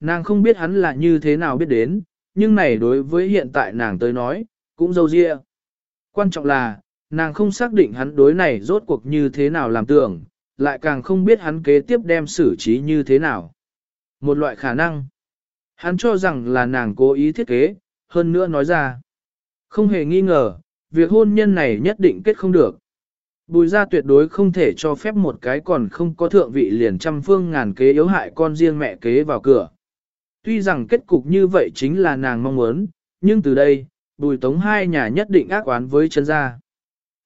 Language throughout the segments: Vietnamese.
Nàng không biết hắn là như thế nào biết đến, nhưng này đối với hiện tại nàng tới nói, cũng dâu dịa. Quan trọng là, nàng không xác định hắn đối này rốt cuộc như thế nào làm tưởng, lại càng không biết hắn kế tiếp đem xử trí như thế nào. Một loại khả năng. Hắn cho rằng là nàng cố ý thiết kế, hơn nữa nói ra. Không hề nghi ngờ, việc hôn nhân này nhất định kết không được. Bùi ra tuyệt đối không thể cho phép một cái còn không có thượng vị liền trăm phương ngàn kế yếu hại con riêng mẹ kế vào cửa. Tuy rằng kết cục như vậy chính là nàng mong muốn, nhưng từ đây, bùi tống hai nhà nhất định ác oán với chân gia.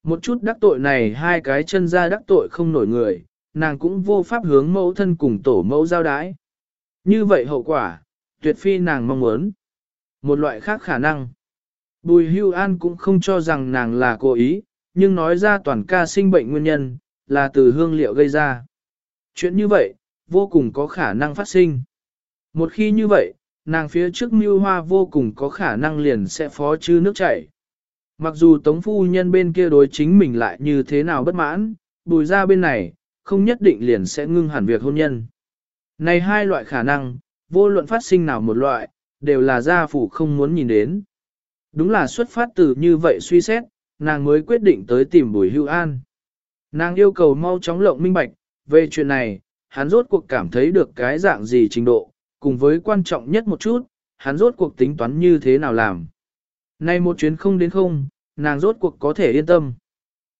Một chút đắc tội này hai cái chân gia đắc tội không nổi người, nàng cũng vô pháp hướng mẫu thân cùng tổ mẫu giao đái. Như vậy hậu quả, tuyệt phi nàng mong muốn. Một loại khác khả năng. Bùi hưu an cũng không cho rằng nàng là cố ý, nhưng nói ra toàn ca sinh bệnh nguyên nhân, là từ hương liệu gây ra. Chuyện như vậy, vô cùng có khả năng phát sinh. Một khi như vậy, nàng phía trước mưu hoa vô cùng có khả năng liền sẽ phó chư nước chảy. Mặc dù tống phu nhân bên kia đối chính mình lại như thế nào bất mãn, bùi ra bên này, không nhất định liền sẽ ngưng hẳn việc hôn nhân. Này hai loại khả năng, vô luận phát sinh nào một loại, đều là gia phủ không muốn nhìn đến. Đúng là xuất phát từ như vậy suy xét, nàng mới quyết định tới tìm bùi hưu an. Nàng yêu cầu mau chóng lộng minh bạch, về chuyện này, hắn rốt cuộc cảm thấy được cái dạng gì trình độ, cùng với quan trọng nhất một chút, hắn rốt cuộc tính toán như thế nào làm. Nay một chuyến không đến không, nàng rốt cuộc có thể yên tâm.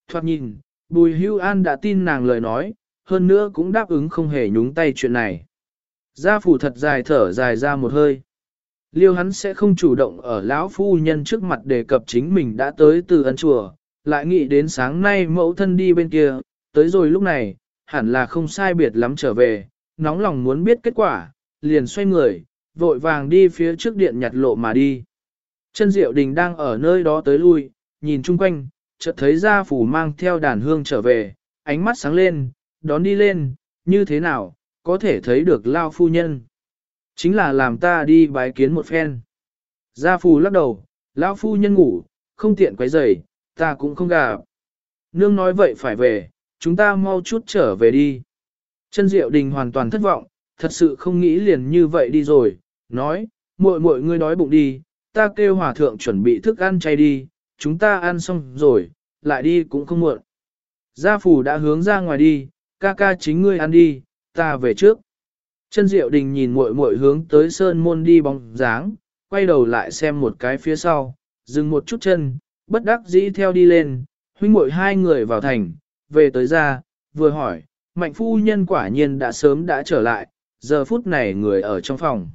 Thoạt nhìn, Bùi Hưu An đã tin nàng lời nói, hơn nữa cũng đáp ứng không hề nhúng tay chuyện này. Gia phủ thật dài thở dài ra một hơi. Liêu hắn sẽ không chủ động ở lão phu nhân trước mặt đề cập chính mình đã tới từ ân chùa, lại nghĩ đến sáng nay mẫu thân đi bên kia, tới rồi lúc này, hẳn là không sai biệt lắm trở về, nóng lòng muốn biết kết quả, liền xoay người, vội vàng đi phía trước điện nhặt lộ mà đi. Chân diệu đình đang ở nơi đó tới lui, nhìn chung quanh, chợt thấy gia phủ mang theo đàn hương trở về, ánh mắt sáng lên, đón đi lên, như thế nào, có thể thấy được lao phu nhân. Chính là làm ta đi bái kiến một phen. Gia phù lắc đầu, lão phu nhân ngủ, không tiện quấy rầy, ta cũng không gặp. Nương nói vậy phải về, chúng ta mau chút trở về đi. Chân diệu đình hoàn toàn thất vọng, thật sự không nghĩ liền như vậy đi rồi, nói, muội muội ngươi đói bụng đi, ta kêu hòa thượng chuẩn bị thức ăn chay đi, chúng ta ăn xong rồi, lại đi cũng không muộn. Gia phủ đã hướng ra ngoài đi, ca ca chính ngươi ăn đi, ta về trước. Chân Diệu Đình nhìn muội muội hướng tới sơn môn đi bóng dáng, quay đầu lại xem một cái phía sau, dừng một chút chân, bất đắc dĩ theo đi lên, huynh muội hai người vào thành, về tới ra, vừa hỏi, mạnh phu nhân quả nhiên đã sớm đã trở lại, giờ phút này người ở trong phòng.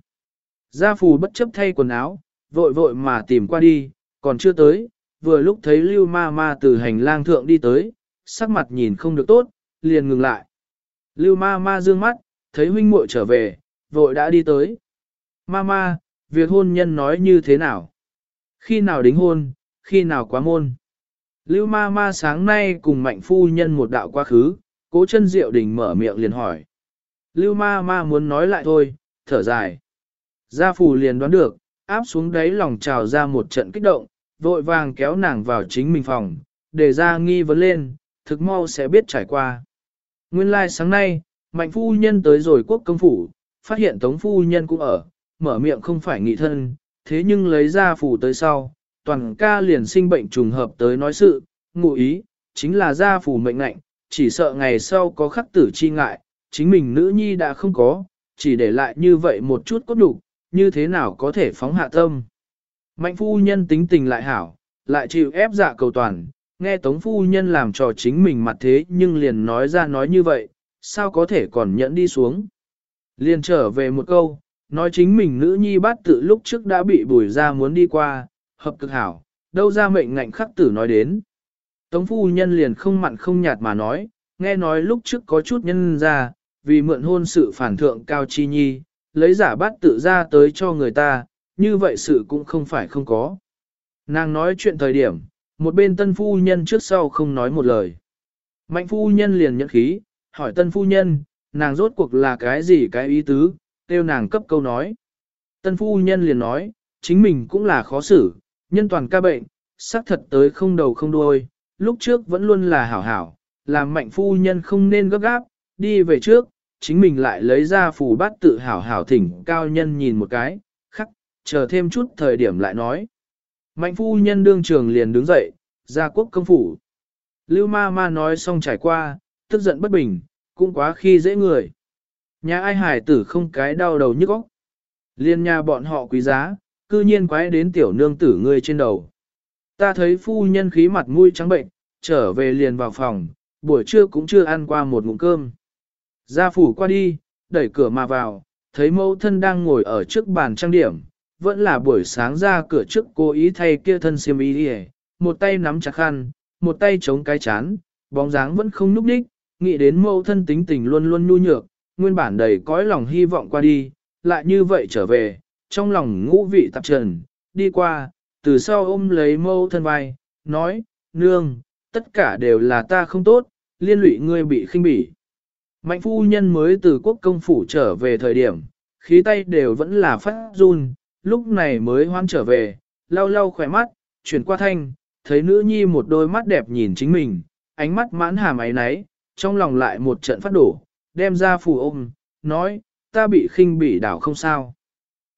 Gia phù bất chấp thay quần áo, vội vội mà tìm qua đi, còn chưa tới, vừa lúc thấy lưu ma ma từ hành lang thượng đi tới, sắc mặt nhìn không được tốt, liền ngừng lại. Lưu ma ma dương mắt, thấy huynh muội trở về, vội đã đi tới. Ma Ma việc hôn nhân nói như thế nào? Khi nào đính hôn, khi nào quá môn? Lưu ma ma sáng nay cùng mạnh phu nhân một đạo quá khứ, cố chân diệu đình mở miệng liền hỏi. Lưu ma ma muốn nói lại thôi, thở dài. Gia phù liền đoán được, áp xuống đáy lòng trào ra một trận kích động, vội vàng kéo nàng vào chính mình phòng, để ra nghi vấn lên, thực mau sẽ biết trải qua. Nguyên lai like sáng nay, Mạnh phu nhân tới rồi quốc công phủ, phát hiện tống phu nhân cũng ở, mở miệng không phải nghị thân, thế nhưng lấy ra phủ tới sau, toàn ca liền sinh bệnh trùng hợp tới nói sự, ngụ ý, chính là gia phủ mệnh lệnh, chỉ sợ ngày sau có khắc tử chi ngại, chính mình nữ nhi đã không có, chỉ để lại như vậy một chút cốt đủ, như thế nào có thể phóng hạ tâm. Mạnh phu nhân tính tình lại hảo, lại chịu ép dạ cầu toàn, nghe tống phu nhân làm trò chính mình mặt thế nhưng liền nói ra nói như vậy, sao có thể còn nhẫn đi xuống. Liền trở về một câu, nói chính mình nữ nhi bát tự lúc trước đã bị bùi ra muốn đi qua, hợp cực hảo, đâu ra mệnh ngạnh khắc tử nói đến. Tống phu nhân liền không mặn không nhạt mà nói, nghe nói lúc trước có chút nhân ra, vì mượn hôn sự phản thượng cao chi nhi, lấy giả bát tự ra tới cho người ta, như vậy sự cũng không phải không có. Nàng nói chuyện thời điểm, một bên tân phu nhân trước sau không nói một lời. Mạnh phu nhân liền nhận khí, hỏi tân phu nhân, nàng rốt cuộc là cái gì cái ý tứ, kêu nàng cấp câu nói. Tân phu nhân liền nói, chính mình cũng là khó xử, nhân toàn ca bệnh, xác thật tới không đầu không đuôi, lúc trước vẫn luôn là hảo hảo, làm mạnh phu nhân không nên gấp gáp, đi về trước, chính mình lại lấy ra phù bát tự hảo hảo thỉnh cao nhân nhìn một cái, khắc, chờ thêm chút thời điểm lại nói. Mạnh phu nhân đương trường liền đứng dậy, ra quốc công phủ. Lưu ma ma nói xong trải qua, tức giận bất bình, cũng quá khi dễ người. Nhà ai hải tử không cái đau đầu nhức óc. Liên nhà bọn họ quý giá, cư nhiên quái đến tiểu nương tử ngươi trên đầu. Ta thấy phu nhân khí mặt mũi trắng bệnh, trở về liền vào phòng, buổi trưa cũng chưa ăn qua một ngụm cơm. Gia phủ qua đi, đẩy cửa mà vào, thấy mẫu thân đang ngồi ở trước bàn trang điểm, vẫn là buổi sáng ra cửa trước cố ý thay kia thân xiêm y đi một tay nắm chặt khăn, một tay chống cái chán, bóng dáng vẫn không núp đích, nghĩ đến mẫu thân tính tình luôn luôn nhu nhược, nguyên bản đầy cõi lòng hy vọng qua đi, lại như vậy trở về, trong lòng ngũ vị tạp trần, đi qua, từ sau ôm lấy mẫu thân vai, nói, nương, tất cả đều là ta không tốt, liên lụy ngươi bị khinh bỉ. Mạnh phu nhân mới từ quốc công phủ trở về thời điểm, khí tay đều vẫn là phát run, lúc này mới hoan trở về, lau lau khỏe mắt, chuyển qua thanh, thấy nữ nhi một đôi mắt đẹp nhìn chính mình, ánh mắt mãn hàm ấy náy, trong lòng lại một trận phát đổ, đem ra phù ôm, nói, ta bị khinh bỉ đảo không sao.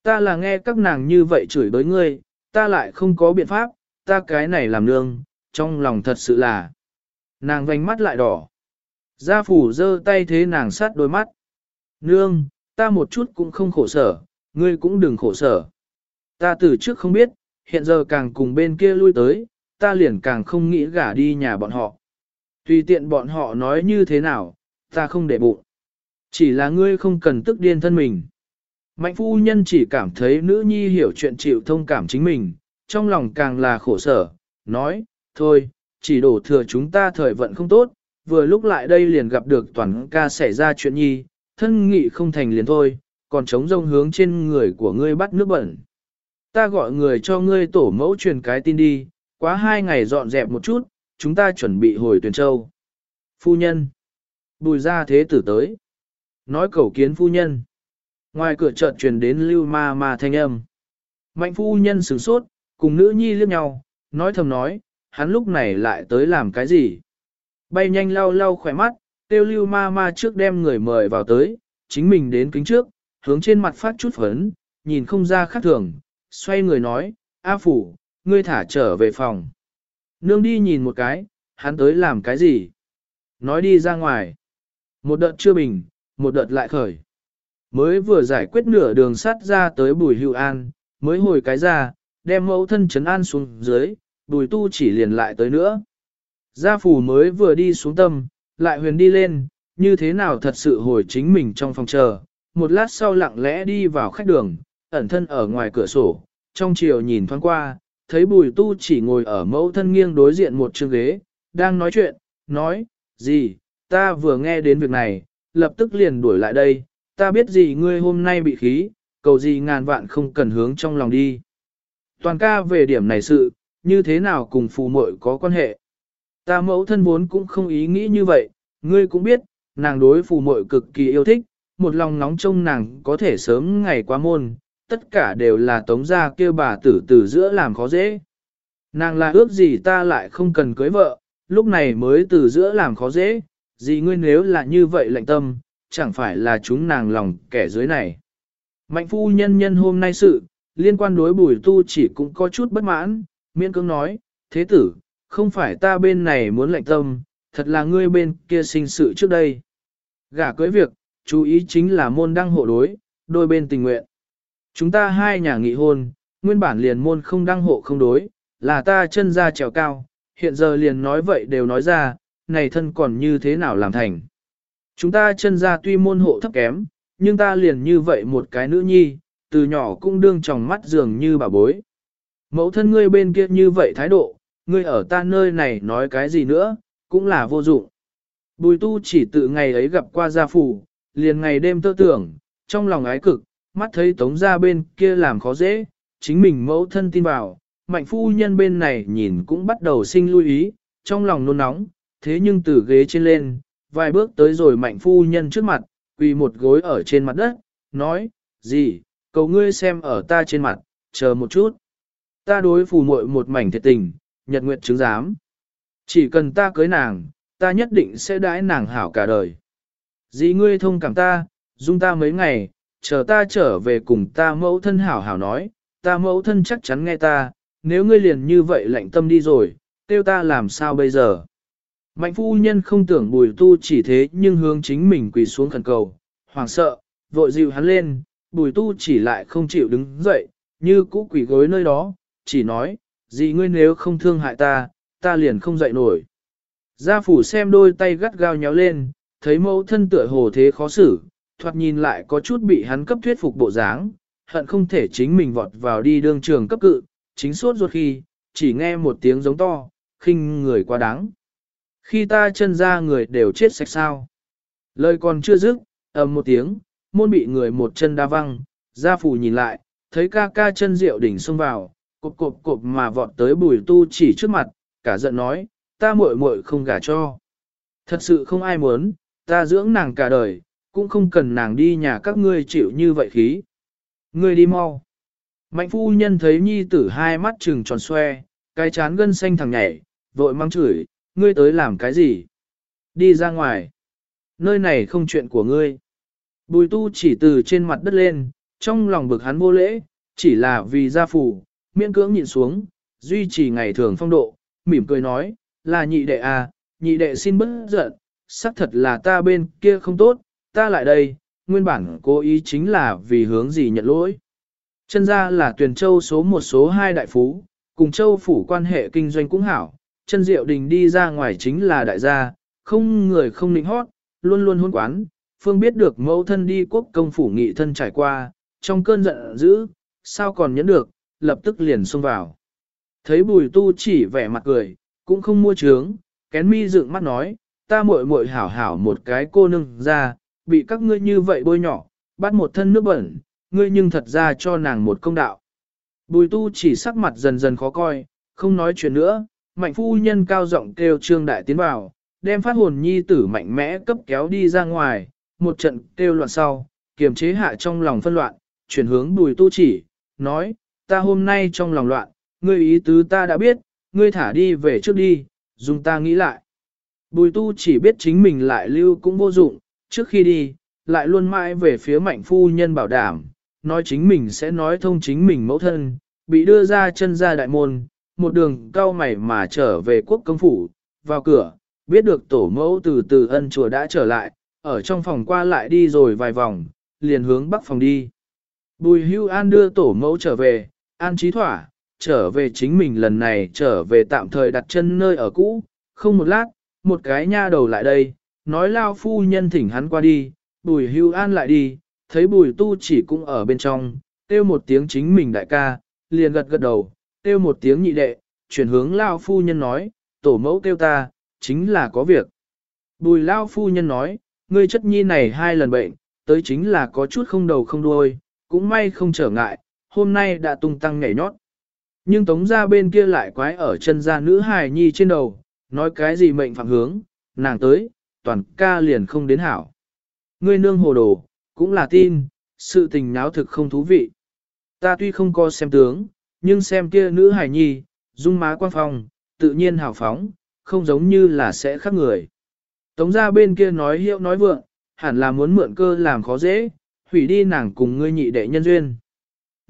Ta là nghe các nàng như vậy chửi đối ngươi, ta lại không có biện pháp, ta cái này làm nương, trong lòng thật sự là. Nàng vành mắt lại đỏ. Gia phủ giơ tay thế nàng sát đôi mắt. Nương, ta một chút cũng không khổ sở, ngươi cũng đừng khổ sở. Ta từ trước không biết, hiện giờ càng cùng bên kia lui tới, ta liền càng không nghĩ gả đi nhà bọn họ. Tùy tiện bọn họ nói như thế nào, ta không để bụng. Chỉ là ngươi không cần tức điên thân mình. Mạnh phu nhân chỉ cảm thấy nữ nhi hiểu chuyện chịu thông cảm chính mình, trong lòng càng là khổ sở, nói, thôi, chỉ đổ thừa chúng ta thời vận không tốt, vừa lúc lại đây liền gặp được toàn ca xảy ra chuyện nhi, thân nghị không thành liền thôi, còn chống rông hướng trên người của ngươi bắt nước bẩn. Ta gọi người cho ngươi tổ mẫu truyền cái tin đi, quá hai ngày dọn dẹp một chút, chúng ta chuẩn bị hồi tuyển châu. Phu nhân. Bùi ra thế tử tới. Nói cầu kiến phu nhân. Ngoài cửa chợt truyền đến lưu ma ma thanh âm. Mạnh phu nhân sửng sốt, cùng nữ nhi liếc nhau, nói thầm nói, hắn lúc này lại tới làm cái gì. Bay nhanh lau lau khỏe mắt, tiêu lưu ma ma trước đem người mời vào tới, chính mình đến kính trước, hướng trên mặt phát chút phấn, nhìn không ra khác thường, xoay người nói, A phủ, ngươi thả trở về phòng. Nương đi nhìn một cái, hắn tới làm cái gì? Nói đi ra ngoài. Một đợt chưa bình, một đợt lại khởi. Mới vừa giải quyết nửa đường sắt ra tới bùi hưu an, mới hồi cái ra, đem mẫu thân trấn an xuống dưới, bùi tu chỉ liền lại tới nữa. Gia phủ mới vừa đi xuống tâm, lại huyền đi lên, như thế nào thật sự hồi chính mình trong phòng chờ, một lát sau lặng lẽ đi vào khách đường, ẩn thân ở ngoài cửa sổ, trong chiều nhìn thoáng qua, thấy bùi tu chỉ ngồi ở mẫu thân nghiêng đối diện một chương ghế, đang nói chuyện, nói, gì, ta vừa nghe đến việc này, lập tức liền đuổi lại đây, ta biết gì ngươi hôm nay bị khí, cầu gì ngàn vạn không cần hướng trong lòng đi. Toàn ca về điểm này sự, như thế nào cùng phù muội có quan hệ. Ta mẫu thân vốn cũng không ý nghĩ như vậy, ngươi cũng biết, nàng đối phù muội cực kỳ yêu thích, một lòng nóng trông nàng có thể sớm ngày qua môn, tất cả đều là tống gia kêu bà tử tử giữa làm khó dễ. Nàng là ước gì ta lại không cần cưới vợ, lúc này mới từ giữa làm khó dễ, gì ngươi nếu là như vậy lạnh tâm, chẳng phải là chúng nàng lòng kẻ dưới này. Mạnh phu nhân nhân hôm nay sự, liên quan đối bùi tu chỉ cũng có chút bất mãn, miễn cưỡng nói, thế tử, không phải ta bên này muốn lạnh tâm, thật là ngươi bên kia sinh sự trước đây. Gả cưới việc, chú ý chính là môn đăng hộ đối, đôi bên tình nguyện. Chúng ta hai nhà nghị hôn, nguyên bản liền môn không đăng hộ không đối, là ta chân ra trèo cao, hiện giờ liền nói vậy đều nói ra, này thân còn như thế nào làm thành. Chúng ta chân ra tuy môn hộ thấp kém, nhưng ta liền như vậy một cái nữ nhi, từ nhỏ cũng đương trong mắt dường như bà bối. Mẫu thân ngươi bên kia như vậy thái độ, ngươi ở ta nơi này nói cái gì nữa, cũng là vô dụng. Bùi tu chỉ tự ngày ấy gặp qua gia phủ, liền ngày đêm tơ tưởng, trong lòng ái cực, mắt thấy tống ra bên kia làm khó dễ, chính mình mẫu thân tin vào, mạnh phu nhân bên này nhìn cũng bắt đầu sinh lưu ý, trong lòng nôn nóng, thế nhưng từ ghế trên lên, vài bước tới rồi mạnh phu nhân trước mặt, quỳ một gối ở trên mặt đất, nói, gì, cầu ngươi xem ở ta trên mặt, chờ một chút. Ta đối phù muội một mảnh thiệt tình, nhật nguyện chứng giám. Chỉ cần ta cưới nàng, ta nhất định sẽ đãi nàng hảo cả đời. Dì ngươi thông cảm ta, dung ta mấy ngày, chờ ta trở về cùng ta mẫu thân hảo hảo nói, ta mẫu thân chắc chắn nghe ta, nếu ngươi liền như vậy lạnh tâm đi rồi, tiêu ta làm sao bây giờ. Mạnh phu nhân không tưởng bùi tu chỉ thế nhưng hướng chính mình quỳ xuống khẩn cầu, hoảng sợ, vội dịu hắn lên, bùi tu chỉ lại không chịu đứng dậy, như cũ quỳ gối nơi đó, chỉ nói, gì ngươi nếu không thương hại ta, ta liền không dậy nổi. Gia phủ xem đôi tay gắt gao nhéo lên, thấy mẫu thân tựa hồ thế khó xử, thoạt nhìn lại có chút bị hắn cấp thuyết phục bộ dáng, hận không thể chính mình vọt vào đi đương trường cấp cự, chính suốt ruột khi, chỉ nghe một tiếng giống to, khinh người quá đáng. Khi ta chân ra người đều chết sạch sao. Lời còn chưa dứt, ầm một tiếng, môn bị người một chân đa văng, gia phủ nhìn lại, thấy ca ca chân rượu đỉnh xông vào, cộp cộp cộp mà vọt tới bùi tu chỉ trước mặt, cả giận nói, ta muội muội không gả cho. Thật sự không ai muốn, ta dưỡng nàng cả đời, cũng không cần nàng đi nhà các ngươi chịu như vậy khí. Ngươi đi mau. Mạnh phu nhân thấy nhi tử hai mắt trừng tròn xoe, cái chán gân xanh thằng nhảy, vội mang chửi, ngươi tới làm cái gì? Đi ra ngoài. Nơi này không chuyện của ngươi. Bùi tu chỉ từ trên mặt đất lên, trong lòng bực hắn vô lễ, chỉ là vì gia phủ, miễn cưỡng nhìn xuống, duy trì ngày thường phong độ, mỉm cười nói, là nhị đệ à, nhị đệ xin bớt giận, xác thật là ta bên kia không tốt, ta lại đây, nguyên bản cố ý chính là vì hướng gì nhận lỗi. Chân ra là tuyển châu số một số hai đại phú, cùng châu phủ quan hệ kinh doanh cũng hảo, chân diệu đình đi ra ngoài chính là đại gia, không người không nịnh hót, luôn luôn hôn quán, phương biết được mẫu thân đi quốc công phủ nghị thân trải qua, trong cơn giận dữ, sao còn nhẫn được, lập tức liền xông vào. Thấy bùi tu chỉ vẻ mặt cười, cũng không mua trướng, kén mi dựng mắt nói, ta muội muội hảo hảo một cái cô nương ra, bị các ngươi như vậy bôi nhỏ, bắt một thân nước bẩn, ngươi nhưng thật ra cho nàng một công đạo. Bùi tu chỉ sắc mặt dần dần khó coi, không nói chuyện nữa, mạnh phu nhân cao giọng kêu trương đại tiến vào, đem phát hồn nhi tử mạnh mẽ cấp kéo đi ra ngoài, một trận kêu loạn sau, kiềm chế hạ trong lòng phân loạn, chuyển hướng bùi tu chỉ, nói, ta hôm nay trong lòng loạn, ngươi ý tứ ta đã biết, ngươi thả đi về trước đi, dùng ta nghĩ lại. Bùi tu chỉ biết chính mình lại lưu cũng vô dụng, trước khi đi, lại luôn mãi về phía mạnh phu nhân bảo đảm, nói chính mình sẽ nói thông chính mình mẫu thân, bị đưa ra chân ra đại môn, một đường cao mày mà trở về quốc công phủ, vào cửa, biết được tổ mẫu từ từ ân chùa đã trở lại, ở trong phòng qua lại đi rồi vài vòng, liền hướng bắc phòng đi. Bùi hưu an đưa tổ mẫu trở về, an trí thỏa, trở về chính mình lần này trở về tạm thời đặt chân nơi ở cũ, không một lát, một cái nha đầu lại đây, nói lao phu nhân thỉnh hắn qua đi, bùi hưu an lại đi, thấy bùi tu chỉ cũng ở bên trong, kêu một tiếng chính mình đại ca, liền gật gật đầu, kêu một tiếng nhị đệ, chuyển hướng lao phu nhân nói, tổ mẫu kêu ta, chính là có việc. Bùi lao phu nhân nói, ngươi chất nhi này hai lần bệnh, tới chính là có chút không đầu không đuôi, cũng may không trở ngại, hôm nay đã tung tăng nhảy nhót. Nhưng tống ra bên kia lại quái ở chân ra nữ hài nhi trên đầu, nói cái gì mệnh phạm hướng, nàng tới, toàn ca liền không đến hảo. Ngươi nương hồ đồ, cũng là tin, sự tình náo thực không thú vị. Ta tuy không có xem tướng, nhưng xem kia nữ hài nhi, dung má quan phong, tự nhiên hào phóng, không giống như là sẽ khác người. Tống ra bên kia nói hiệu nói vượng, hẳn là muốn mượn cơ làm khó dễ, hủy đi nàng cùng ngươi nhị đệ nhân duyên.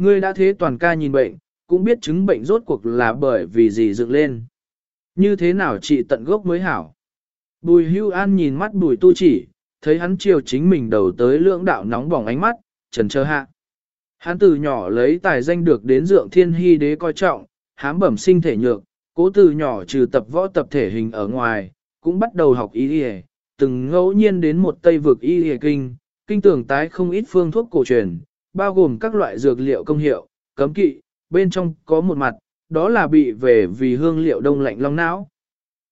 Ngươi đã thế toàn ca nhìn bệnh, cũng biết chứng bệnh rốt cuộc là bởi vì gì dựng lên. Như thế nào trị tận gốc mới hảo. Bùi hưu an nhìn mắt bùi tu chỉ, thấy hắn chiều chính mình đầu tới lưỡng đạo nóng bỏng ánh mắt, trần chờ hạ. Hắn từ nhỏ lấy tài danh được đến dượng thiên hy đế coi trọng, hám bẩm sinh thể nhược, cố từ nhỏ trừ tập võ tập thể hình ở ngoài, cũng bắt đầu học y y từng ngẫu nhiên đến một tây vực y y kinh, kinh tưởng tái không ít phương thuốc cổ truyền, bao gồm các loại dược liệu công hiệu, cấm kỵ, bên trong có một mặt, đó là bị về vì hương liệu đông lạnh long não.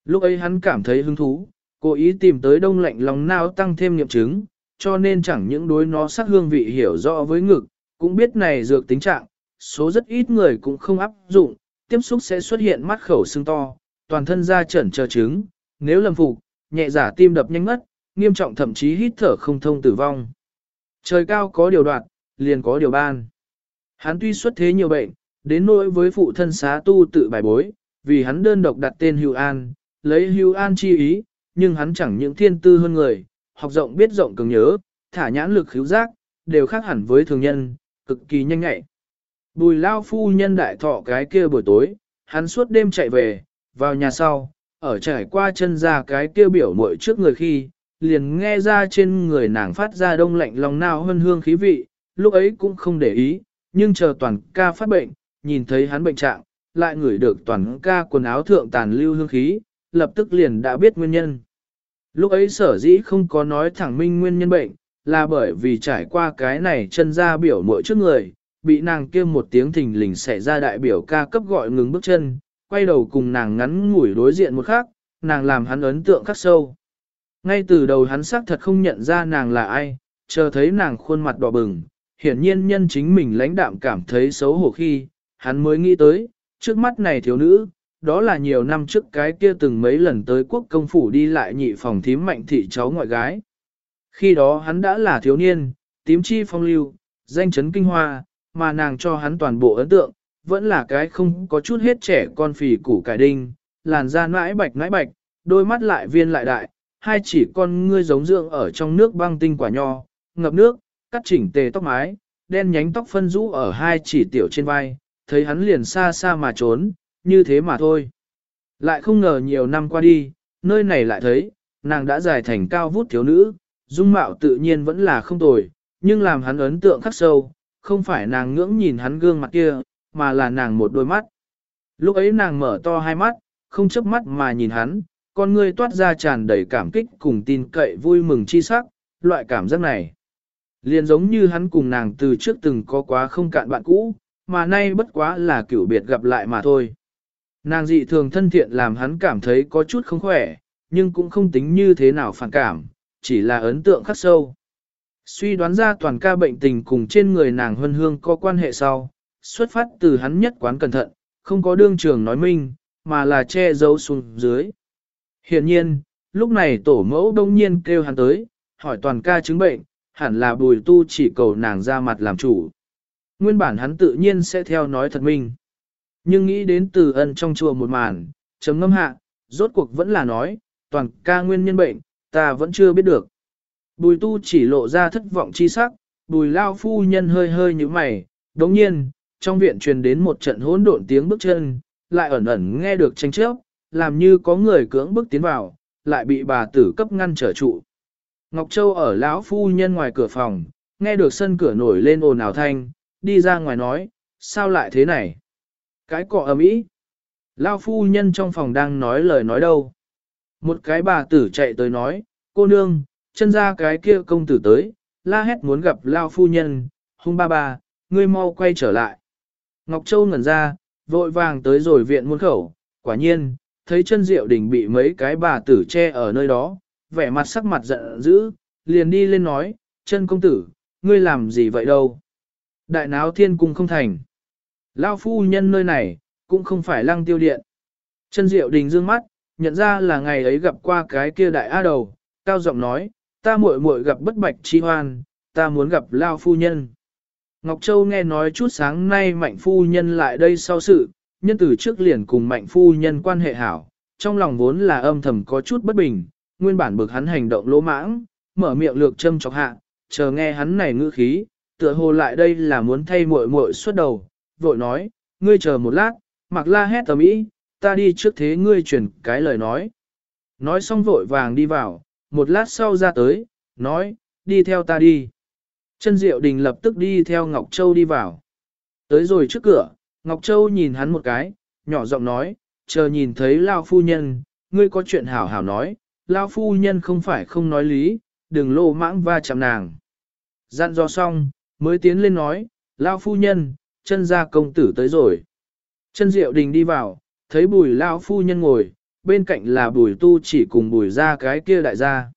Lúc ấy hắn cảm thấy hứng thú, cố ý tìm tới đông lạnh long não tăng thêm nghiệm chứng, cho nên chẳng những đối nó sắc hương vị hiểu rõ với ngực, cũng biết này dược tính trạng, số rất ít người cũng không áp dụng, tiếp xúc sẽ xuất hiện mắt khẩu sưng to, toàn thân da chẩn chờ chứng, nếu lầm phục, nhẹ giả tim đập nhanh mất, nghiêm trọng thậm chí hít thở không thông tử vong. Trời cao có điều đoạn, liền có điều ban. Hắn tuy xuất thế nhiều bệnh, đến nỗi với phụ thân xá tu tự bài bối, vì hắn đơn độc đặt tên Hưu An, lấy Hưu An chi ý, nhưng hắn chẳng những thiên tư hơn người, học rộng biết rộng cường nhớ, thả nhãn lực khíu giác, đều khác hẳn với thường nhân, cực kỳ nhanh nhạy. Bùi lao phu nhân đại thọ cái kia buổi tối, hắn suốt đêm chạy về, vào nhà sau, ở trải qua chân ra cái kia biểu muội trước người khi, liền nghe ra trên người nàng phát ra đông lạnh lòng nào hơn hương khí vị, lúc ấy cũng không để ý, nhưng chờ toàn ca phát bệnh, nhìn thấy hắn bệnh trạng, lại ngửi được toàn ca quần áo thượng tàn lưu hương khí, lập tức liền đã biết nguyên nhân. Lúc ấy sở dĩ không có nói thẳng minh nguyên nhân bệnh, là bởi vì trải qua cái này chân ra biểu mỗi trước người, bị nàng kia một tiếng thình lình xảy ra đại biểu ca cấp gọi ngừng bước chân, quay đầu cùng nàng ngắn ngủi đối diện một khắc, nàng làm hắn ấn tượng khắc sâu. Ngay từ đầu hắn xác thật không nhận ra nàng là ai, chờ thấy nàng khuôn mặt đỏ bừng, hiển nhiên nhân chính mình lãnh đạm cảm thấy xấu hổ khi, hắn mới nghĩ tới, trước mắt này thiếu nữ, đó là nhiều năm trước cái kia từng mấy lần tới quốc công phủ đi lại nhị phòng thím mạnh thị cháu ngoại gái. Khi đó hắn đã là thiếu niên, tím chi phong lưu, danh chấn kinh hoa, mà nàng cho hắn toàn bộ ấn tượng, vẫn là cái không có chút hết trẻ con phì củ cải đinh, làn da nãi bạch nãi bạch, đôi mắt lại viên lại đại, hai chỉ con ngươi giống dưỡng ở trong nước băng tinh quả nho, ngập nước, cắt chỉnh tề tóc mái, đen nhánh tóc phân rũ ở hai chỉ tiểu trên vai, thấy hắn liền xa xa mà trốn, như thế mà thôi. Lại không ngờ nhiều năm qua đi, nơi này lại thấy, nàng đã dài thành cao vút thiếu nữ, dung mạo tự nhiên vẫn là không tồi, nhưng làm hắn ấn tượng khắc sâu, không phải nàng ngưỡng nhìn hắn gương mặt kia, mà là nàng một đôi mắt. Lúc ấy nàng mở to hai mắt, không chớp mắt mà nhìn hắn, con ngươi toát ra tràn đầy cảm kích cùng tin cậy vui mừng chi sắc, loại cảm giác này. Liền giống như hắn cùng nàng từ trước từng có quá không cạn bạn cũ, mà nay bất quá là kiểu biệt gặp lại mà thôi. Nàng dị thường thân thiện làm hắn cảm thấy có chút không khỏe, nhưng cũng không tính như thế nào phản cảm, chỉ là ấn tượng khắc sâu. Suy đoán ra toàn ca bệnh tình cùng trên người nàng huân hương có quan hệ sau, xuất phát từ hắn nhất quán cẩn thận, không có đương trường nói minh, mà là che giấu xuống dưới. Hiện nhiên, lúc này tổ mẫu đông nhiên kêu hắn tới, hỏi toàn ca chứng bệnh, hẳn là bùi tu chỉ cầu nàng ra mặt làm chủ. Nguyên bản hắn tự nhiên sẽ theo nói thật minh. Nhưng nghĩ đến từ ân trong chùa một màn, chấm ngâm hạ, rốt cuộc vẫn là nói, toàn ca nguyên nhân bệnh, ta vẫn chưa biết được. Bùi tu chỉ lộ ra thất vọng chi sắc, bùi lao phu nhân hơi hơi như mày, đồng nhiên, trong viện truyền đến một trận hỗn độn tiếng bước chân, lại ẩn ẩn nghe được tranh chấp, làm như có người cưỡng bước tiến vào, lại bị bà tử cấp ngăn trở trụ. Ngọc Châu ở lão phu nhân ngoài cửa phòng, nghe được sân cửa nổi lên ồn ào thanh, đi ra ngoài nói, sao lại thế này? Cái cọ ầm ĩ. Lão phu nhân trong phòng đang nói lời nói đâu. Một cái bà tử chạy tới nói, cô nương, chân ra cái kia công tử tới, la hét muốn gặp Lão phu nhân, hung ba ba, ngươi mau quay trở lại. Ngọc Châu ngẩn ra, vội vàng tới rồi viện muôn khẩu, quả nhiên, thấy chân diệu đình bị mấy cái bà tử che ở nơi đó, vẻ mặt sắc mặt giận dữ, liền đi lên nói, chân công tử, ngươi làm gì vậy đâu? Đại náo thiên cung không thành. Lao phu nhân nơi này, cũng không phải lăng tiêu điện. Chân diệu đình dương mắt, nhận ra là ngày ấy gặp qua cái kia đại á đầu, cao giọng nói, ta muội muội gặp bất bạch chi hoan, ta muốn gặp Lao phu nhân. Ngọc Châu nghe nói chút sáng nay mạnh phu nhân lại đây sau sự, nhân từ trước liền cùng mạnh phu nhân quan hệ hảo, trong lòng vốn là âm thầm có chút bất bình, nguyên bản bực hắn hành động lỗ mãng, mở miệng lược châm chọc hạ, chờ nghe hắn này ngữ khí, tựa hồ lại đây là muốn thay muội muội suốt đầu, vội nói, ngươi chờ một lát, mặc la hét tầm ý, ta đi trước thế ngươi truyền cái lời nói. Nói xong vội vàng đi vào, một lát sau ra tới, nói, đi theo ta đi. Chân Diệu Đình lập tức đi theo Ngọc Châu đi vào. Tới rồi trước cửa, Ngọc Châu nhìn hắn một cái, nhỏ giọng nói, chờ nhìn thấy Lao Phu Nhân, ngươi có chuyện hảo hảo nói, Lao Phu Nhân không phải không nói lý, đừng lô mãng va chạm nàng. Dặn dò xong, mới tiến lên nói, Lao Phu Nhân, chân ra công tử tới rồi. Chân Diệu Đình đi vào, thấy bùi Lao Phu Nhân ngồi, bên cạnh là bùi tu chỉ cùng bùi ra cái kia đại gia.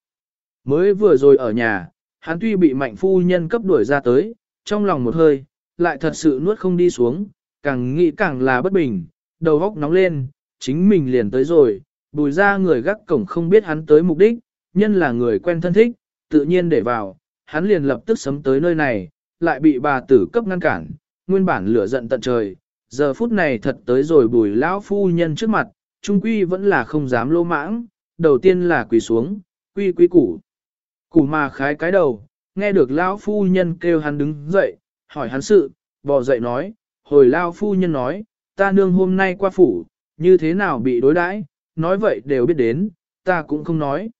Mới vừa rồi ở nhà, hắn tuy bị mạnh phu nhân cấp đuổi ra tới, trong lòng một hơi, lại thật sự nuốt không đi xuống, càng nghĩ càng là bất bình, đầu óc nóng lên, chính mình liền tới rồi, bùi ra người gác cổng không biết hắn tới mục đích, nhân là người quen thân thích, tự nhiên để vào, hắn liền lập tức sấm tới nơi này, lại bị bà tử cấp ngăn cản, nguyên bản lửa giận tận trời, giờ phút này thật tới rồi bùi lão phu nhân trước mặt, trung quy vẫn là không dám lô mãng, đầu tiên là quỳ xuống, quy quy củ. Củ mà khái cái đầu, nghe được lão phu nhân kêu hắn đứng dậy, hỏi hắn sự, bò dậy nói, hồi lão phu nhân nói, ta nương hôm nay qua phủ, như thế nào bị đối đãi, nói vậy đều biết đến, ta cũng không nói.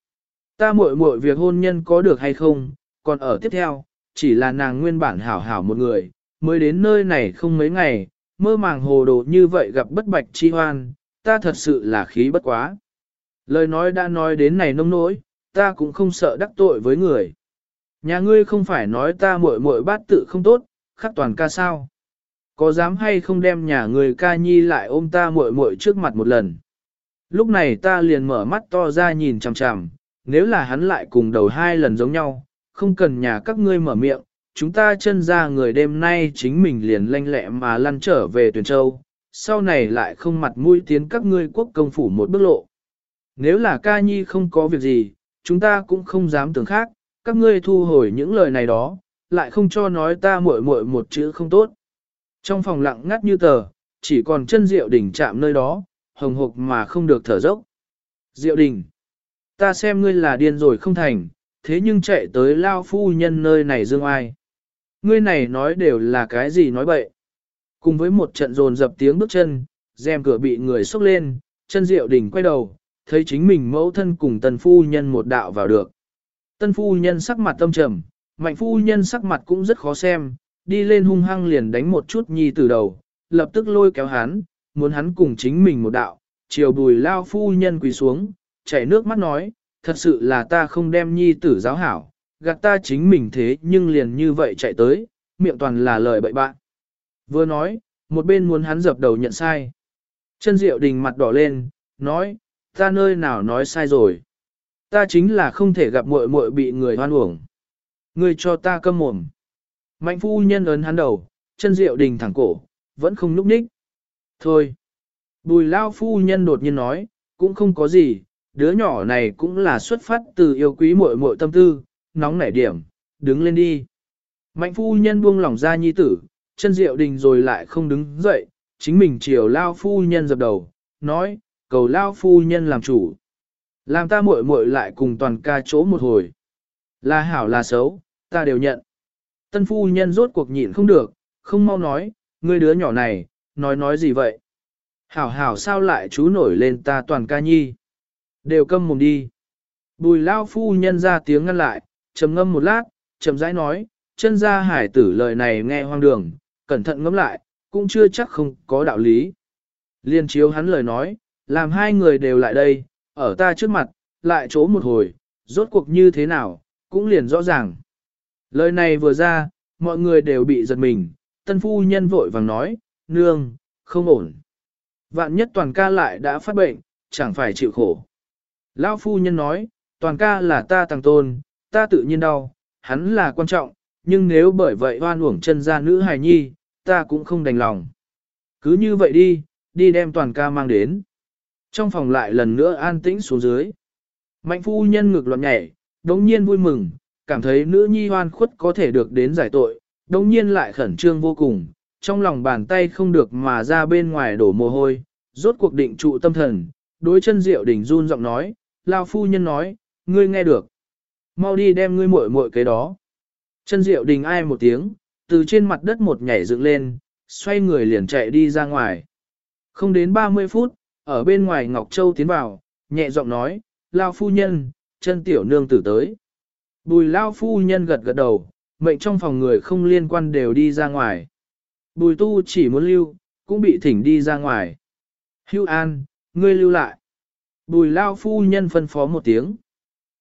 Ta muội muội việc hôn nhân có được hay không, còn ở tiếp theo, chỉ là nàng nguyên bản hảo hảo một người, mới đến nơi này không mấy ngày, mơ màng hồ đồ như vậy gặp bất bạch chi hoan, ta thật sự là khí bất quá. Lời nói đã nói đến này nông nỗi, ta cũng không sợ đắc tội với người. Nhà ngươi không phải nói ta muội muội bát tự không tốt, khắc toàn ca sao. Có dám hay không đem nhà người ca nhi lại ôm ta muội muội trước mặt một lần. Lúc này ta liền mở mắt to ra nhìn chằm chằm, nếu là hắn lại cùng đầu hai lần giống nhau, không cần nhà các ngươi mở miệng, chúng ta chân ra người đêm nay chính mình liền lanh lẹ mà lăn trở về tuyển châu, sau này lại không mặt mũi tiến các ngươi quốc công phủ một bước lộ. Nếu là ca nhi không có việc gì, chúng ta cũng không dám tưởng khác, các ngươi thu hồi những lời này đó, lại không cho nói ta muội muội một chữ không tốt. Trong phòng lặng ngắt như tờ, chỉ còn chân Diệu đỉnh chạm nơi đó, hồng hộc mà không được thở dốc. Diệu Đình, ta xem ngươi là điên rồi không thành, thế nhưng chạy tới lao phu nhân nơi này dương ai. Ngươi này nói đều là cái gì nói bậy. Cùng với một trận rồn dập tiếng bước chân, rèm cửa bị người xốc lên, chân Diệu Đình quay đầu, thấy chính mình mẫu thân cùng tần phu nhân một đạo vào được. Tân phu nhân sắc mặt tâm trầm, mạnh phu nhân sắc mặt cũng rất khó xem, đi lên hung hăng liền đánh một chút nhi từ đầu, lập tức lôi kéo hắn, muốn hắn cùng chính mình một đạo, chiều bùi lao phu nhân quỳ xuống, chảy nước mắt nói, thật sự là ta không đem nhi tử giáo hảo, gạt ta chính mình thế nhưng liền như vậy chạy tới, miệng toàn là lời bậy bạn. Vừa nói, một bên muốn hắn dập đầu nhận sai. Chân diệu đình mặt đỏ lên, nói, ta nơi nào nói sai rồi. Ta chính là không thể gặp muội muội bị người hoan uổng. Ngươi cho ta câm mồm. Mạnh phu nhân ấn hắn đầu, chân diệu đình thẳng cổ, vẫn không núp ních. Thôi. Bùi lao phu nhân đột nhiên nói, cũng không có gì, đứa nhỏ này cũng là xuất phát từ yêu quý muội muội tâm tư, nóng nảy điểm, đứng lên đi. Mạnh phu nhân buông lỏng ra nhi tử, chân diệu đình rồi lại không đứng dậy, chính mình chiều lao phu nhân dập đầu, nói, cầu lao phu nhân làm chủ. Làm ta muội muội lại cùng toàn ca chỗ một hồi. Là hảo là xấu, ta đều nhận. Tân phu nhân rốt cuộc nhịn không được, không mau nói, ngươi đứa nhỏ này, nói nói gì vậy? Hảo hảo sao lại chú nổi lên ta toàn ca nhi? Đều câm mồm đi. Bùi lao phu nhân ra tiếng ngăn lại, trầm ngâm một lát, trầm rãi nói, chân ra hải tử lời này nghe hoang đường, cẩn thận ngẫm lại, cũng chưa chắc không có đạo lý. Liên chiếu hắn lời nói, làm hai người đều lại đây, ở ta trước mặt, lại chỗ một hồi, rốt cuộc như thế nào, cũng liền rõ ràng. Lời này vừa ra, mọi người đều bị giật mình, tân phu nhân vội vàng nói, nương, không ổn. Vạn nhất toàn ca lại đã phát bệnh, chẳng phải chịu khổ. Lão phu nhân nói, toàn ca là ta tăng tôn, ta tự nhiên đau, hắn là quan trọng, nhưng nếu bởi vậy hoan uổng chân ra nữ hài nhi, ta cũng không đành lòng. Cứ như vậy đi, đi đem toàn ca mang đến. Trong phòng lại lần nữa an tĩnh xuống dưới. Mạnh phu nhân ngực loạn nhảy, đống nhiên vui mừng, cảm thấy nữ nhi hoan khuất có thể được đến giải tội, đống nhiên lại khẩn trương vô cùng, trong lòng bàn tay không được mà ra bên ngoài đổ mồ hôi, rốt cuộc định trụ tâm thần, đối chân diệu đình run giọng nói, lao phu nhân nói, ngươi nghe được. Mau đi đem ngươi muội muội cái đó. Chân diệu đình ai một tiếng, từ trên mặt đất một nhảy dựng lên, xoay người liền chạy đi ra ngoài. Không đến 30 phút, ở bên ngoài Ngọc Châu tiến vào, nhẹ giọng nói, lao phu nhân, chân tiểu nương tử tới. Bùi lao phu nhân gật gật đầu, mệnh trong phòng người không liên quan đều đi ra ngoài. Bùi tu chỉ muốn lưu, cũng bị thỉnh đi ra ngoài. Hưu an, ngươi lưu lại. Bùi lao phu nhân phân phó một tiếng.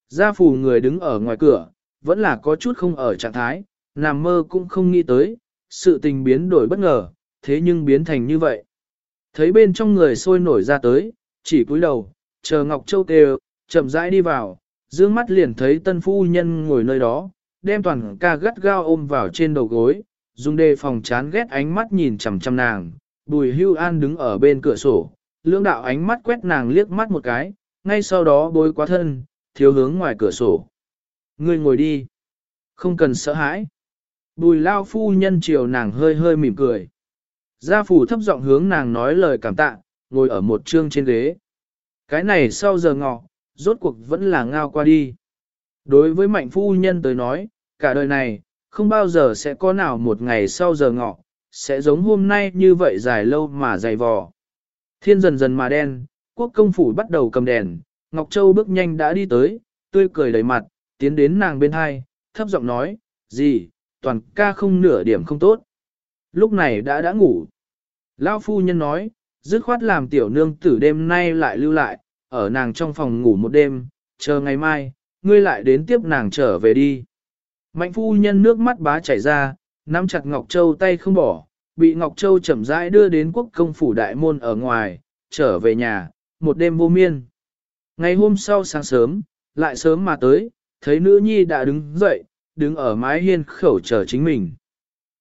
Gia phù người đứng ở ngoài cửa, vẫn là có chút không ở trạng thái, nằm mơ cũng không nghĩ tới, sự tình biến đổi bất ngờ, thế nhưng biến thành như vậy. Thấy bên trong người sôi nổi ra tới, chỉ cúi đầu, chờ Ngọc Châu kêu, chậm rãi đi vào, dương mắt liền thấy tân phu nhân ngồi nơi đó, đem toàn ca gắt gao ôm vào trên đầu gối, dùng đề phòng chán ghét ánh mắt nhìn chằm chằm nàng, bùi hưu an đứng ở bên cửa sổ, lưỡng đạo ánh mắt quét nàng liếc mắt một cái, ngay sau đó bối quá thân, thiếu hướng ngoài cửa sổ. Ngươi ngồi đi. Không cần sợ hãi. Bùi lao phu nhân chiều nàng hơi hơi mỉm cười. Gia phủ thấp giọng hướng nàng nói lời cảm tạ, ngồi ở một trương trên ghế. Cái này sau giờ ngọ, rốt cuộc vẫn là ngao qua đi. Đối với mạnh phu nhân tới nói, cả đời này, không bao giờ sẽ có nào một ngày sau giờ ngọ, sẽ giống hôm nay như vậy dài lâu mà dày vò. Thiên dần dần mà đen, quốc công phủ bắt đầu cầm đèn, Ngọc Châu bước nhanh đã đi tới, tươi cười đầy mặt, tiến đến nàng bên hai, thấp giọng nói, gì, toàn ca không nửa điểm không tốt. Lúc này đã đã ngủ. Lão phu nhân nói, dứt khoát làm tiểu nương tử đêm nay lại lưu lại, ở nàng trong phòng ngủ một đêm, chờ ngày mai, ngươi lại đến tiếp nàng trở về đi. Mạnh phu nhân nước mắt bá chảy ra, nắm chặt Ngọc Châu tay không bỏ, bị Ngọc Châu chậm rãi đưa đến quốc công phủ đại môn ở ngoài, trở về nhà, một đêm vô miên. Ngày hôm sau sáng sớm, lại sớm mà tới, thấy nữ nhi đã đứng dậy, đứng ở mái hiên khẩu chờ chính mình.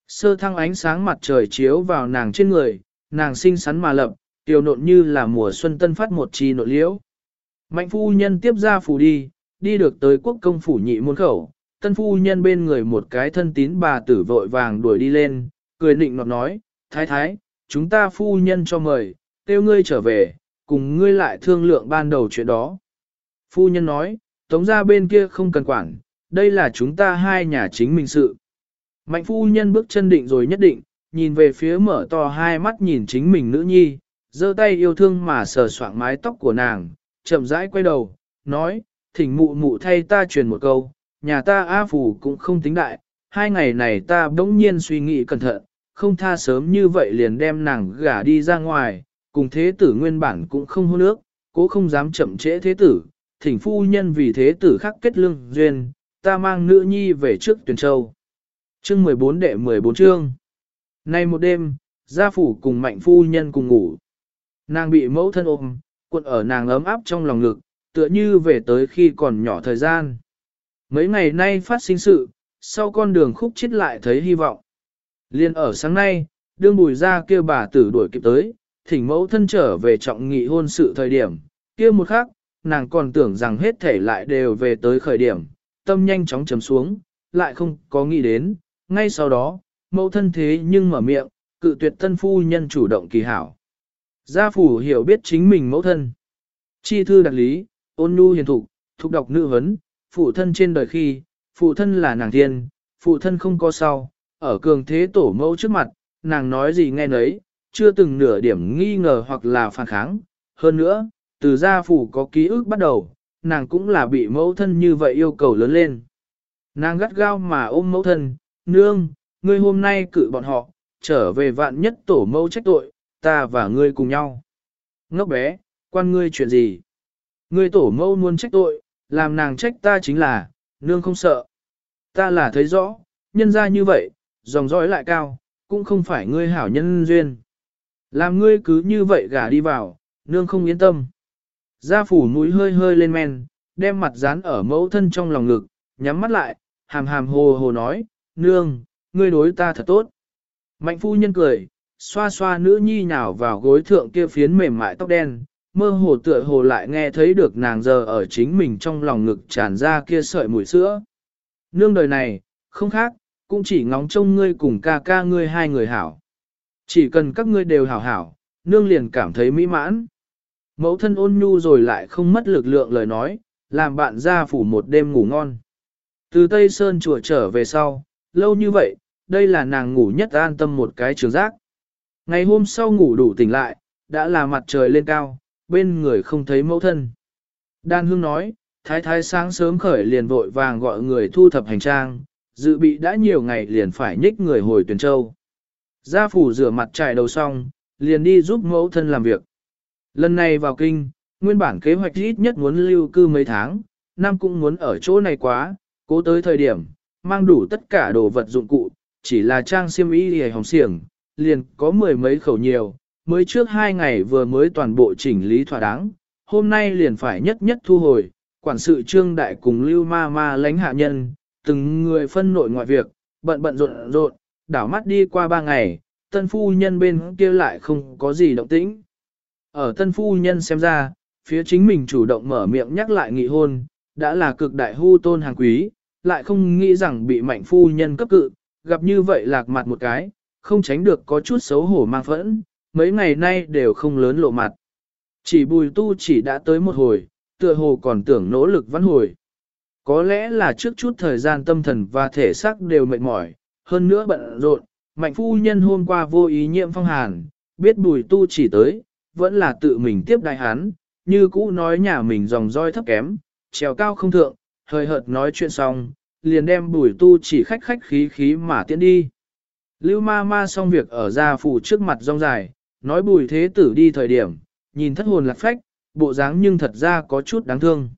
Sơ thăng ánh sáng mặt trời chiếu vào nàng trên người, nàng xinh xắn mà lập, tiểu nộn như là mùa xuân tân phát một chi nội liễu. Mạnh phu nhân tiếp ra phủ đi, đi được tới quốc công phủ nhị môn khẩu, tân phu nhân bên người một cái thân tín bà tử vội vàng đuổi đi lên, cười nịnh nọt nói, thái thái, chúng ta phu nhân cho mời, kêu ngươi trở về, cùng ngươi lại thương lượng ban đầu chuyện đó. Phu nhân nói, tống ra bên kia không cần quản, đây là chúng ta hai nhà chính mình sự. Mạnh phu nhân bước chân định rồi nhất định, nhìn về phía mở to hai mắt nhìn chính mình nữ nhi, giơ tay yêu thương mà sờ soạng mái tóc của nàng, chậm rãi quay đầu, nói, thỉnh mụ mụ thay ta truyền một câu, nhà ta A Phủ cũng không tính đại, hai ngày này ta bỗng nhiên suy nghĩ cẩn thận, không tha sớm như vậy liền đem nàng gả đi ra ngoài, cùng thế tử nguyên bản cũng không hôn nước, cố không dám chậm trễ thế tử, thỉnh phu nhân vì thế tử khắc kết lương duyên, ta mang nữ nhi về trước tuyển châu. Chương 14 đệ 14 chương. Nay một đêm, gia phủ cùng mạnh phu nhân cùng ngủ. Nàng bị mẫu thân ôm, cuộn ở nàng ấm áp trong lòng ngực, tựa như về tới khi còn nhỏ thời gian. Mấy ngày nay phát sinh sự, sau con đường khúc chết lại thấy hy vọng. Liên ở sáng nay, đương bùi ra kêu bà tử đuổi kịp tới, thỉnh mẫu thân trở về trọng nghị hôn sự thời điểm, kia một khắc, nàng còn tưởng rằng hết thể lại đều về tới khởi điểm, tâm nhanh chóng chấm xuống, lại không có nghĩ đến, ngay sau đó, mẫu thân thế nhưng mở miệng, cự tuyệt thân phu nhân chủ động kỳ hảo. Gia phủ hiểu biết chính mình mẫu thân. Chi thư đặc lý, ôn nhu hiền thục, thục đọc nữ vấn, phụ thân trên đời khi, phụ thân là nàng thiên, phụ thân không có sau, ở cường thế tổ mẫu trước mặt, nàng nói gì nghe nấy, chưa từng nửa điểm nghi ngờ hoặc là phản kháng. Hơn nữa, từ gia phủ có ký ức bắt đầu, nàng cũng là bị mẫu thân như vậy yêu cầu lớn lên. Nàng gắt gao mà ôm mẫu thân, nương, ngươi hôm nay cự bọn họ, trở về vạn nhất tổ mẫu trách tội, ta và ngươi cùng nhau. Ngốc bé, quan ngươi chuyện gì? Ngươi tổ mẫu muốn trách tội, làm nàng trách ta chính là, nương không sợ. Ta là thấy rõ, nhân ra như vậy, dòng dõi lại cao, cũng không phải ngươi hảo nhân duyên. Làm ngươi cứ như vậy gả đi vào, nương không yên tâm. Gia phủ mũi hơi hơi lên men, đem mặt dán ở mẫu thân trong lòng ngực, nhắm mắt lại, hàm hàm hồ hồ nói, nương, ngươi đối ta thật tốt. Mạnh phu nhân cười, xoa xoa nữ nhi nhào vào gối thượng kia phiến mềm mại tóc đen, mơ hồ tựa hồ lại nghe thấy được nàng giờ ở chính mình trong lòng ngực tràn ra kia sợi mùi sữa. Nương đời này, không khác, cũng chỉ ngóng trông ngươi cùng ca ca ngươi hai người hảo. Chỉ cần các ngươi đều hảo hảo, nương liền cảm thấy mỹ mãn. Mẫu thân ôn nhu rồi lại không mất lực lượng lời nói, làm bạn ra phủ một đêm ngủ ngon. Từ Tây Sơn chùa trở về sau, lâu như vậy, đây là nàng ngủ nhất an tâm một cái trường giác. Ngày hôm sau ngủ đủ tỉnh lại, đã là mặt trời lên cao, bên người không thấy mẫu thân. Đan Hương nói, thái thái sáng sớm khởi liền vội vàng gọi người thu thập hành trang, dự bị đã nhiều ngày liền phải nhích người hồi tuyển châu. Gia phủ rửa mặt trải đầu xong, liền đi giúp mẫu thân làm việc. Lần này vào kinh, nguyên bản kế hoạch ít nhất muốn lưu cư mấy tháng, nam cũng muốn ở chỗ này quá, cố tới thời điểm, mang đủ tất cả đồ vật dụng cụ, chỉ là trang xiêm y hề hồng xiềng, liền có mười mấy khẩu nhiều, mới trước hai ngày vừa mới toàn bộ chỉnh lý thỏa đáng, hôm nay liền phải nhất nhất thu hồi, quản sự trương đại cùng lưu ma ma lãnh hạ nhân, từng người phân nội ngoại việc, bận bận rộn rộn, đảo mắt đi qua ba ngày, tân phu nhân bên kia lại không có gì động tĩnh. Ở tân phu nhân xem ra, phía chính mình chủ động mở miệng nhắc lại nghị hôn, đã là cực đại hưu tôn hàng quý, lại không nghĩ rằng bị mạnh phu nhân cấp cự, gặp như vậy lạc mặt một cái, không tránh được có chút xấu hổ mang phẫn, mấy ngày nay đều không lớn lộ mặt. Chỉ bùi tu chỉ đã tới một hồi, tựa hồ còn tưởng nỗ lực văn hồi. Có lẽ là trước chút thời gian tâm thần và thể xác đều mệt mỏi, hơn nữa bận rộn, mạnh phu nhân hôm qua vô ý nhiễm phong hàn, biết bùi tu chỉ tới, vẫn là tự mình tiếp đại hán, như cũ nói nhà mình dòng roi thấp kém, trèo cao không thượng, hơi hợt nói chuyện xong, liền đem bùi tu chỉ khách khách khí khí mà tiến đi. Lưu ma ma xong việc ở gia phủ trước mặt rong dài, nói bùi thế tử đi thời điểm, nhìn thất hồn lạc phách, bộ dáng nhưng thật ra có chút đáng thương.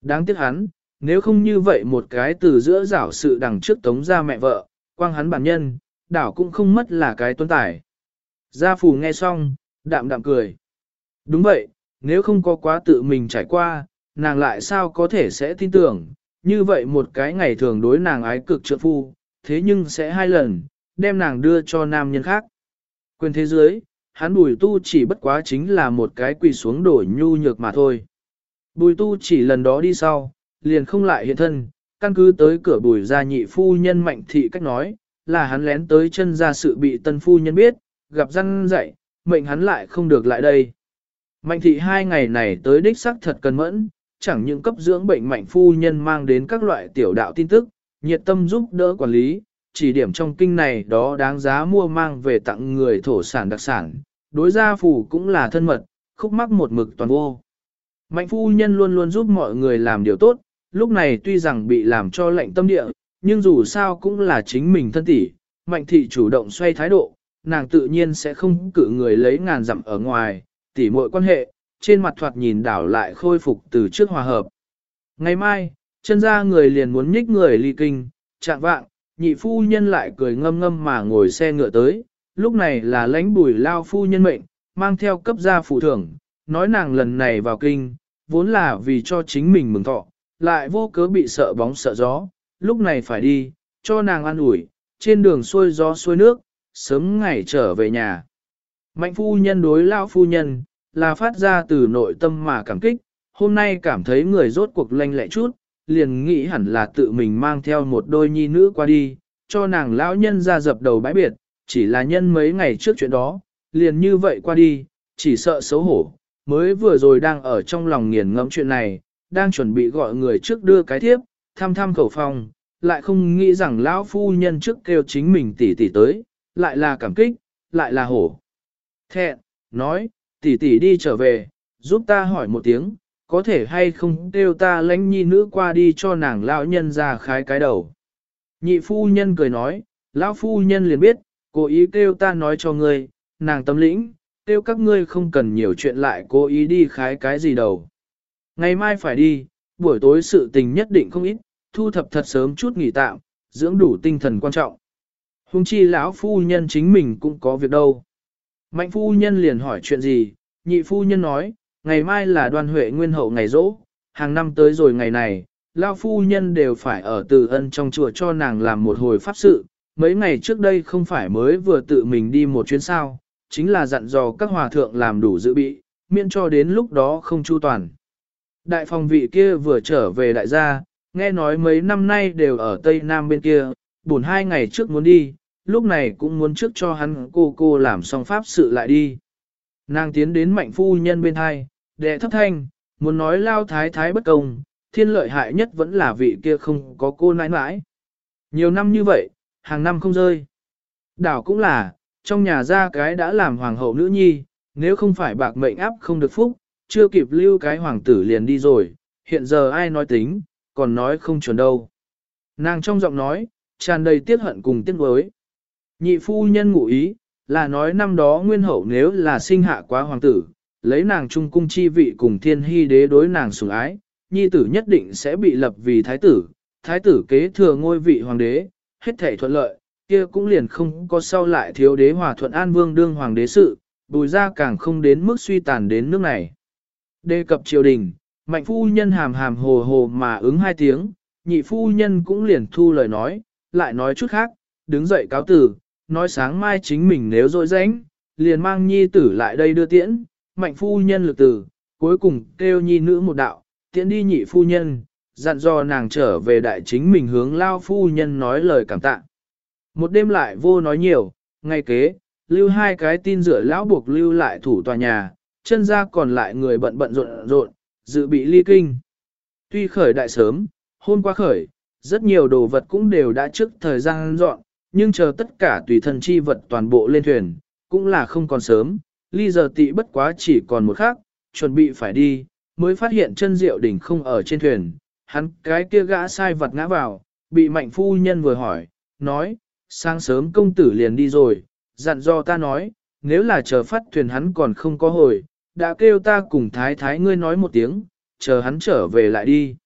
Đáng tiếc hắn, nếu không như vậy một cái từ giữa giảo sự đằng trước tống ra mẹ vợ, quang hắn bản nhân, đảo cũng không mất là cái tuân tải. Gia phù nghe xong, đạm đạm cười. Đúng vậy, nếu không có quá tự mình trải qua, nàng lại sao có thể sẽ tin tưởng, như vậy một cái ngày thường đối nàng ái cực trượng phu, thế nhưng sẽ hai lần, đem nàng đưa cho nam nhân khác. Quyền thế giới, hắn bùi tu chỉ bất quá chính là một cái quỳ xuống đổi nhu nhược mà thôi. Bùi tu chỉ lần đó đi sau, liền không lại hiện thân, căn cứ tới cửa bùi gia nhị phu nhân mạnh thị cách nói, là hắn lén tới chân ra sự bị tân phu nhân biết, gặp răn dạy, mệnh hắn lại không được lại đây. Mạnh thị hai ngày này tới đích sắc thật cần mẫn, chẳng những cấp dưỡng bệnh mạnh phu nhân mang đến các loại tiểu đạo tin tức, nhiệt tâm giúp đỡ quản lý, chỉ điểm trong kinh này đó đáng giá mua mang về tặng người thổ sản đặc sản, đối gia phủ cũng là thân mật, khúc mắc một mực toàn vô. Mạnh phu nhân luôn luôn giúp mọi người làm điều tốt, lúc này tuy rằng bị làm cho lệnh tâm địa, nhưng dù sao cũng là chính mình thân tỷ, mạnh thị chủ động xoay thái độ, nàng tự nhiên sẽ không cử người lấy ngàn dặm ở ngoài, tỷ muội quan hệ, trên mặt thoạt nhìn đảo lại khôi phục từ trước hòa hợp. Ngày mai, chân ra người liền muốn nhích người ly kinh, chạm vạng, nhị phu nhân lại cười ngâm ngâm mà ngồi xe ngựa tới, lúc này là lãnh bùi lao phu nhân mệnh, mang theo cấp gia phụ thưởng, nói nàng lần này vào kinh, vốn là vì cho chính mình mừng thọ, lại vô cớ bị sợ bóng sợ gió, lúc này phải đi, cho nàng ăn ủi, trên đường xuôi gió xuôi nước, sớm ngày trở về nhà. Mạnh phu nhân đối lao phu nhân, là phát ra từ nội tâm mà cảm kích, hôm nay cảm thấy người rốt cuộc lanh lẹ chút, liền nghĩ hẳn là tự mình mang theo một đôi nhi nữ qua đi, cho nàng lão nhân ra dập đầu bãi biệt, chỉ là nhân mấy ngày trước chuyện đó, liền như vậy qua đi, chỉ sợ xấu hổ, mới vừa rồi đang ở trong lòng nghiền ngẫm chuyện này, đang chuẩn bị gọi người trước đưa cái thiếp, thăm thăm khẩu phòng, lại không nghĩ rằng lão phu nhân trước kêu chính mình tỷ tỷ tới, lại là cảm kích, lại là hổ. Thẹn, nói, tỷ tỷ đi trở về, giúp ta hỏi một tiếng, có thể hay không kêu ta lãnh nhi nữ qua đi cho nàng lão nhân ra khái cái đầu. Nhị phu nhân cười nói, lão phu nhân liền biết, cố ý kêu ta nói cho ngươi, nàng tâm lĩnh, kêu các ngươi không cần nhiều chuyện lại cố ý đi khái cái gì đầu. Ngày mai phải đi, buổi tối sự tình nhất định không ít, thu thập thật sớm chút nghỉ tạm, dưỡng đủ tinh thần quan trọng. Hùng chi lão phu nhân chính mình cũng có việc đâu. Mạnh phu nhân liền hỏi chuyện gì, nhị phu nhân nói, ngày mai là đoan huệ nguyên hậu ngày rỗ, hàng năm tới rồi ngày này, lão phu nhân đều phải ở từ ân trong chùa cho nàng làm một hồi pháp sự, mấy ngày trước đây không phải mới vừa tự mình đi một chuyến sao, chính là dặn dò các hòa thượng làm đủ dự bị, miễn cho đến lúc đó không chu toàn. Đại phòng vị kia vừa trở về đại gia, nghe nói mấy năm nay đều ở Tây Nam bên kia, buồn hai ngày trước muốn đi, lúc này cũng muốn trước cho hắn cô cô làm xong pháp sự lại đi. Nàng tiến đến mạnh phu nhân bên hai, đệ thấp thanh, muốn nói lao thái thái bất công, thiên lợi hại nhất vẫn là vị kia không có cô nãi nãi. Nhiều năm như vậy, hàng năm không rơi. Đảo cũng là, trong nhà ra cái đã làm hoàng hậu nữ nhi, nếu không phải bạc mệnh áp không được phúc, chưa kịp lưu cái hoàng tử liền đi rồi, hiện giờ ai nói tính, còn nói không chuẩn đâu. Nàng trong giọng nói, tràn đầy tiếc hận cùng tiếc nuối. Nhị phu nhân ngụ ý, là nói năm đó nguyên hậu nếu là sinh hạ quá hoàng tử, lấy nàng trung cung chi vị cùng thiên hy đế đối nàng sủng ái, nhi tử nhất định sẽ bị lập vì thái tử, thái tử kế thừa ngôi vị hoàng đế, hết thể thuận lợi, kia cũng liền không có sau lại thiếu đế hòa thuận an vương đương hoàng đế sự, bùi ra càng không đến mức suy tàn đến nước này. Đề cập triều đình, mạnh phu nhân hàm hàm hồ hồ mà ứng hai tiếng, nhị phu nhân cũng liền thu lời nói, lại nói chút khác, đứng dậy cáo tử, nói sáng mai chính mình nếu dội rãnh, liền mang nhi tử lại đây đưa tiễn, mạnh phu nhân lực tử, cuối cùng kêu nhi nữ một đạo, tiễn đi nhị phu nhân, dặn dò nàng trở về đại chính mình hướng lao phu nhân nói lời cảm tạ. Một đêm lại vô nói nhiều, ngay kế, lưu hai cái tin rửa lão buộc lưu lại thủ tòa nhà, chân ra còn lại người bận bận rộn rộn, dự bị ly kinh. Tuy khởi đại sớm, hôm qua khởi, rất nhiều đồ vật cũng đều đã trước thời gian dọn, nhưng chờ tất cả tùy thân chi vật toàn bộ lên thuyền, cũng là không còn sớm, ly giờ tị bất quá chỉ còn một khắc, chuẩn bị phải đi, mới phát hiện chân diệu đỉnh không ở trên thuyền, hắn cái kia gã sai vật ngã vào, bị mạnh phu nhân vừa hỏi, nói, sáng sớm công tử liền đi rồi, dặn do ta nói, nếu là chờ phát thuyền hắn còn không có hồi, đã kêu ta cùng thái thái ngươi nói một tiếng, chờ hắn trở về lại đi.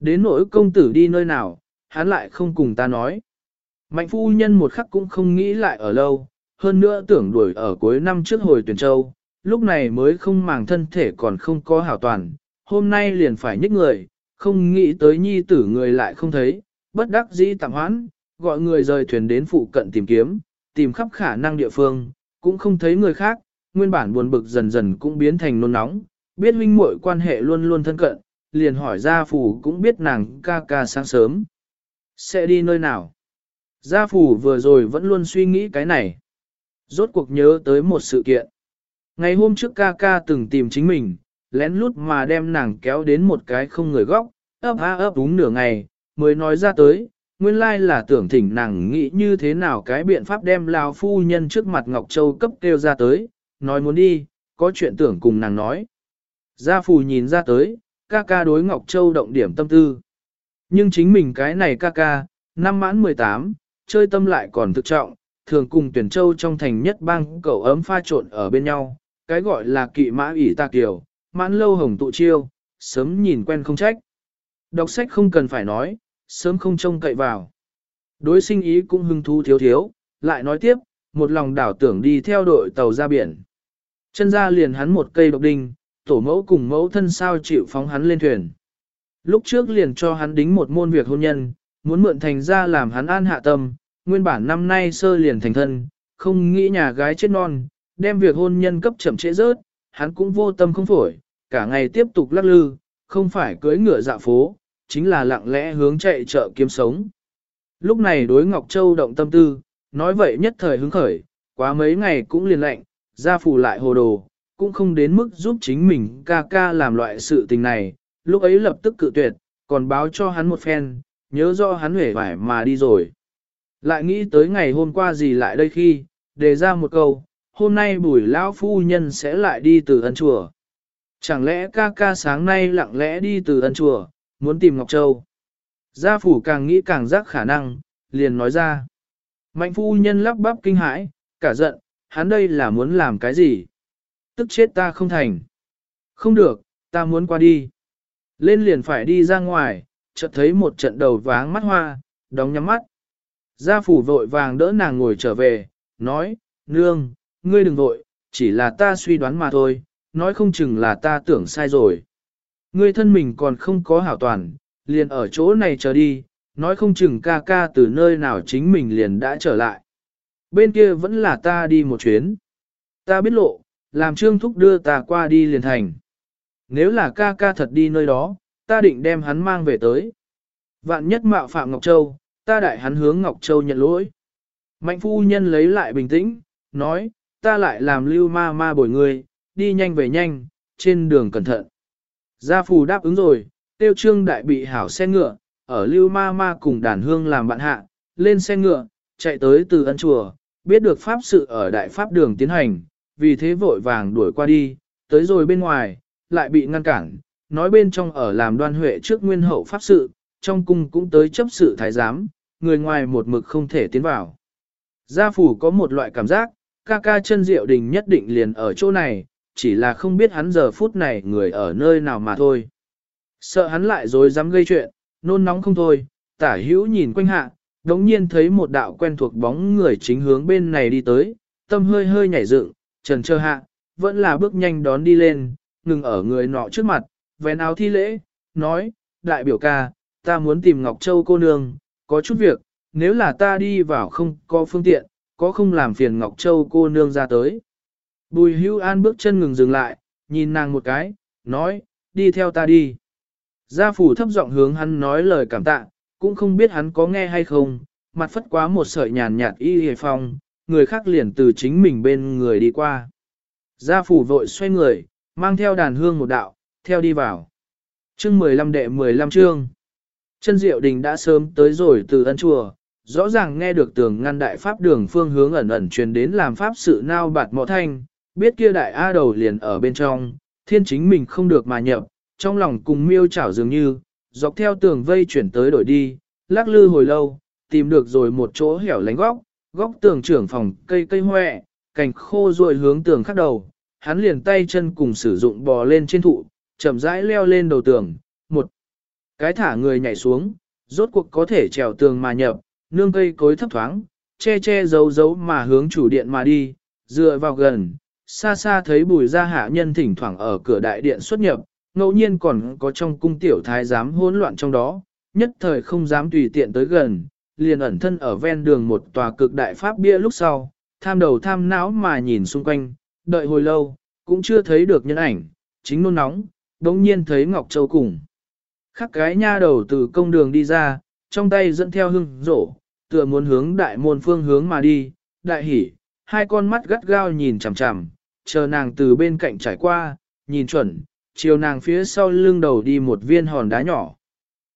Đến nỗi công tử đi nơi nào, hắn lại không cùng ta nói. Mạnh phu nhân một khắc cũng không nghĩ lại ở lâu, hơn nữa tưởng đuổi ở cuối năm trước hồi tuyển châu, lúc này mới không màng thân thể còn không có hảo toàn, hôm nay liền phải nhích người, không nghĩ tới nhi tử người lại không thấy, bất đắc dĩ tạm hoãn, gọi người rời thuyền đến phụ cận tìm kiếm, tìm khắp khả năng địa phương, cũng không thấy người khác, nguyên bản buồn bực dần dần cũng biến thành nôn nóng, biết huynh muội quan hệ luôn luôn thân cận, liền hỏi gia phủ cũng biết nàng ca ca sáng sớm. Sẽ đi nơi nào? Gia phủ vừa rồi vẫn luôn suy nghĩ cái này. Rốt cuộc nhớ tới một sự kiện. Ngày hôm trước ca ca từng tìm chính mình, lén lút mà đem nàng kéo đến một cái không người góc, ấp á ấp đúng nửa ngày, mới nói ra tới, nguyên lai là tưởng thỉnh nàng nghĩ như thế nào cái biện pháp đem lao phu nhân trước mặt Ngọc Châu cấp kêu ra tới, nói muốn đi, có chuyện tưởng cùng nàng nói. Gia phù nhìn ra tới, ca ca đối Ngọc Châu động điểm tâm tư. Nhưng chính mình cái này ca ca, năm mãn 18, chơi tâm lại còn thực trọng, thường cùng tuyển châu trong thành nhất bang cậu ấm pha trộn ở bên nhau, cái gọi là kỵ mã ủy ta kiều, mãn lâu hồng tụ chiêu, sớm nhìn quen không trách. Đọc sách không cần phải nói, sớm không trông cậy vào. Đối sinh ý cũng hưng thú thiếu thiếu, lại nói tiếp, một lòng đảo tưởng đi theo đội tàu ra biển. Chân ra liền hắn một cây độc đinh, tổ mẫu cùng mẫu thân sao chịu phóng hắn lên thuyền. Lúc trước liền cho hắn đính một môn việc hôn nhân, muốn mượn thành ra làm hắn an hạ tâm, nguyên bản năm nay sơ liền thành thân, không nghĩ nhà gái chết non, đem việc hôn nhân cấp chậm trễ rớt, hắn cũng vô tâm không phổi, cả ngày tiếp tục lắc lư, không phải cưỡi ngựa dạ phố, chính là lặng lẽ hướng chạy chợ kiếm sống. Lúc này đối Ngọc Châu động tâm tư, nói vậy nhất thời hứng khởi, quá mấy ngày cũng liền lạnh, ra phủ lại hồ đồ, cũng không đến mức giúp chính mình ca ca làm loại sự tình này, lúc ấy lập tức cự tuyệt, còn báo cho hắn một phen, nhớ do hắn hể vải mà đi rồi. Lại nghĩ tới ngày hôm qua gì lại đây khi, đề ra một câu, hôm nay bùi lão phu nhân sẽ lại đi từ ân chùa. Chẳng lẽ ca ca sáng nay lặng lẽ đi từ ân chùa, muốn tìm Ngọc Châu. Gia phủ càng nghĩ càng giác khả năng, liền nói ra. Mạnh phu nhân lắp bắp kinh hãi, cả giận, hắn đây là muốn làm cái gì? Tức chết ta không thành. Không được, ta muốn qua đi. Lên liền phải đi ra ngoài, chợt thấy một trận đầu váng mắt hoa, đóng nhắm mắt. Gia phủ vội vàng đỡ nàng ngồi trở về, nói, nương, ngươi đừng vội, chỉ là ta suy đoán mà thôi, nói không chừng là ta tưởng sai rồi. Ngươi thân mình còn không có hảo toàn, liền ở chỗ này chờ đi, nói không chừng ca ca từ nơi nào chính mình liền đã trở lại. Bên kia vẫn là ta đi một chuyến. Ta biết lộ, làm trương thúc đưa ta qua đi liền thành. Nếu là ca ca thật đi nơi đó, ta định đem hắn mang về tới. Vạn nhất mạo phạm Ngọc Châu, ta đại hắn hướng Ngọc Châu nhận lỗi. Mạnh phu nhân lấy lại bình tĩnh, nói, ta lại làm lưu ma ma bồi người, đi nhanh về nhanh, trên đường cẩn thận. Gia phù đáp ứng rồi, tiêu trương đại bị hảo xe ngựa, ở lưu ma ma cùng đàn hương làm bạn hạ, lên xe ngựa, chạy tới từ ân chùa, biết được pháp sự ở đại pháp đường tiến hành, vì thế vội vàng đuổi qua đi, tới rồi bên ngoài, lại bị ngăn cản, nói bên trong ở làm đoan huệ trước nguyên hậu pháp sự, trong cung cũng tới chấp sự thái giám, người ngoài một mực không thể tiến vào. Gia phủ có một loại cảm giác, ca ca chân diệu đình nhất định liền ở chỗ này, chỉ là không biết hắn giờ phút này người ở nơi nào mà thôi. Sợ hắn lại rồi dám gây chuyện, nôn nóng không thôi, tả hữu nhìn quanh hạ, đống nhiên thấy một đạo quen thuộc bóng người chính hướng bên này đi tới, tâm hơi hơi nhảy dựng, trần trơ hạ, vẫn là bước nhanh đón đi lên, ngừng ở người nọ trước mặt, vén áo thi lễ, nói, đại biểu ca, ta muốn tìm Ngọc Châu cô nương, có chút việc, nếu là ta đi vào không có phương tiện, có không làm phiền Ngọc Châu cô nương ra tới. Bùi hưu an bước chân ngừng dừng lại, nhìn nàng một cái, nói, đi theo ta đi. Gia phủ thấp giọng hướng hắn nói lời cảm tạ, cũng không biết hắn có nghe hay không, mặt phất quá một sợi nhàn nhạt y hề phong, người khác liền từ chính mình bên người đi qua. Gia phủ vội xoay người, mang theo đàn hương một đạo, theo đi vào. Chương 15 đệ 15 chương. Chân diệu đình đã sớm tới rồi từ ân chùa, rõ ràng nghe được tường ngăn đại pháp đường phương hướng ẩn ẩn truyền đến làm pháp sự nao bạt mọ thanh, biết kia đại A đầu liền ở bên trong, thiên chính mình không được mà nhập, trong lòng cùng miêu chảo dường như, dọc theo tường vây chuyển tới đổi đi, lắc lư hồi lâu, tìm được rồi một chỗ hẻo lánh góc, góc tường trưởng phòng cây cây hoẹ, cành khô rồi hướng tường khắc đầu, hắn liền tay chân cùng sử dụng bò lên trên thụ, chậm rãi leo lên đầu tường, một cái thả người nhảy xuống, rốt cuộc có thể trèo tường mà nhập, nương cây cối thấp thoáng, che che giấu giấu mà hướng chủ điện mà đi, dựa vào gần, xa xa thấy bùi gia hạ nhân thỉnh thoảng ở cửa đại điện xuất nhập, ngẫu nhiên còn có trong cung tiểu thái giám hỗn loạn trong đó, nhất thời không dám tùy tiện tới gần, liền ẩn thân ở ven đường một tòa cực đại pháp bia lúc sau, tham đầu tham não mà nhìn xung quanh, đợi hồi lâu, cũng chưa thấy được nhân ảnh, chính nôn nóng, đống nhiên thấy Ngọc Châu cùng. Khắc cái nha đầu từ công đường đi ra, trong tay dẫn theo hưng rổ, tựa muốn hướng đại môn phương hướng mà đi, đại hỉ, hai con mắt gắt gao nhìn chằm chằm, chờ nàng từ bên cạnh trải qua, nhìn chuẩn, chiều nàng phía sau lưng đầu đi một viên hòn đá nhỏ.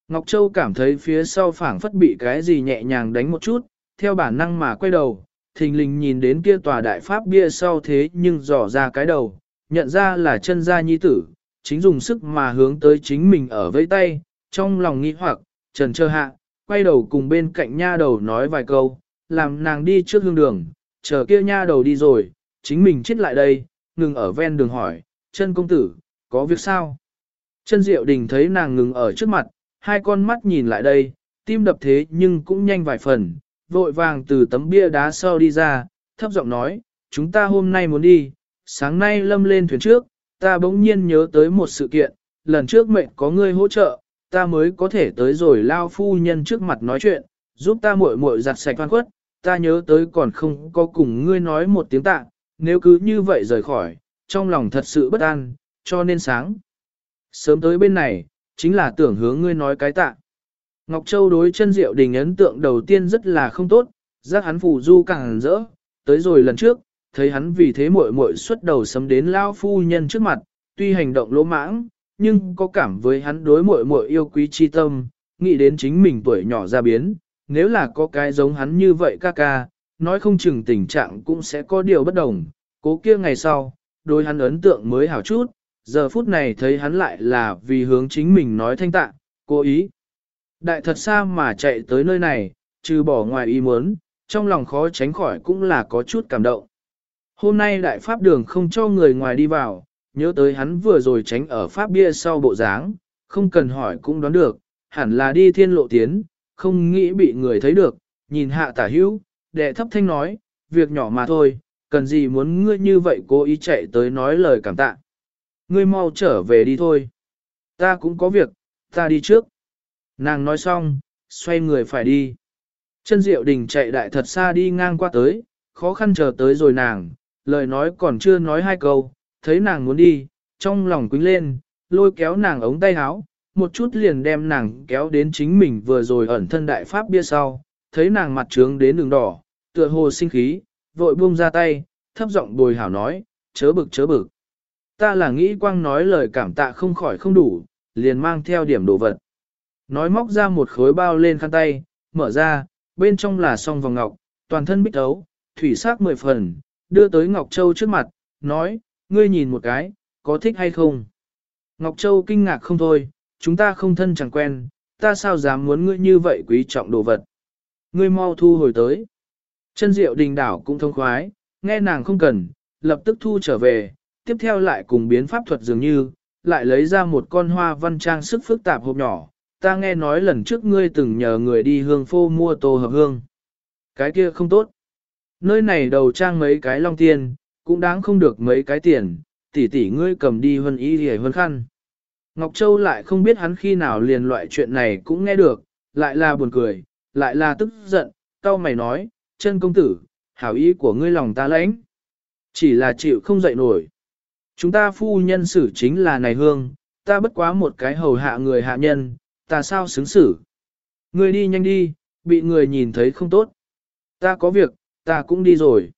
Ngọc Châu cảm thấy phía sau phảng phất bị cái gì nhẹ nhàng đánh một chút, theo bản năng mà quay đầu, thình lình nhìn đến kia tòa đại pháp bia sau thế nhưng dò ra cái đầu, nhận ra là chân gia nhi tử, chính dùng sức mà hướng tới chính mình ở vây tay, trong lòng nghĩ hoặc, trần trơ hạ, quay đầu cùng bên cạnh nha đầu nói vài câu, làm nàng đi trước hương đường, chờ kia nha đầu đi rồi, chính mình chết lại đây, ngừng ở ven đường hỏi, chân công tử, có việc sao? Chân diệu đình thấy nàng ngừng ở trước mặt, hai con mắt nhìn lại đây, tim đập thế nhưng cũng nhanh vài phần, vội vàng từ tấm bia đá sau đi ra, thấp giọng nói, chúng ta hôm nay muốn đi, sáng nay lâm lên thuyền trước, ta bỗng nhiên nhớ tới một sự kiện, lần trước mệnh có ngươi hỗ trợ, ta mới có thể tới rồi lao phu nhân trước mặt nói chuyện, giúp ta muội muội giặt sạch văn quất ta nhớ tới còn không có cùng ngươi nói một tiếng tạ, nếu cứ như vậy rời khỏi, trong lòng thật sự bất an, cho nên sáng. Sớm tới bên này, chính là tưởng hướng ngươi nói cái tạ. Ngọc Châu đối chân diệu đình ấn tượng đầu tiên rất là không tốt, giác hắn phù du càng rỡ, tới rồi lần trước, thấy hắn vì thế muội muội xuất đầu sấm đến lao phu nhân trước mặt, tuy hành động lỗ mãng, nhưng có cảm với hắn đối muội muội yêu quý chi tâm, nghĩ đến chính mình tuổi nhỏ ra biến, nếu là có cái giống hắn như vậy ca ca, nói không chừng tình trạng cũng sẽ có điều bất đồng, cố kia ngày sau, đối hắn ấn tượng mới hảo chút, giờ phút này thấy hắn lại là vì hướng chính mình nói thanh tạ, cố ý. Đại thật xa mà chạy tới nơi này, trừ bỏ ngoài ý muốn, trong lòng khó tránh khỏi cũng là có chút cảm động. Hôm nay đại pháp đường không cho người ngoài đi vào, nhớ tới hắn vừa rồi tránh ở pháp bia sau bộ dáng, không cần hỏi cũng đoán được, hẳn là đi thiên lộ tiến, không nghĩ bị người thấy được, nhìn hạ tả hữu, đệ thấp thanh nói, việc nhỏ mà thôi, cần gì muốn ngươi như vậy cố ý chạy tới nói lời cảm tạ. Ngươi mau trở về đi thôi. Ta cũng có việc, ta đi trước. Nàng nói xong, xoay người phải đi. Chân diệu đình chạy đại thật xa đi ngang qua tới, khó khăn chờ tới rồi nàng, lời nói còn chưa nói hai câu, thấy nàng muốn đi, trong lòng quính lên, lôi kéo nàng ống tay áo, một chút liền đem nàng kéo đến chính mình vừa rồi ẩn thân đại pháp bia sau, thấy nàng mặt trướng đến đường đỏ, tựa hồ sinh khí, vội buông ra tay, thấp giọng bồi hảo nói, chớ bực chớ bực. Ta là nghĩ quang nói lời cảm tạ không khỏi không đủ, liền mang theo điểm đồ vật. Nói móc ra một khối bao lên khăn tay, mở ra, bên trong là song vòng ngọc, toàn thân bích ấu, thủy sắc mười phần, đưa tới Ngọc Châu trước mặt, nói, ngươi nhìn một cái, có thích hay không? Ngọc Châu kinh ngạc không thôi, chúng ta không thân chẳng quen, ta sao dám muốn ngươi như vậy quý trọng đồ vật. Ngươi mau thu hồi tới. Chân diệu đình đảo cũng thông khoái, nghe nàng không cần, lập tức thu trở về, tiếp theo lại cùng biến pháp thuật dường như, lại lấy ra một con hoa văn trang sức phức tạp hộp nhỏ. Ta nghe nói lần trước ngươi từng nhờ người đi hương phô mua tô hợp hương. Cái kia không tốt. Nơi này đầu trang mấy cái long tiền, cũng đáng không được mấy cái tiền, tỷ tỷ ngươi cầm đi hơn ý hề hơn khăn. Ngọc Châu lại không biết hắn khi nào liền loại chuyện này cũng nghe được, lại là buồn cười, lại là tức giận, cao mày nói, chân công tử, hảo ý của ngươi lòng ta lãnh. Chỉ là chịu không dậy nổi. Chúng ta phu nhân xử chính là này hương, ta bất quá một cái hầu hạ người hạ nhân, ta sao xứng xử. Ngươi đi nhanh đi, bị người nhìn thấy không tốt. Ta có việc, ta cũng đi rồi.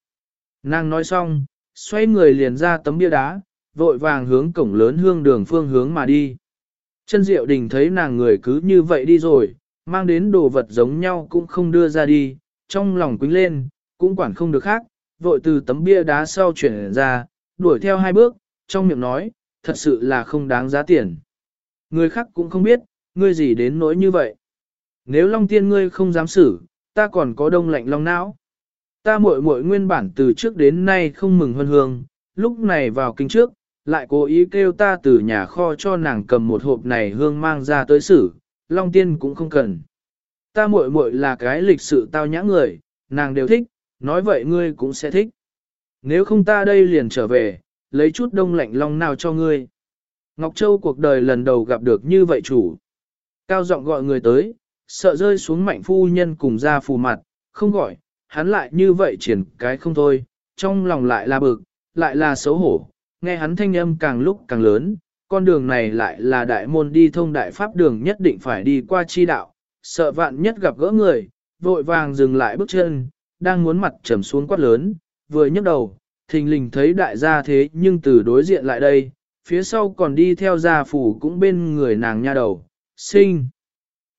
Nàng nói xong, xoay người liền ra tấm bia đá, vội vàng hướng cổng lớn hương đường phương hướng mà đi. Chân diệu đình thấy nàng người cứ như vậy đi rồi, mang đến đồ vật giống nhau cũng không đưa ra đi, trong lòng quính lên, cũng quản không được khác, vội từ tấm bia đá sau chuyển ra, đuổi theo hai bước, trong miệng nói, thật sự là không đáng giá tiền. Người khác cũng không biết, ngươi gì đến nỗi như vậy. Nếu Long Tiên ngươi không dám xử, ta còn có đông lạnh long não. Ta muội muội nguyên bản từ trước đến nay không mừng hơn hương, lúc này vào kinh trước, lại cố ý kêu ta từ nhà kho cho nàng cầm một hộp này hương mang ra tới xử, Long Tiên cũng không cần. Ta muội muội là cái lịch sự tao nhã người, nàng đều thích, nói vậy ngươi cũng sẽ thích. Nếu không ta đây liền trở về, lấy chút đông lạnh long nào cho ngươi. Ngọc Châu cuộc đời lần đầu gặp được như vậy chủ. Cao giọng gọi người tới, sợ rơi xuống mạnh phu nhân cùng ra phù mặt, không gọi, hắn lại như vậy triển cái không thôi, trong lòng lại là bực, lại là xấu hổ, nghe hắn thanh âm càng lúc càng lớn, con đường này lại là đại môn đi thông đại pháp đường nhất định phải đi qua chi đạo, sợ vạn nhất gặp gỡ người, vội vàng dừng lại bước chân, đang muốn mặt trầm xuống quát lớn, vừa nhấc đầu, thình lình thấy đại gia thế nhưng từ đối diện lại đây, phía sau còn đi theo gia phủ cũng bên người nàng nha đầu, sinh.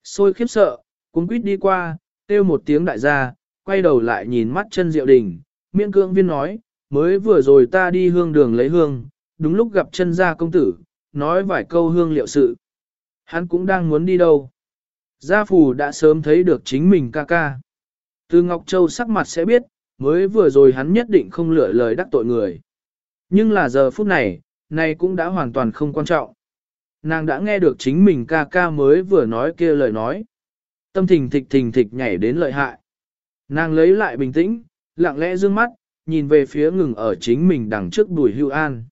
Xôi khiếp sợ, cuốn quýt đi qua, kêu một tiếng đại gia, quay đầu lại nhìn mắt chân diệu đình, miễn cương viên nói, mới vừa rồi ta đi hương đường lấy hương, đúng lúc gặp chân gia công tử, nói vài câu hương liệu sự. Hắn cũng đang muốn đi đâu. Gia phủ đã sớm thấy được chính mình ca ca. Từ Ngọc Châu sắc mặt sẽ biết, mới vừa rồi hắn nhất định không lựa lời đắc tội người. Nhưng là giờ phút này, này cũng đã hoàn toàn không quan trọng. Nàng đã nghe được chính mình ca ca mới vừa nói kia lời nói. Tâm thình thịch thình thịch nhảy đến lợi hại. Nàng lấy lại bình tĩnh, lặng lẽ dương mắt, nhìn về phía ngừng ở chính mình đằng trước bùi hưu an.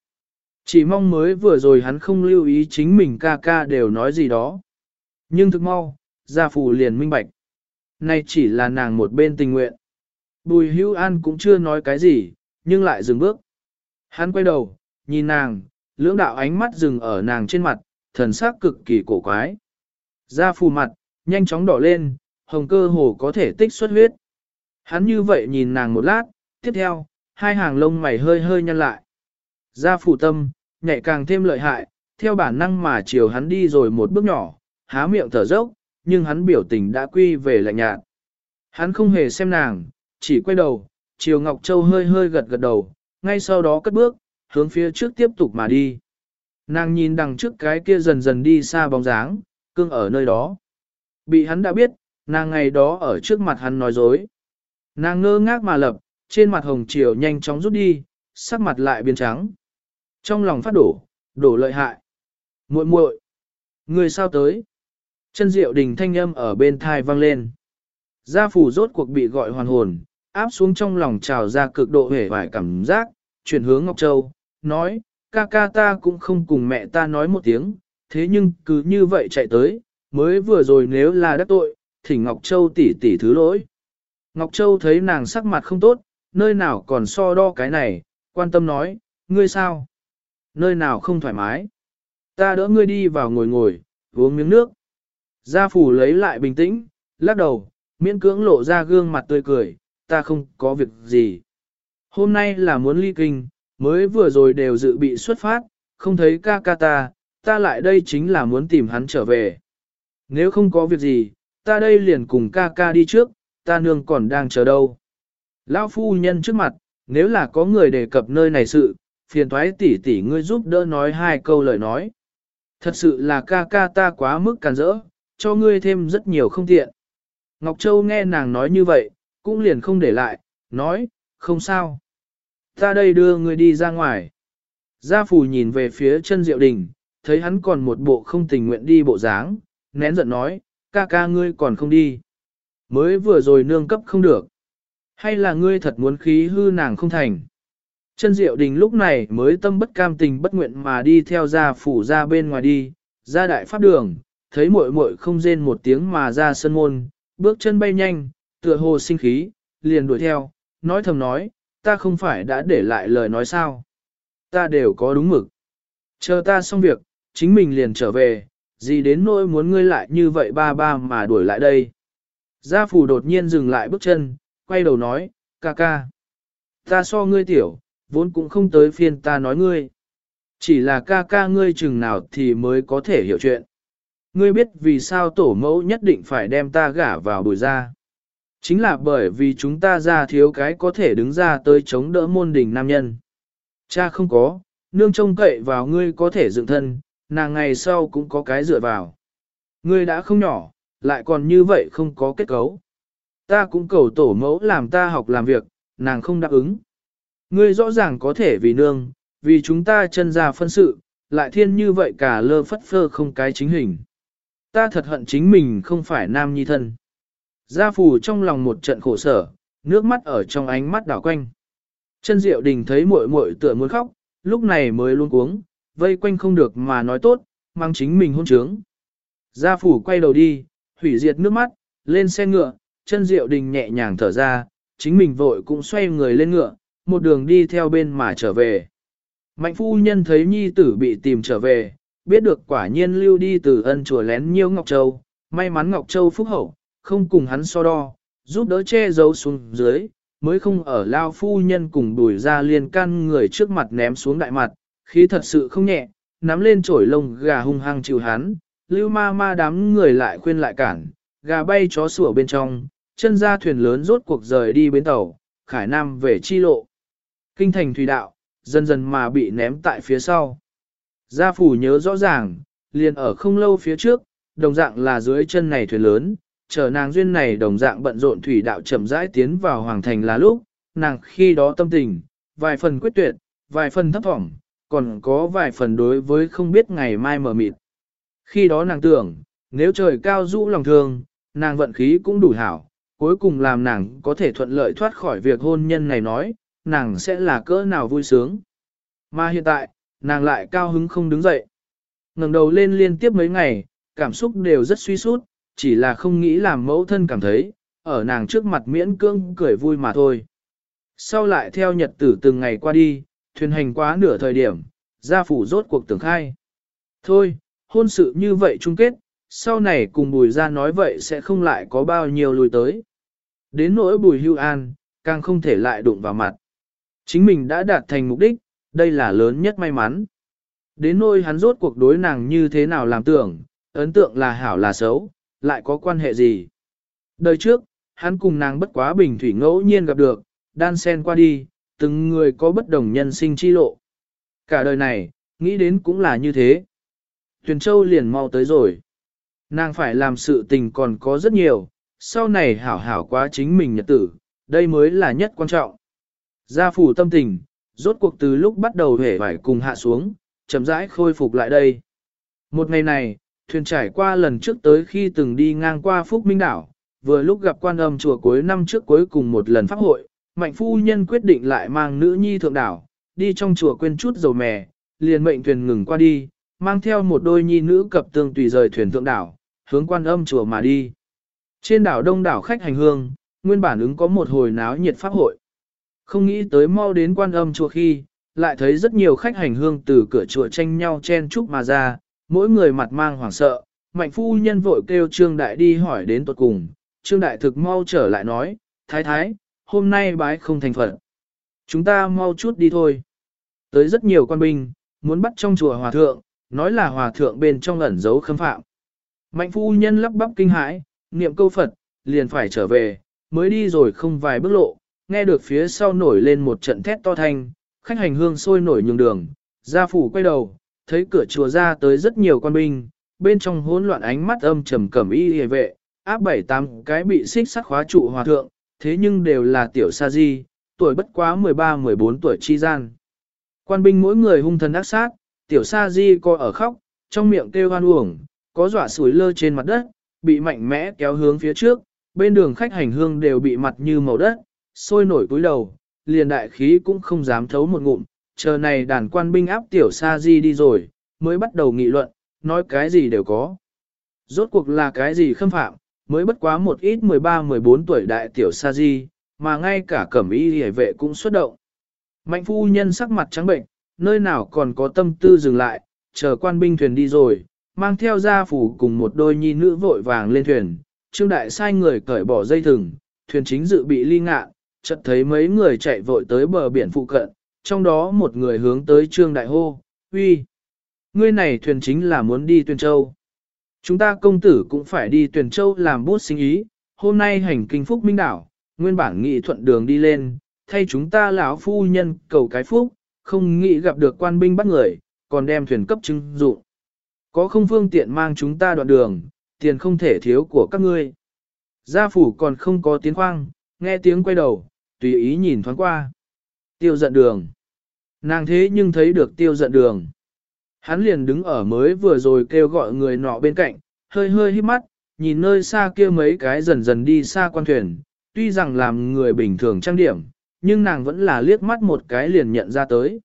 Chỉ mong mới vừa rồi hắn không lưu ý chính mình ca ca đều nói gì đó. Nhưng thực mau, gia phù liền minh bạch. Này chỉ là nàng một bên tình nguyện. Bùi hưu an cũng chưa nói cái gì, nhưng lại dừng bước. Hắn quay đầu, nhìn nàng, lưỡng đạo ánh mắt dừng ở nàng trên mặt, thần sắc cực kỳ cổ quái. gia phù mặt, nhanh chóng đỏ lên, hồng cơ hồ có thể tích xuất huyết. Hắn như vậy nhìn nàng một lát, tiếp theo, hai hàng lông mày hơi hơi nhăn lại. Da phủ tâm, nhạy càng thêm lợi hại, theo bản năng mà chiều hắn đi rồi một bước nhỏ, há miệng thở dốc, nhưng hắn biểu tình đã quy về lạnh nhạt. Hắn không hề xem nàng, chỉ quay đầu, chiều Ngọc Châu hơi hơi gật gật đầu, ngay sau đó cất bước, hướng phía trước tiếp tục mà đi. Nàng nhìn đằng trước cái kia dần dần đi xa bóng dáng, cương ở nơi đó. Bị hắn đã biết, nàng ngày đó ở trước mặt hắn nói dối. Nàng ngơ ngác mà lập, trên mặt hồng chiều nhanh chóng rút đi, sắc mặt lại biến trắng. Trong lòng phát đổ, đổ lợi hại. muội muội, người sao tới? Chân diệu đình thanh âm ở bên thai vang lên. Gia phủ rốt cuộc bị gọi hoàn hồn, áp xuống trong lòng trào ra cực độ hể vải cảm giác, chuyển hướng Ngọc Châu, nói, ca ca ta cũng không cùng mẹ ta nói một tiếng, thế nhưng cứ như vậy chạy tới, mới vừa rồi nếu là đắc tội, thỉnh Ngọc Châu tỉ tỉ thứ lỗi. Ngọc Châu thấy nàng sắc mặt không tốt, nơi nào còn so đo cái này, quan tâm nói, ngươi sao? Nơi nào không thoải mái? Ta đỡ ngươi đi vào ngồi ngồi, uống miếng nước. Gia phủ lấy lại bình tĩnh, lắc đầu, miễn cưỡng lộ ra gương mặt tươi cười, ta không có việc gì. Hôm nay là muốn ly kinh, mới vừa rồi đều dự bị xuất phát, không thấy ca ca ta, ta lại đây chính là muốn tìm hắn trở về. Nếu không có việc gì, ta đây liền cùng ca ca đi trước, ta nương còn đang chờ đâu. Lão phu nhân trước mặt, nếu là có người đề cập nơi này sự, phiền thoái tỷ tỷ ngươi giúp đỡ nói hai câu lời nói. Thật sự là ca ca ta quá mức càn rỡ, cho ngươi thêm rất nhiều không tiện. Ngọc Châu nghe nàng nói như vậy, cũng liền không để lại, nói, không sao. Ta đây đưa ngươi đi ra ngoài. Gia Phù nhìn về phía chân diệu đình, thấy hắn còn một bộ không tình nguyện đi bộ dáng, nén giận nói, ca ca ngươi còn không đi. Mới vừa rồi nương cấp không được. Hay là ngươi thật muốn khí hư nàng không thành. Chân diệu đình lúc này mới tâm bất cam tình bất nguyện mà đi theo gia phủ ra bên ngoài đi, ra đại pháp đường, thấy muội muội không rên một tiếng mà ra sân môn, bước chân bay nhanh, tựa hồ sinh khí, liền đuổi theo, nói thầm nói, ta không phải đã để lại lời nói sao. Ta đều có đúng mực. Chờ ta xong việc, chính mình liền trở về, gì đến nỗi muốn ngươi lại như vậy ba ba mà đuổi lại đây. Gia phủ đột nhiên dừng lại bước chân, quay đầu nói, ca ca. Ta so ngươi tiểu, vốn cũng không tới phiên ta nói ngươi. Chỉ là ca ca ngươi chừng nào thì mới có thể hiểu chuyện. ngươi biết vì sao tổ mẫu nhất định phải đem ta gả vào bùi ra. Chính là bởi vì chúng ta ra thiếu cái có thể đứng ra tới chống đỡ môn đình nam nhân. Cha không có, nương trông cậy vào ngươi có thể dựng thân, nàng ngày sau cũng có cái dựa vào. Ngươi đã không nhỏ, lại còn như vậy không có kết cấu. Ta cũng cầu tổ mẫu làm ta học làm việc, nàng không đáp ứng. Ngươi rõ ràng có thể vì nương, vì chúng ta chân ra phân sự, lại thiên như vậy cả lơ phất phơ không cái chính hình. Ta thật hận chính mình không phải nam nhi thân. Gia phù trong lòng một trận khổ sở, nước mắt ở trong ánh mắt đảo quanh. Chân diệu đình thấy muội muội tựa muốn khóc, lúc này mới luôn cuống, vây quanh không được mà nói tốt, mang chính mình hôn trướng. Gia phủ quay đầu đi, hủy diệt nước mắt, lên xe ngựa, chân diệu đình nhẹ nhàng thở ra, chính mình vội cũng xoay người lên ngựa, một đường đi theo bên mà trở về. Mạnh phu nhân thấy nhi tử bị tìm trở về, biết được quả nhiên lưu đi từ ân chùa lén nhiêu Ngọc Châu, may mắn Ngọc Châu phúc hậu, không cùng hắn so đo, giúp đỡ che giấu xuống dưới, mới không ở lao phu nhân cùng đuổi ra liên can người trước mặt ném xuống đại mặt, khí thật sự không nhẹ, nắm lên chổi lông gà hung hăng chịu hắn, lưu ma ma đám người lại khuyên lại cản, gà bay chó sủa bên trong, chân ra thuyền lớn rốt cuộc rời đi bến tàu, khải nam về chi lộ. Kinh thành thủy đạo, dần dần mà bị ném tại phía sau. Gia phủ nhớ rõ ràng, liền ở không lâu phía trước, đồng dạng là dưới chân này thuyền lớn, chờ nàng duyên này đồng dạng bận rộn thủy đạo chậm rãi tiến vào hoàng thành là lúc, nàng khi đó tâm tình, vài phần quyết tuyệt, vài phần thấp thỏm, còn có vài phần đối với không biết ngày mai mở mịt. Khi đó nàng tưởng, nếu trời cao rũ lòng thương, nàng vận khí cũng đủ hảo, cuối cùng làm nàng có thể thuận lợi thoát khỏi việc hôn nhân này nói, nàng sẽ là cỡ nào vui sướng. Mà hiện tại, nàng lại cao hứng không đứng dậy. ngẩng đầu lên liên tiếp mấy ngày, cảm xúc đều rất suy sút, chỉ là không nghĩ làm mẫu thân cảm thấy, ở nàng trước mặt miễn cưỡng cười vui mà thôi. Sau lại theo nhật tử từng ngày qua đi, thuyền hành quá nửa thời điểm, gia phủ rốt cuộc tưởng khai. Thôi, hôn sự như vậy chung kết, sau này cùng bùi ra nói vậy sẽ không lại có bao nhiêu lùi tới. Đến nỗi bùi hưu an, càng không thể lại đụng vào mặt. Chính mình đã đạt thành mục đích, đây là lớn nhất may mắn. Đến nỗi hắn rốt cuộc đối nàng như thế nào làm tưởng, ấn tượng là hảo là xấu, lại có quan hệ gì. Đời trước, hắn cùng nàng bất quá bình thủy ngẫu nhiên gặp được, đan sen qua đi, từng người có bất đồng nhân sinh chi lộ. Cả đời này, nghĩ đến cũng là như thế. Tuyền Châu liền mau tới rồi. Nàng phải làm sự tình còn có rất nhiều, sau này hảo hảo quá chính mình nhật tử, đây mới là nhất quan trọng. Gia phủ tâm tình, rốt cuộc từ lúc bắt đầu hể vải cùng hạ xuống, chậm rãi khôi phục lại đây. Một ngày này, thuyền trải qua lần trước tới khi từng đi ngang qua Phúc Minh Đảo, vừa lúc gặp quan âm chùa cuối năm trước cuối cùng một lần pháp hội, mạnh phu nhân quyết định lại mang nữ nhi thượng đảo, đi trong chùa quên chút dầu mè, liền mệnh thuyền ngừng qua đi, mang theo một đôi nhi nữ cập tương tùy rời thuyền thượng đảo, hướng quan âm chùa mà đi. Trên đảo đông đảo khách hành hương, nguyên bản ứng có một hồi náo nhiệt pháp hội. Không nghĩ tới mau đến quan âm chùa khi, lại thấy rất nhiều khách hành hương từ cửa chùa tranh nhau chen chúc mà ra, mỗi người mặt mang hoảng sợ, mạnh phu nhân vội kêu Trương Đại đi hỏi đến tuột cùng, Trương Đại thực mau trở lại nói, thái thái, hôm nay bái không thành phận. Chúng ta mau chút đi thôi. Tới rất nhiều quan binh, muốn bắt trong chùa hòa thượng, nói là hòa thượng bên trong ẩn giấu khâm phạm. Mạnh phu nhân lắp bắp kinh hãi, niệm câu Phật, liền phải trở về, mới đi rồi không vài bước lộ, nghe được phía sau nổi lên một trận thét to thanh, khách hành hương sôi nổi nhường đường, gia phủ quay đầu, thấy cửa chùa ra tới rất nhiều quan binh, bên trong hỗn loạn ánh mắt âm trầm cẩm y hề vệ, áp bảy tám cái bị xích sắt khóa trụ hòa thượng, thế nhưng đều là tiểu sa di, tuổi bất quá 13-14 tuổi chi gian. Quan binh mỗi người hung thần ác sát, tiểu sa di co ở khóc, trong miệng kêu hoan uổng, có dọa sủi lơ trên mặt đất, bị mạnh mẽ kéo hướng phía trước, bên đường khách hành hương đều bị mặt như màu đất, sôi nổi cúi đầu, liền đại khí cũng không dám thấu một ngụm, chờ này đàn quan binh áp tiểu sa di đi rồi, mới bắt đầu nghị luận, nói cái gì đều có. Rốt cuộc là cái gì khâm phạm, mới bất quá một ít 13-14 tuổi đại tiểu sa di, mà ngay cả cẩm y hề vệ cũng xuất động. Mạnh phu nhân sắc mặt trắng bệnh, nơi nào còn có tâm tư dừng lại, chờ quan binh thuyền đi rồi, mang theo gia phủ cùng một đôi nhi nữ vội vàng lên thuyền. Trương Đại sai người cởi bỏ dây thừng, thuyền chính dự bị ly ngạ, chợt thấy mấy người chạy vội tới bờ biển phụ cận, trong đó một người hướng tới Trương Đại hô, uy, ngươi này thuyền chính là muốn đi Tuyên Châu. Chúng ta công tử cũng phải đi tuyển châu làm bút sinh ý, hôm nay hành kinh phúc minh đảo, nguyên bản nghị thuận đường đi lên, thay chúng ta lão phu nhân cầu cái phúc, không nghĩ gặp được quan binh bắt người, còn đem thuyền cấp chứng dụng. Có không phương tiện mang chúng ta đoạn đường, tiền không thể thiếu của các ngươi. Gia phủ còn không có tiếng khoang, nghe tiếng quay đầu, tùy ý nhìn thoáng qua. Tiêu giận đường. Nàng thế nhưng thấy được tiêu giận đường. Hắn liền đứng ở mới vừa rồi kêu gọi người nọ bên cạnh, hơi hơi hít mắt, nhìn nơi xa kia mấy cái dần dần đi xa quan thuyền, tuy rằng làm người bình thường trang điểm, nhưng nàng vẫn là liếc mắt một cái liền nhận ra tới.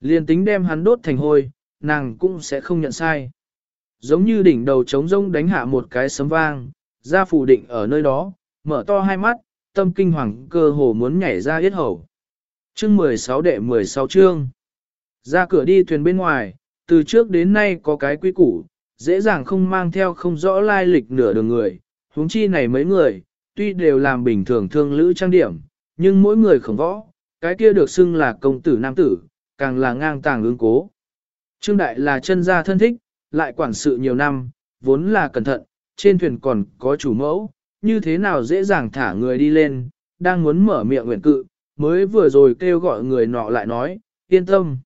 Liền tính đem hắn đốt thành hôi, nàng cũng sẽ không nhận sai. Giống như đỉnh đầu trống rông đánh hạ một cái sấm vang, ra phủ định ở nơi đó, mở to hai mắt, tâm kinh hoàng cơ hồ muốn nhảy ra yết hầu. Chương 16 đệ 16 chương. Ra cửa đi thuyền bên ngoài, từ trước đến nay có cái quy củ, dễ dàng không mang theo không rõ lai lịch nửa đường người, huống chi này mấy người, tuy đều làm bình thường thương lữ trang điểm, nhưng mỗi người không võ, cái kia được xưng là công tử nam tử, càng là ngang tàng ứng cố. Trương Đại là chân gia thân thích, lại quản sự nhiều năm, vốn là cẩn thận, trên thuyền còn có chủ mẫu, như thế nào dễ dàng thả người đi lên, đang muốn mở miệng nguyện cự, mới vừa rồi kêu gọi người nọ lại nói, yên tâm.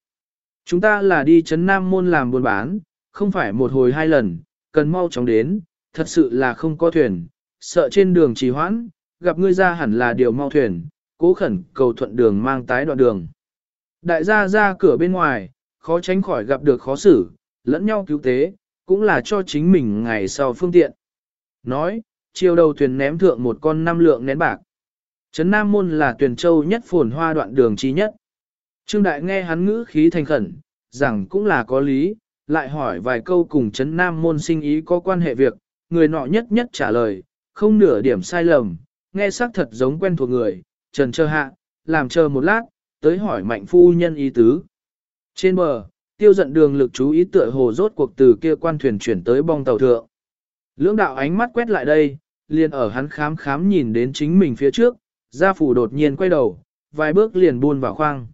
Chúng ta là đi chấn Nam Môn làm buôn bán, không phải một hồi hai lần, cần mau chóng đến, thật sự là không có thuyền, sợ trên đường trì hoãn, gặp ngươi ra hẳn là điều mau thuyền, cố khẩn cầu thuận đường mang tái đoạn đường. Đại gia ra cửa bên ngoài, khó tránh khỏi gặp được khó xử, lẫn nhau cứu tế, cũng là cho chính mình ngày sau phương tiện. Nói, chiều đầu thuyền ném thượng một con năm lượng nén bạc. Trấn Nam Môn là tuyển châu nhất phồn hoa đoạn đường trí nhất. Trương Đại nghe hắn ngữ khí thành khẩn, rằng cũng là có lý, lại hỏi vài câu cùng Trấn Nam Môn sinh ý có quan hệ việc, người nọ nhất nhất trả lời, không nửa điểm sai lầm, nghe xác thật giống quen thuộc người, trần chờ hạ, làm chờ một lát, tới hỏi mạnh phu nhân ý tứ. Trên bờ, tiêu giận đường lực chú ý tựa hồ rốt cuộc từ kia quan thuyền chuyển tới bong tàu thượng. Lưỡng đạo ánh mắt quét lại đây, liền ở hắn khám khám nhìn đến chính mình phía trước, gia phủ đột nhiên quay đầu, vài bước liền buôn vào khoang.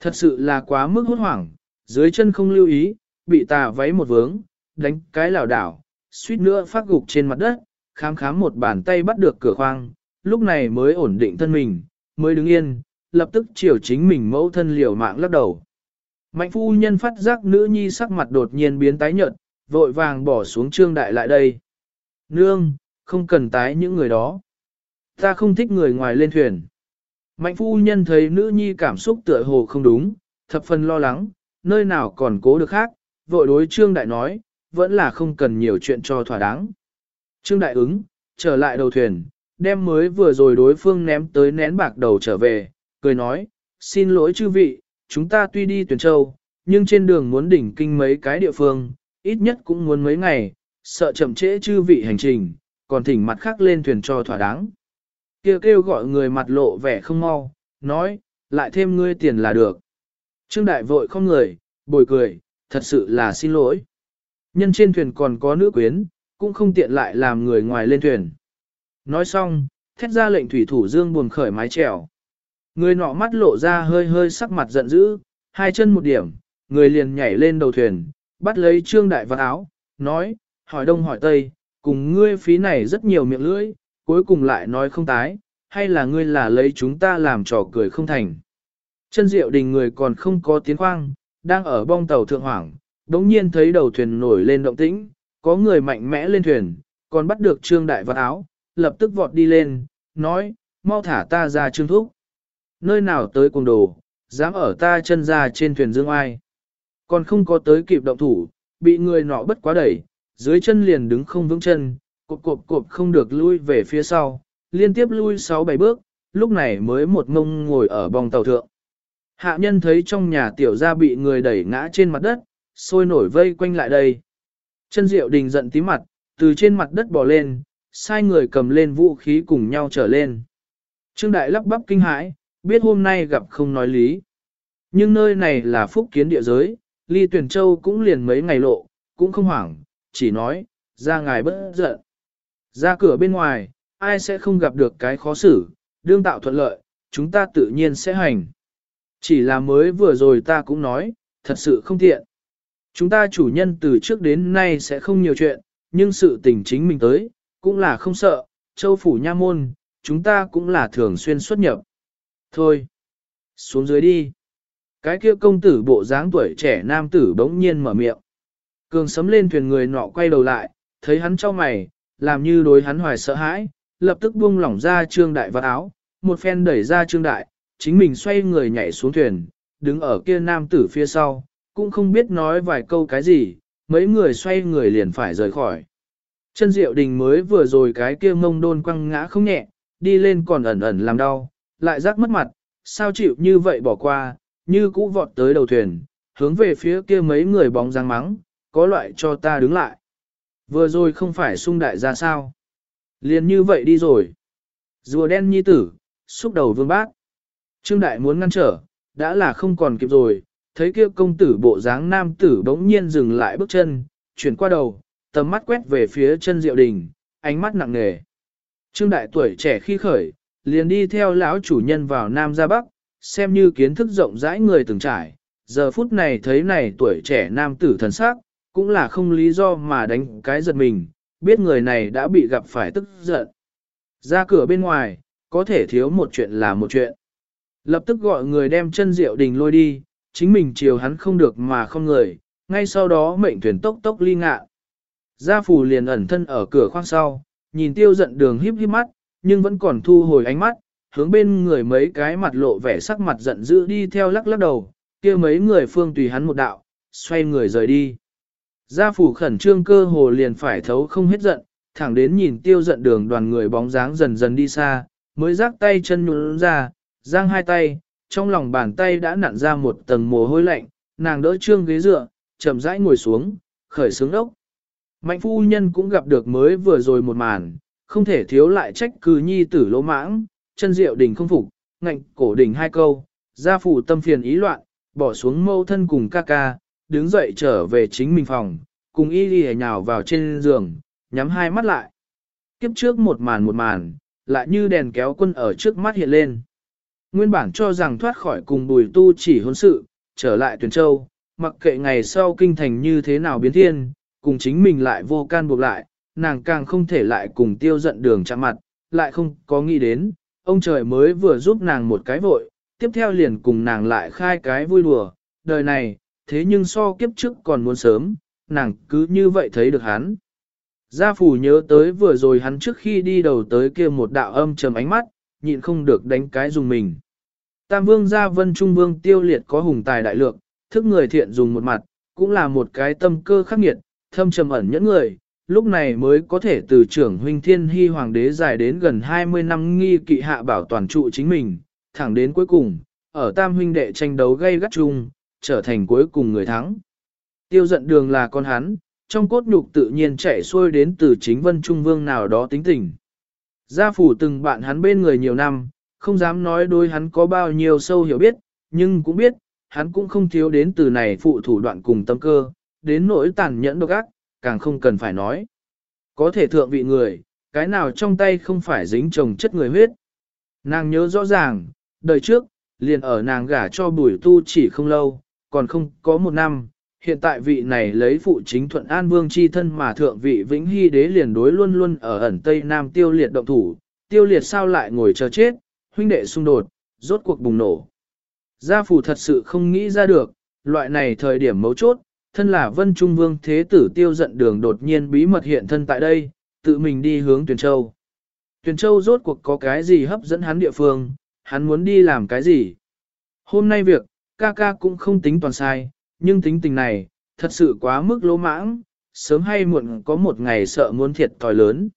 Thật sự là quá mức hốt hoảng, dưới chân không lưu ý, bị tà váy một vướng, đánh cái lảo đảo, suýt nữa phát gục trên mặt đất, khám khám một bàn tay bắt được cửa khoang, lúc này mới ổn định thân mình, mới đứng yên, lập tức chiều chính mình mẫu thân liều mạng lắc đầu. Mạnh phu nhân phát giác nữ nhi sắc mặt đột nhiên biến tái nhợt, vội vàng bỏ xuống trương đại lại đây. Nương, không cần tái những người đó. Ta không thích người ngoài lên thuyền. Mạnh phu nhân thấy nữ nhi cảm xúc tựa hồ không đúng, thập phần lo lắng, nơi nào còn cố được khác, vội đối trương đại nói, vẫn là không cần nhiều chuyện cho thỏa đáng. Trương đại ứng, trở lại đầu thuyền, đem mới vừa rồi đối phương ném tới nén bạc đầu trở về, cười nói, xin lỗi chư vị, chúng ta tuy đi tuyển châu, nhưng trên đường muốn đỉnh kinh mấy cái địa phương, ít nhất cũng muốn mấy ngày, sợ chậm trễ chư vị hành trình, còn thỉnh mặt khác lên thuyền cho thỏa đáng. Kêu kêu gọi người mặt lộ vẻ không mau, nói, lại thêm ngươi tiền là được. Trương Đại vội không người, bồi cười, thật sự là xin lỗi. Nhân trên thuyền còn có nữ quyến, cũng không tiện lại làm người ngoài lên thuyền. Nói xong, thét ra lệnh thủy thủ dương buồn khởi mái chèo. Người nọ mắt lộ ra hơi hơi sắc mặt giận dữ, hai chân một điểm, người liền nhảy lên đầu thuyền, bắt lấy trương đại vật áo, nói, hỏi đông hỏi tây, cùng ngươi phí này rất nhiều miệng lưỡi, cuối cùng lại nói không tái, hay là ngươi là lấy chúng ta làm trò cười không thành. Chân diệu đình người còn không có tiếng khoang, đang ở bong tàu thượng hoảng, đống nhiên thấy đầu thuyền nổi lên động tĩnh, có người mạnh mẽ lên thuyền, còn bắt được trương đại vật áo, lập tức vọt đi lên, nói, mau thả ta ra trương thúc. Nơi nào tới cùng đồ, dám ở ta chân ra trên thuyền dương ai. Còn không có tới kịp động thủ, bị người nọ bất quá đẩy, dưới chân liền đứng không vững chân, cộp cộp cộp không được lui về phía sau, liên tiếp lui 6-7 bước, lúc này mới một ngông ngồi ở bong tàu thượng. Hạ nhân thấy trong nhà tiểu gia bị người đẩy ngã trên mặt đất, sôi nổi vây quanh lại đây. Chân diệu đình giận tí mặt, từ trên mặt đất bò lên, sai người cầm lên vũ khí cùng nhau trở lên. Trương Đại lắp bắp kinh hãi, biết hôm nay gặp không nói lý. Nhưng nơi này là phúc kiến địa giới, ly tuyển châu cũng liền mấy ngày lộ, cũng không hoảng, chỉ nói, ra ngài bất giận. Ra cửa bên ngoài, ai sẽ không gặp được cái khó xử, đương tạo thuận lợi, chúng ta tự nhiên sẽ hành. Chỉ là mới vừa rồi ta cũng nói, thật sự không tiện. Chúng ta chủ nhân từ trước đến nay sẽ không nhiều chuyện, nhưng sự tình chính mình tới, cũng là không sợ, châu phủ nha môn, chúng ta cũng là thường xuyên xuất nhập. Thôi, xuống dưới đi. Cái kia công tử bộ dáng tuổi trẻ nam tử bỗng nhiên mở miệng. Cường sấm lên thuyền người nọ quay đầu lại, thấy hắn cho mày, làm như đối hắn hoài sợ hãi, lập tức buông lỏng ra trương đại vật áo, một phen đẩy ra trương đại, chính mình xoay người nhảy xuống thuyền, đứng ở kia nam tử phía sau, cũng không biết nói vài câu cái gì, mấy người xoay người liền phải rời khỏi. Chân diệu đình mới vừa rồi cái kia mông đôn quăng ngã không nhẹ, đi lên còn ẩn ẩn làm đau, lại rắc mất mặt, sao chịu như vậy bỏ qua, như cũ vọt tới đầu thuyền, hướng về phía kia mấy người bóng dáng mắng, có loại cho ta đứng lại. Vừa rồi không phải sung đại ra sao. Liền như vậy đi rồi. Rùa đen nhi tử, xúc đầu vương bác. Trương đại muốn ngăn trở, đã là không còn kịp rồi, thấy kia công tử bộ dáng nam tử bỗng nhiên dừng lại bước chân, chuyển qua đầu, tầm mắt quét về phía chân diệu đình, ánh mắt nặng nề. Trương đại tuổi trẻ khi khởi, liền đi theo lão chủ nhân vào Nam ra Bắc, xem như kiến thức rộng rãi người từng trải, giờ phút này thấy này tuổi trẻ nam tử thần sắc, cũng là không lý do mà đánh cái giật mình, biết người này đã bị gặp phải tức giận. Ra cửa bên ngoài, có thể thiếu một chuyện là một chuyện. Lập tức gọi người đem chân rượu đình lôi đi, chính mình chiều hắn không được mà không người, ngay sau đó mệnh thuyền tốc tốc ly ngạ. Gia phù liền ẩn thân ở cửa khoang sau, nhìn tiêu giận đường híp híp mắt, nhưng vẫn còn thu hồi ánh mắt, hướng bên người mấy cái mặt lộ vẻ sắc mặt giận dữ đi theo lắc lắc đầu, kia mấy người phương tùy hắn một đạo, xoay người rời đi. Gia phủ khẩn trương cơ hồ liền phải thấu không hết giận, thẳng đến nhìn tiêu giận đường đoàn người bóng dáng dần dần đi xa, mới rác tay chân nhún ra, giang hai tay, trong lòng bàn tay đã nặn ra một tầng mồ hôi lạnh, nàng đỡ trương ghế dựa, chậm rãi ngồi xuống, khởi sướng ốc. Mạnh phu nhân cũng gặp được mới vừa rồi một màn, không thể thiếu lại trách cứ nhi tử lỗ mãng, chân diệu đình không phục, ngạnh cổ đình hai câu, gia phủ tâm phiền ý loạn, bỏ xuống mâu thân cùng ca ca, đứng dậy trở về chính mình phòng, cùng y đi nhào vào trên giường, nhắm hai mắt lại. Kiếp trước một màn một màn, lại như đèn kéo quân ở trước mắt hiện lên. Nguyên bản cho rằng thoát khỏi cùng bùi tu chỉ hôn sự, trở lại tuyển châu, mặc kệ ngày sau kinh thành như thế nào biến thiên, cùng chính mình lại vô can buộc lại, nàng càng không thể lại cùng tiêu giận đường chạm mặt, lại không có nghĩ đến, ông trời mới vừa giúp nàng một cái vội, tiếp theo liền cùng nàng lại khai cái vui đùa, đời này, thế nhưng so kiếp trước còn muốn sớm, nàng cứ như vậy thấy được hắn. Gia phủ nhớ tới vừa rồi hắn trước khi đi đầu tới kia một đạo âm trầm ánh mắt, nhịn không được đánh cái dùng mình. Tam vương gia vân trung vương tiêu liệt có hùng tài đại lượng, thức người thiện dùng một mặt, cũng là một cái tâm cơ khắc nghiệt, thâm trầm ẩn nhẫn người, lúc này mới có thể từ trưởng huynh thiên hy hoàng đế dài đến gần 20 năm nghi kỵ hạ bảo toàn trụ chính mình, thẳng đến cuối cùng, ở tam huynh đệ tranh đấu gây gắt chung, trở thành cuối cùng người thắng. Tiêu giận đường là con hắn, trong cốt nhục tự nhiên chạy xuôi đến từ chính vân trung vương nào đó tính tình. Gia phủ từng bạn hắn bên người nhiều năm, không dám nói đôi hắn có bao nhiêu sâu hiểu biết, nhưng cũng biết, hắn cũng không thiếu đến từ này phụ thủ đoạn cùng tâm cơ, đến nỗi tàn nhẫn độc ác, càng không cần phải nói. Có thể thượng vị người, cái nào trong tay không phải dính chồng chất người huyết. Nàng nhớ rõ ràng, đời trước, liền ở nàng gả cho bùi tu chỉ không lâu, còn không có một năm. Hiện tại vị này lấy phụ chính thuận an vương chi thân mà thượng vị vĩnh hy đế liền đối luôn luôn ở ẩn tây nam tiêu liệt động thủ, tiêu liệt sao lại ngồi chờ chết, huynh đệ xung đột, rốt cuộc bùng nổ. Gia phủ thật sự không nghĩ ra được, loại này thời điểm mấu chốt, thân là vân trung vương thế tử tiêu giận đường đột nhiên bí mật hiện thân tại đây, tự mình đi hướng tuyển châu. Tuyển châu rốt cuộc có cái gì hấp dẫn hắn địa phương, hắn muốn đi làm cái gì. Hôm nay việc, ca ca cũng không tính toàn sai, nhưng tính tình này, thật sự quá mức lỗ mãng, sớm hay muộn có một ngày sợ muốn thiệt thòi lớn.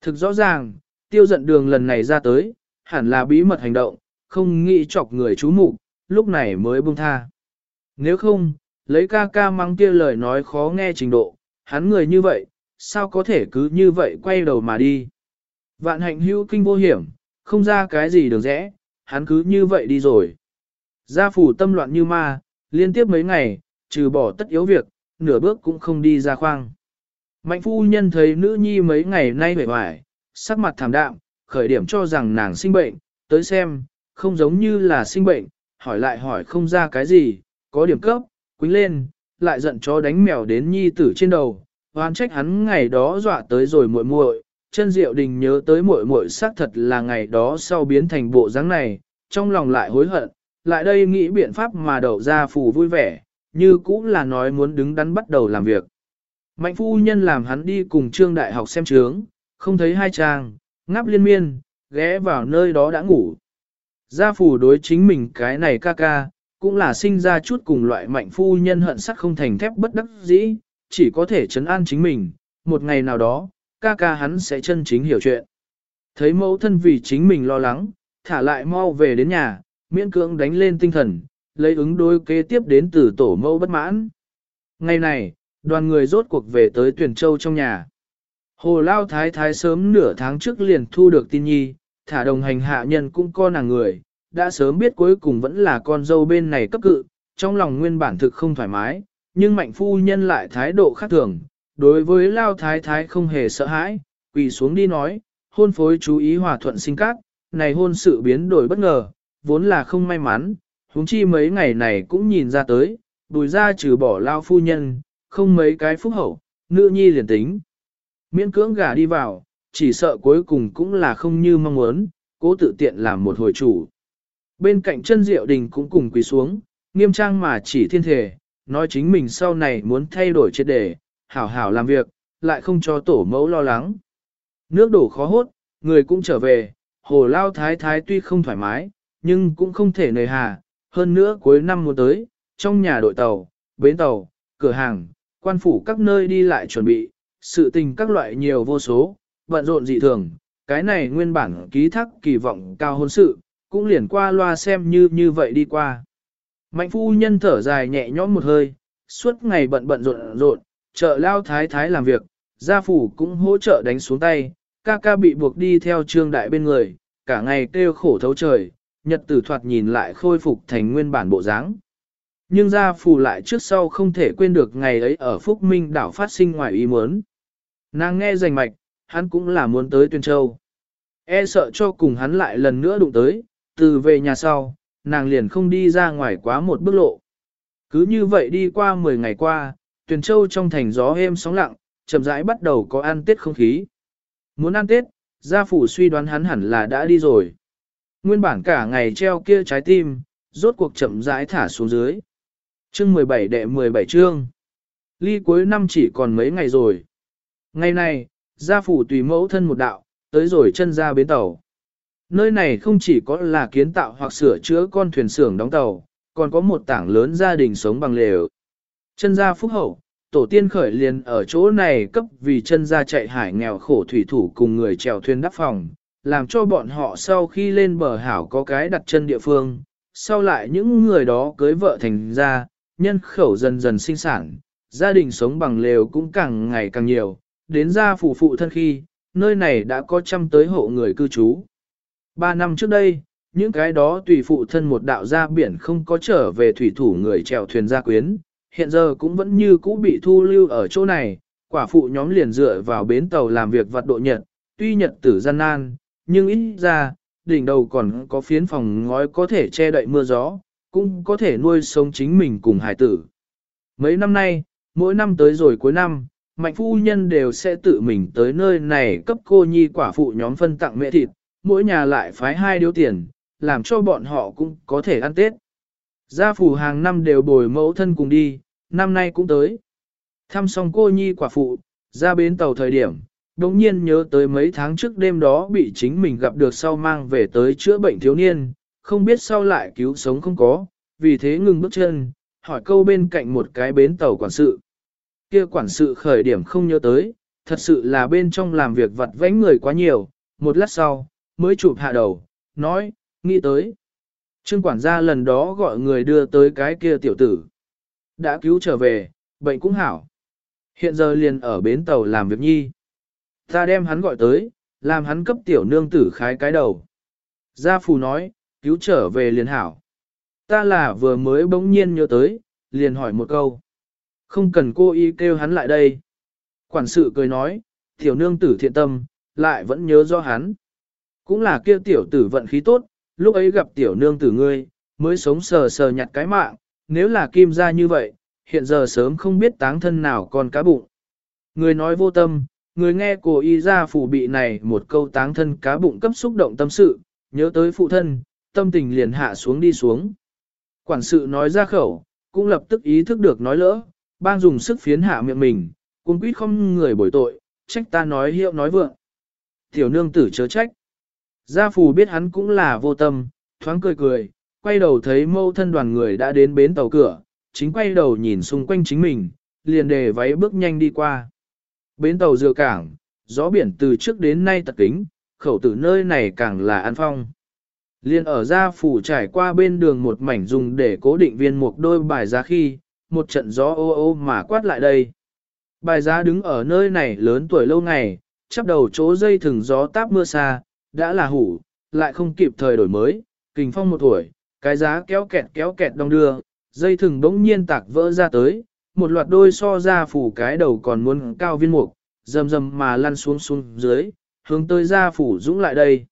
Thực rõ ràng, tiêu giận đường lần này ra tới, hẳn là bí mật hành động, không nghĩ chọc người chú mục lúc này mới buông tha. Nếu không, lấy ca ca mang kia lời nói khó nghe trình độ, hắn người như vậy, sao có thể cứ như vậy quay đầu mà đi. Vạn hạnh hữu kinh vô hiểm, không ra cái gì được rẽ, hắn cứ như vậy đi rồi. Gia phủ tâm loạn như ma, liên tiếp mấy ngày, trừ bỏ tất yếu việc, nửa bước cũng không đi ra khoang. Mạnh phu nhân thấy nữ nhi mấy ngày nay vẻ hoài, sắc mặt thảm đạm, khởi điểm cho rằng nàng sinh bệnh, tới xem, không giống như là sinh bệnh, hỏi lại hỏi không ra cái gì, có điểm cấp, quính lên, lại giận chó đánh mèo đến nhi tử trên đầu, hoan trách hắn ngày đó dọa tới rồi muội muội, chân diệu đình nhớ tới muội muội xác thật là ngày đó sau biến thành bộ dáng này, trong lòng lại hối hận, lại đây nghĩ biện pháp mà đậu ra phù vui vẻ, như cũng là nói muốn đứng đắn bắt đầu làm việc. Mạnh phu nhân làm hắn đi cùng trương đại học xem trướng, không thấy hai chàng, ngáp liên miên, ghé vào nơi đó đã ngủ. Gia phủ đối chính mình cái này ca ca, cũng là sinh ra chút cùng loại mạnh phu nhân hận sắt không thành thép bất đắc dĩ, chỉ có thể chấn an chính mình, một ngày nào đó, ca ca hắn sẽ chân chính hiểu chuyện. Thấy mẫu thân vì chính mình lo lắng, thả lại mau về đến nhà, miễn cưỡng đánh lên tinh thần, lấy ứng đối kế tiếp đến từ tổ mẫu bất mãn. Ngày này, đoàn người rốt cuộc về tới tuyển châu trong nhà. Hồ Lao Thái Thái sớm nửa tháng trước liền thu được tin nhi, thả đồng hành hạ nhân cũng con nàng người, đã sớm biết cuối cùng vẫn là con dâu bên này cấp cự, trong lòng nguyên bản thực không thoải mái, nhưng mạnh phu nhân lại thái độ khác thường, đối với Lao Thái Thái không hề sợ hãi, quỳ xuống đi nói, hôn phối chú ý hòa thuận sinh các, này hôn sự biến đổi bất ngờ, vốn là không may mắn, huống chi mấy ngày này cũng nhìn ra tới, đùi ra trừ bỏ Lao phu nhân, không mấy cái phúc hậu, nữ nhi liền tính. Miễn cưỡng gả đi vào, chỉ sợ cuối cùng cũng là không như mong muốn, cố tự tiện làm một hồi chủ. Bên cạnh chân diệu đình cũng cùng quỳ xuống, nghiêm trang mà chỉ thiên thể, nói chính mình sau này muốn thay đổi triệt đề, hảo hảo làm việc, lại không cho tổ mẫu lo lắng. Nước đổ khó hốt, người cũng trở về, hồ lao thái thái tuy không thoải mái, nhưng cũng không thể nề hà, hơn nữa cuối năm muốn tới, trong nhà đội tàu, bến tàu, cửa hàng, quan phủ các nơi đi lại chuẩn bị, sự tình các loại nhiều vô số, bận rộn dị thường, cái này nguyên bản ký thác kỳ vọng cao hôn sự, cũng liền qua loa xem như như vậy đi qua. Mạnh phu nhân thở dài nhẹ nhõm một hơi, suốt ngày bận bận rộn rộn, trợ lao thái thái làm việc, gia phủ cũng hỗ trợ đánh xuống tay, ca ca bị buộc đi theo trương đại bên người, cả ngày kêu khổ thấu trời, nhật tử thoạt nhìn lại khôi phục thành nguyên bản bộ dáng. Nhưng gia phủ lại trước sau không thể quên được ngày ấy ở Phúc Minh đảo phát sinh ngoài ý muốn. Nàng nghe rành mạch, hắn cũng là muốn tới Tuyên Châu. E sợ cho cùng hắn lại lần nữa đụng tới, từ về nhà sau, nàng liền không đi ra ngoài quá một bước lộ. Cứ như vậy đi qua 10 ngày qua, Tuyền Châu trong thành gió êm sóng lặng, chậm rãi bắt đầu có ăn tết không khí. Muốn ăn tết, gia phủ suy đoán hắn hẳn là đã đi rồi. Nguyên bản cả ngày treo kia trái tim, rốt cuộc chậm rãi thả xuống dưới. Chương 17 đệ 17 chương. Ly cuối năm chỉ còn mấy ngày rồi. Ngày này, gia phủ tùy mẫu thân một đạo, tới rồi chân ra bến tàu. Nơi này không chỉ có là kiến tạo hoặc sửa chữa con thuyền xưởng đóng tàu, còn có một tảng lớn gia đình sống bằng lều. Chân gia phúc hậu, tổ tiên khởi liền ở chỗ này cấp vì chân gia chạy hải nghèo khổ thủy thủ cùng người chèo thuyền đắp phòng, làm cho bọn họ sau khi lên bờ hảo có cái đặt chân địa phương, sau lại những người đó cưới vợ thành ra, nhân khẩu dần dần sinh sản, gia đình sống bằng lều cũng càng ngày càng nhiều, đến gia phủ phụ thân khi, nơi này đã có trăm tới hộ người cư trú. Ba năm trước đây, những cái đó tùy phụ thân một đạo ra biển không có trở về thủy thủ người chèo thuyền gia quyến, hiện giờ cũng vẫn như cũ bị thu lưu ở chỗ này, quả phụ nhóm liền dựa vào bến tàu làm việc vật độ nhật, tuy nhật tử gian nan, nhưng ít ra, đỉnh đầu còn có phiến phòng ngói có thể che đậy mưa gió, cũng có thể nuôi sống chính mình cùng hải tử. Mấy năm nay, mỗi năm tới rồi cuối năm, mạnh phu nhân đều sẽ tự mình tới nơi này cấp cô nhi quả phụ nhóm phân tặng mẹ thịt, mỗi nhà lại phái hai điếu tiền, làm cho bọn họ cũng có thể ăn Tết. Gia phủ hàng năm đều bồi mẫu thân cùng đi, năm nay cũng tới. Thăm xong cô nhi quả phụ, ra bến tàu thời điểm, đồng nhiên nhớ tới mấy tháng trước đêm đó bị chính mình gặp được sau mang về tới chữa bệnh thiếu niên, không biết sau lại cứu sống không có, vì thế ngừng bước chân, hỏi câu bên cạnh một cái bến tàu quản sự. Kia quản sự khởi điểm không nhớ tới, thật sự là bên trong làm việc vặt vãnh người quá nhiều, một lát sau, mới chụp hạ đầu, nói, nghĩ tới. Trương quản gia lần đó gọi người đưa tới cái kia tiểu tử. Đã cứu trở về, bệnh cũng hảo. Hiện giờ liền ở bến tàu làm việc nhi. Ta đem hắn gọi tới, làm hắn cấp tiểu nương tử khái cái đầu. Gia phù nói, cứu trở về liền hảo. Ta là vừa mới bỗng nhiên nhớ tới, liền hỏi một câu. Không cần cô y kêu hắn lại đây. Quản sự cười nói, tiểu nương tử thiện tâm, lại vẫn nhớ do hắn. Cũng là kia tiểu tử vận khí tốt, lúc ấy gặp tiểu nương tử ngươi, mới sống sờ sờ nhặt cái mạng, nếu là kim ra như vậy, hiện giờ sớm không biết táng thân nào còn cá bụng. Người nói vô tâm, người nghe cô y ra phủ bị này một câu táng thân cá bụng cấp xúc động tâm sự, nhớ tới phụ thân, tâm tình liền hạ xuống đi xuống. Quản sự nói ra khẩu, cũng lập tức ý thức được nói lỡ, bang dùng sức phiến hạ miệng mình, cung quýt không người bồi tội, trách ta nói hiệu nói vượng. Tiểu nương tử chớ trách. Gia phù biết hắn cũng là vô tâm, thoáng cười cười, quay đầu thấy mâu thân đoàn người đã đến bến tàu cửa, chính quay đầu nhìn xung quanh chính mình, liền đề váy bước nhanh đi qua. Bến tàu dừa cảng, gió biển từ trước đến nay tật kính, khẩu tử nơi này càng là an phong. Liên ở gia phủ trải qua bên đường một mảnh dùng để cố định viên một đôi bài giá khi, một trận gió ô ô mà quát lại đây. Bài giá đứng ở nơi này lớn tuổi lâu ngày, chắp đầu chỗ dây thừng gió táp mưa xa, đã là hủ, lại không kịp thời đổi mới, kình phong một tuổi, cái giá kéo kẹt kéo kẹt đong đưa, dây thừng bỗng nhiên tạc vỡ ra tới, một loạt đôi so ra phủ cái đầu còn muốn cao viên mục, rầm rầm mà lăn xuống xuống dưới, hướng tới ra phủ dũng lại đây.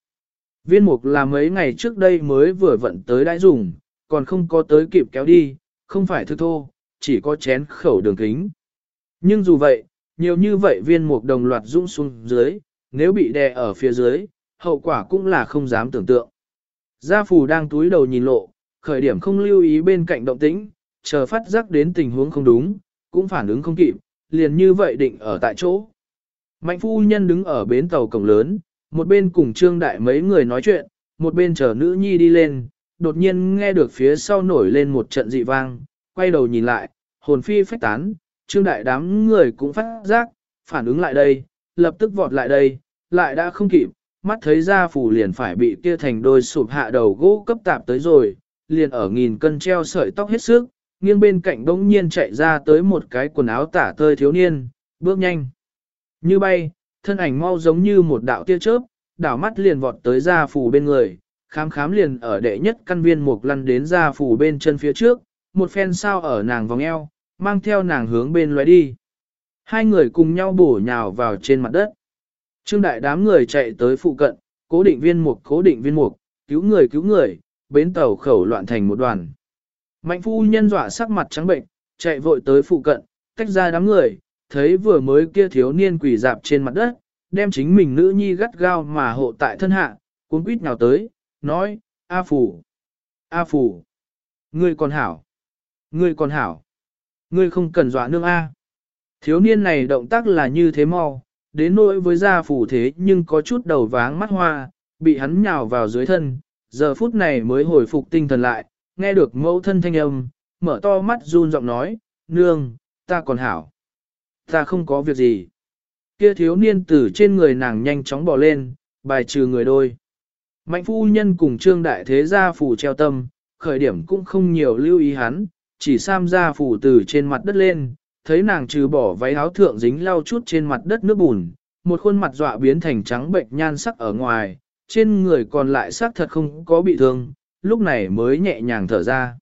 Viên mục là mấy ngày trước đây mới vừa vận tới đãi dùng, còn không có tới kịp kéo đi, không phải thư thô, chỉ có chén khẩu đường kính. Nhưng dù vậy, nhiều như vậy viên mục đồng loạt dũng xuống dưới, nếu bị đè ở phía dưới, hậu quả cũng là không dám tưởng tượng. Gia phủ đang túi đầu nhìn lộ, khởi điểm không lưu ý bên cạnh động tĩnh, chờ phát giác đến tình huống không đúng, cũng phản ứng không kịp, liền như vậy định ở tại chỗ. Mạnh phu nhân đứng ở bến tàu cổng lớn, một bên cùng trương đại mấy người nói chuyện, một bên chờ nữ nhi đi lên, đột nhiên nghe được phía sau nổi lên một trận dị vang, quay đầu nhìn lại, hồn phi phách tán, trương đại đám người cũng phát giác, phản ứng lại đây, lập tức vọt lại đây, lại đã không kịp, mắt thấy ra phủ liền phải bị kia thành đôi sụp hạ đầu gỗ cấp tạp tới rồi, liền ở nghìn cân treo sợi tóc hết sức, nghiêng bên cạnh đống nhiên chạy ra tới một cái quần áo tả tơi thiếu niên, bước nhanh. Như bay, thân ảnh mau giống như một đạo tia chớp, đảo mắt liền vọt tới gia phủ bên người, khám khám liền ở đệ nhất căn viên mục lăn đến gia phủ bên chân phía trước, một phen sao ở nàng vòng eo, mang theo nàng hướng bên loé đi. Hai người cùng nhau bổ nhào vào trên mặt đất. Trương đại đám người chạy tới phụ cận, cố định viên mục cố định viên mục, cứu người cứu người, bến tàu khẩu loạn thành một đoàn. Mạnh phu nhân dọa sắc mặt trắng bệnh, chạy vội tới phụ cận, tách ra đám người, thấy vừa mới kia thiếu niên quỳ dạp trên mặt đất, đem chính mình nữ nhi gắt gao mà hộ tại thân hạ, cuốn quýt nào tới, nói, A phủ, A phủ, ngươi còn hảo, ngươi còn hảo, ngươi không cần dọa nương A. Thiếu niên này động tác là như thế mau, đến nỗi với gia phủ thế nhưng có chút đầu váng mắt hoa, bị hắn nhào vào dưới thân, giờ phút này mới hồi phục tinh thần lại, nghe được mẫu thân thanh âm, mở to mắt run giọng nói, nương, ta còn hảo. Ta không có việc gì. Kia thiếu niên từ trên người nàng nhanh chóng bỏ lên, bài trừ người đôi. Mạnh phu nhân cùng trương đại thế gia phủ treo tâm, khởi điểm cũng không nhiều lưu ý hắn, chỉ sam gia phủ từ trên mặt đất lên, thấy nàng trừ bỏ váy áo thượng dính lau chút trên mặt đất nước bùn, một khuôn mặt dọa biến thành trắng bệnh nhan sắc ở ngoài, trên người còn lại sắc thật không có bị thương, lúc này mới nhẹ nhàng thở ra.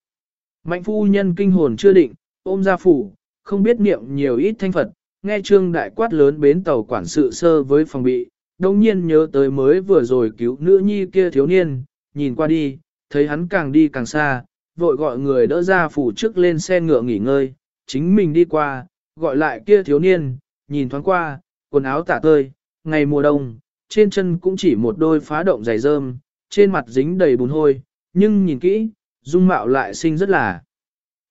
Mạnh phu nhân kinh hồn chưa định, ôm ra phủ, không biết niệm nhiều ít thanh Phật, nghe trương đại quát lớn bến tàu quản sự sơ với phòng bị, đồng nhiên nhớ tới mới vừa rồi cứu nữ nhi kia thiếu niên, nhìn qua đi, thấy hắn càng đi càng xa, vội gọi người đỡ ra phủ trước lên xe ngựa nghỉ ngơi, chính mình đi qua, gọi lại kia thiếu niên, nhìn thoáng qua, quần áo tả tơi, ngày mùa đông, trên chân cũng chỉ một đôi phá động dày rơm, trên mặt dính đầy bùn hôi, nhưng nhìn kỹ, dung mạo lại xinh rất là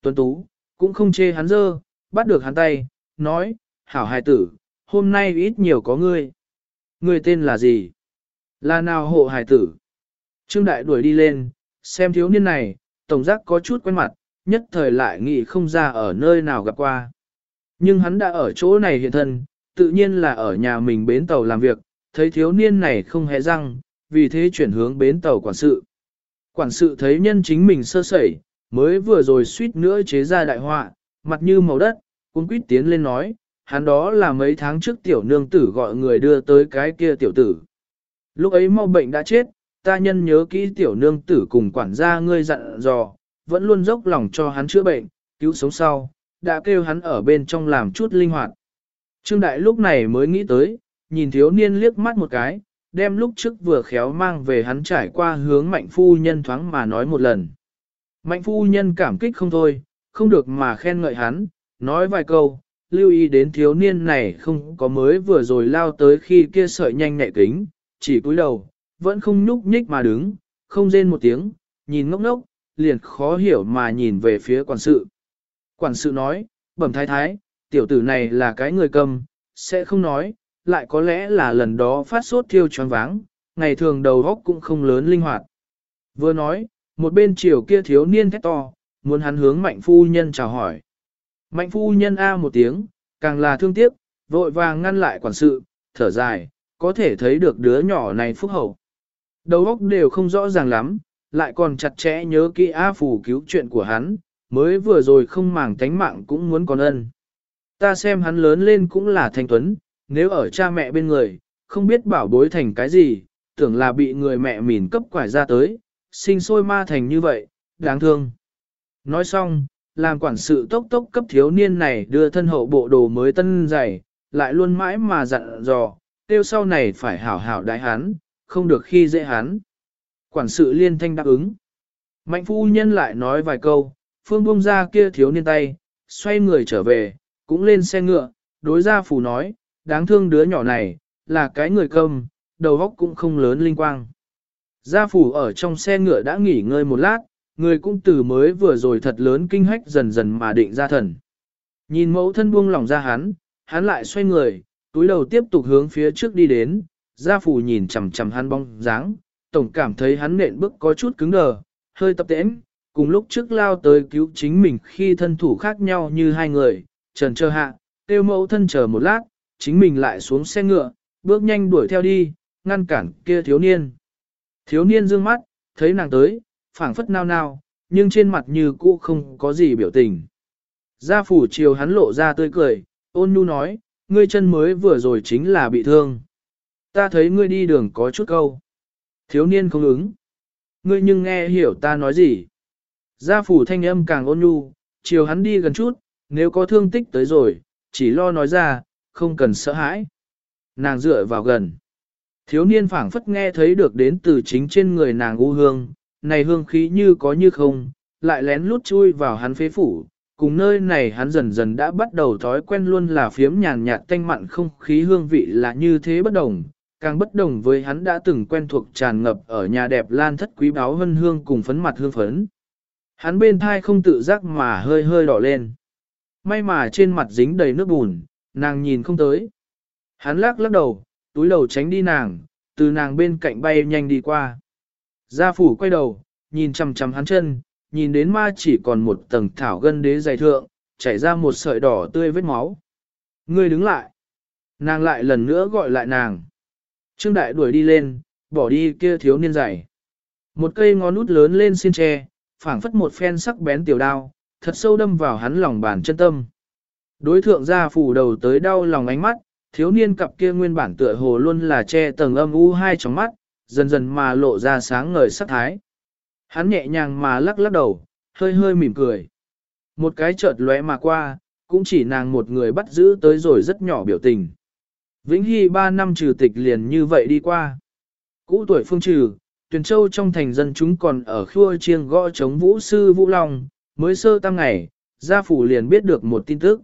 tuấn tú, cũng không chê hắn dơ, bắt được hắn tay, nói, hảo hài tử, hôm nay ít nhiều có ngươi. Ngươi tên là gì? Là nào hộ hài tử? Trương Đại đuổi đi lên, xem thiếu niên này, tổng giác có chút quen mặt, nhất thời lại nghĩ không ra ở nơi nào gặp qua. Nhưng hắn đã ở chỗ này hiện thân, tự nhiên là ở nhà mình bến tàu làm việc, thấy thiếu niên này không hề răng, vì thế chuyển hướng bến tàu quản sự. Quản sự thấy nhân chính mình sơ sẩy, mới vừa rồi suýt nữa chế ra đại họa, mặt như màu đất, cũng quýt tiến lên nói, hắn đó là mấy tháng trước tiểu nương tử gọi người đưa tới cái kia tiểu tử. Lúc ấy mau bệnh đã chết, ta nhân nhớ kỹ tiểu nương tử cùng quản gia ngươi dặn dò, vẫn luôn dốc lòng cho hắn chữa bệnh, cứu sống sau, đã kêu hắn ở bên trong làm chút linh hoạt. Trương Đại lúc này mới nghĩ tới, nhìn thiếu niên liếc mắt một cái, đem lúc trước vừa khéo mang về hắn trải qua hướng mạnh phu nhân thoáng mà nói một lần. Mạnh phu nhân cảm kích không thôi, không được mà khen ngợi hắn, nói vài câu, lưu ý đến thiếu niên này không có mới vừa rồi lao tới khi kia sợi nhanh nhẹ kính, chỉ cúi đầu, vẫn không nhúc nhích mà đứng, không rên một tiếng, nhìn ngốc ngốc, liền khó hiểu mà nhìn về phía quản sự. Quản sự nói, bẩm thái thái, tiểu tử này là cái người cầm, sẽ không nói, lại có lẽ là lần đó phát sốt thiêu choáng váng, ngày thường đầu óc cũng không lớn linh hoạt. Vừa nói, một bên chiều kia thiếu niên thét to, muốn hắn hướng mạnh phu nhân chào hỏi. Mạnh phu nhân A một tiếng, càng là thương tiếc, vội vàng ngăn lại quản sự, thở dài, có thể thấy được đứa nhỏ này phúc hậu. Đầu óc đều không rõ ràng lắm, lại còn chặt chẽ nhớ kỹ A phủ cứu chuyện của hắn, mới vừa rồi không màng tánh mạng cũng muốn còn ân. Ta xem hắn lớn lên cũng là thanh tuấn, nếu ở cha mẹ bên người, không biết bảo bối thành cái gì, tưởng là bị người mẹ mìn cấp quải ra tới, sinh sôi ma thành như vậy, đáng thương. Nói xong, làm quản sự tốc tốc cấp thiếu niên này đưa thân hậu bộ đồ mới tân dày, lại luôn mãi mà dặn dò, tiêu sau này phải hảo hảo đại hắn, không được khi dễ hắn. Quản sự liên thanh đáp ứng. Mạnh phu nhân lại nói vài câu, phương bông ra kia thiếu niên tay, xoay người trở về, cũng lên xe ngựa, đối gia phủ nói, đáng thương đứa nhỏ này, là cái người cầm, đầu óc cũng không lớn linh quang. Gia phủ ở trong xe ngựa đã nghỉ ngơi một lát, người cũng từ mới vừa rồi thật lớn kinh hách dần dần mà định ra thần. Nhìn mẫu thân buông lỏng ra hắn, hắn lại xoay người, túi đầu tiếp tục hướng phía trước đi đến, gia phủ nhìn chằm chằm hắn bóng dáng, tổng cảm thấy hắn nện bước có chút cứng đờ, hơi tập tễnh, cùng lúc trước lao tới cứu chính mình khi thân thủ khác nhau như hai người, trần chờ hạ, tiêu mẫu thân chờ một lát, chính mình lại xuống xe ngựa, bước nhanh đuổi theo đi, ngăn cản kia thiếu niên. Thiếu niên dương mắt, thấy nàng tới, phảng phất nao nao, nhưng trên mặt như cũ không có gì biểu tình. Gia phủ chiều hắn lộ ra tươi cười, ôn nhu nói, ngươi chân mới vừa rồi chính là bị thương. Ta thấy ngươi đi đường có chút câu. Thiếu niên không ứng. Ngươi nhưng nghe hiểu ta nói gì. Gia phủ thanh âm càng ôn nhu, chiều hắn đi gần chút, nếu có thương tích tới rồi, chỉ lo nói ra, không cần sợ hãi. Nàng dựa vào gần. Thiếu niên phảng phất nghe thấy được đến từ chính trên người nàng u hương, này hương khí như có như không, lại lén lút chui vào hắn phế phủ, cùng nơi này hắn dần dần đã bắt đầu thói quen luôn là phiếm nhàn nhạt tanh mặn không khí hương vị là như thế bất đồng, càng bất đồng với hắn đã từng quen thuộc tràn ngập ở nhà đẹp lan thất quý báo hân hương cùng phấn mặt hương phấn. Hắn bên thai không tự giác mà hơi hơi đỏ lên. May mà trên mặt dính đầy nước bùn, nàng nhìn không tới. Hắn lắc lắc đầu, túi đầu tránh đi nàng, từ nàng bên cạnh bay nhanh đi qua. Gia phủ quay đầu, nhìn chằm chằm hắn chân, nhìn đến ma chỉ còn một tầng thảo gân đế dày thượng, chảy ra một sợi đỏ tươi vết máu. Ngươi đứng lại. Nàng lại lần nữa gọi lại nàng. Trương đại đuổi đi lên, bỏ đi kia thiếu niên dày. Một cây ngón út lớn lên xin tre, phảng phất một phen sắc bén tiểu đao, thật sâu đâm vào hắn lòng bàn chân tâm. Đối thượng ra phủ đầu tới đau lòng ánh mắt, thiếu niên cặp kia nguyên bản tựa hồ luôn là che tầng âm u hai trong mắt, dần dần mà lộ ra sáng ngời sắc thái. Hắn nhẹ nhàng mà lắc lắc đầu, hơi hơi mỉm cười. Một cái chợt lóe mà qua, cũng chỉ nàng một người bắt giữ tới rồi rất nhỏ biểu tình. Vĩnh Hy ba năm trừ tịch liền như vậy đi qua. Cũ tuổi phương trừ, tuyển châu trong thành dân chúng còn ở khua chiêng gõ chống vũ sư Vũ Long, mới sơ tăng ngày, gia phủ liền biết được một tin tức.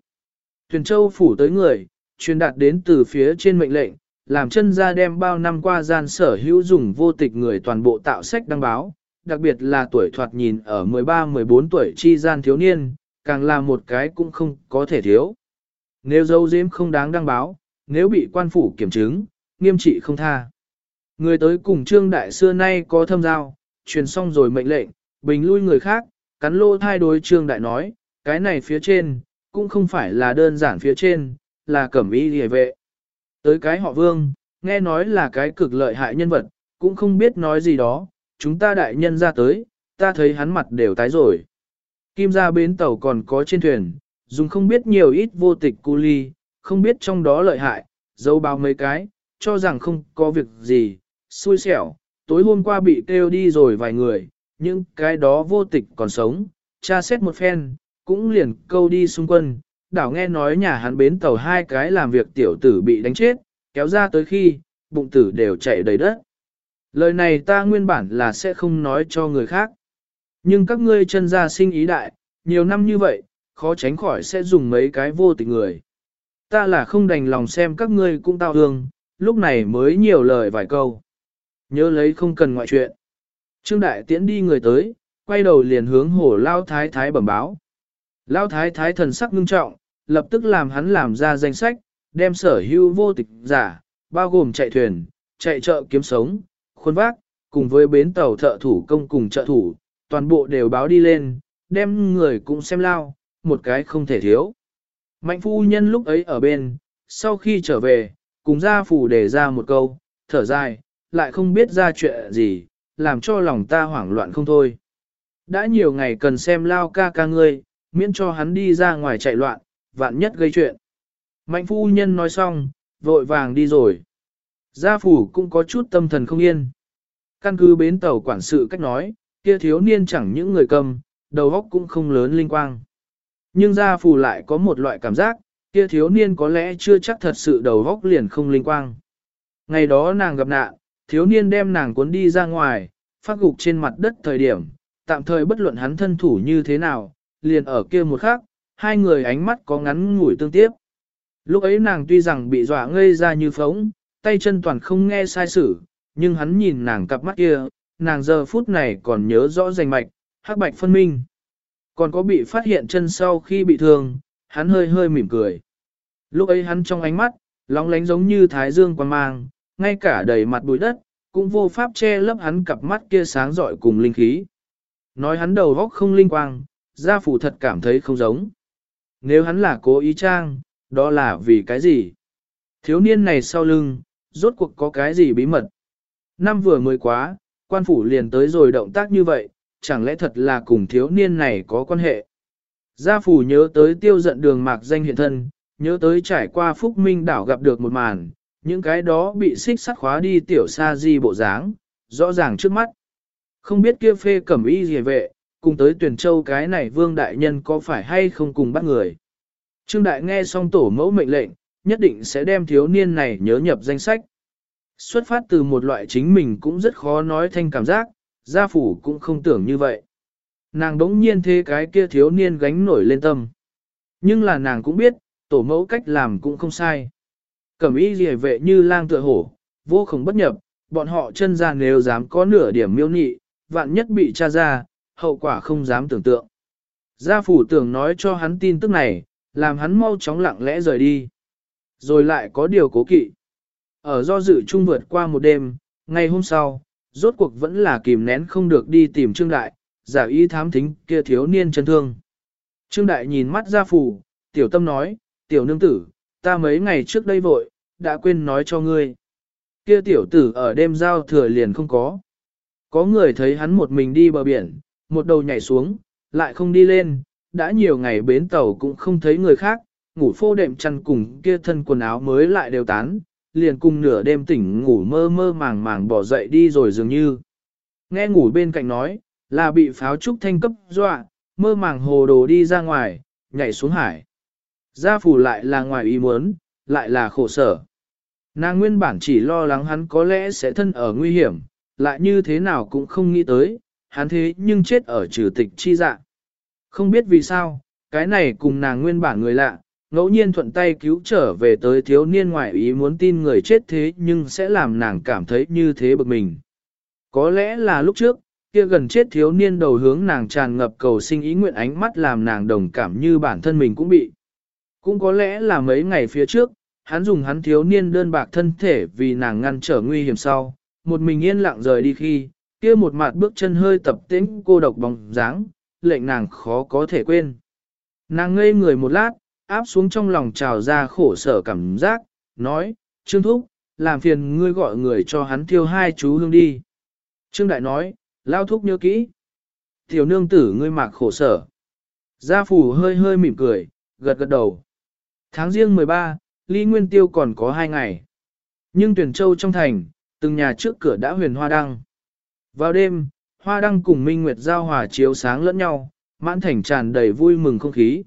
Tuyển châu phủ tới người, truyền đạt đến từ phía trên mệnh lệnh, làm chân ra đem bao năm qua gian sở hữu dùng vô tịch người toàn bộ tạo sách đăng báo, đặc biệt là tuổi thoạt nhìn ở 13-14 tuổi chi gian thiếu niên, càng là một cái cũng không có thể thiếu. Nếu dấu diếm không đáng đăng báo, nếu bị quan phủ kiểm chứng, nghiêm trị không tha. Người tới cùng trương đại xưa nay có thâm giao, truyền xong rồi mệnh lệnh, bình lui người khác, cắn lô thai đối trương đại nói, cái này phía trên, cũng không phải là đơn giản phía trên, là cẩm y hề vệ. Tới cái họ vương, nghe nói là cái cực lợi hại nhân vật, cũng không biết nói gì đó, chúng ta đại nhân ra tới, ta thấy hắn mặt đều tái rồi. Kim ra bến tàu còn có trên thuyền, dùng không biết nhiều ít vô tịch cu ly, không biết trong đó lợi hại, dấu bao mấy cái, cho rằng không có việc gì, xui xẻo, tối hôm qua bị kêu đi rồi vài người, những cái đó vô tịch còn sống, cha xét một phen, cũng liền câu đi xung quân, đảo nghe nói nhà hắn bến tàu hai cái làm việc tiểu tử bị đánh chết, kéo ra tới khi, bụng tử đều chạy đầy đất. Lời này ta nguyên bản là sẽ không nói cho người khác. Nhưng các ngươi chân gia sinh ý đại, nhiều năm như vậy, khó tránh khỏi sẽ dùng mấy cái vô tình người. Ta là không đành lòng xem các ngươi cũng tao hương, lúc này mới nhiều lời vài câu. Nhớ lấy không cần ngoại chuyện. Trương Đại Tiễn đi người tới, quay đầu liền hướng hổ Lao Thái Thái bẩm báo. Lao Thái Thái thần sắc ngưng trọng, lập tức làm hắn làm ra danh sách, đem sở hữu vô tịch giả, bao gồm chạy thuyền, chạy chợ kiếm sống, khuôn vác, cùng với bến tàu thợ thủ công cùng trợ thủ, toàn bộ đều báo đi lên, đem người cũng xem lao, một cái không thể thiếu. Mạnh phu nhân lúc ấy ở bên, sau khi trở về, cùng gia phủ để ra một câu, thở dài, lại không biết ra chuyện gì, làm cho lòng ta hoảng loạn không thôi. Đã nhiều ngày cần xem lao ca ca ngươi, miễn cho hắn đi ra ngoài chạy loạn, vạn nhất gây chuyện. Mạnh phu nhân nói xong, vội vàng đi rồi. Gia phủ cũng có chút tâm thần không yên. Căn cứ bến tàu quản sự cách nói, kia thiếu niên chẳng những người cầm, đầu óc cũng không lớn linh quang. Nhưng gia phù lại có một loại cảm giác, kia thiếu niên có lẽ chưa chắc thật sự đầu góc liền không linh quang. Ngày đó nàng gặp nạn, thiếu niên đem nàng cuốn đi ra ngoài, phát gục trên mặt đất thời điểm, tạm thời bất luận hắn thân thủ như thế nào, liền ở kia một khắc, hai người ánh mắt có ngắn ngủi tương tiếp. Lúc ấy nàng tuy rằng bị dọa ngây ra như phóng, tay chân toàn không nghe sai sử, nhưng hắn nhìn nàng cặp mắt kia, nàng giờ phút này còn nhớ rõ rành mạch, hắc bạch phân minh. Còn có bị phát hiện chân sau khi bị thương, hắn hơi hơi mỉm cười. Lúc ấy hắn trong ánh mắt, lóng lánh giống như thái dương quan mang, ngay cả đầy mặt bụi đất, cũng vô pháp che lấp hắn cặp mắt kia sáng rọi cùng linh khí. Nói hắn đầu góc không linh quang, gia phủ thật cảm thấy không giống. Nếu hắn là cố ý trang, đó là vì cái gì? Thiếu niên này sau lưng, rốt cuộc có cái gì bí mật? Năm vừa mới quá, quan phủ liền tới rồi động tác như vậy, chẳng lẽ thật là cùng thiếu niên này có quan hệ? Gia phủ nhớ tới tiêu giận đường mạc danh hiện thân, nhớ tới trải qua phúc minh đảo gặp được một màn, những cái đó bị xích sắt khóa đi tiểu sa di bộ dáng, rõ ràng trước mắt. Không biết kia phê cẩm y gì vệ, cùng tới tuyển châu cái này vương đại nhân có phải hay không cùng bắt người. Trương đại nghe xong tổ mẫu mệnh lệnh, nhất định sẽ đem thiếu niên này nhớ nhập danh sách. Xuất phát từ một loại chính mình cũng rất khó nói thanh cảm giác, gia phủ cũng không tưởng như vậy. Nàng đống nhiên thế cái kia thiếu niên gánh nổi lên tâm. Nhưng là nàng cũng biết, tổ mẫu cách làm cũng không sai. Cẩm y rìa vệ như lang tựa hổ, vô không bất nhập, bọn họ chân ra nếu dám có nửa điểm miêu nị, vạn nhất bị tra ra, hậu quả không dám tưởng tượng. Gia phủ tưởng nói cho hắn tin tức này, làm hắn mau chóng lặng lẽ rời đi. Rồi lại có điều cố kỵ. Ở do dự chung vượt qua một đêm, ngày hôm sau, rốt cuộc vẫn là kìm nén không được đi tìm Trương Đại, giả ý thám thính kia thiếu niên chân thương. Trương Đại nhìn mắt gia phủ, tiểu tâm nói, tiểu nương tử, ta mấy ngày trước đây vội, đã quên nói cho ngươi. Kia tiểu tử ở đêm giao thừa liền không có. Có người thấy hắn một mình đi bờ biển, một đầu nhảy xuống, lại không đi lên, đã nhiều ngày bến tàu cũng không thấy người khác, ngủ phô đệm chăn cùng kia thân quần áo mới lại đều tán, liền cùng nửa đêm tỉnh ngủ mơ mơ màng màng bỏ dậy đi rồi dường như. Nghe ngủ bên cạnh nói, là bị pháo trúc thanh cấp dọa, mơ màng hồ đồ đi ra ngoài, nhảy xuống hải. Gia phủ lại là ngoài ý muốn, lại là khổ sở. Nàng nguyên bản chỉ lo lắng hắn có lẽ sẽ thân ở nguy hiểm, lại như thế nào cũng không nghĩ tới, hắn thế nhưng chết ở trừ tịch chi dạ. Không biết vì sao, cái này cùng nàng nguyên bản người lạ, ngẫu nhiên thuận tay cứu trở về tới thiếu niên ngoại ý muốn tin người chết thế nhưng sẽ làm nàng cảm thấy như thế bực mình. Có lẽ là lúc trước, kia gần chết thiếu niên đầu hướng nàng tràn ngập cầu sinh ý nguyện ánh mắt làm nàng đồng cảm như bản thân mình cũng bị. Cũng có lẽ là mấy ngày phía trước, hắn dùng hắn thiếu niên đơn bạc thân thể vì nàng ngăn trở nguy hiểm sau, một mình yên lặng rời đi khi, kia một mặt bước chân hơi tập tĩnh cô độc bóng dáng, lệnh nàng khó có thể quên. Nàng ngây người một lát, áp xuống trong lòng trào ra khổ sở cảm giác, nói, Trương Thúc, làm phiền ngươi gọi người cho hắn thiêu hai chú hương đi. Trương Đại nói, lao thúc nhớ kỹ. Tiểu nương tử ngươi mạc khổ sở. Gia phủ hơi hơi mỉm cười, gật gật đầu. Tháng riêng 13, ly nguyên tiêu còn có hai ngày. Nhưng tuyển châu trong thành, từng nhà trước cửa đã huyền hoa đăng. Vào đêm, hoa đăng cùng minh nguyệt giao hòa chiếu sáng lẫn nhau, mãn thành tràn đầy vui mừng không khí.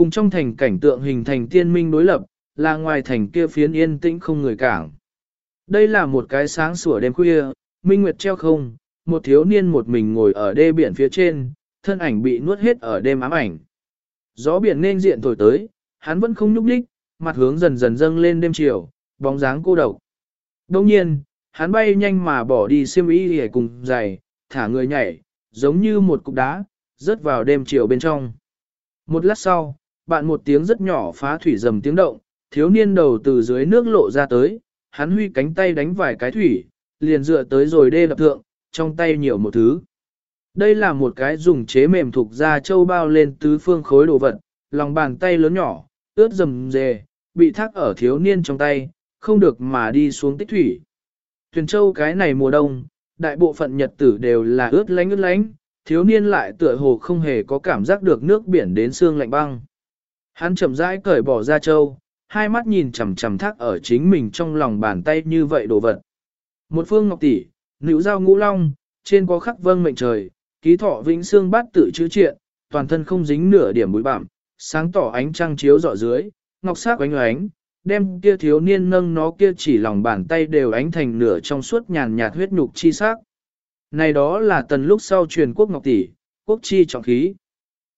Cùng trong thành cảnh tượng hình thành tiên minh đối lập, là ngoài thành kia phiến yên tĩnh không người cảng. Đây là một cái sáng sủa đêm khuya, minh nguyệt treo không, một thiếu niên một mình ngồi ở đê biển phía trên, thân ảnh bị nuốt hết ở đêm ám ảnh. Gió biển nên diện thổi tới, hắn vẫn không nhúc nhích, mặt hướng dần dần dâng lên đêm chiều, bóng dáng cô độc. Đông nhiên, hắn bay nhanh mà bỏ đi xiêm y để cùng giày, thả người nhảy, giống như một cục đá, rớt vào đêm chiều bên trong. Một lát sau, bạn một tiếng rất nhỏ phá thủy dầm tiếng động, thiếu niên đầu từ dưới nước lộ ra tới, hắn huy cánh tay đánh vài cái thủy, liền dựa tới rồi đê đập thượng, trong tay nhiều một thứ. Đây là một cái dùng chế mềm thuộc da châu bao lên tứ phương khối đồ vật, lòng bàn tay lớn nhỏ, ướt rầm rề, bị thác ở thiếu niên trong tay, không được mà đi xuống tích thủy. Thuyền châu cái này mùa đông, đại bộ phận nhật tử đều là ướt lánh ướt lánh, thiếu niên lại tựa hồ không hề có cảm giác được nước biển đến xương lạnh băng. Hắn chậm rãi cởi bỏ ra châu, hai mắt nhìn chằm chằm thác ở chính mình trong lòng bàn tay như vậy đồ vật. Một phương ngọc tỷ, nữ giao ngũ long, trên có khắc vâng mệnh trời, ký thọ vĩnh xương bát tự chữ triện, toàn thân không dính nửa điểm bụi bặm, sáng tỏ ánh trăng chiếu rọi dưới, ngọc sắc ánh ánh, đem kia thiếu niên nâng nó kia chỉ lòng bàn tay đều ánh thành nửa trong suốt nhàn nhạt huyết nhục chi sắc. Này đó là tần lúc sau truyền quốc ngọc tỷ, quốc chi trọng khí.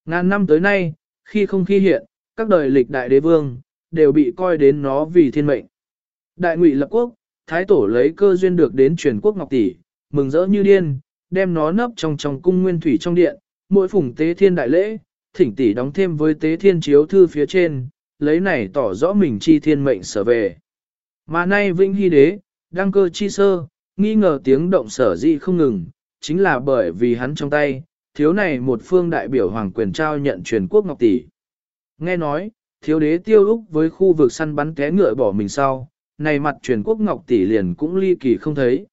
Ngàn năm tới nay, khi không khi hiện, các đời lịch đại đế vương, đều bị coi đến nó vì thiên mệnh. Đại ngụy lập quốc, thái tổ lấy cơ duyên được đến truyền quốc ngọc tỷ, mừng rỡ như điên, đem nó nấp trong trong cung nguyên thủy trong điện, mỗi phùng tế thiên đại lễ, thỉnh tỷ đóng thêm với tế thiên chiếu thư phía trên, lấy này tỏ rõ mình chi thiên mệnh sở về. Mà nay vĩnh hy đế, đăng cơ chi sơ, nghi ngờ tiếng động sở dị không ngừng, chính là bởi vì hắn trong tay, thiếu này một phương đại biểu hoàng quyền trao nhận truyền quốc ngọc tỷ. Nghe nói, thiếu đế tiêu úc với khu vực săn bắn té ngựa bỏ mình sau, này mặt truyền quốc ngọc tỷ liền cũng ly kỳ không thấy.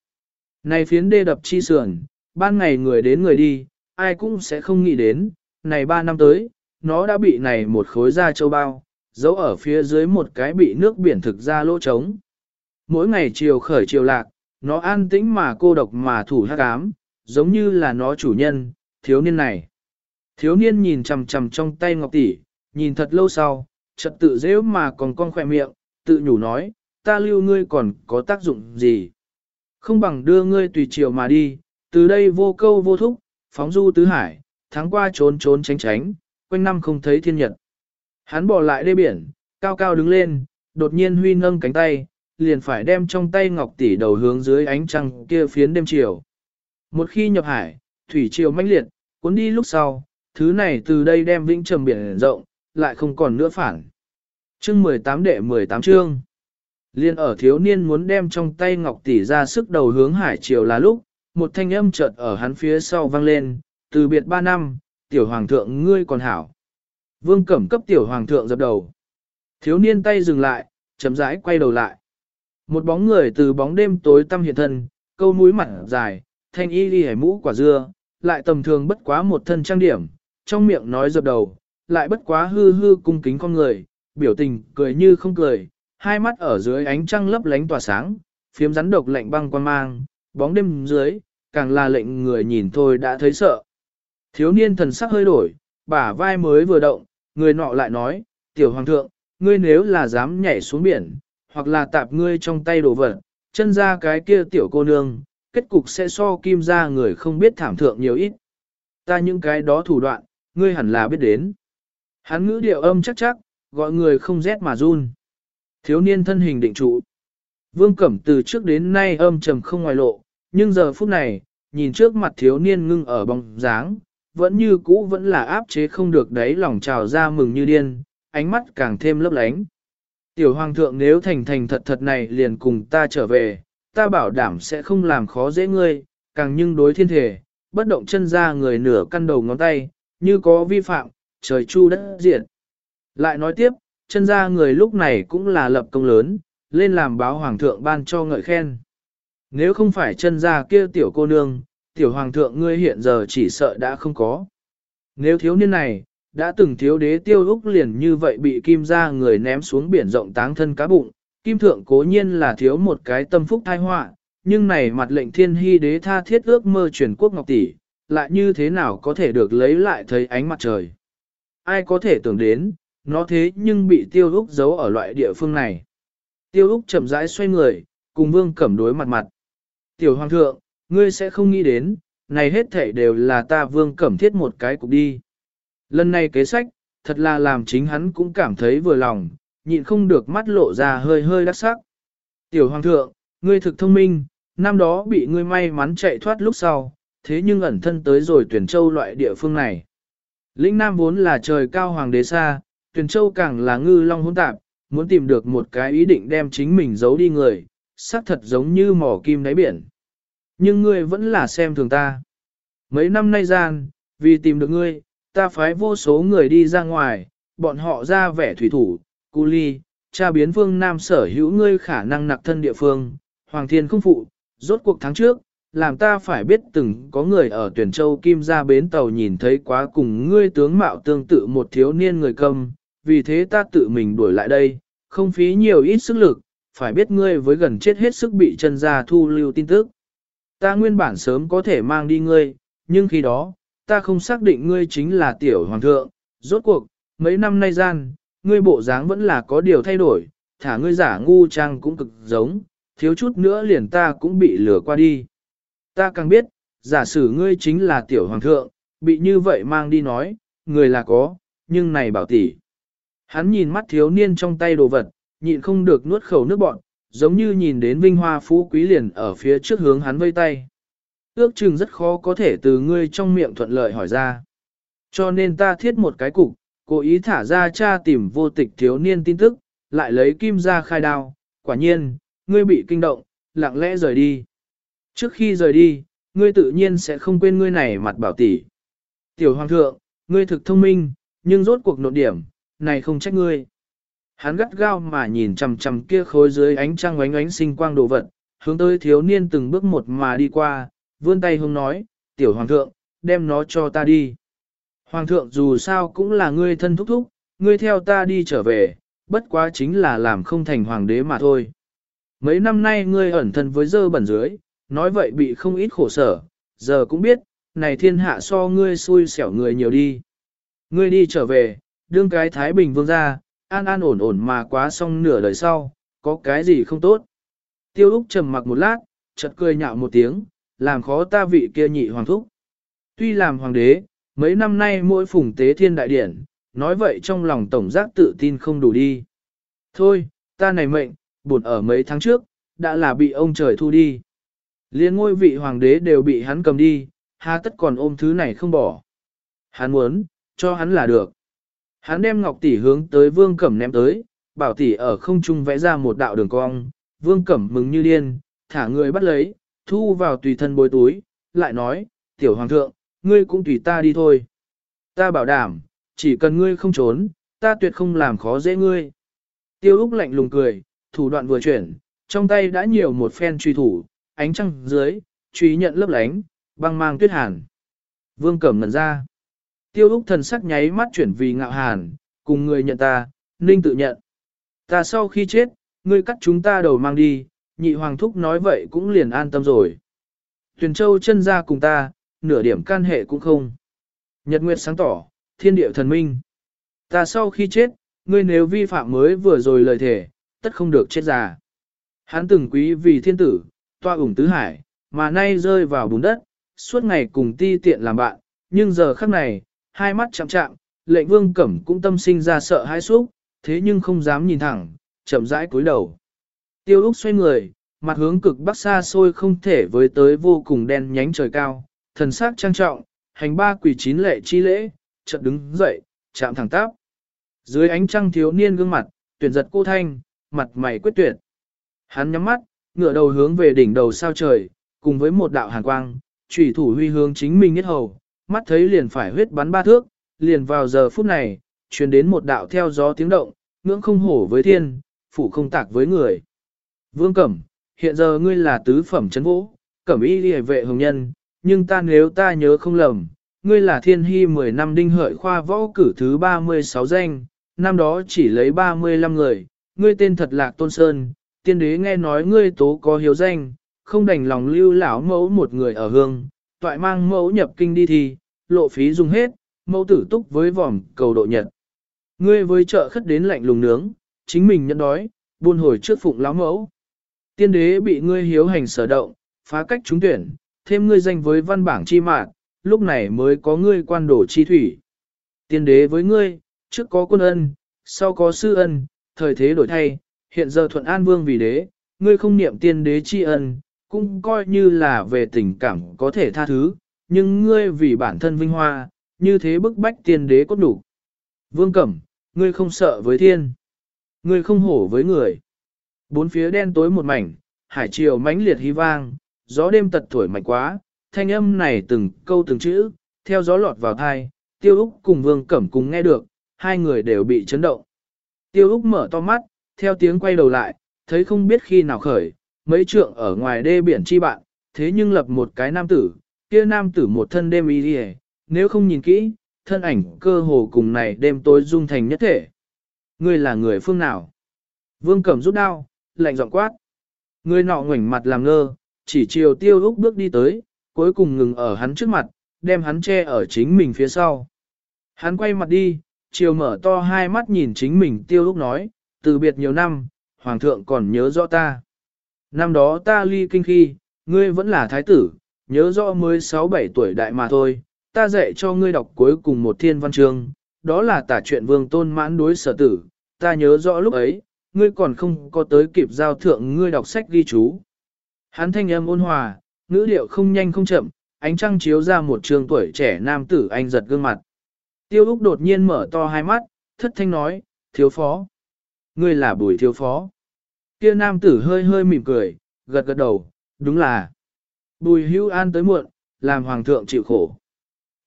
Này phiến đê đập chi sườn, ban ngày người đến người đi, ai cũng sẽ không nghĩ đến, này ba năm tới, nó đã bị này một khối da châu bao, giấu ở phía dưới một cái bị nước biển thực ra lỗ trống. Mỗi ngày chiều khởi chiều lạc, nó an tĩnh mà cô độc mà thủ hát ám, giống như là nó chủ nhân, thiếu niên này. Thiếu niên nhìn chằm chằm trong tay ngọc tỷ, nhìn thật lâu sau, chợt tự dễ mà còn con khỏe miệng, tự nhủ nói, ta lưu ngươi còn có tác dụng gì. Không bằng đưa ngươi tùy chiều mà đi, từ đây vô câu vô thúc, phóng du tứ hải, tháng qua trốn trốn tránh tránh, quanh năm không thấy thiên nhật. Hắn bỏ lại đê biển, cao cao đứng lên, đột nhiên huy nâng cánh tay, liền phải đem trong tay ngọc tỷ đầu hướng dưới ánh trăng kia phiến đêm chiều. Một khi nhập hải, thủy triều mãnh liệt, cuốn đi lúc sau, thứ này từ đây đem vĩnh trầm biển rộng, lại không còn nữa phản. Chương 18 đệ 18 chương. Liên ở thiếu niên muốn đem trong tay ngọc tỷ ra sức đầu hướng hải triều là lúc, một thanh âm chợt ở hắn phía sau vang lên, từ biệt ba năm, tiểu hoàng thượng ngươi còn hảo. Vương cẩm cấp tiểu hoàng thượng dập đầu. Thiếu niên tay dừng lại, chậm rãi quay đầu lại. Một bóng người từ bóng đêm tối tăm hiện thân, câu mũi mặt dài, thanh y đi hải mũ quả dưa, lại tầm thường bất quá một thân trang điểm, trong miệng nói dập đầu, lại bất quá hư hư cung kính con người, biểu tình cười như không cười, hai mắt ở dưới ánh trăng lấp lánh tỏa sáng, phiếm rắn độc lạnh băng quan mang, bóng đêm dưới, càng là lệnh người nhìn thôi đã thấy sợ. Thiếu niên thần sắc hơi đổi, bả vai mới vừa động, người nọ lại nói, tiểu hoàng thượng, ngươi nếu là dám nhảy xuống biển, hoặc là tạp ngươi trong tay đồ vật, chân ra cái kia tiểu cô nương, kết cục sẽ so kim ra người không biết thảm thượng nhiều ít. Ta những cái đó thủ đoạn, ngươi hẳn là biết đến. Hắn ngữ điệu âm chắc chắc, gọi người không rét mà run. Thiếu niên thân hình định trụ. Vương Cẩm từ trước đến nay âm trầm không ngoài lộ, nhưng giờ phút này, nhìn trước mặt thiếu niên ngưng ở bóng dáng, vẫn như cũ vẫn là áp chế không được đấy lòng trào ra mừng như điên, ánh mắt càng thêm lấp lánh. Tiểu hoàng thượng nếu thành thành thật thật này liền cùng ta trở về, ta bảo đảm sẽ không làm khó dễ ngươi, càng nhưng đối thiên thể, bất động chân ra người nửa căn đầu ngón tay, như có vi phạm, trời chu đất diệt. Lại nói tiếp, chân ra người lúc này cũng là lập công lớn, lên làm báo hoàng thượng ban cho ngợi khen. Nếu không phải chân ra kia tiểu cô nương, tiểu hoàng thượng ngươi hiện giờ chỉ sợ đã không có. Nếu thiếu niên này, đã từng thiếu đế tiêu úc liền như vậy bị kim ra người ném xuống biển rộng táng thân cá bụng, kim thượng cố nhiên là thiếu một cái tâm phúc thai họa nhưng này mặt lệnh thiên hy đế tha thiết ước mơ truyền quốc ngọc tỷ, lại như thế nào có thể được lấy lại thấy ánh mặt trời. Ai có thể tưởng đến, nó thế nhưng bị tiêu úc giấu ở loại địa phương này. Tiêu úc chậm rãi xoay người, cùng vương cẩm đối mặt mặt. Tiểu hoàng thượng, ngươi sẽ không nghĩ đến, này hết thảy đều là ta vương cẩm thiết một cái cục đi. Lần này kế sách, thật là làm chính hắn cũng cảm thấy vừa lòng, nhịn không được mắt lộ ra hơi hơi đắc sắc. Tiểu hoàng thượng, ngươi thực thông minh, năm đó bị ngươi may mắn chạy thoát lúc sau, thế nhưng ẩn thân tới rồi tuyển châu loại địa phương này. Lĩnh Nam vốn là trời cao hoàng đế xa, tuyển châu càng là ngư long hỗn tạp, muốn tìm được một cái ý định đem chính mình giấu đi người, xác thật giống như mỏ kim đáy biển. Nhưng ngươi vẫn là xem thường ta. Mấy năm nay gian, vì tìm được ngươi, ta phái vô số người đi ra ngoài, bọn họ ra vẻ thủy thủ, cu ly, cha biến phương Nam sở hữu ngươi khả năng nặc thân địa phương, Hoàng Thiên không phụ, rốt cuộc tháng trước, làm ta phải biết từng có người ở tuyển châu Kim ra bến tàu nhìn thấy quá cùng ngươi tướng mạo tương tự một thiếu niên người cầm, vì thế ta tự mình đuổi lại đây, không phí nhiều ít sức lực, phải biết ngươi với gần chết hết sức bị chân ra thu lưu tin tức. Ta nguyên bản sớm có thể mang đi ngươi, nhưng khi đó, ta không xác định ngươi chính là tiểu hoàng thượng, rốt cuộc, mấy năm nay gian, ngươi bộ dáng vẫn là có điều thay đổi, thả ngươi giả ngu trang cũng cực giống, thiếu chút nữa liền ta cũng bị lừa qua đi. Ta càng biết, giả sử ngươi chính là tiểu hoàng thượng, bị như vậy mang đi nói, người là có, nhưng này bảo tỷ. Hắn nhìn mắt thiếu niên trong tay đồ vật, nhịn không được nuốt khẩu nước bọn, giống như nhìn đến vinh hoa phú quý liền ở phía trước hướng hắn vây tay. Ước chừng rất khó có thể từ ngươi trong miệng thuận lợi hỏi ra. Cho nên ta thiết một cái cục, cố ý thả ra cha tìm vô tịch thiếu niên tin tức, lại lấy kim ra khai đao, quả nhiên, ngươi bị kinh động, lặng lẽ rời đi. Trước khi rời đi, ngươi tự nhiên sẽ không quên ngươi này mặt bảo tỷ. Tiểu hoàng thượng, ngươi thực thông minh, nhưng rốt cuộc nội điểm, này không trách ngươi. Hắn gắt gao mà nhìn chằm chằm kia khối dưới ánh trăng ánh ánh sinh quang đồ vật, hướng tới thiếu niên từng bước một mà đi qua, vươn tay hướng nói, tiểu hoàng thượng, đem nó cho ta đi. Hoàng thượng dù sao cũng là ngươi thân thúc thúc, ngươi theo ta đi trở về, bất quá chính là làm không thành hoàng đế mà thôi. Mấy năm nay ngươi ẩn thân với dơ bẩn dưới, nói vậy bị không ít khổ sở, giờ cũng biết, này thiên hạ so ngươi xui xẻo người nhiều đi. Ngươi đi trở về, đương cái Thái Bình vương ra, an an ổn ổn mà quá xong nửa đời sau, có cái gì không tốt. Tiêu Úc trầm mặc một lát, chợt cười nhạo một tiếng, làm khó ta vị kia nhị hoàng thúc. Tuy làm hoàng đế, mấy năm nay mỗi phùng tế thiên đại điển, nói vậy trong lòng tổng giác tự tin không đủ đi. Thôi, ta này mệnh, buồn ở mấy tháng trước, đã là bị ông trời thu đi. Liên ngôi vị hoàng đế đều bị hắn cầm đi, hà tất còn ôm thứ này không bỏ. Hắn muốn, cho hắn là được. Hắn đem ngọc tỷ hướng tới vương cẩm ném tới, bảo tỷ ở không trung vẽ ra một đạo đường cong, vương cẩm mừng như điên, thả người bắt lấy, thu vào tùy thân bối túi, lại nói, tiểu hoàng thượng, ngươi cũng tùy ta đi thôi. Ta bảo đảm, chỉ cần ngươi không trốn, ta tuyệt không làm khó dễ ngươi. Tiêu Úc lạnh lùng cười, thủ đoạn vừa chuyển, trong tay đã nhiều một phen truy thủ, ánh trăng dưới, truy nhận lấp lánh, băng mang tuyết hàn. Vương Cẩm ngẩn ra. Tiêu Úc thần sắc nháy mắt chuyển vì ngạo hàn, cùng người nhận ta, ninh tự nhận. Ta sau khi chết, ngươi cắt chúng ta đầu mang đi, nhị hoàng thúc nói vậy cũng liền an tâm rồi. Tuyền Châu chân ra cùng ta, nửa điểm can hệ cũng không. Nhật Nguyệt sáng tỏ, thiên địa thần minh. Ta sau khi chết, ngươi nếu vi phạm mới vừa rồi lời thể, tất không được chết già. Hắn từng quý vì thiên tử, toa ủng tứ hải, mà nay rơi vào bùn đất, suốt ngày cùng ti tiện làm bạn, nhưng giờ khắc này, hai mắt chạm chạm, lệnh vương cẩm cũng tâm sinh ra sợ hãi xúc, thế nhưng không dám nhìn thẳng, chậm rãi cúi đầu. Tiêu Úc xoay người, mặt hướng cực bắc xa xôi không thể với tới vô cùng đen nhánh trời cao, thần sắc trang trọng, hành ba quỷ chín lệ chi lễ, chợt đứng dậy, chạm thẳng tắp. Dưới ánh trăng thiếu niên gương mặt, tuyển giật cô thanh, mặt mày quyết tuyệt. Hắn nhắm mắt, ngửa đầu hướng về đỉnh đầu sao trời, cùng với một đạo hàn quang, chủy thủ huy hướng chính mình nhất hầu, mắt thấy liền phải huyết bắn ba thước, liền vào giờ phút này, truyền đến một đạo theo gió tiếng động, ngưỡng không hổ với thiên, phủ không tạc với người. Vương Cẩm, hiện giờ ngươi là tứ phẩm chấn vũ, Cẩm y liề vệ hồng nhân, nhưng ta nếu ta nhớ không lầm, ngươi là thiên hy 10 năm đinh hợi khoa võ cử thứ 36 danh, năm đó chỉ lấy 35 người, ngươi tên thật lạc tôn sơn, tiên đế nghe nói ngươi tố có hiếu danh, không đành lòng lưu lão mẫu một người ở hương, toại mang mẫu nhập kinh đi thì, lộ phí dùng hết, mẫu tử túc với vòm cầu độ nhật. Ngươi với chợ khất đến lạnh lùng nướng, chính mình nhận đói, buôn hồi trước phụng lão mẫu. Tiên đế bị ngươi hiếu hành sở động, phá cách trúng tuyển, thêm ngươi danh với văn bảng chi mạng, lúc này mới có ngươi quan đổ chi thủy. Tiên đế với ngươi, trước có quân ân, sau có sư ân, thời thế đổi thay, hiện giờ thuận an vương vì đế, ngươi không niệm tiên đế tri ân, cũng coi như là về tình cảm có thể tha thứ, nhưng ngươi vì bản thân vinh hoa, như thế bức bách tiên đế cốt đủ. Vương Cẩm, ngươi không sợ với thiên, ngươi không hổ với người. Bốn phía đen tối một mảnh, hải triều mãnh liệt hí vang, gió đêm tật thổi mạnh quá, thanh âm này từng câu từng chữ, theo gió lọt vào thai, tiêu úc cùng vương cẩm cùng nghe được, hai người đều bị chấn động. Tiêu úc mở to mắt, theo tiếng quay đầu lại, thấy không biết khi nào khởi, mấy trượng ở ngoài đê biển chi bạn, thế nhưng lập một cái nam tử, kia nam tử một thân đêm y đi nếu không nhìn kỹ, thân ảnh cơ hồ cùng này đêm tối dung thành nhất thể. Ngươi là người phương nào? Vương Cẩm rút đao, lạnh giọng quát. Người nọ ngoảnh mặt làm ngơ, chỉ chiều tiêu úc bước đi tới, cuối cùng ngừng ở hắn trước mặt, đem hắn che ở chính mình phía sau. Hắn quay mặt đi, chiều mở to hai mắt nhìn chính mình tiêu úc nói, từ biệt nhiều năm, hoàng thượng còn nhớ rõ ta. Năm đó ta ly kinh khi, ngươi vẫn là thái tử, nhớ rõ mới 6-7 tuổi đại mà thôi, ta dạy cho ngươi đọc cuối cùng một thiên văn chương, đó là tả chuyện vương tôn mãn đối sở tử, ta nhớ rõ lúc ấy, ngươi còn không có tới kịp giao thượng ngươi đọc sách ghi chú. Hắn thanh âm ôn hòa, ngữ điệu không nhanh không chậm, ánh trăng chiếu ra một trường tuổi trẻ nam tử anh giật gương mặt. Tiêu Úc đột nhiên mở to hai mắt, thất thanh nói, thiếu phó. Ngươi là bùi thiếu phó. Kia nam tử hơi hơi mỉm cười, gật gật đầu, đúng là. Bùi hưu an tới muộn, làm hoàng thượng chịu khổ.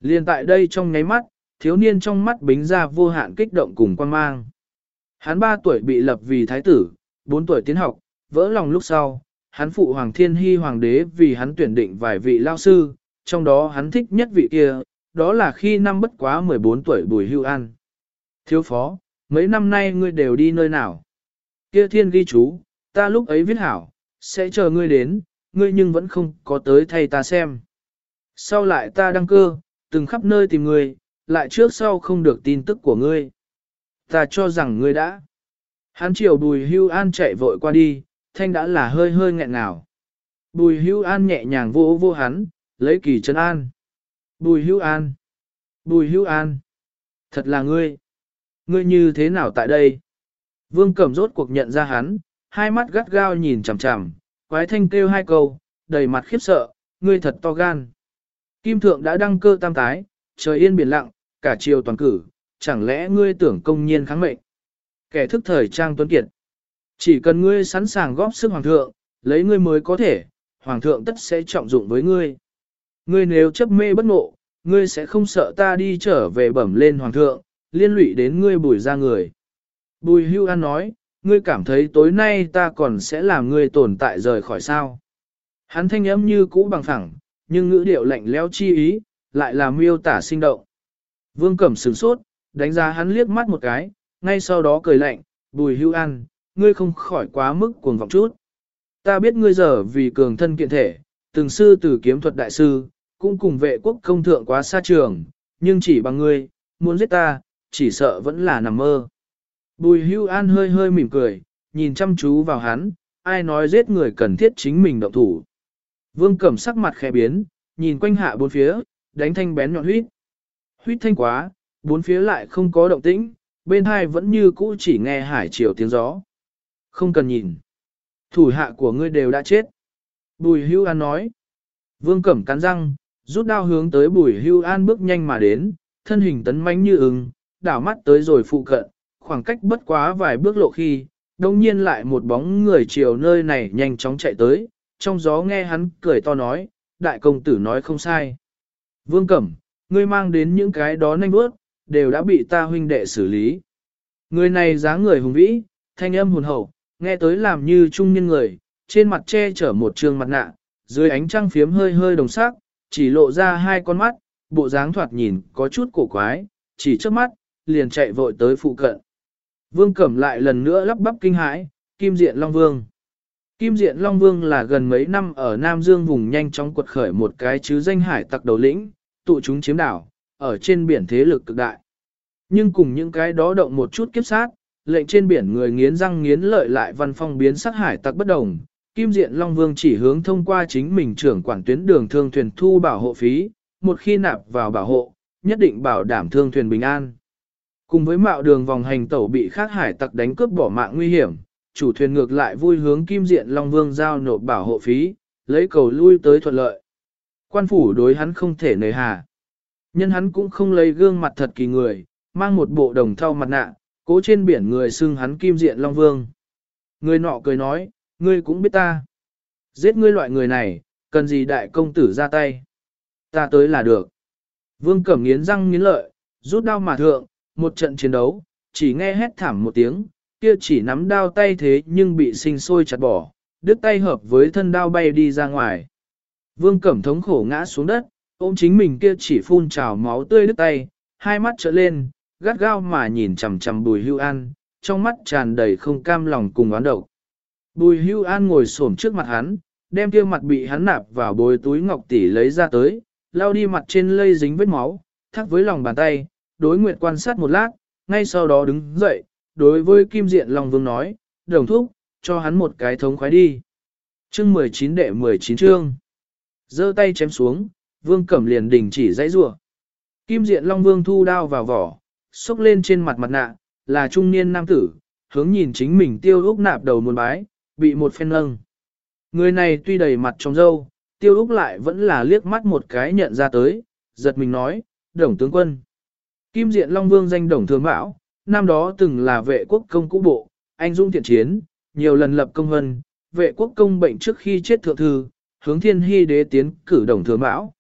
Liên tại đây trong nháy mắt, thiếu niên trong mắt bính ra vô hạn kích động cùng quan mang. Hắn 3 tuổi bị lập vì thái tử, 4 tuổi tiến học, vỡ lòng lúc sau, hắn phụ Hoàng Thiên Hy Hoàng đế vì hắn tuyển định vài vị lao sư, trong đó hắn thích nhất vị kia, đó là khi năm bất quá 14 tuổi Bùi Hưu An. Thiếu phó, mấy năm nay ngươi đều đi nơi nào? Kia thiên ghi chú, ta lúc ấy viết hảo, sẽ chờ ngươi đến, ngươi nhưng vẫn không có tới thay ta xem. Sau lại ta đăng cơ, từng khắp nơi tìm ngươi, lại trước sau không được tin tức của ngươi ta cho rằng ngươi đã. Hắn chiều bùi hưu an chạy vội qua đi, thanh đã là hơi hơi nghẹn ngào. Bùi hưu an nhẹ nhàng vô vô hắn, lấy kỳ chân an. Bùi hưu an. Bùi hưu an. Thật là ngươi. Ngươi như thế nào tại đây? Vương Cẩm rốt cuộc nhận ra hắn, hai mắt gắt gao nhìn chằm chằm, quái thanh kêu hai câu, đầy mặt khiếp sợ, ngươi thật to gan. Kim Thượng đã đăng cơ tam tái, trời yên biển lặng, cả chiều toàn cử, chẳng lẽ ngươi tưởng công nhiên kháng mệnh? Kẻ thức thời trang tuấn kiệt. Chỉ cần ngươi sẵn sàng góp sức hoàng thượng, lấy ngươi mới có thể, hoàng thượng tất sẽ trọng dụng với ngươi. Ngươi nếu chấp mê bất ngộ, ngươi sẽ không sợ ta đi trở về bẩm lên hoàng thượng, liên lụy đến ngươi bùi ra người. Bùi hưu an nói, ngươi cảm thấy tối nay ta còn sẽ làm ngươi tồn tại rời khỏi sao. Hắn thanh âm như cũ bằng phẳng, nhưng ngữ điệu lạnh lẽo chi ý, lại là miêu tả sinh động. Vương Cẩm sửng sốt, đánh giá hắn liếc mắt một cái, ngay sau đó cười lạnh, bùi hưu ăn, ngươi không khỏi quá mức cuồng vọng chút. Ta biết ngươi giờ vì cường thân kiện thể, từng sư từ kiếm thuật đại sư, cũng cùng vệ quốc công thượng quá xa trường, nhưng chỉ bằng ngươi, muốn giết ta, chỉ sợ vẫn là nằm mơ. Bùi hưu an hơi hơi mỉm cười, nhìn chăm chú vào hắn, ai nói giết người cần thiết chính mình động thủ. Vương cẩm sắc mặt khẽ biến, nhìn quanh hạ bốn phía, đánh thanh bén nhọn huyết. Huyết thanh quá, bốn phía lại không có động tĩnh, bên hai vẫn như cũ chỉ nghe hải chiều tiếng gió. Không cần nhìn. Thủ hạ của ngươi đều đã chết. Bùi hưu an nói. Vương cẩm cắn răng, rút đao hướng tới bùi hưu an bước nhanh mà đến, thân hình tấn mãnh như ứng, đảo mắt tới rồi phụ cận, khoảng cách bất quá vài bước lộ khi, đồng nhiên lại một bóng người chiều nơi này nhanh chóng chạy tới, trong gió nghe hắn cười to nói, đại công tử nói không sai. Vương Cẩm, ngươi mang đến những cái đó nhanh bước, đều đã bị ta huynh đệ xử lý. Người này dáng người hùng vĩ, thanh âm hồn hậu, nghe tới làm như trung nhân người, trên mặt che chở một trường mặt nạ, dưới ánh trăng phiếm hơi hơi đồng sắc, chỉ lộ ra hai con mắt, bộ dáng thoạt nhìn có chút cổ quái, chỉ trước mắt, liền chạy vội tới phụ cận. Vương Cẩm lại lần nữa lắp bắp kinh hãi, Kim Diện Long Vương. Kim Diện Long Vương là gần mấy năm ở Nam Dương vùng nhanh chóng quật khởi một cái chứ danh hải tặc đầu lĩnh, tụ chúng chiếm đảo, ở trên biển thế lực cực đại. Nhưng cùng những cái đó động một chút kiếp sát, lệnh trên biển người nghiến răng nghiến lợi lại văn phong biến sắc hải tặc bất đồng. Kim Diện Long Vương chỉ hướng thông qua chính mình trưởng quản tuyến đường thương thuyền thu bảo hộ phí, một khi nạp vào bảo hộ, nhất định bảo đảm thương thuyền bình an. Cùng với mạo đường vòng hành tẩu bị khác hải tặc đánh cướp bỏ mạng nguy hiểm, chủ thuyền ngược lại vui hướng kim diện Long Vương giao nộp bảo hộ phí, lấy cầu lui tới thuận lợi. Quan phủ đối hắn không thể nề hà. Nhân hắn cũng không lấy gương mặt thật kỳ người, mang một bộ đồng thau mặt nạ, cố trên biển người xưng hắn kim diện Long Vương. Người nọ cười nói, ngươi cũng biết ta. Giết ngươi loại người này, cần gì đại công tử ra tay. Ta tới là được. Vương Cẩm nghiến răng nghiến lợi, rút đao mà thượng, một trận chiến đấu, chỉ nghe hét thảm một tiếng, kia chỉ nắm đao tay thế nhưng bị sinh sôi chặt bỏ, đứt tay hợp với thân đao bay đi ra ngoài. Vương Cẩm thống khổ ngã xuống đất, ôm chính mình kia chỉ phun trào máu tươi đứt tay, hai mắt trở lên, gắt gao mà nhìn chằm chằm bùi hưu an, trong mắt tràn đầy không cam lòng cùng oán độc. Bùi hưu an ngồi xổm trước mặt hắn, đem kia mặt bị hắn nạp vào bồi túi ngọc tỷ lấy ra tới, lau đi mặt trên lây dính vết máu, thắt với lòng bàn tay, đối nguyện quan sát một lát, ngay sau đó đứng dậy, đối với kim diện Long Vương nói, đồng thúc, cho hắn một cái thống khoái đi. Chương 19 đệ 19 chương. giơ tay chém xuống, Vương Cẩm liền đình chỉ dãy rủa. Kim diện Long Vương thu đao vào vỏ, xúc lên trên mặt mặt nạ, là trung niên nam tử, hướng nhìn chính mình tiêu úc nạp đầu muôn bái, bị một phen lâng. Người này tuy đầy mặt trong dâu, tiêu úc lại vẫn là liếc mắt một cái nhận ra tới, giật mình nói, đồng tướng quân. Kim diện Long Vương danh đồng thường bão, năm đó từng là vệ quốc công cũ bộ, anh dũng thiện chiến, nhiều lần lập công hân, vệ quốc công bệnh trước khi chết thượng thư, hướng thiên hy đế tiến cử đồng thừa mão.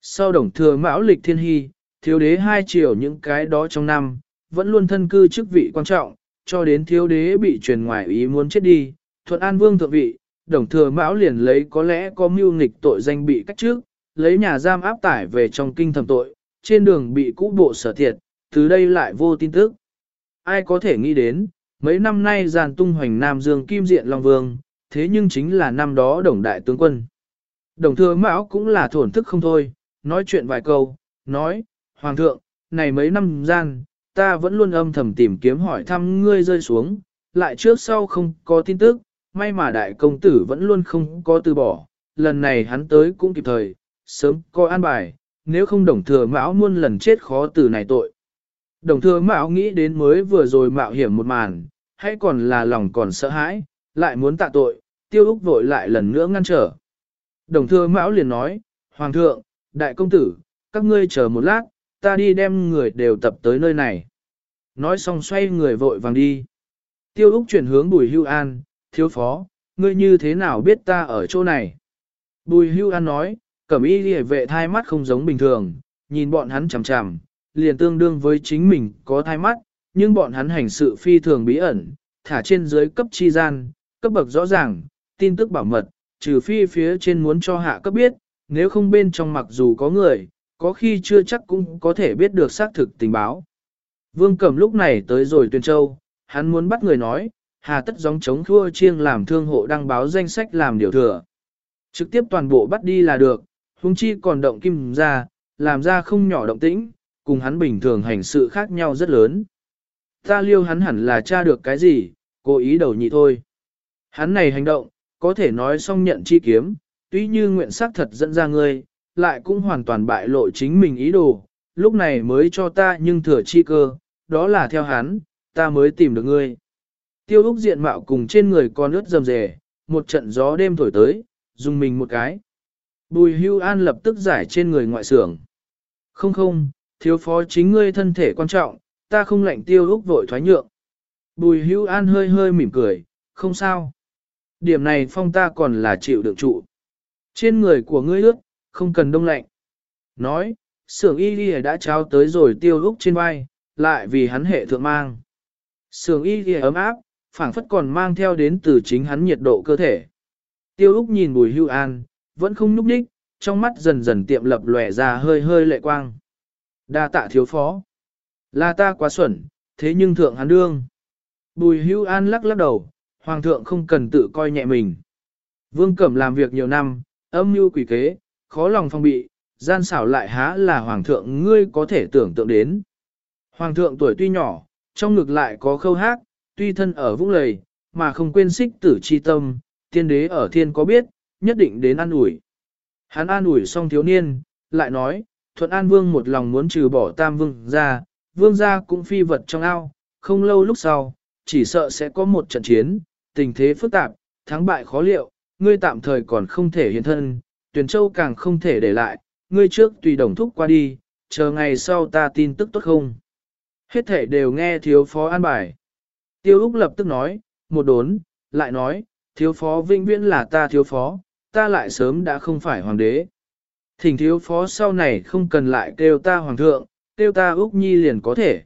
Sau đồng thừa mão lịch thiên hy, thiếu đế hai triều những cái đó trong năm, vẫn luôn thân cư chức vị quan trọng, cho đến thiếu đế bị truyền ngoài ý muốn chết đi, thuận an vương thượng vị, đồng thừa mão liền lấy có lẽ có mưu nghịch tội danh bị cách trước, lấy nhà giam áp tải về trong kinh thẩm tội, trên đường bị cũ bộ sở thiệt, từ đây lại vô tin tức. Ai có thể nghĩ đến, mấy năm nay giàn tung hoành Nam Dương Kim Diện Long Vương, thế nhưng chính là năm đó đồng đại tướng quân. Đồng thừa mão cũng là thổn thức không thôi, nói chuyện vài câu, nói, Hoàng thượng, này mấy năm gian, ta vẫn luôn âm thầm tìm kiếm hỏi thăm ngươi rơi xuống, lại trước sau không có tin tức, may mà đại công tử vẫn luôn không có từ bỏ, lần này hắn tới cũng kịp thời, sớm coi an bài, nếu không đồng thừa mão muôn lần chết khó từ này tội. Đồng thừa mão nghĩ đến mới vừa rồi mạo hiểm một màn, hay còn là lòng còn sợ hãi, lại muốn tạ tội, tiêu úc vội lại lần nữa ngăn trở. Đồng thừa mão liền nói, Hoàng thượng, đại công tử, các ngươi chờ một lát, ta đi đem người đều tập tới nơi này. Nói xong xoay người vội vàng đi. Tiêu Úc chuyển hướng Bùi Hưu An, thiếu phó, ngươi như thế nào biết ta ở chỗ này? Bùi Hưu An nói, cẩm y lìa vệ thai mắt không giống bình thường, nhìn bọn hắn chằm chằm, liền tương đương với chính mình có thai mắt, nhưng bọn hắn hành sự phi thường bí ẩn, thả trên dưới cấp chi gian, cấp bậc rõ ràng, tin tức bảo mật, trừ phi phía trên muốn cho hạ cấp biết, nếu không bên trong mặc dù có người, có khi chưa chắc cũng có thể biết được xác thực tình báo. Vương Cẩm lúc này tới rồi tuyên châu, hắn muốn bắt người nói, hà tất gióng chống thua chiêng làm thương hộ đăng báo danh sách làm điều thừa. Trực tiếp toàn bộ bắt đi là được, huống chi còn động kim ra, làm ra không nhỏ động tĩnh, cùng hắn bình thường hành sự khác nhau rất lớn. Ta liêu hắn hẳn là tra được cái gì, cố ý đầu nhị thôi. Hắn này hành động, có thể nói xong nhận chi kiếm, tuy như nguyện xác thật dẫn ra ngươi, lại cũng hoàn toàn bại lộ chính mình ý đồ, lúc này mới cho ta nhưng thừa chi cơ, đó là theo hắn, ta mới tìm được ngươi. Tiêu Úc diện mạo cùng trên người con ướt rầm rề, một trận gió đêm thổi tới, dùng mình một cái. Bùi hưu an lập tức giải trên người ngoại xưởng. Không không, thiếu phó chính ngươi thân thể quan trọng, ta không lạnh tiêu Úc vội thoái nhượng. Bùi hưu an hơi hơi mỉm cười, không sao. Điểm này phong ta còn là chịu đựng trụ. Trên người của ngươi ướt, không cần đông lạnh. Nói, sưởng y ghi đã trao tới rồi tiêu úc trên vai, lại vì hắn hệ thượng mang. Sưởng y ghi ấm áp, phảng phất còn mang theo đến từ chính hắn nhiệt độ cơ thể. Tiêu úc nhìn bùi hưu an, vẫn không núp đích, trong mắt dần dần tiệm lập lòe ra hơi hơi lệ quang. Đa tạ thiếu phó. Là ta quá xuẩn, thế nhưng thượng hắn đương. Bùi hưu an lắc lắc đầu, hoàng thượng không cần tự coi nhẹ mình. Vương Cẩm làm việc nhiều năm, âm mưu quỷ kế, khó lòng phong bị, gian xảo lại há là hoàng thượng ngươi có thể tưởng tượng đến. Hoàng thượng tuổi tuy nhỏ, trong ngực lại có khâu hát, tuy thân ở vũng lầy, mà không quên xích tử chi tâm, tiên đế ở thiên có biết, nhất định đến an ủi. Hắn an ủi xong thiếu niên, lại nói, thuận an vương một lòng muốn trừ bỏ tam vương ra, vương gia cũng phi vật trong ao, không lâu lúc sau, chỉ sợ sẽ có một trận chiến, tình thế phức tạp, thắng bại khó liệu, ngươi tạm thời còn không thể hiện thân, tuyển châu càng không thể để lại, ngươi trước tùy đồng thúc qua đi, chờ ngày sau ta tin tức tốt không. Hết thể đều nghe thiếu phó an bài. Tiêu Úc lập tức nói, một đốn, lại nói, thiếu phó vinh viễn là ta thiếu phó, ta lại sớm đã không phải hoàng đế. Thỉnh thiếu phó sau này không cần lại kêu ta hoàng thượng, kêu ta Úc Nhi liền có thể.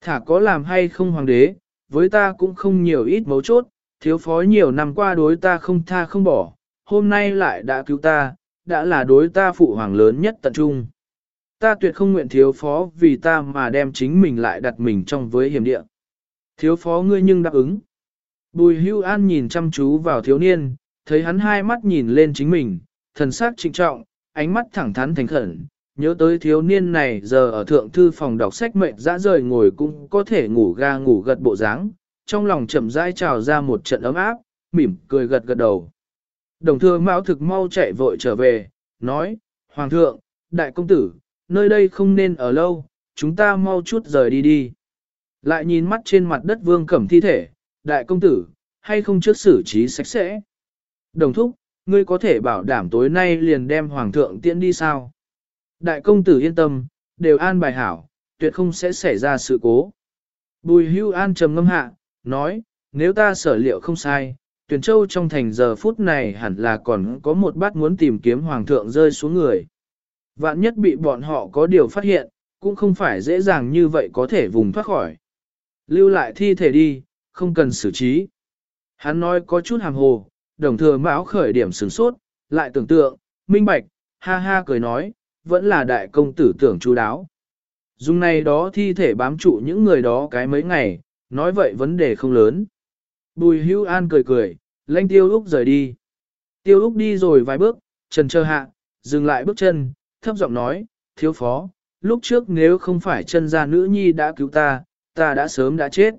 Thả có làm hay không hoàng đế, với ta cũng không nhiều ít mấu chốt, thiếu phó nhiều năm qua đối ta không tha không bỏ, hôm nay lại đã cứu ta, đã là đối ta phụ hoàng lớn nhất tận trung. Ta tuyệt không nguyện thiếu phó vì ta mà đem chính mình lại đặt mình trong với hiểm địa. Thiếu phó ngươi nhưng đáp ứng. Bùi hưu an nhìn chăm chú vào thiếu niên, thấy hắn hai mắt nhìn lên chính mình, thần sắc trịnh trọng, ánh mắt thẳng thắn thành khẩn, nhớ tới thiếu niên này giờ ở thượng thư phòng đọc sách mệt dã rời ngồi cũng có thể ngủ ga ngủ gật bộ dáng, trong lòng chậm rãi trào ra một trận ấm áp, mỉm cười gật gật đầu. Đồng thừa mão thực mau chạy vội trở về, nói, Hoàng thượng, đại công tử, nơi đây không nên ở lâu, chúng ta mau chút rời đi đi. Lại nhìn mắt trên mặt đất vương cẩm thi thể, đại công tử, hay không trước xử trí sạch sẽ. Đồng thúc, ngươi có thể bảo đảm tối nay liền đem hoàng thượng tiễn đi sao? Đại công tử yên tâm, đều an bài hảo, tuyệt không sẽ xảy ra sự cố. Bùi hưu an trầm ngâm hạ, nói, nếu ta sở liệu không sai, tuyển châu trong thành giờ phút này hẳn là còn có một bát muốn tìm kiếm hoàng thượng rơi xuống người. Vạn nhất bị bọn họ có điều phát hiện, cũng không phải dễ dàng như vậy có thể vùng thoát khỏi. Lưu lại thi thể đi, không cần xử trí. Hắn nói có chút hàm hồ, đồng thừa mão khởi điểm sửng sốt, lại tưởng tượng, minh bạch, ha ha cười nói, vẫn là đại công tử tưởng chú đáo. Dùng này đó thi thể bám trụ những người đó cái mấy ngày, nói vậy vấn đề không lớn. Bùi hưu an cười cười, lãnh tiêu úc rời đi. Tiêu úc đi rồi vài bước, trần chờ hạ, dừng lại bước chân, thấp giọng nói, thiếu phó, lúc trước nếu không phải chân gia nữ nhi đã cứu ta, ta đã sớm đã chết.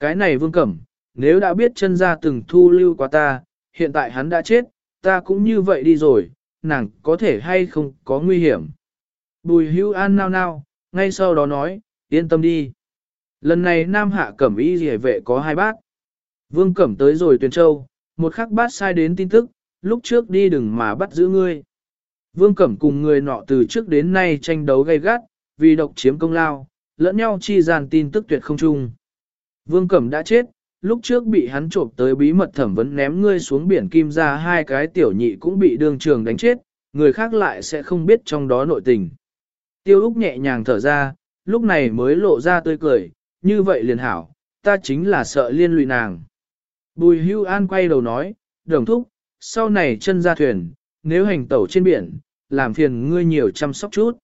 Cái này vương cẩm, nếu đã biết chân gia từng thu lưu qua ta, hiện tại hắn đã chết, ta cũng như vậy đi rồi, nàng có thể hay không có nguy hiểm. Bùi hưu an nao nao, ngay sau đó nói, yên tâm đi. Lần này Nam Hạ Cẩm y rỉa vệ có hai bác. Vương Cẩm tới rồi Tuyền châu, một khắc bát sai đến tin tức, lúc trước đi đừng mà bắt giữ ngươi. Vương Cẩm cùng người nọ từ trước đến nay tranh đấu gay gắt, vì độc chiếm công lao, lẫn nhau chi dàn tin tức tuyệt không chung. Vương Cẩm đã chết, lúc trước bị hắn trộm tới bí mật thẩm vấn ném ngươi xuống biển kim ra hai cái tiểu nhị cũng bị đường trường đánh chết, người khác lại sẽ không biết trong đó nội tình. Tiêu Úc nhẹ nhàng thở ra, lúc này mới lộ ra tươi cười, như vậy liền hảo, ta chính là sợ liên lụy nàng. Bùi hưu an quay đầu nói, đồng thúc, sau này chân ra thuyền, nếu hành tẩu trên biển, làm phiền ngươi nhiều chăm sóc chút.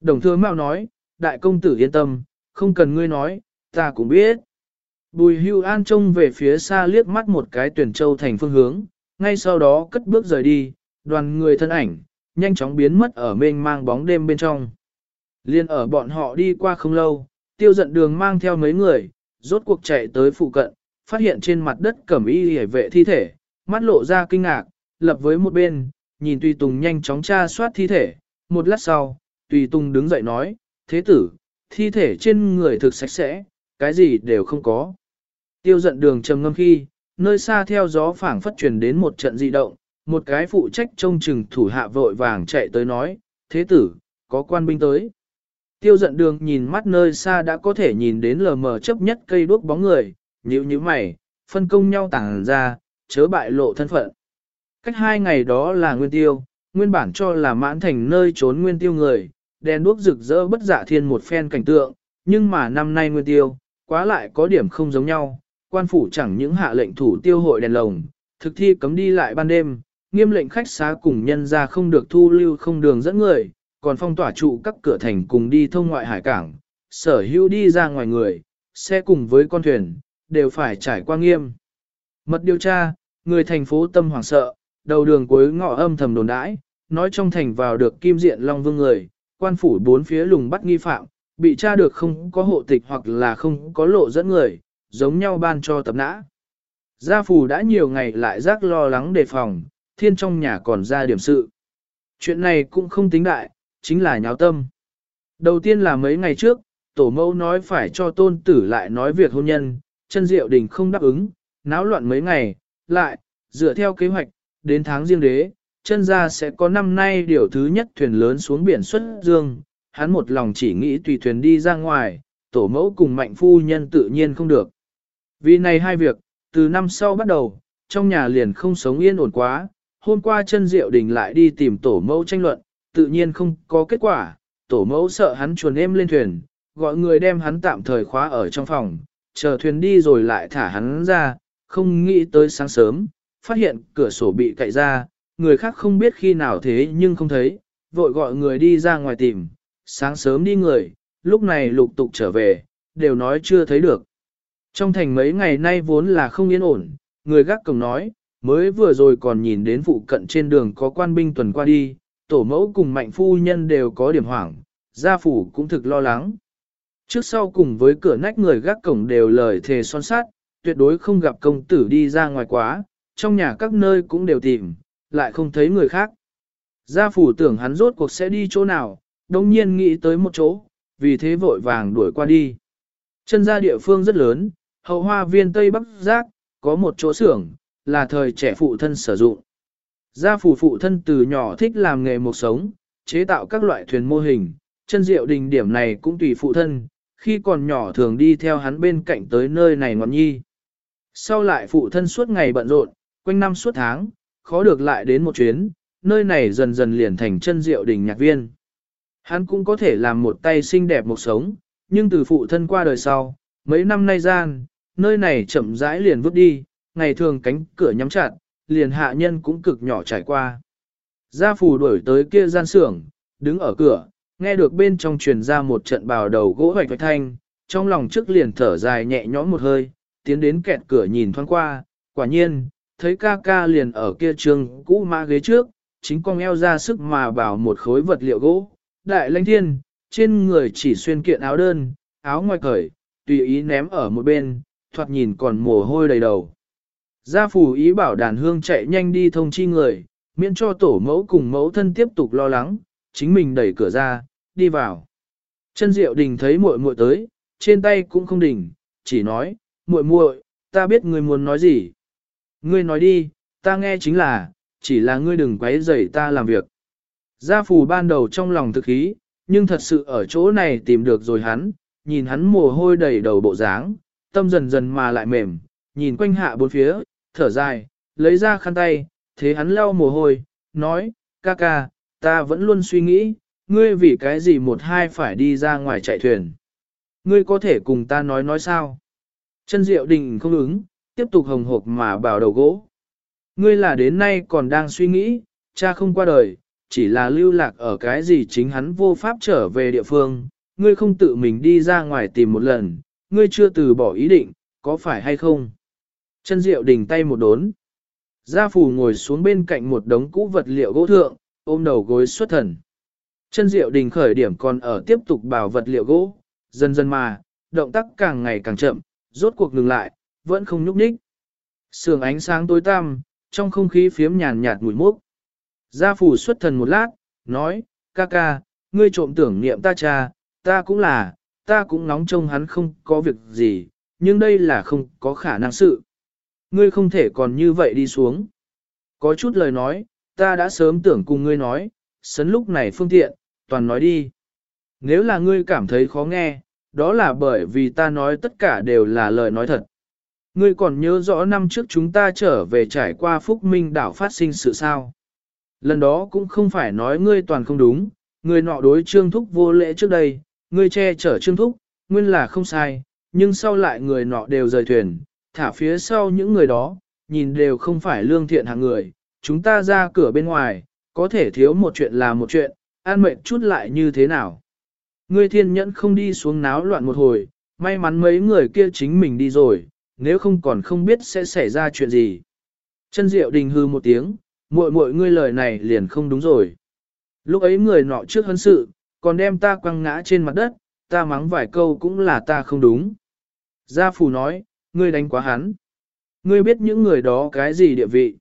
Đồng thừa mạo nói, đại công tử yên tâm, không cần ngươi nói, ta cũng biết. Bùi hưu an trông về phía xa liếc mắt một cái tuyển châu thành phương hướng, ngay sau đó cất bước rời đi, đoàn người thân ảnh, nhanh chóng biến mất ở mênh mang bóng đêm bên trong. Liên ở bọn họ đi qua không lâu, tiêu giận đường mang theo mấy người, rốt cuộc chạy tới phụ cận, phát hiện trên mặt đất cẩm y hề vệ thi thể, mắt lộ ra kinh ngạc, lập với một bên, nhìn Tùy Tùng nhanh chóng tra soát thi thể, một lát sau, Tùy Tùng đứng dậy nói, thế tử, thi thể trên người thực sạch sẽ, cái gì đều không có. Tiêu giận đường trầm ngâm khi, nơi xa theo gió phảng phất truyền đến một trận dị động, một cái phụ trách trông chừng thủ hạ vội vàng chạy tới nói, thế tử, có quan binh tới. Tiêu giận đường nhìn mắt nơi xa đã có thể nhìn đến lờ mờ chấp nhất cây đuốc bóng người, nhíu nhíu mày, phân công nhau tàng ra, chớ bại lộ thân phận. Cách hai ngày đó là nguyên tiêu, nguyên bản cho là mãn thành nơi trốn nguyên tiêu người, đèn đuốc rực rỡ bất giả thiên một phen cảnh tượng, nhưng mà năm nay nguyên tiêu, quá lại có điểm không giống nhau, quan phủ chẳng những hạ lệnh thủ tiêu hội đèn lồng, thực thi cấm đi lại ban đêm, nghiêm lệnh khách xá cùng nhân ra không được thu lưu không đường dẫn người, còn phong tỏa trụ các cửa thành cùng đi thông ngoại hải cảng, sở hữu đi ra ngoài người, xe cùng với con thuyền, đều phải trải qua nghiêm. Mật điều tra, người thành phố tâm hoảng sợ, đầu đường cuối ngõ âm thầm đồn đãi, nói trong thành vào được kim diện long vương người, quan phủ bốn phía lùng bắt nghi phạm, bị tra được không có hộ tịch hoặc là không có lộ dẫn người, giống nhau ban cho tập nã. Gia phù đã nhiều ngày lại rác lo lắng đề phòng, thiên trong nhà còn ra điểm sự. Chuyện này cũng không tính đại, chính là nháo tâm. Đầu tiên là mấy ngày trước, tổ mẫu nói phải cho tôn tử lại nói việc hôn nhân, chân diệu đình không đáp ứng, náo loạn mấy ngày, lại, dựa theo kế hoạch, đến tháng riêng đế, chân gia sẽ có năm nay điều thứ nhất thuyền lớn xuống biển xuất dương, hắn một lòng chỉ nghĩ tùy thuyền đi ra ngoài, tổ mẫu cùng mạnh phu nhân tự nhiên không được. Vì này hai việc, từ năm sau bắt đầu, trong nhà liền không sống yên ổn quá, hôm qua chân diệu đình lại đi tìm tổ mẫu tranh luận, tự nhiên không có kết quả, tổ mẫu sợ hắn chuồn em lên thuyền, gọi người đem hắn tạm thời khóa ở trong phòng, chờ thuyền đi rồi lại thả hắn ra, không nghĩ tới sáng sớm, phát hiện cửa sổ bị cậy ra, người khác không biết khi nào thế nhưng không thấy, vội gọi người đi ra ngoài tìm, sáng sớm đi người, lúc này lục tục trở về, đều nói chưa thấy được. Trong thành mấy ngày nay vốn là không yên ổn, người gác cổng nói, mới vừa rồi còn nhìn đến phụ cận trên đường có quan binh tuần qua đi, tổ mẫu cùng mạnh phu nhân đều có điểm hoảng, gia phủ cũng thực lo lắng. Trước sau cùng với cửa nách người gác cổng đều lời thề son sát, tuyệt đối không gặp công tử đi ra ngoài quá, trong nhà các nơi cũng đều tìm, lại không thấy người khác. Gia phủ tưởng hắn rốt cuộc sẽ đi chỗ nào, đồng nhiên nghĩ tới một chỗ, vì thế vội vàng đuổi qua đi. Chân ra địa phương rất lớn, hậu hoa viên Tây Bắc Giác, có một chỗ xưởng, là thời trẻ phụ thân sử dụng. Gia phủ phụ thân từ nhỏ thích làm nghề một sống, chế tạo các loại thuyền mô hình, chân diệu đình điểm này cũng tùy phụ thân, khi còn nhỏ thường đi theo hắn bên cạnh tới nơi này ngọn nhi. Sau lại phụ thân suốt ngày bận rộn, quanh năm suốt tháng, khó được lại đến một chuyến, nơi này dần dần liền thành chân diệu đình nhạc viên. Hắn cũng có thể làm một tay xinh đẹp một sống, nhưng từ phụ thân qua đời sau, mấy năm nay gian, nơi này chậm rãi liền vứt đi, ngày thường cánh cửa nhắm chặt, liền hạ nhân cũng cực nhỏ trải qua. Gia phù đuổi tới kia gian xưởng, đứng ở cửa, nghe được bên trong truyền ra một trận bào đầu gỗ hoạch hoạch thanh, trong lòng trước liền thở dài nhẹ nhõm một hơi, tiến đến kẹt cửa nhìn thoáng qua, quả nhiên, thấy ca ca liền ở kia trường cũ mã ghế trước, chính con eo ra sức mà bảo một khối vật liệu gỗ, đại lãnh thiên, trên người chỉ xuyên kiện áo đơn, áo ngoài cởi, tùy ý ném ở một bên, thoạt nhìn còn mồ hôi đầy đầu. Gia phủ ý bảo đàn hương chạy nhanh đi thông chi người, miễn cho tổ mẫu cùng mẫu thân tiếp tục lo lắng, chính mình đẩy cửa ra, đi vào. Chân Diệu Đình thấy muội muội tới, trên tay cũng không đình, chỉ nói, muội muội, ta biết ngươi muốn nói gì. Ngươi nói đi, ta nghe chính là, chỉ là ngươi đừng quấy rầy ta làm việc. Gia phù ban đầu trong lòng thực khí, nhưng thật sự ở chỗ này tìm được rồi hắn, nhìn hắn mồ hôi đầy đầu bộ dáng, tâm dần dần mà lại mềm, nhìn quanh hạ bốn phía, thở dài, lấy ra khăn tay, thế hắn lau mồ hôi, nói, ca ca, ta vẫn luôn suy nghĩ, ngươi vì cái gì một hai phải đi ra ngoài chạy thuyền. Ngươi có thể cùng ta nói nói sao? Chân diệu đình không ứng, tiếp tục hồng hộc mà bảo đầu gỗ. Ngươi là đến nay còn đang suy nghĩ, cha không qua đời, chỉ là lưu lạc ở cái gì chính hắn vô pháp trở về địa phương, ngươi không tự mình đi ra ngoài tìm một lần, ngươi chưa từ bỏ ý định, có phải hay không? Chân diệu đình tay một đốn. Gia phù ngồi xuống bên cạnh một đống cũ vật liệu gỗ thượng, ôm đầu gối xuất thần. Chân diệu đình khởi điểm còn ở tiếp tục bảo vật liệu gỗ, dần dần mà, động tác càng ngày càng chậm, rốt cuộc ngừng lại, vẫn không nhúc nhích. Sườn ánh sáng tối tăm, trong không khí phiếm nhàn nhạt mùi mốc. Gia phủ xuất thần một lát, nói, ca ca, ngươi trộm tưởng niệm ta cha, ta cũng là, ta cũng nóng trông hắn không có việc gì, nhưng đây là không có khả năng sự. Ngươi không thể còn như vậy đi xuống. Có chút lời nói, ta đã sớm tưởng cùng ngươi nói, sấn lúc này phương tiện, toàn nói đi. Nếu là ngươi cảm thấy khó nghe, đó là bởi vì ta nói tất cả đều là lời nói thật. Ngươi còn nhớ rõ năm trước chúng ta trở về trải qua Phúc Minh đảo phát sinh sự sao. Lần đó cũng không phải nói ngươi toàn không đúng, ngươi nọ đối trương thúc vô lễ trước đây, ngươi che chở trương thúc, nguyên là không sai, nhưng sau lại người nọ đều rời thuyền, thả phía sau những người đó, nhìn đều không phải lương thiện hạng người, chúng ta ra cửa bên ngoài, có thể thiếu một chuyện là một chuyện, an mệnh chút lại như thế nào. Ngươi thiên nhẫn không đi xuống náo loạn một hồi, may mắn mấy người kia chính mình đi rồi, nếu không còn không biết sẽ xảy ra chuyện gì. Chân diệu đình hư một tiếng, muội muội ngươi lời này liền không đúng rồi. Lúc ấy người nọ trước hân sự, còn đem ta quăng ngã trên mặt đất, ta mắng vài câu cũng là ta không đúng. Gia phù nói, ngươi đánh quá hắn. Ngươi biết những người đó cái gì địa vị.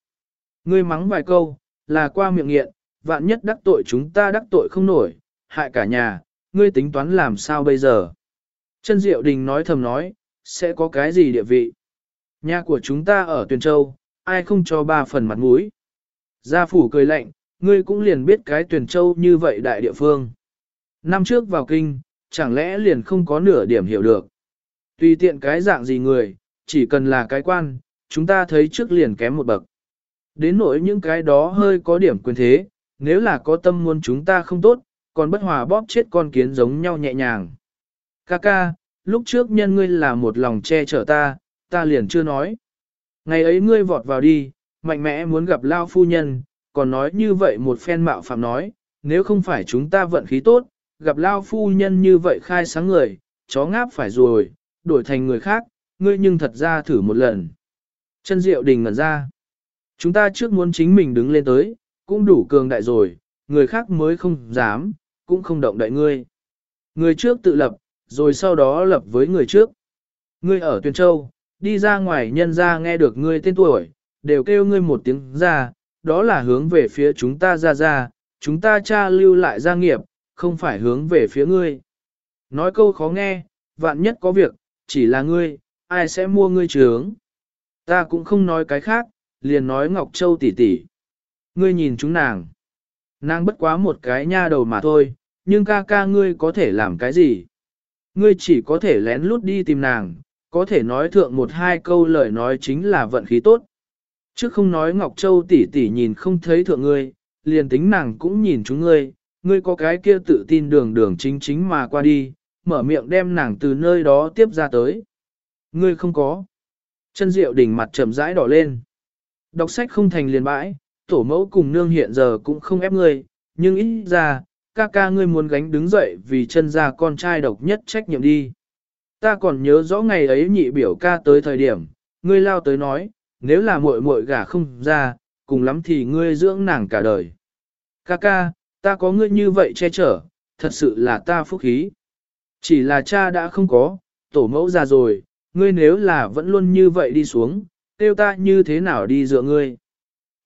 Ngươi mắng vài câu, là qua miệng nghiện, vạn nhất đắc tội chúng ta đắc tội không nổi, hại cả nhà, ngươi tính toán làm sao bây giờ. Chân Diệu Đình nói thầm nói, sẽ có cái gì địa vị. Nhà của chúng ta ở Tuyền Châu, ai không cho ba phần mặt mũi. Gia phủ cười lạnh, ngươi cũng liền biết cái Tuyền Châu như vậy đại địa phương. Năm trước vào kinh, chẳng lẽ liền không có nửa điểm hiểu được. Tùy tiện cái dạng gì người, chỉ cần là cái quan, chúng ta thấy trước liền kém một bậc. Đến nỗi những cái đó hơi có điểm quyền thế, nếu là có tâm muốn chúng ta không tốt, còn bất hòa bóp chết con kiến giống nhau nhẹ nhàng. Ca ca, lúc trước nhân ngươi là một lòng che chở ta, ta liền chưa nói. Ngày ấy ngươi vọt vào đi, mạnh mẽ muốn gặp Lao phu nhân, còn nói như vậy một phen mạo phạm nói, nếu không phải chúng ta vận khí tốt, gặp Lao phu nhân như vậy khai sáng người, chó ngáp phải rồi, đổi thành người khác, ngươi nhưng thật ra thử một lần. Chân diệu đình ngẩn ra. Chúng ta trước muốn chính mình đứng lên tới, cũng đủ cường đại rồi, người khác mới không dám, cũng không động đại ngươi. Người trước tự lập, rồi sau đó lập với người trước. Ngươi ở Tuyền Châu, đi ra ngoài nhân ra nghe được ngươi tên tuổi, đều kêu ngươi một tiếng ra, đó là hướng về phía chúng ta ra ra, chúng ta cha lưu lại gia nghiệp, không phải hướng về phía ngươi. Nói câu khó nghe, vạn nhất có việc, chỉ là ngươi, ai sẽ mua ngươi trướng. Ta cũng không nói cái khác, liền nói Ngọc Châu tỷ tỷ. Ngươi nhìn chúng nàng. Nàng bất quá một cái nha đầu mà thôi, nhưng ca ca ngươi có thể làm cái gì? Ngươi chỉ có thể lén lút đi tìm nàng, có thể nói thượng một hai câu lời nói chính là vận khí tốt. Chứ không nói Ngọc Châu tỷ tỷ nhìn không thấy thượng ngươi, liền tính nàng cũng nhìn chúng ngươi, ngươi có cái kia tự tin đường đường chính chính mà qua đi, mở miệng đem nàng từ nơi đó tiếp ra tới. Ngươi không có. Chân diệu đỉnh mặt trầm rãi đỏ lên. Đọc sách không thành liền bãi, tổ mẫu cùng nương hiện giờ cũng không ép ngươi, nhưng ít ra, ca ca ngươi muốn gánh đứng dậy vì chân ra con trai độc nhất trách nhiệm đi. Ta còn nhớ rõ ngày ấy nhị biểu ca tới thời điểm, ngươi lao tới nói, nếu là muội muội gả không ra, cùng lắm thì ngươi dưỡng nàng cả đời. Ca ca, ta có ngươi như vậy che chở, thật sự là ta phúc khí. Chỉ là cha đã không có, tổ mẫu già rồi, ngươi nếu là vẫn luôn như vậy đi xuống, tiêu ta như thế nào đi dựa ngươi.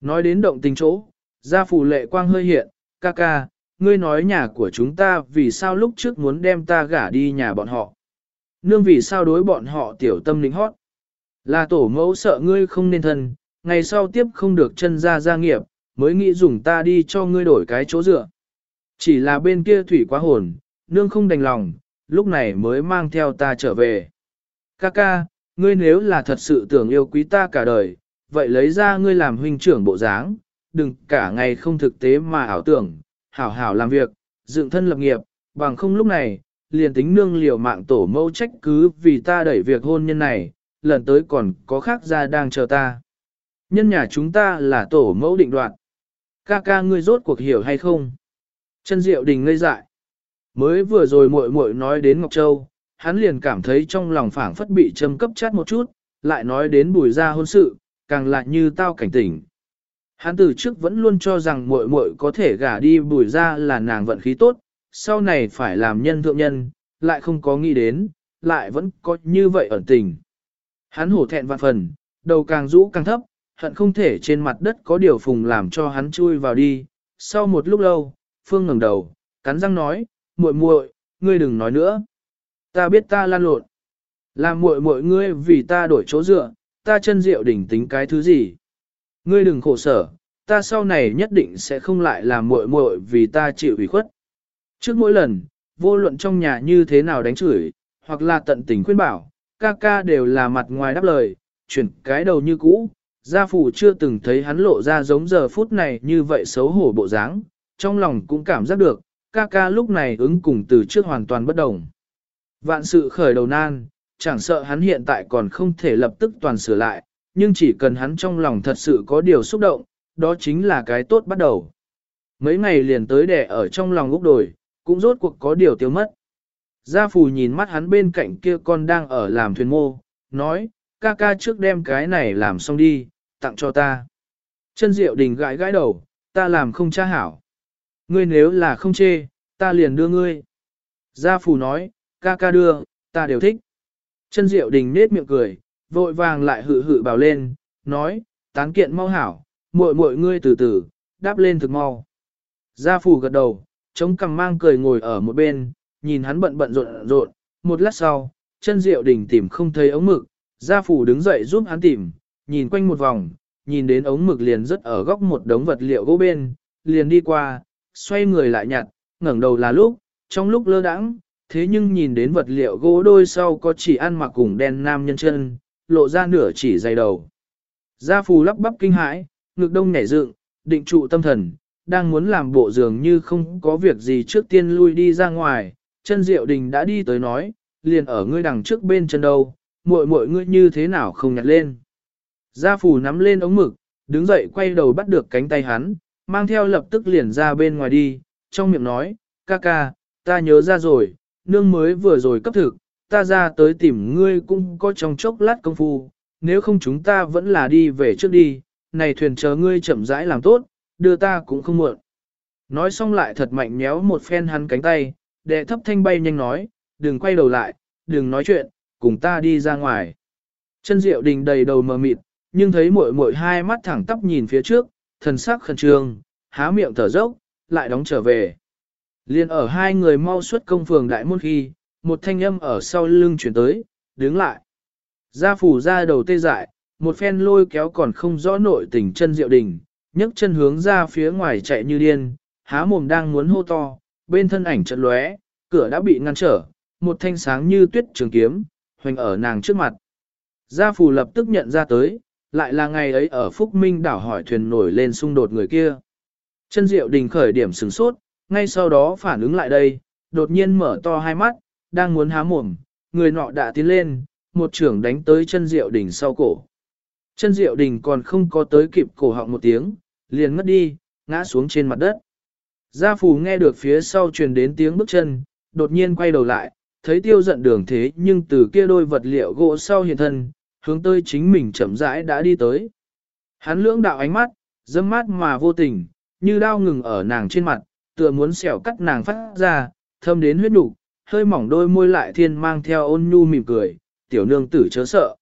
Nói đến động tình chỗ, gia phủ lệ quang hơi hiện, ca ca, ngươi nói nhà của chúng ta vì sao lúc trước muốn đem ta gả đi nhà bọn họ. Nương vì sao đối bọn họ tiểu tâm lính hót. Là tổ mẫu sợ ngươi không nên thân, ngày sau tiếp không được chân ra gia nghiệp, mới nghĩ dùng ta đi cho ngươi đổi cái chỗ dựa. Chỉ là bên kia thủy quá hồn, nương không đành lòng, lúc này mới mang theo ta trở về. Ca ca, ngươi nếu là thật sự tưởng yêu quý ta cả đời, vậy lấy ra ngươi làm huynh trưởng bộ dáng, đừng cả ngày không thực tế mà ảo tưởng, hảo hảo làm việc, dựng thân lập nghiệp, bằng không lúc này, liền tính nương liều mạng tổ mẫu trách cứ vì ta đẩy việc hôn nhân này, lần tới còn có khác ra đang chờ ta. Nhân nhà chúng ta là tổ mẫu định đoạt. Ca ca ngươi rốt cuộc hiểu hay không? Chân diệu đình ngây dại. Mới vừa rồi muội muội nói đến Ngọc Châu, hắn liền cảm thấy trong lòng phảng phất bị châm cấp chát một chút, lại nói đến bùi ra hôn sự, càng lại như tao cảnh tỉnh. Hắn từ trước vẫn luôn cho rằng muội muội có thể gả đi bùi ra là nàng vận khí tốt, sau này phải làm nhân thượng nhân, lại không có nghĩ đến, lại vẫn có như vậy ẩn tình. Hắn hổ thẹn vạn phần, đầu càng rũ càng thấp, hận không thể trên mặt đất có điều phùng làm cho hắn chui vào đi. Sau một lúc lâu, Phương ngẩng đầu, cắn răng nói, muội muội, ngươi đừng nói nữa. Ta biết ta lan lộn. Làm muội muội ngươi vì ta đổi chỗ dựa, ta chân rượu đỉnh tính cái thứ gì. Ngươi đừng khổ sở, ta sau này nhất định sẽ không lại làm muội muội vì ta chịu ủy khuất. Trước mỗi lần, vô luận trong nhà như thế nào đánh chửi, hoặc là tận tình khuyên bảo, ca ca đều là mặt ngoài đáp lời, chuyển cái đầu như cũ. Gia phủ chưa từng thấy hắn lộ ra giống giờ phút này như vậy xấu hổ bộ dáng, trong lòng cũng cảm giác được, ca ca lúc này ứng cùng từ trước hoàn toàn bất đồng. Vạn sự khởi đầu nan, chẳng sợ hắn hiện tại còn không thể lập tức toàn sửa lại, nhưng chỉ cần hắn trong lòng thật sự có điều xúc động, đó chính là cái tốt bắt đầu. Mấy ngày liền tới đẻ ở trong lòng úc đổi, cũng rốt cuộc có điều tiêu mất. Gia Phù nhìn mắt hắn bên cạnh kia con đang ở làm thuyền mô, nói, ca ca trước đem cái này làm xong đi, tặng cho ta. Chân Diệu Đình gãi gãi đầu, ta làm không cha hảo. Ngươi nếu là không chê, ta liền đưa ngươi. Gia Phù nói, ca ca đưa, ta đều thích. Chân Diệu Đình nết miệng cười, vội vàng lại hự hự bảo lên, nói, tán kiện mau hảo, muội muội ngươi từ từ, đáp lên thực mau. Gia Phù gật đầu, chống cằm mang cười ngồi ở một bên, nhìn hắn bận bận rộn rộn, một lát sau, chân diệu đình tìm không thấy ống mực, gia phủ đứng dậy giúp hắn tìm, nhìn quanh một vòng, nhìn đến ống mực liền rất ở góc một đống vật liệu gỗ bên, liền đi qua, xoay người lại nhặt, ngẩng đầu là lúc, trong lúc lơ đãng, thế nhưng nhìn đến vật liệu gỗ đôi sau có chỉ ăn mặc cùng đen nam nhân chân, lộ ra nửa chỉ dày đầu. Gia phù lắp bắp kinh hãi, ngực đông nhảy dựng, định trụ tâm thần, đang muốn làm bộ dường như không có việc gì trước tiên lui đi ra ngoài, chân diệu đình đã đi tới nói, liền ở ngươi đằng trước bên chân đâu, muội muội ngươi như thế nào không nhặt lên. Gia Phủ nắm lên ống mực, đứng dậy quay đầu bắt được cánh tay hắn, mang theo lập tức liền ra bên ngoài đi, trong miệng nói, ca ca, ta nhớ ra rồi, nương mới vừa rồi cấp thực, ta ra tới tìm ngươi cũng có trong chốc lát công phu, nếu không chúng ta vẫn là đi về trước đi, này thuyền chờ ngươi chậm rãi làm tốt, đưa ta cũng không muộn. Nói xong lại thật mạnh nhéo một phen hắn cánh tay, đệ thấp thanh bay nhanh nói, đừng quay đầu lại, đừng nói chuyện, cùng ta đi ra ngoài. Chân diệu đình đầy đầu mờ mịt, nhưng thấy muội muội hai mắt thẳng tắp nhìn phía trước, thần sắc khẩn trương, há miệng thở dốc, lại đóng trở về. Liên ở hai người mau xuất công phường đại môn khi, một thanh âm ở sau lưng chuyển tới, đứng lại. Gia phủ ra đầu tê dại, một phen lôi kéo còn không rõ nội tình chân diệu đình, nhấc chân hướng ra phía ngoài chạy như điên, há mồm đang muốn hô to, bên thân ảnh chợt lóe, cửa đã bị ngăn trở, một thanh sáng như tuyết trường kiếm, hoành ở nàng trước mặt. Gia phủ lập tức nhận ra tới, lại là ngày ấy ở Phúc Minh đảo hỏi thuyền nổi lên xung đột người kia. Chân diệu đình khởi điểm sửng sốt, ngay sau đó phản ứng lại đây, đột nhiên mở to hai mắt, đang muốn há mồm, người nọ đã tiến lên, một trưởng đánh tới chân diệu đình sau cổ. Chân diệu đình còn không có tới kịp cổ họng một tiếng, liền ngất đi, ngã xuống trên mặt đất. Gia phù nghe được phía sau truyền đến tiếng bước chân, đột nhiên quay đầu lại, thấy tiêu giận đường thế nhưng từ kia đôi vật liệu gỗ sau hiện thân, hướng tới chính mình chậm rãi đã đi tới. Hắn lưỡng đạo ánh mắt, dâm mát mà vô tình, như đao ngừng ở nàng trên mặt, tựa muốn xẻo cắt nàng phát ra, thâm đến huyết nục, hơi mỏng đôi môi lại thiên mang theo ôn nhu mỉm cười, tiểu nương tử chớ sợ.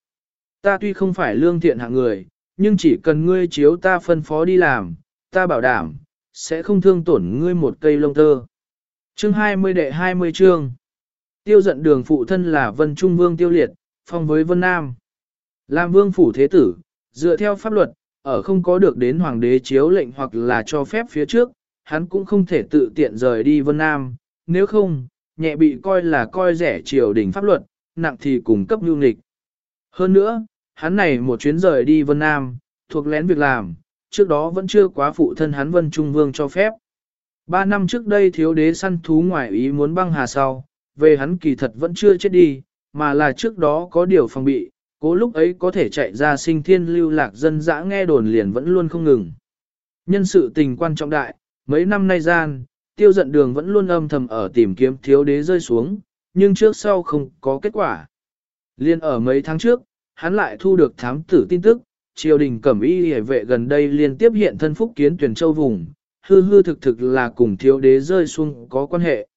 Ta tuy không phải lương thiện hạng người, nhưng chỉ cần ngươi chiếu ta phân phó đi làm, ta bảo đảm, sẽ không thương tổn ngươi một cây lông tơ. Chương 20 đệ 20 chương Tiêu giận đường phụ thân là Vân Trung Vương Tiêu Liệt, phong với Vân Nam. Làm vương phủ thế tử, dựa theo pháp luật, ở không có được đến hoàng đế chiếu lệnh hoặc là cho phép phía trước, hắn cũng không thể tự tiện rời đi Vân Nam, nếu không, nhẹ bị coi là coi rẻ triều đình pháp luật, nặng thì cùng cấp nhu nghịch. Hơn nữa, hắn này một chuyến rời đi Vân Nam, thuộc lén việc làm, trước đó vẫn chưa quá phụ thân hắn Vân Trung Vương cho phép. Ba năm trước đây thiếu đế săn thú ngoại ý muốn băng hà sau, về hắn kỳ thật vẫn chưa chết đi, mà là trước đó có điều phòng bị, cố lúc ấy có thể chạy ra sinh thiên lưu lạc dân dã nghe đồn liền vẫn luôn không ngừng. Nhân sự tình quan trọng đại, mấy năm nay gian, tiêu giận đường vẫn luôn âm thầm ở tìm kiếm thiếu đế rơi xuống, nhưng trước sau không có kết quả. Liên ở mấy tháng trước, hắn lại thu được thám tử tin tức, triều đình cẩm y hề vệ gần đây liên tiếp hiện thân phúc kiến tuyển châu vùng, hư hư thực thực là cùng thiếu đế rơi xuống có quan hệ.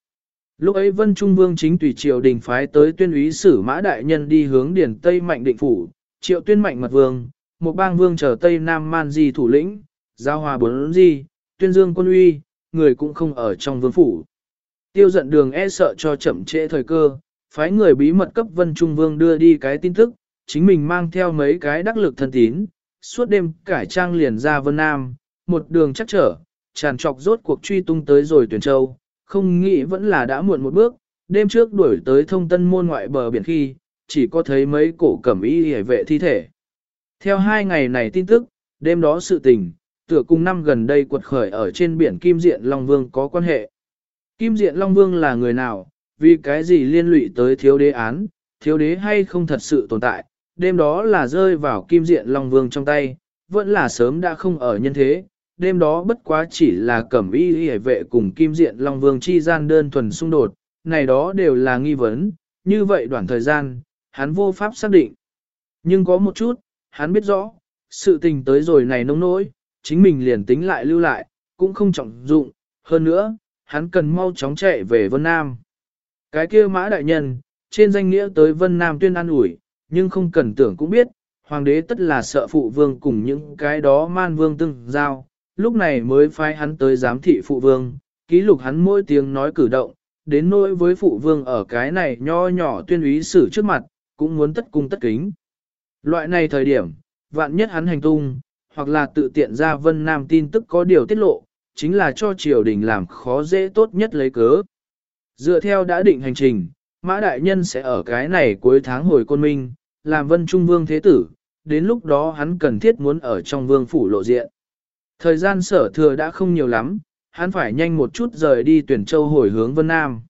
Lúc ấy Vân Trung Vương chính tùy triều đình phái tới tuyên úy sử mã đại nhân đi hướng điển Tây Mạnh định phủ, triệu tuyên mạnh mật vương, một bang vương trở Tây Nam Man Di thủ lĩnh, giao hòa bốn di, tuyên dương quân uy, người cũng không ở trong vương phủ. Tiêu giận đường e sợ cho chậm trễ thời cơ, phái người bí mật cấp Vân Trung Vương đưa đi cái tin tức, chính mình mang theo mấy cái đắc lực thân tín, suốt đêm cải trang liền ra Vân Nam, một đường chắc trở, tràn trọc rốt cuộc truy tung tới rồi tuyển châu, không nghĩ vẫn là đã muộn một bước, đêm trước đuổi tới thông tân môn ngoại bờ biển khi, chỉ có thấy mấy cổ cẩm y hề vệ thi thể. Theo hai ngày này tin tức, đêm đó sự tình, tựa cùng năm gần đây quật khởi ở trên biển Kim Diện Long Vương có quan hệ. Kim Diện Long Vương là người nào, vì cái gì liên lụy tới thiếu đế án, thiếu đế hay không thật sự tồn tại, đêm đó là rơi vào Kim Diện Long Vương trong tay, vẫn là sớm đã không ở nhân thế, đêm đó bất quá chỉ là cẩm y hề vệ cùng Kim Diện Long Vương chi gian đơn thuần xung đột, này đó đều là nghi vấn, như vậy đoạn thời gian, hắn vô pháp xác định. Nhưng có một chút, hắn biết rõ, sự tình tới rồi này nông nỗi, chính mình liền tính lại lưu lại, cũng không trọng dụng, hơn nữa, hắn cần mau chóng chạy về Vân Nam. Cái kia mã đại nhân, trên danh nghĩa tới Vân Nam tuyên an ủi, nhưng không cần tưởng cũng biết, hoàng đế tất là sợ phụ vương cùng những cái đó man vương từng giao, lúc này mới phái hắn tới giám thị phụ vương, ký lục hắn mỗi tiếng nói cử động, đến nỗi với phụ vương ở cái này nho nhỏ tuyên úy xử trước mặt, cũng muốn tất cung tất kính. Loại này thời điểm, vạn nhất hắn hành tung, hoặc là tự tiện ra vân nam tin tức có điều tiết lộ, chính là cho triều đình làm khó dễ tốt nhất lấy cớ. Dựa theo đã định hành trình, Mã Đại Nhân sẽ ở cái này cuối tháng hồi côn minh, làm vân trung vương thế tử, đến lúc đó hắn cần thiết muốn ở trong vương phủ lộ diện. Thời gian sở thừa đã không nhiều lắm, hắn phải nhanh một chút rời đi tuyển châu hồi hướng vân nam.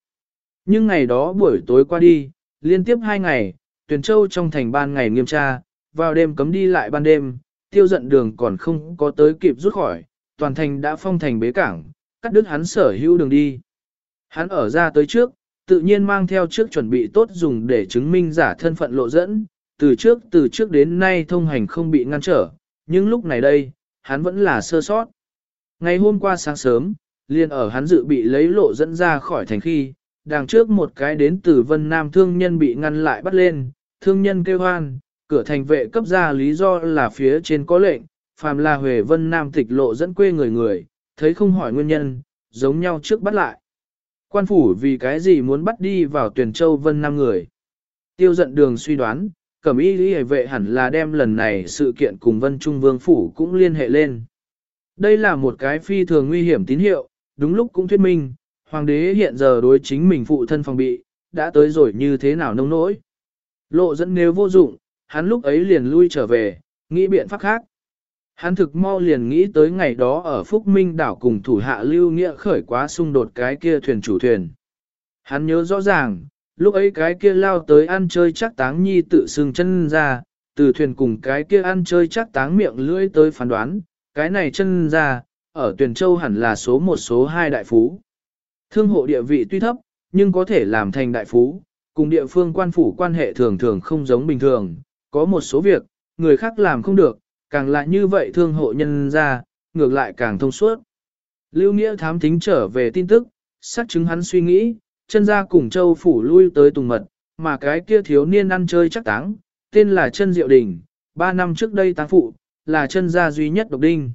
Nhưng ngày đó buổi tối qua đi, liên tiếp hai ngày, tuyển châu trong thành ban ngày nghiêm tra, vào đêm cấm đi lại ban đêm, tiêu giận đường còn không có tới kịp rút khỏi, toàn thành đã phong thành bế cảng, cắt đứt hắn sở hữu đường đi. Hắn ở ra tới trước, tự nhiên mang theo trước chuẩn bị tốt dùng để chứng minh giả thân phận lộ dẫn, từ trước từ trước đến nay thông hành không bị ngăn trở, nhưng lúc này đây, hắn vẫn là sơ sót. Ngày hôm qua sáng sớm, liền ở hắn dự bị lấy lộ dẫn ra khỏi thành khi, đằng trước một cái đến từ Vân Nam thương nhân bị ngăn lại bắt lên, thương nhân kêu hoan, cửa thành vệ cấp ra lý do là phía trên có lệnh, phàm là Huệ Vân Nam tịch lộ dẫn quê người người, thấy không hỏi nguyên nhân, giống nhau trước bắt lại. Quan phủ vì cái gì muốn bắt đi vào tuyển châu Vân Nam người? Tiêu giận đường suy đoán, cẩm y lý vệ hẳn là đem lần này sự kiện cùng Vân Trung Vương Phủ cũng liên hệ lên. Đây là một cái phi thường nguy hiểm tín hiệu, đúng lúc cũng thuyết minh, hoàng đế hiện giờ đối chính mình phụ thân phòng bị, đã tới rồi như thế nào nông nỗi. Lộ dẫn nếu vô dụng, hắn lúc ấy liền lui trở về, nghĩ biện pháp khác. Hắn thực mau liền nghĩ tới ngày đó ở Phúc Minh đảo cùng thủ hạ lưu nghĩa khởi quá xung đột cái kia thuyền chủ thuyền. Hắn nhớ rõ ràng, lúc ấy cái kia lao tới ăn chơi chắc táng nhi tự xưng chân ra, từ thuyền cùng cái kia ăn chơi chắc táng miệng lưỡi tới phán đoán, cái này chân ra, ở tuyển châu hẳn là số một số hai đại phú. Thương hộ địa vị tuy thấp, nhưng có thể làm thành đại phú, cùng địa phương quan phủ quan hệ thường thường không giống bình thường, có một số việc, người khác làm không được, càng lại như vậy thương hộ nhân ra, ngược lại càng thông suốt. Lưu Nghĩa thám thính trở về tin tức, xác chứng hắn suy nghĩ, chân ra cùng châu phủ lui tới tùng mật, mà cái kia thiếu niên ăn chơi chắc táng, tên là chân diệu đình, ba năm trước đây táng phụ, là chân gia duy nhất độc đinh.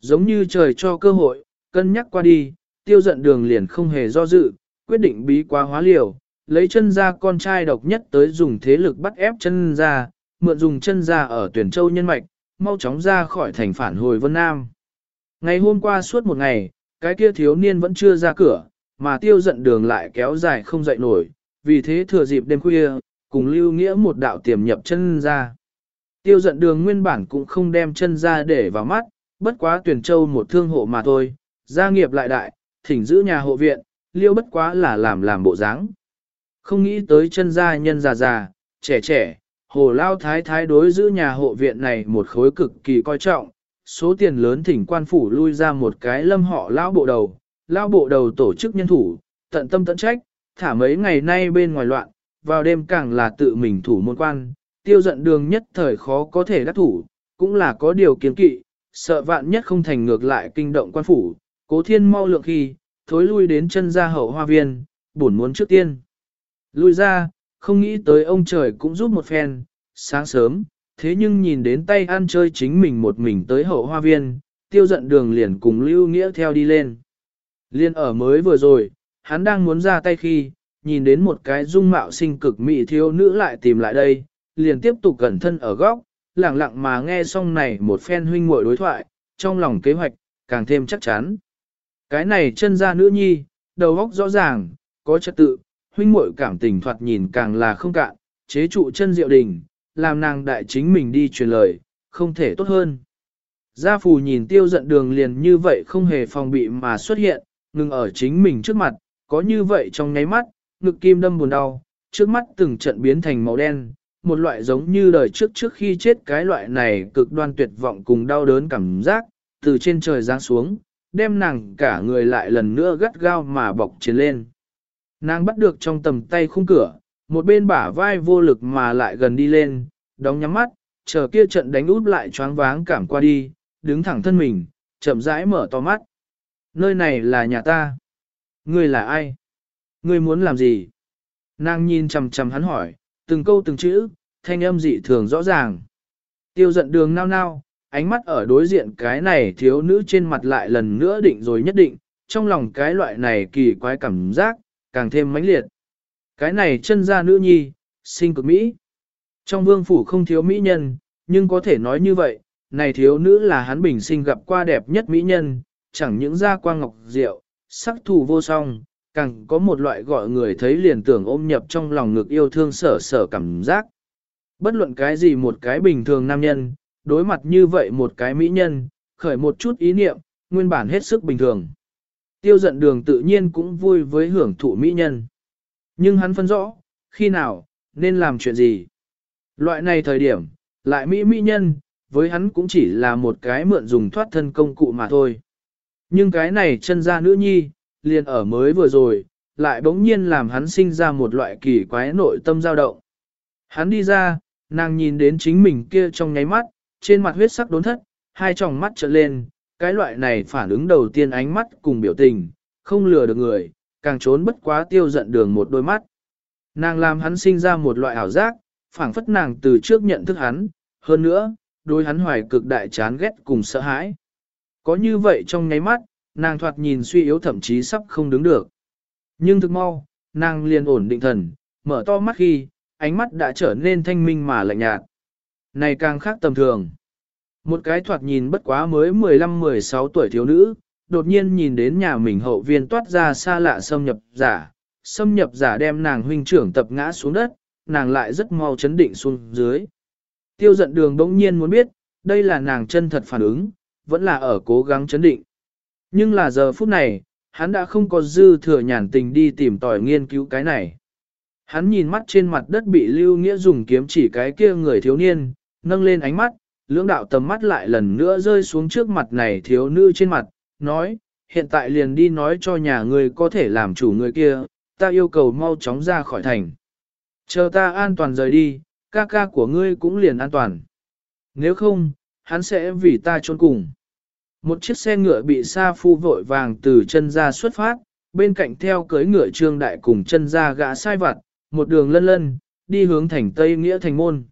Giống như trời cho cơ hội, cân nhắc qua đi, tiêu giận đường liền không hề do dự, quyết định bí quá hóa liều, lấy chân gia con trai độc nhất tới dùng thế lực bắt ép chân gia, mượn dùng chân gia ở tuyển châu nhân mạch, mau chóng ra khỏi thành phản hồi Vân Nam. Ngày hôm qua suốt một ngày, cái kia thiếu niên vẫn chưa ra cửa, mà tiêu giận đường lại kéo dài không dậy nổi, vì thế thừa dịp đêm khuya, cùng lưu nghĩa một đạo tiềm nhập chân ra. Tiêu giận đường nguyên bản cũng không đem chân ra để vào mắt, bất quá tuyển châu một thương hộ mà thôi, gia nghiệp lại đại, thỉnh giữ nhà hộ viện, liêu bất quá là làm làm bộ dáng. Không nghĩ tới chân gia nhân già già, trẻ trẻ, hồ lao thái thái đối giữ nhà hộ viện này một khối cực kỳ coi trọng, số tiền lớn thỉnh quan phủ lui ra một cái lâm họ lao bộ đầu, lao bộ đầu tổ chức nhân thủ, tận tâm tận trách, thả mấy ngày nay bên ngoài loạn, vào đêm càng là tự mình thủ môn quan, tiêu giận đường nhất thời khó có thể đắc thủ, cũng là có điều kiến kỵ, sợ vạn nhất không thành ngược lại kinh động quan phủ, cố thiên mau lượng khi, thối lui đến chân ra hậu hoa viên, buồn muốn trước tiên. Lui ra, không nghĩ tới ông trời cũng giúp một phen, sáng sớm, thế nhưng nhìn đến tay ăn chơi chính mình một mình tới hậu hoa viên, tiêu giận đường liền cùng lưu nghĩa theo đi lên. Liên ở mới vừa rồi, hắn đang muốn ra tay khi, nhìn đến một cái dung mạo sinh cực mỹ thiếu nữ lại tìm lại đây, liền tiếp tục gần thân ở góc, lặng lặng mà nghe xong này một phen huynh muội đối thoại, trong lòng kế hoạch, càng thêm chắc chắn. Cái này chân ra nữ nhi, đầu óc rõ ràng, có trật tự, huynh muội cảm tình thoạt nhìn càng là không cạn, chế trụ chân diệu đình, làm nàng đại chính mình đi truyền lời, không thể tốt hơn. Gia phù nhìn tiêu giận đường liền như vậy không hề phòng bị mà xuất hiện, ngừng ở chính mình trước mặt, có như vậy trong nháy mắt, ngực kim đâm buồn đau, trước mắt từng trận biến thành màu đen, một loại giống như đời trước trước khi chết cái loại này cực đoan tuyệt vọng cùng đau đớn cảm giác, từ trên trời giáng xuống, đem nàng cả người lại lần nữa gắt gao mà bọc chiến lên. Nàng bắt được trong tầm tay khung cửa, một bên bả vai vô lực mà lại gần đi lên, đóng nhắm mắt, chờ kia trận đánh út lại choáng váng cảm qua đi, đứng thẳng thân mình, chậm rãi mở to mắt. Nơi này là nhà ta. Ngươi là ai? Ngươi muốn làm gì? Nàng nhìn chằm chằm hắn hỏi, từng câu từng chữ, thanh âm dị thường rõ ràng. Tiêu giận đường nao nao, ánh mắt ở đối diện cái này thiếu nữ trên mặt lại lần nữa định rồi nhất định, trong lòng cái loại này kỳ quái cảm giác, càng thêm mãnh liệt. Cái này chân ra nữ nhi, sinh cực Mỹ. Trong vương phủ không thiếu mỹ nhân, nhưng có thể nói như vậy, này thiếu nữ là hắn bình sinh gặp qua đẹp nhất mỹ nhân, chẳng những da quang ngọc diệu, sắc thù vô song, càng có một loại gọi người thấy liền tưởng ôm nhập trong lòng ngực yêu thương sở sở cảm giác. Bất luận cái gì một cái bình thường nam nhân, đối mặt như vậy một cái mỹ nhân, khởi một chút ý niệm, nguyên bản hết sức bình thường. Tiêu giận đường tự nhiên cũng vui với hưởng thụ mỹ nhân. Nhưng hắn phân rõ, khi nào, nên làm chuyện gì. Loại này thời điểm, lại mỹ mỹ nhân, với hắn cũng chỉ là một cái mượn dùng thoát thân công cụ mà thôi. Nhưng cái này chân ra nữ nhi, liền ở mới vừa rồi, lại bỗng nhiên làm hắn sinh ra một loại kỳ quái nội tâm dao động. Hắn đi ra, nàng nhìn đến chính mình kia trong nháy mắt, trên mặt huyết sắc đốn thất, hai tròng mắt trợn lên, cái loại này phản ứng đầu tiên ánh mắt cùng biểu tình, không lừa được người, càng trốn bất quá tiêu giận đường một đôi mắt. Nàng làm hắn sinh ra một loại ảo giác, phảng phất nàng từ trước nhận thức hắn, hơn nữa, đôi hắn hoài cực đại chán ghét cùng sợ hãi. Có như vậy trong nháy mắt, nàng thoạt nhìn suy yếu thậm chí sắp không đứng được. Nhưng thực mau, nàng liền ổn định thần, mở to mắt khi, ánh mắt đã trở nên thanh minh mà lạnh nhạt. Này càng khác tầm thường. Một cái thoạt nhìn bất quá mới 15-16 tuổi thiếu nữ, đột nhiên nhìn đến nhà mình hậu viên toát ra xa lạ xâm nhập giả. Xâm nhập giả đem nàng huynh trưởng tập ngã xuống đất, nàng lại rất mau chấn định xuống dưới. Tiêu giận đường bỗng nhiên muốn biết, đây là nàng chân thật phản ứng, vẫn là ở cố gắng chấn định. Nhưng là giờ phút này, hắn đã không có dư thừa nhàn tình đi tìm tòi nghiên cứu cái này. Hắn nhìn mắt trên mặt đất bị lưu nghĩa dùng kiếm chỉ cái kia người thiếu niên, nâng lên ánh mắt, lưỡng đạo tầm mắt lại lần nữa rơi xuống trước mặt này thiếu nữ trên mặt, nói, hiện tại liền đi nói cho nhà người có thể làm chủ người kia, ta yêu cầu mau chóng ra khỏi thành. Chờ ta an toàn rời đi, ca ca của ngươi cũng liền an toàn. Nếu không, hắn sẽ vì ta trốn cùng. Một chiếc xe ngựa bị sa phu vội vàng từ chân ra xuất phát, bên cạnh theo cưới ngựa trương đại cùng chân ra gã sai vặt, một đường lân lân, đi hướng thành Tây Nghĩa Thành Môn.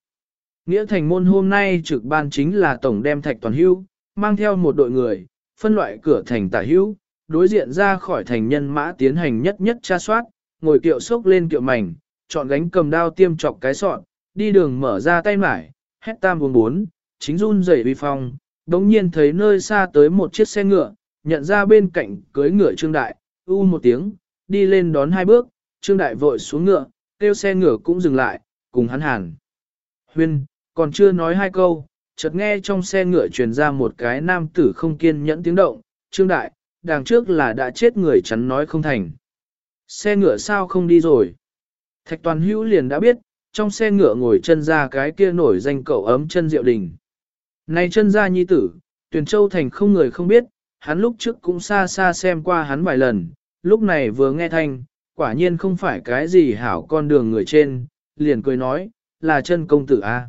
Nghĩa Thành Môn hôm nay trực ban chính là tổng đem thạch toàn hưu, mang theo một đội người, phân loại cửa thành tả hưu, đối diện ra khỏi thành nhân mã tiến hành nhất nhất tra soát, ngồi kiệu sốc lên kiệu mảnh, chọn gánh cầm đao tiêm chọc cái sọn, đi đường mở ra tay mải, hét tam vùng bốn, chính run rẩy vi phong, đống nhiên thấy nơi xa tới một chiếc xe ngựa, nhận ra bên cạnh cưới ngựa trương đại, u một tiếng, đi lên đón hai bước, trương đại vội xuống ngựa, kêu xe ngựa cũng dừng lại, cùng hắn hàn. Huyên, còn chưa nói hai câu, chợt nghe trong xe ngựa truyền ra một cái nam tử không kiên nhẫn tiếng động, trương đại, đằng trước là đã chết người chắn nói không thành. Xe ngựa sao không đi rồi? Thạch toàn hữu liền đã biết, trong xe ngựa ngồi chân ra cái kia nổi danh cậu ấm chân diệu đình. Này chân gia nhi tử, tuyển châu thành không người không biết, hắn lúc trước cũng xa xa xem qua hắn vài lần, lúc này vừa nghe thanh, quả nhiên không phải cái gì hảo con đường người trên, liền cười nói, là chân công tử a.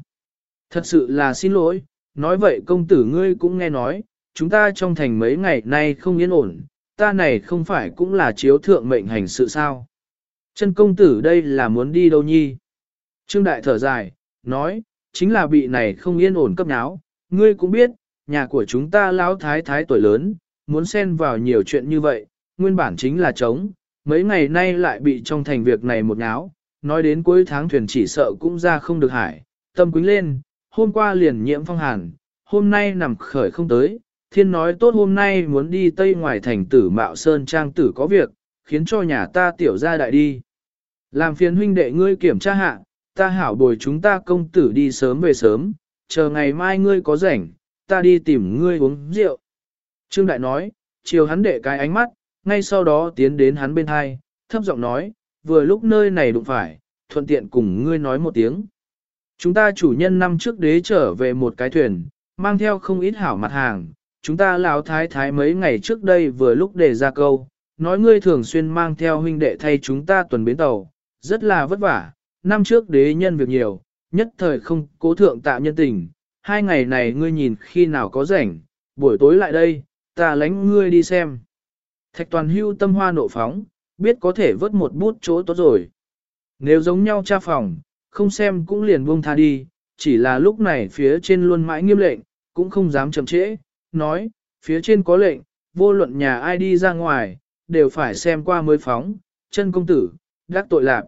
Thật sự là xin lỗi, nói vậy công tử ngươi cũng nghe nói, chúng ta trong thành mấy ngày nay không yên ổn, ta này không phải cũng là chiếu thượng mệnh hành sự sao. Chân công tử đây là muốn đi đâu nhi? Trương Đại thở dài, nói, chính là bị này không yên ổn cấp náo, ngươi cũng biết, nhà của chúng ta lão thái thái tuổi lớn, muốn xen vào nhiều chuyện như vậy, nguyên bản chính là trống, mấy ngày nay lại bị trong thành việc này một náo, nói đến cuối tháng thuyền chỉ sợ cũng ra không được hải, tâm quính lên, hôm qua liền nhiễm phong hàn, hôm nay nằm khởi không tới, thiên nói tốt hôm nay muốn đi tây ngoài thành tử mạo sơn trang tử có việc, khiến cho nhà ta tiểu ra đại đi. Làm phiền huynh đệ ngươi kiểm tra hạ, ta hảo bồi chúng ta công tử đi sớm về sớm, chờ ngày mai ngươi có rảnh, ta đi tìm ngươi uống rượu. Trương Đại nói, chiều hắn để cái ánh mắt, ngay sau đó tiến đến hắn bên hai, thấp giọng nói, vừa lúc nơi này đụng phải, thuận tiện cùng ngươi nói một tiếng. Chúng ta chủ nhân năm trước đế trở về một cái thuyền, mang theo không ít hảo mặt hàng, chúng ta lão thái thái mấy ngày trước đây vừa lúc đề ra câu, nói ngươi thường xuyên mang theo huynh đệ thay chúng ta tuần bến tàu, rất là vất vả, năm trước đế nhân việc nhiều, nhất thời không cố thượng tạ nhân tình, hai ngày này ngươi nhìn khi nào có rảnh, buổi tối lại đây, ta lánh ngươi đi xem. Thạch toàn hưu tâm hoa nộ phóng, biết có thể vớt một bút chỗ tốt rồi. Nếu giống nhau cha phòng, không xem cũng liền buông tha đi, chỉ là lúc này phía trên luôn mãi nghiêm lệnh, cũng không dám chậm trễ, nói, phía trên có lệnh, vô luận nhà ai đi ra ngoài, đều phải xem qua mới phóng, chân công tử, đắc tội lạc.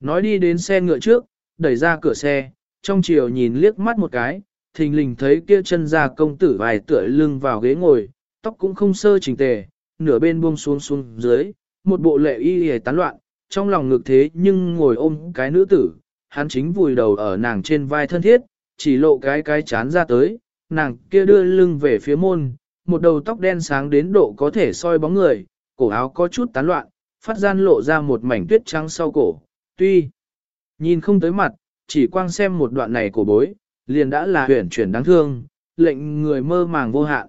Nói đi đến xe ngựa trước, đẩy ra cửa xe, trong chiều nhìn liếc mắt một cái, thình lình thấy kia chân ra công tử vài tựa lưng vào ghế ngồi, tóc cũng không sơ chỉnh tề, nửa bên buông xuống xuống dưới, một bộ lệ y hề tán loạn, trong lòng ngực thế nhưng ngồi ôm cái nữ tử, hắn chính vùi đầu ở nàng trên vai thân thiết, chỉ lộ cái cái chán ra tới, nàng kia đưa lưng về phía môn, một đầu tóc đen sáng đến độ có thể soi bóng người, cổ áo có chút tán loạn, phát gian lộ ra một mảnh tuyết trắng sau cổ, tuy nhìn không tới mặt, chỉ quang xem một đoạn này của bối, liền đã là huyển chuyển đáng thương, lệnh người mơ màng vô hạn.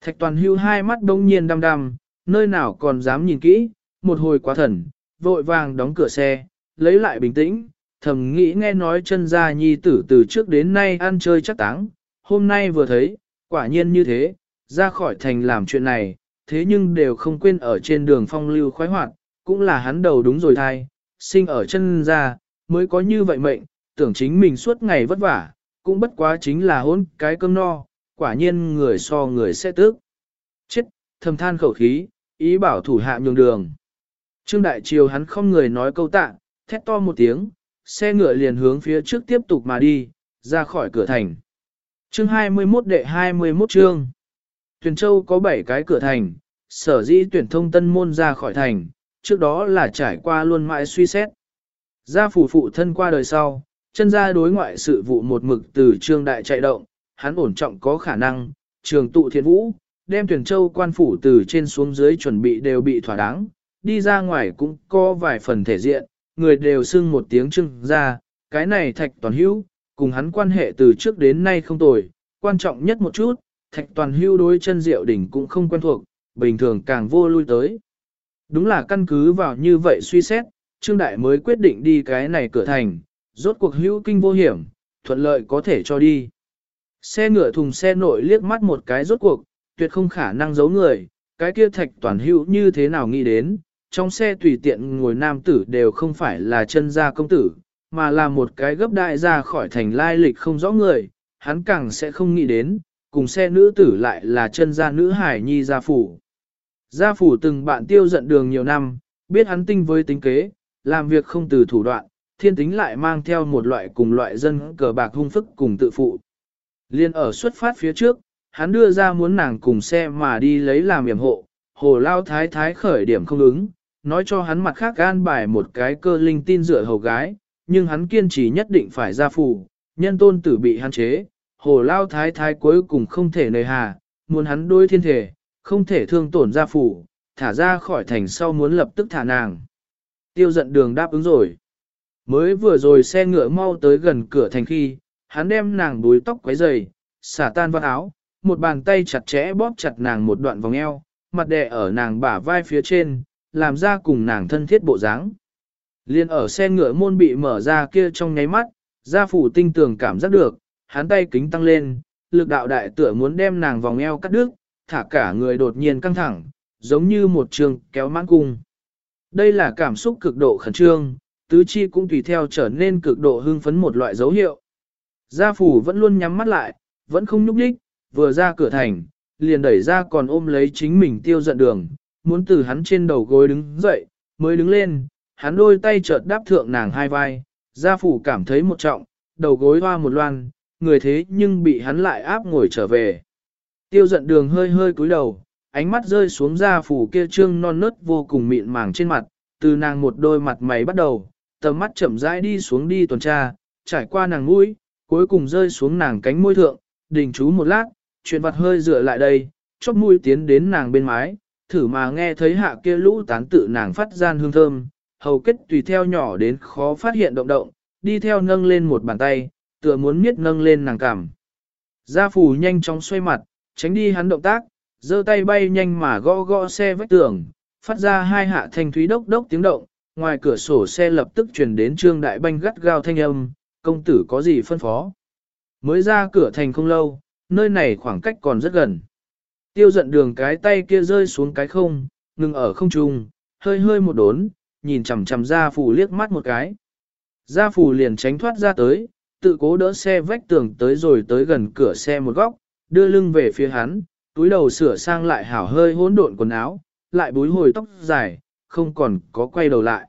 Thạch toàn hưu hai mắt đông nhiên đăm đăm, nơi nào còn dám nhìn kỹ, một hồi quá thần, vội vàng đóng cửa xe, lấy lại bình tĩnh, thầm nghĩ nghe nói chân gia nhi tử từ trước đến nay ăn chơi chắc táng, hôm nay vừa thấy, quả nhiên như thế, ra khỏi thành làm chuyện này, thế nhưng đều không quên ở trên đường phong lưu khoái hoạt, cũng là hắn đầu đúng rồi thai, sinh ở chân gia, mới có như vậy mệnh, tưởng chính mình suốt ngày vất vả, cũng bất quá chính là hôn cái cơm no, quả nhiên người so người sẽ tước. Chết, thầm than khẩu khí, ý bảo thủ hạ nhường đường. Trương Đại Triều hắn không người nói câu tạ, thét to một tiếng, xe ngựa liền hướng phía trước tiếp tục mà đi, ra khỏi cửa thành. Chương 21 đệ 21 chương. Tuyển Châu có 7 cái cửa thành, sở dĩ tuyển thông tân môn ra khỏi thành, trước đó là trải qua luôn mãi suy xét. Gia phủ phụ thân qua đời sau, chân gia đối ngoại sự vụ một mực từ trương đại chạy động, hắn ổn trọng có khả năng, trường tụ thiên vũ, đem tuyển châu quan phủ từ trên xuống dưới chuẩn bị đều bị thỏa đáng, đi ra ngoài cũng có vài phần thể diện, người đều xưng một tiếng trưng ra, cái này thạch toàn hữu, cùng hắn quan hệ từ trước đến nay không tồi, quan trọng nhất một chút, thạch toàn hữu đối chân diệu đỉnh cũng không quen thuộc, bình thường càng vô lui tới. Đúng là căn cứ vào như vậy suy xét, Trương Đại mới quyết định đi cái này cửa thành, rốt cuộc hữu kinh vô hiểm, thuận lợi có thể cho đi. Xe ngựa thùng xe nội liếc mắt một cái rốt cuộc, tuyệt không khả năng giấu người, cái kia thạch toàn hữu như thế nào nghĩ đến, trong xe tùy tiện ngồi nam tử đều không phải là chân gia công tử, mà là một cái gấp đại ra khỏi thành lai lịch không rõ người, hắn càng sẽ không nghĩ đến, cùng xe nữ tử lại là chân gia nữ hải nhi gia phủ. Gia phủ từng bạn tiêu giận đường nhiều năm, biết hắn tinh với tính kế, làm việc không từ thủ đoạn, thiên tính lại mang theo một loại cùng loại dân cờ bạc hung phức cùng tự phụ. Liên ở xuất phát phía trước, hắn đưa ra muốn nàng cùng xe mà đi lấy làm yểm hộ, hồ lao thái thái khởi điểm không ứng, nói cho hắn mặt khác gan bài một cái cơ linh tin dựa hầu gái, nhưng hắn kiên trì nhất định phải ra phủ, nhân tôn tử bị hắn chế, hồ lao thái thái cuối cùng không thể nề hà, muốn hắn đôi thiên thể, không thể thương tổn gia phủ, thả ra khỏi thành sau muốn lập tức thả nàng. Tiêu giận đường đáp ứng rồi. Mới vừa rồi xe ngựa mau tới gần cửa thành khi, hắn đem nàng đuôi tóc quấy dày, xả tan vào áo, một bàn tay chặt chẽ bóp chặt nàng một đoạn vòng eo, mặt đè ở nàng bả vai phía trên, làm ra cùng nàng thân thiết bộ dáng. Liên ở xe ngựa môn bị mở ra kia trong nháy mắt, gia phủ tinh tường cảm giác được, hắn tay kính tăng lên, lực đạo đại tựa muốn đem nàng vòng eo cắt đứt, thả cả người đột nhiên căng thẳng, giống như một trường kéo mãn cung. Đây là cảm xúc cực độ khẩn trương, tứ chi cũng tùy theo trở nên cực độ hưng phấn một loại dấu hiệu. Gia phủ vẫn luôn nhắm mắt lại, vẫn không nhúc nhích, vừa ra cửa thành, liền đẩy ra còn ôm lấy chính mình tiêu giận đường, muốn từ hắn trên đầu gối đứng dậy, mới đứng lên, hắn đôi tay chợt đáp thượng nàng hai vai, gia phủ cảm thấy một trọng, đầu gối hoa một loan, người thế nhưng bị hắn lại áp ngồi trở về. Tiêu giận đường hơi hơi cúi đầu, ánh mắt rơi xuống da phủ kia trương non nớt vô cùng mịn màng trên mặt, từ nàng một đôi mặt mày bắt đầu, tầm mắt chậm rãi đi xuống đi tuần tra, trải qua nàng mũi, cuối cùng rơi xuống nàng cánh môi thượng, đình chú một lát, chuyện vặt hơi dựa lại đây, chóp mũi tiến đến nàng bên mái, thử mà nghe thấy hạ kia lũ tán tự nàng phát gian hương thơm, hầu kết tùy theo nhỏ đến khó phát hiện động động, đi theo nâng lên một bàn tay, tựa muốn miết nâng lên nàng cảm. Gia phủ nhanh chóng xoay mặt, tránh đi hắn động tác, giơ tay bay nhanh mà gõ gõ xe vách tường, phát ra hai hạ thanh thúy đốc đốc tiếng động, ngoài cửa sổ xe lập tức truyền đến trương đại banh gắt gao thanh âm, công tử có gì phân phó. Mới ra cửa thành không lâu, nơi này khoảng cách còn rất gần. Tiêu giận đường cái tay kia rơi xuống cái không, ngừng ở không trung, hơi hơi một đốn, nhìn chằm chằm ra phủ liếc mắt một cái. Gia phủ liền tránh thoát ra tới, tự cố đỡ xe vách tường tới rồi tới gần cửa xe một góc, đưa lưng về phía hắn, túi đầu sửa sang lại hảo hơi hỗn độn quần áo, lại búi hồi tóc dài, không còn có quay đầu lại.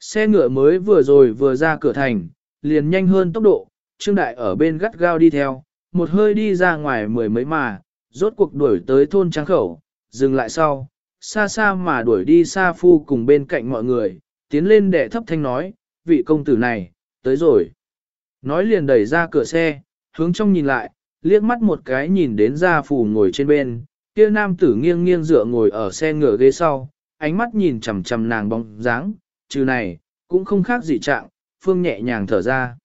Xe ngựa mới vừa rồi vừa ra cửa thành, liền nhanh hơn tốc độ, Trương Đại ở bên gắt gao đi theo, một hơi đi ra ngoài mười mấy mà, rốt cuộc đuổi tới thôn Trang Khẩu, dừng lại sau, xa xa mà đuổi đi xa phu cùng bên cạnh mọi người, tiến lên để thấp thanh nói, vị công tử này, tới rồi. Nói liền đẩy ra cửa xe, hướng trong nhìn lại, liếc mắt một cái nhìn đến gia phù ngồi trên bên, kia nam tử nghiêng nghiêng dựa ngồi ở xe ngựa ghế sau, ánh mắt nhìn chằm chằm nàng bóng dáng, trừ này, cũng không khác gì trạng, phương nhẹ nhàng thở ra.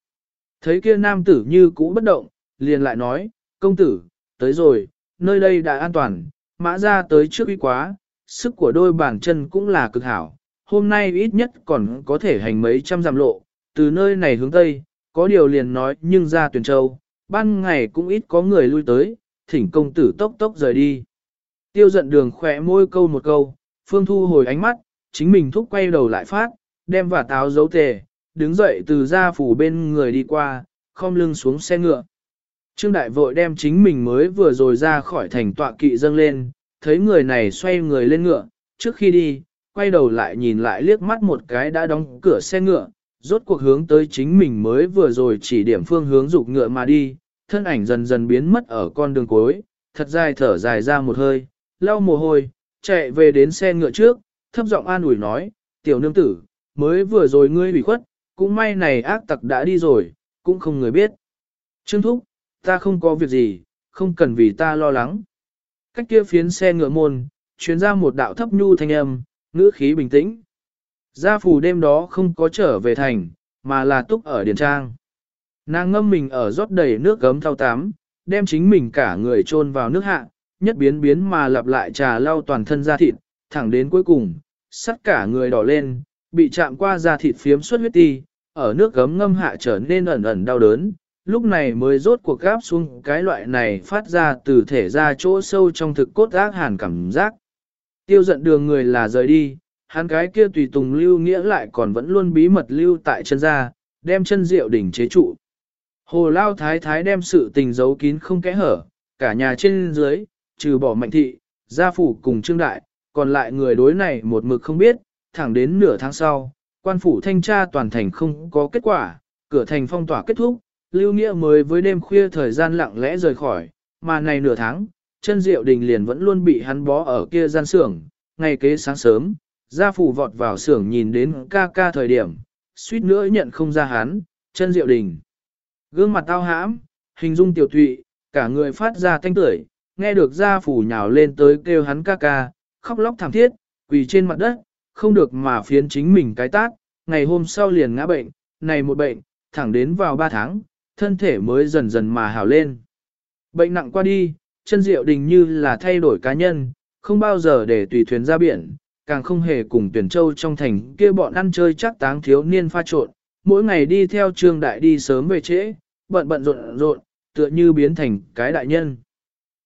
Thấy kia nam tử như cũ bất động, liền lại nói, công tử, tới rồi, nơi đây đã an toàn, mã ra tới trước uy quá, sức của đôi bàn chân cũng là cực hảo, hôm nay ít nhất còn có thể hành mấy trăm dặm lộ, từ nơi này hướng tây, có điều liền nói nhưng ra tuyển châu, ban ngày cũng ít có người lui tới, thỉnh công tử tốc tốc rời đi. Tiêu giận đường khỏe môi câu một câu, phương thu hồi ánh mắt, chính mình thúc quay đầu lại phát, đem và táo dấu tề, đứng dậy từ ra phủ bên người đi qua, khom lưng xuống xe ngựa. Trương Đại vội đem chính mình mới vừa rồi ra khỏi thành tọa kỵ dâng lên, thấy người này xoay người lên ngựa, trước khi đi, quay đầu lại nhìn lại liếc mắt một cái đã đóng cửa xe ngựa, rốt cuộc hướng tới chính mình mới vừa rồi chỉ điểm phương hướng dục ngựa mà đi, thân ảnh dần dần biến mất ở con đường cuối, thật dài thở dài ra một hơi, lau mồ hôi, chạy về đến xe ngựa trước, thấp giọng an ủi nói, tiểu nương tử, mới vừa rồi ngươi bị khuất, cũng may này ác tặc đã đi rồi, cũng không người biết. Trương Thúc, ta không có việc gì, không cần vì ta lo lắng. Cách kia phiến xe ngựa môn, chuyến ra một đạo thấp nhu thanh âm, ngữ khí bình tĩnh. Gia phù đêm đó không có trở về thành, mà là túc ở Điền Trang. Nàng ngâm mình ở rót đầy nước gấm thao tám, đem chính mình cả người chôn vào nước hạ, nhất biến biến mà lặp lại trà lau toàn thân da thịt, thẳng đến cuối cùng, sắt cả người đỏ lên, bị chạm qua da thịt phiếm xuất huyết ti, ở nước gấm ngâm hạ trở nên ẩn ẩn đau đớn, lúc này mới rốt cuộc gáp xuống cái loại này phát ra từ thể ra chỗ sâu trong thực cốt ác hàn cảm giác. Tiêu giận đường người là rời đi, hắn cái kia tùy tùng lưu nghĩa lại còn vẫn luôn bí mật lưu tại chân ra, đem chân rượu đỉnh chế trụ. Hồ Lao Thái Thái đem sự tình giấu kín không kẽ hở, cả nhà trên dưới, trừ bỏ mạnh thị, gia phủ cùng trương đại, còn lại người đối này một mực không biết, thẳng đến nửa tháng sau, quan phủ thanh tra toàn thành không có kết quả, cửa thành phong tỏa kết thúc, lưu nghĩa mới với đêm khuya thời gian lặng lẽ rời khỏi, mà này nửa tháng, chân diệu đình liền vẫn luôn bị hắn bó ở kia gian xưởng, ngày kế sáng sớm, gia phủ vọt vào xưởng nhìn đến ca ca thời điểm, suýt nữa nhận không ra hắn, chân diệu đình. Gương mặt tao hãm, hình dung tiểu thụy, cả người phát ra thanh tưởi, nghe được gia phủ nhào lên tới kêu hắn ca ca, khóc lóc thảm thiết, quỳ trên mặt đất, không được mà phiến chính mình cái tác ngày hôm sau liền ngã bệnh, này một bệnh, thẳng đến vào 3 tháng, thân thể mới dần dần mà hào lên. Bệnh nặng qua đi, chân diệu đình như là thay đổi cá nhân, không bao giờ để tùy thuyền ra biển, càng không hề cùng tuyển châu trong thành kia bọn ăn chơi chắc táng thiếu niên pha trộn, mỗi ngày đi theo trương đại đi sớm về trễ, bận bận rộn rộn, tựa như biến thành cái đại nhân.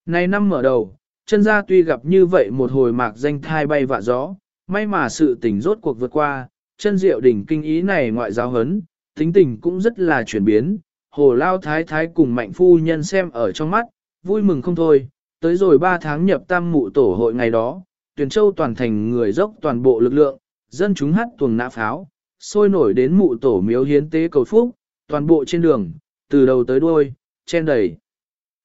nay năm mở đầu, chân gia tuy gặp như vậy một hồi mạc danh thai bay vạ gió, may mà sự tình rốt cuộc vượt qua, chân diệu đỉnh kinh ý này ngoại giáo hấn, tính tình cũng rất là chuyển biến, hồ lao thái thái cùng mạnh phu nhân xem ở trong mắt, vui mừng không thôi, tới rồi 3 tháng nhập tam mụ tổ hội ngày đó, tuyển châu toàn thành người dốc toàn bộ lực lượng, dân chúng hát tuồng nã pháo, sôi nổi đến mụ tổ miếu hiến tế cầu phúc, toàn bộ trên đường, từ đầu tới đuôi, chen đầy.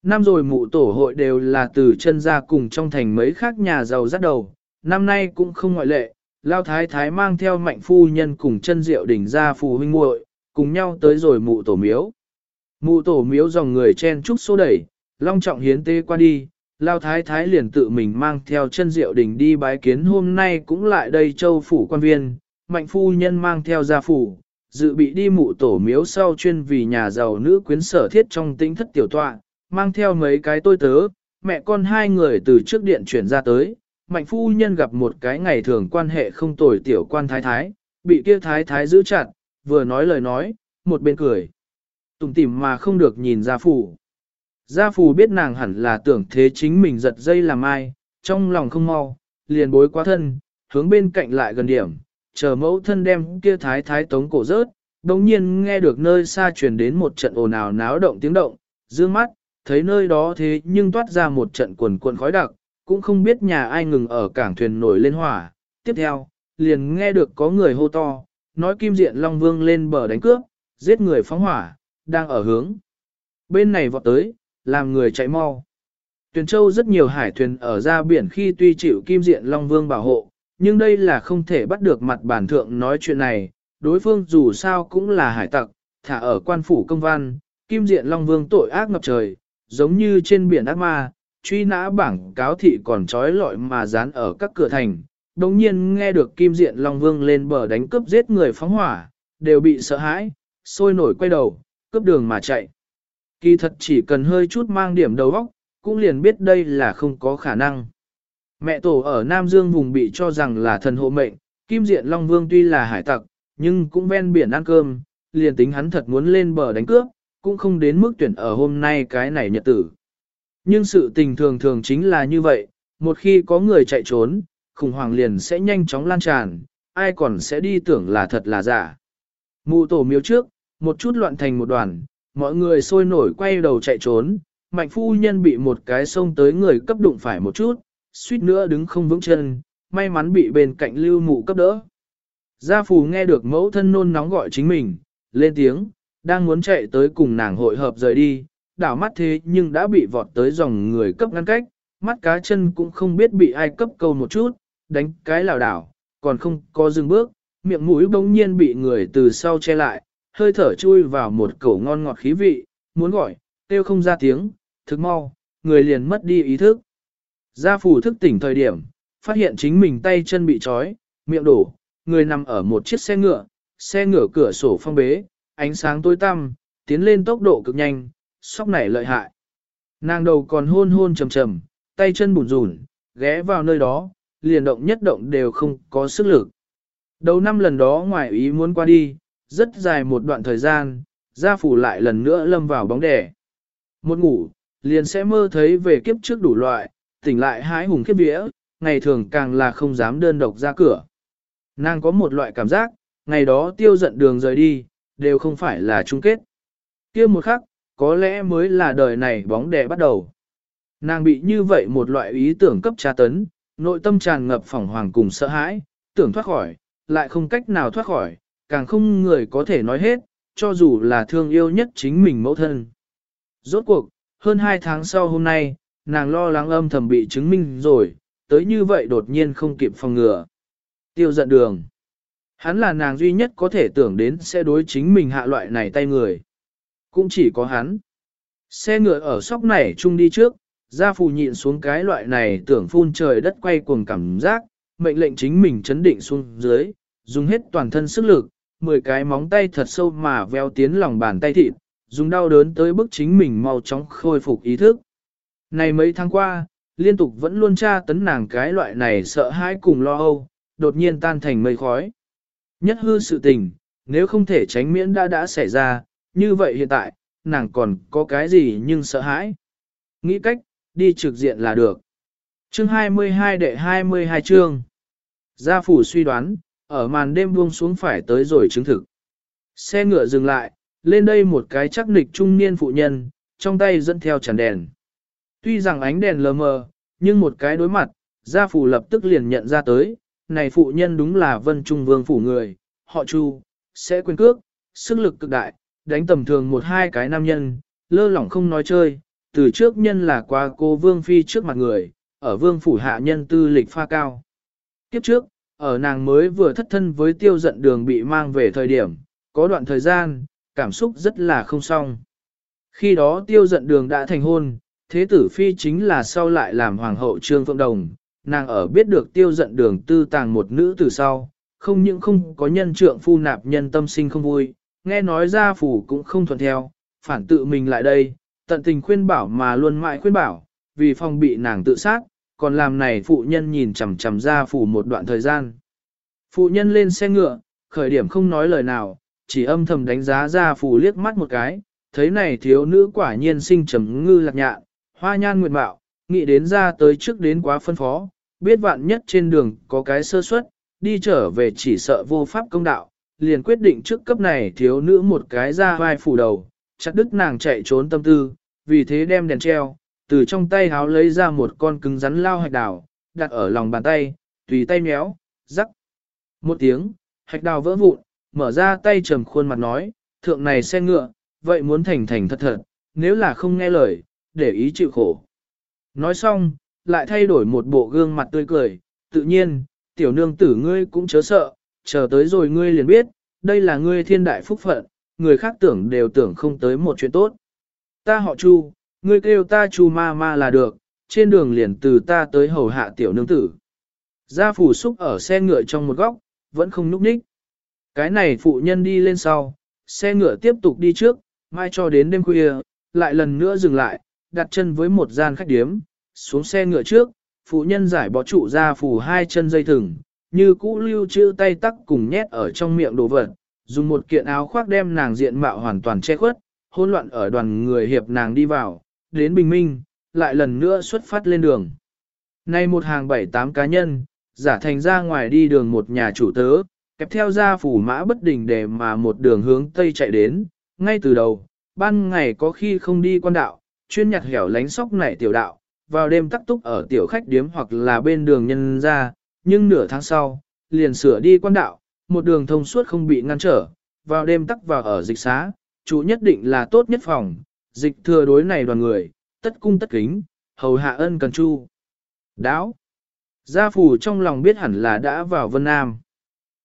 Năm rồi mụ tổ hội đều là từ chân ra cùng trong thành mấy khác nhà giàu dắt đầu, năm nay cũng không ngoại lệ, Lao Thái Thái mang theo mạnh phu nhân cùng chân diệu đỉnh ra phù huynh muội cùng nhau tới rồi mụ tổ miếu. Mụ tổ miếu dòng người chen trúc xô đẩy, long trọng hiến tế qua đi, Lao Thái Thái liền tự mình mang theo chân diệu đỉnh đi bái kiến hôm nay cũng lại đây châu phủ quan viên, mạnh phu nhân mang theo gia phủ, dự bị đi mụ tổ miếu sau chuyên vì nhà giàu nữ quyến sở thiết trong tính thất tiểu tọa, mang theo mấy cái tôi tớ, mẹ con hai người từ trước điện chuyển ra tới, mạnh phu nhân gặp một cái ngày thường quan hệ không tồi tiểu quan thái thái, bị kia thái thái giữ chặt, vừa nói lời nói, một bên cười. Tùng tìm mà không được nhìn gia phủ. Gia phù biết nàng hẳn là tưởng thế chính mình giật dây làm ai, trong lòng không mau, liền bối quá thân, hướng bên cạnh lại gần điểm, chờ mẫu thân đem kia thái thái tống cổ rớt, đồng nhiên nghe được nơi xa truyền đến một trận ồn ào náo động tiếng động, dương mắt, thấy nơi đó thế nhưng toát ra một trận quần cuộn khói đặc, cũng không biết nhà ai ngừng ở cảng thuyền nổi lên hỏa. Tiếp theo, liền nghe được có người hô to, nói kim diện Long Vương lên bờ đánh cướp, giết người phóng hỏa, đang ở hướng. Bên này vọt tới, làm người chạy mau. Tuyền Châu rất nhiều hải thuyền ở ra biển khi tuy chịu kim diện Long Vương bảo hộ, nhưng đây là không thể bắt được mặt bản thượng nói chuyện này, đối phương dù sao cũng là hải tặc, thả ở quan phủ công văn, kim diện Long Vương tội ác ngập trời, giống như trên biển ác ma, truy nã bảng cáo thị còn trói lọi mà dán ở các cửa thành. Đồng nhiên nghe được kim diện Long Vương lên bờ đánh cướp giết người phóng hỏa, đều bị sợ hãi, sôi nổi quay đầu, cướp đường mà chạy. Kỳ thật chỉ cần hơi chút mang điểm đầu óc, cũng liền biết đây là không có khả năng. Mẹ tổ ở Nam Dương vùng bị cho rằng là thần hộ mệnh, Kim Diện Long Vương tuy là hải tặc, nhưng cũng ven biển ăn cơm, liền tính hắn thật muốn lên bờ đánh cướp, cũng không đến mức tuyển ở hôm nay cái này nhật tử. Nhưng sự tình thường thường chính là như vậy, một khi có người chạy trốn, khủng hoảng liền sẽ nhanh chóng lan tràn, ai còn sẽ đi tưởng là thật là giả. Mụ tổ miếu trước, một chút loạn thành một đoàn, mọi người sôi nổi quay đầu chạy trốn, mạnh phu nhân bị một cái sông tới người cấp đụng phải một chút, suýt nữa đứng không vững chân, may mắn bị bên cạnh lưu mụ cấp đỡ. Gia phù nghe được mẫu thân nôn nóng gọi chính mình, lên tiếng, đang muốn chạy tới cùng nàng hội hợp rời đi, đảo mắt thế nhưng đã bị vọt tới dòng người cấp ngăn cách, mắt cá chân cũng không biết bị ai cấp câu một chút, đánh cái lảo đảo, còn không có dừng bước, miệng mũi bỗng nhiên bị người từ sau che lại, hơi thở chui vào một cổ ngon ngọt khí vị, muốn gọi, kêu không ra tiếng, thức mau, người liền mất đi ý thức. Gia phủ thức tỉnh thời điểm, phát hiện chính mình tay chân bị trói, miệng đổ, người nằm ở một chiếc xe ngựa, xe ngựa cửa sổ phong bế, ánh sáng tối tăm, tiến lên tốc độ cực nhanh, sóc nảy lợi hại. Nàng đầu còn hôn hôn trầm trầm, tay chân bùn rùn, ghé vào nơi đó, liền động nhất động đều không có sức lực. Đầu năm lần đó ngoài ý muốn qua đi, rất dài một đoạn thời gian, gia phủ lại lần nữa lâm vào bóng đè. Một ngủ, liền sẽ mơ thấy về kiếp trước đủ loại, tỉnh lại hái hùng kiếp vía, ngày thường càng là không dám đơn độc ra cửa. Nàng có một loại cảm giác, ngày đó tiêu giận đường rời đi, đều không phải là chung kết. kia một khắc, có lẽ mới là đời này bóng đè bắt đầu. Nàng bị như vậy một loại ý tưởng cấp tra tấn, nội tâm tràn ngập phỏng hoàng cùng sợ hãi, tưởng thoát khỏi, lại không cách nào thoát khỏi, càng không người có thể nói hết, cho dù là thương yêu nhất chính mình mẫu thân. Rốt cuộc, hơn hai tháng sau hôm nay, nàng lo lắng âm thầm bị chứng minh rồi, tới như vậy đột nhiên không kịp phòng ngừa. Tiêu giận đường. Hắn là nàng duy nhất có thể tưởng đến sẽ đối chính mình hạ loại này tay người. Cũng chỉ có hắn. Xe ngựa ở sóc này chung đi trước, gia phù nhịn xuống cái loại này tưởng phun trời đất quay cuồng cảm giác, mệnh lệnh chính mình chấn định xuống dưới, dùng hết toàn thân sức lực, 10 cái móng tay thật sâu mà veo tiến lòng bàn tay thịt, dùng đau đớn tới bức chính mình mau chóng khôi phục ý thức. Này mấy tháng qua, liên tục vẫn luôn tra tấn nàng cái loại này sợ hãi cùng lo âu, đột nhiên tan thành mây khói. Nhất hư sự tình, nếu không thể tránh miễn đã đã xảy ra, như vậy hiện tại, nàng còn có cái gì nhưng sợ hãi. Nghĩ cách, đi trực diện là được. Chương 22 đệ 22 chương. Gia phủ suy đoán, ở màn đêm buông xuống phải tới rồi chứng thực. Xe ngựa dừng lại, lên đây một cái chắc nịch trung niên phụ nhân, trong tay dẫn theo chản đèn. Tuy rằng ánh đèn lờ mờ, nhưng một cái đối mặt, gia phủ lập tức liền nhận ra tới, này phụ nhân đúng là vân trung vương phủ người, họ chu, sẽ quên cước, sức lực cực đại, đánh tầm thường một hai cái nam nhân, lơ lỏng không nói chơi, từ trước nhân là qua cô vương phi trước mặt người, ở vương phủ hạ nhân tư lịch pha cao. Kiếp trước, ở nàng mới vừa thất thân với tiêu giận đường bị mang về thời điểm, có đoạn thời gian, cảm xúc rất là không xong. Khi đó tiêu giận đường đã thành hôn, thế tử phi chính là sau lại làm hoàng hậu trương phượng đồng, nàng ở biết được tiêu giận đường tư tàng một nữ từ sau, không những không có nhân trượng phu nạp nhân tâm sinh không vui, nghe nói gia phủ cũng không thuận theo, phản tự mình lại đây, tận tình khuyên bảo mà luôn mãi khuyên bảo, vì phòng bị nàng tự sát, còn làm này phụ nhân nhìn chằm chằm ra phủ một đoạn thời gian. Phụ nhân lên xe ngựa, khởi điểm không nói lời nào, chỉ âm thầm đánh giá ra phủ liếc mắt một cái, thấy này thiếu nữ quả nhiên sinh trầm ngư lạc nhạ, hoa nhan nguyệt mạo, nghĩ đến ra tới trước đến quá phân phó, biết vạn nhất trên đường có cái sơ suất, đi trở về chỉ sợ vô pháp công đạo, liền quyết định trước cấp này thiếu nữ một cái ra vai phủ đầu, chặt đứt nàng chạy trốn tâm tư, vì thế đem đèn treo, từ trong tay háo lấy ra một con cứng rắn lao hạch đào, đặt ở lòng bàn tay, tùy tay méo, rắc. Một tiếng, hạch đào vỡ vụn, mở ra tay trầm khuôn mặt nói, thượng này xe ngựa, vậy muốn thành thành thật thật, nếu là không nghe lời, để ý chịu khổ. Nói xong, lại thay đổi một bộ gương mặt tươi cười, tự nhiên, tiểu nương tử ngươi cũng chớ sợ, chờ tới rồi ngươi liền biết, đây là ngươi thiên đại phúc phận, người khác tưởng đều tưởng không tới một chuyện tốt. Ta họ Chu, ngươi kêu ta Chu ma ma là được, trên đường liền từ ta tới hầu hạ tiểu nương tử. Gia phủ xúc ở xe ngựa trong một góc, vẫn không núp ních. Cái này phụ nhân đi lên sau, xe ngựa tiếp tục đi trước, mai cho đến đêm khuya, lại lần nữa dừng lại, đặt chân với một gian khách điếm, xuống xe ngựa trước, phụ nhân giải bỏ trụ ra phủ hai chân dây thừng, như cũ lưu chữ tay tắc cùng nhét ở trong miệng đồ vật, dùng một kiện áo khoác đem nàng diện mạo hoàn toàn che khuất, hỗn loạn ở đoàn người hiệp nàng đi vào, đến bình minh, lại lần nữa xuất phát lên đường. Nay một hàng bảy tám cá nhân, giả thành ra ngoài đi đường một nhà chủ tớ, kẹp theo ra phủ mã bất đình để mà một đường hướng tây chạy đến, ngay từ đầu, ban ngày có khi không đi quan đạo, chuyên nhặt hẻo lánh sóc nảy tiểu đạo, vào đêm tắc túc ở tiểu khách điếm hoặc là bên đường nhân ra, nhưng nửa tháng sau, liền sửa đi quan đạo, một đường thông suốt không bị ngăn trở, vào đêm tắc vào ở dịch xá, chủ nhất định là tốt nhất phòng, dịch thừa đối này đoàn người, tất cung tất kính, hầu hạ ân cần chu. Đáo. Gia phủ trong lòng biết hẳn là đã vào Vân Nam.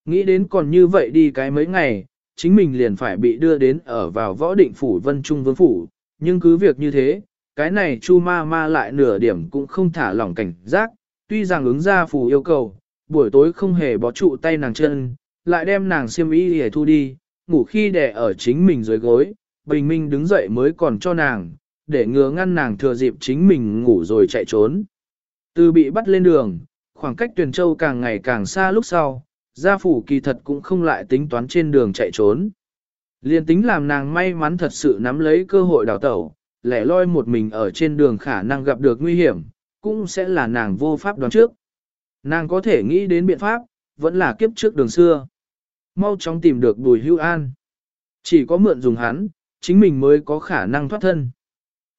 Nghĩ đến còn như vậy đi cái mấy ngày, chính mình liền phải bị đưa đến ở vào võ định phủ Vân Trung Vương Phủ, nhưng cứ việc như thế, cái này Chu ma ma lại nửa điểm cũng không thả lỏng cảnh giác, tuy rằng ứng gia phủ yêu cầu, buổi tối không hề bó trụ tay nàng chân, lại đem nàng xiêm y để thu đi, ngủ khi đè ở chính mình dưới gối, bình minh đứng dậy mới còn cho nàng, để ngừa ngăn nàng thừa dịp chính mình ngủ rồi chạy trốn. Từ bị bắt lên đường, khoảng cách tuyển châu càng ngày càng xa lúc sau, gia phủ kỳ thật cũng không lại tính toán trên đường chạy trốn. Liên tính làm nàng may mắn thật sự nắm lấy cơ hội đào tẩu, lẻ loi một mình ở trên đường khả năng gặp được nguy hiểm, cũng sẽ là nàng vô pháp đoán trước. Nàng có thể nghĩ đến biện pháp, vẫn là kiếp trước đường xưa. Mau chóng tìm được bùi hưu an. Chỉ có mượn dùng hắn, chính mình mới có khả năng thoát thân.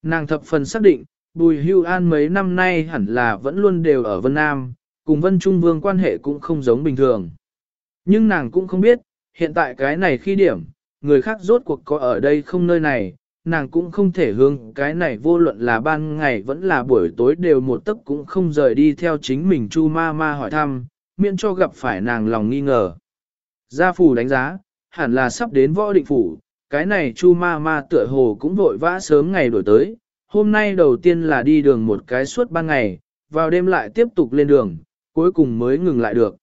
Nàng thập phần xác định, bùi hưu an mấy năm nay hẳn là vẫn luôn đều ở Vân Nam, cùng Vân Trung Vương quan hệ cũng không giống bình thường. Nhưng nàng cũng không biết, hiện tại cái này khi điểm, người khác rốt cuộc có ở đây không nơi này, nàng cũng không thể hướng cái này vô luận là ban ngày vẫn là buổi tối đều một tấc cũng không rời đi theo chính mình chu ma ma hỏi thăm, miễn cho gặp phải nàng lòng nghi ngờ. Gia phủ đánh giá, hẳn là sắp đến võ định phủ, cái này chu ma ma tựa hồ cũng vội vã sớm ngày đổi tới, hôm nay đầu tiên là đi đường một cái suốt ban ngày, vào đêm lại tiếp tục lên đường, cuối cùng mới ngừng lại được.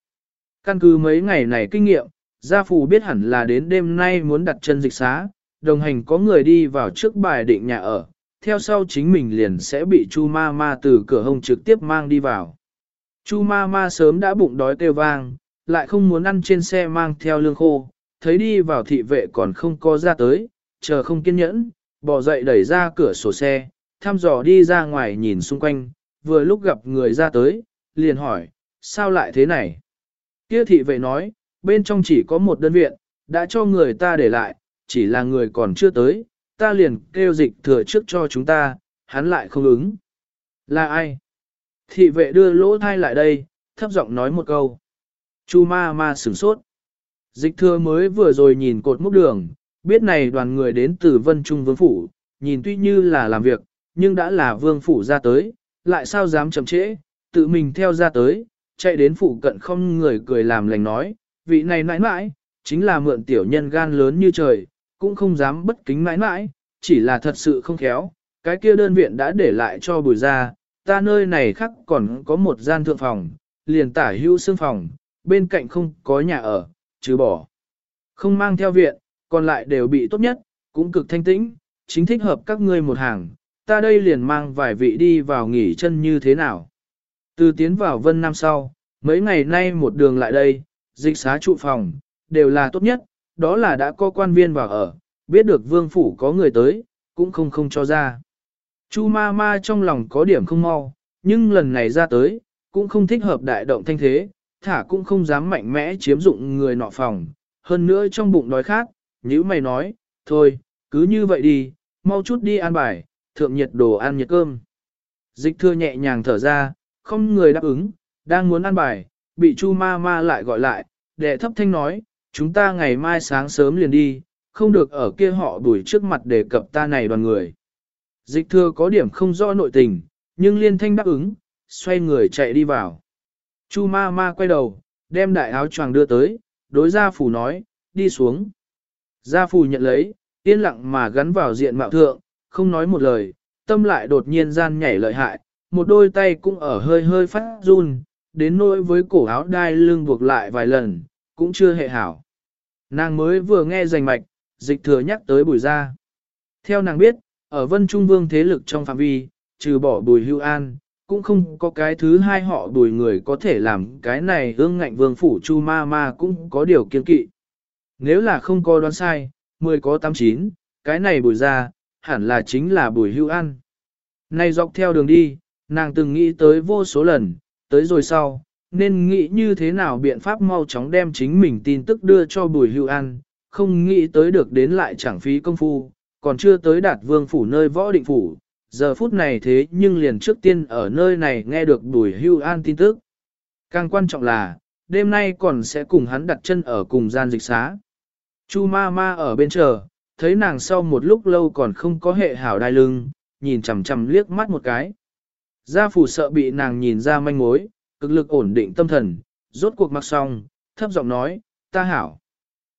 Căn cứ mấy ngày này kinh nghiệm, gia phù biết hẳn là đến đêm nay muốn đặt chân dịch xá, đồng hành có người đi vào trước bài định nhà ở, theo sau chính mình liền sẽ bị Chu ma ma từ cửa hông trực tiếp mang đi vào. Chu ma ma sớm đã bụng đói kêu vang, lại không muốn ăn trên xe mang theo lương khô, thấy đi vào thị vệ còn không có ra tới, chờ không kiên nhẫn, bỏ dậy đẩy ra cửa sổ xe, thăm dò đi ra ngoài nhìn xung quanh, vừa lúc gặp người ra tới, liền hỏi, sao lại thế này? Kia thị vệ nói, bên trong chỉ có một đơn viện, đã cho người ta để lại, chỉ là người còn chưa tới, ta liền kêu dịch thừa trước cho chúng ta, hắn lại không ứng. Là ai? Thị vệ đưa lỗ thai lại đây, thấp giọng nói một câu. Chu ma ma sửng sốt. Dịch thừa mới vừa rồi nhìn cột mốc đường, biết này đoàn người đến từ Vân Trung Vương Phủ, nhìn tuy như là làm việc, nhưng đã là Vương Phủ ra tới, lại sao dám chậm trễ, tự mình theo ra tới, chạy đến phủ cận không người cười làm lành nói, vị này nãi nãi, chính là mượn tiểu nhân gan lớn như trời, cũng không dám bất kính nãi nãi, chỉ là thật sự không khéo, cái kia đơn viện đã để lại cho bùi ra, ta nơi này khác còn có một gian thượng phòng, liền tả hữu xương phòng, bên cạnh không có nhà ở, trừ bỏ. Không mang theo viện, còn lại đều bị tốt nhất, cũng cực thanh tĩnh, chính thích hợp các ngươi một hàng, ta đây liền mang vài vị đi vào nghỉ chân như thế nào. Từ tiến vào Vân Nam sau, mấy ngày nay một đường lại đây, dịch xá trụ phòng, đều là tốt nhất, đó là đã có quan viên vào ở, biết được vương phủ có người tới, cũng không không cho ra. Chu ma ma trong lòng có điểm không mau, nhưng lần này ra tới, cũng không thích hợp đại động thanh thế, thả cũng không dám mạnh mẽ chiếm dụng người nọ phòng, hơn nữa trong bụng đói khát, như mày nói, thôi, cứ như vậy đi, mau chút đi ăn bài, thượng nhiệt đồ ăn nhiệt cơm. Dịch thưa nhẹ nhàng thở ra, không người đáp ứng, đang muốn ăn bài, bị chu ma ma lại gọi lại, đệ thấp thanh nói, chúng ta ngày mai sáng sớm liền đi, không được ở kia họ đuổi trước mặt để cập ta này đoàn người. Dịch thưa có điểm không rõ nội tình, nhưng liên thanh đáp ứng, xoay người chạy đi vào. Chu ma ma quay đầu, đem đại áo choàng đưa tới, đối gia phủ nói, đi xuống. Gia phủ nhận lấy, yên lặng mà gắn vào diện mạo thượng, không nói một lời, tâm lại đột nhiên gian nhảy lợi hại, một đôi tay cũng ở hơi hơi phát run, đến nỗi với cổ áo đai lưng buộc lại vài lần, cũng chưa hệ hảo. Nàng mới vừa nghe rành mạch, dịch thừa nhắc tới bùi gia. Theo nàng biết, ở vân trung vương thế lực trong phạm vi, trừ bỏ bùi hưu an, cũng không có cái thứ hai họ đùi người có thể làm cái này ương ngạnh vương phủ chu ma ma cũng có điều kiên kỵ. Nếu là không có đoán sai, 10 có 89, cái này bùi ra, hẳn là chính là bùi hưu ăn. Này dọc theo đường đi, nàng từng nghĩ tới vô số lần, tới rồi sau, nên nghĩ như thế nào biện pháp mau chóng đem chính mình tin tức đưa cho bùi hưu an, không nghĩ tới được đến lại chẳng phí công phu, còn chưa tới đạt vương phủ nơi võ định phủ, giờ phút này thế nhưng liền trước tiên ở nơi này nghe được bùi hưu an tin tức. Càng quan trọng là, đêm nay còn sẽ cùng hắn đặt chân ở cùng gian dịch xá. Chu ma ma ở bên chờ, thấy nàng sau một lúc lâu còn không có hệ hảo đai lưng, nhìn chằm chằm liếc mắt một cái. Gia phủ sợ bị nàng nhìn ra manh mối, cực lực ổn định tâm thần, rốt cuộc mặc xong, thấp giọng nói, ta hảo.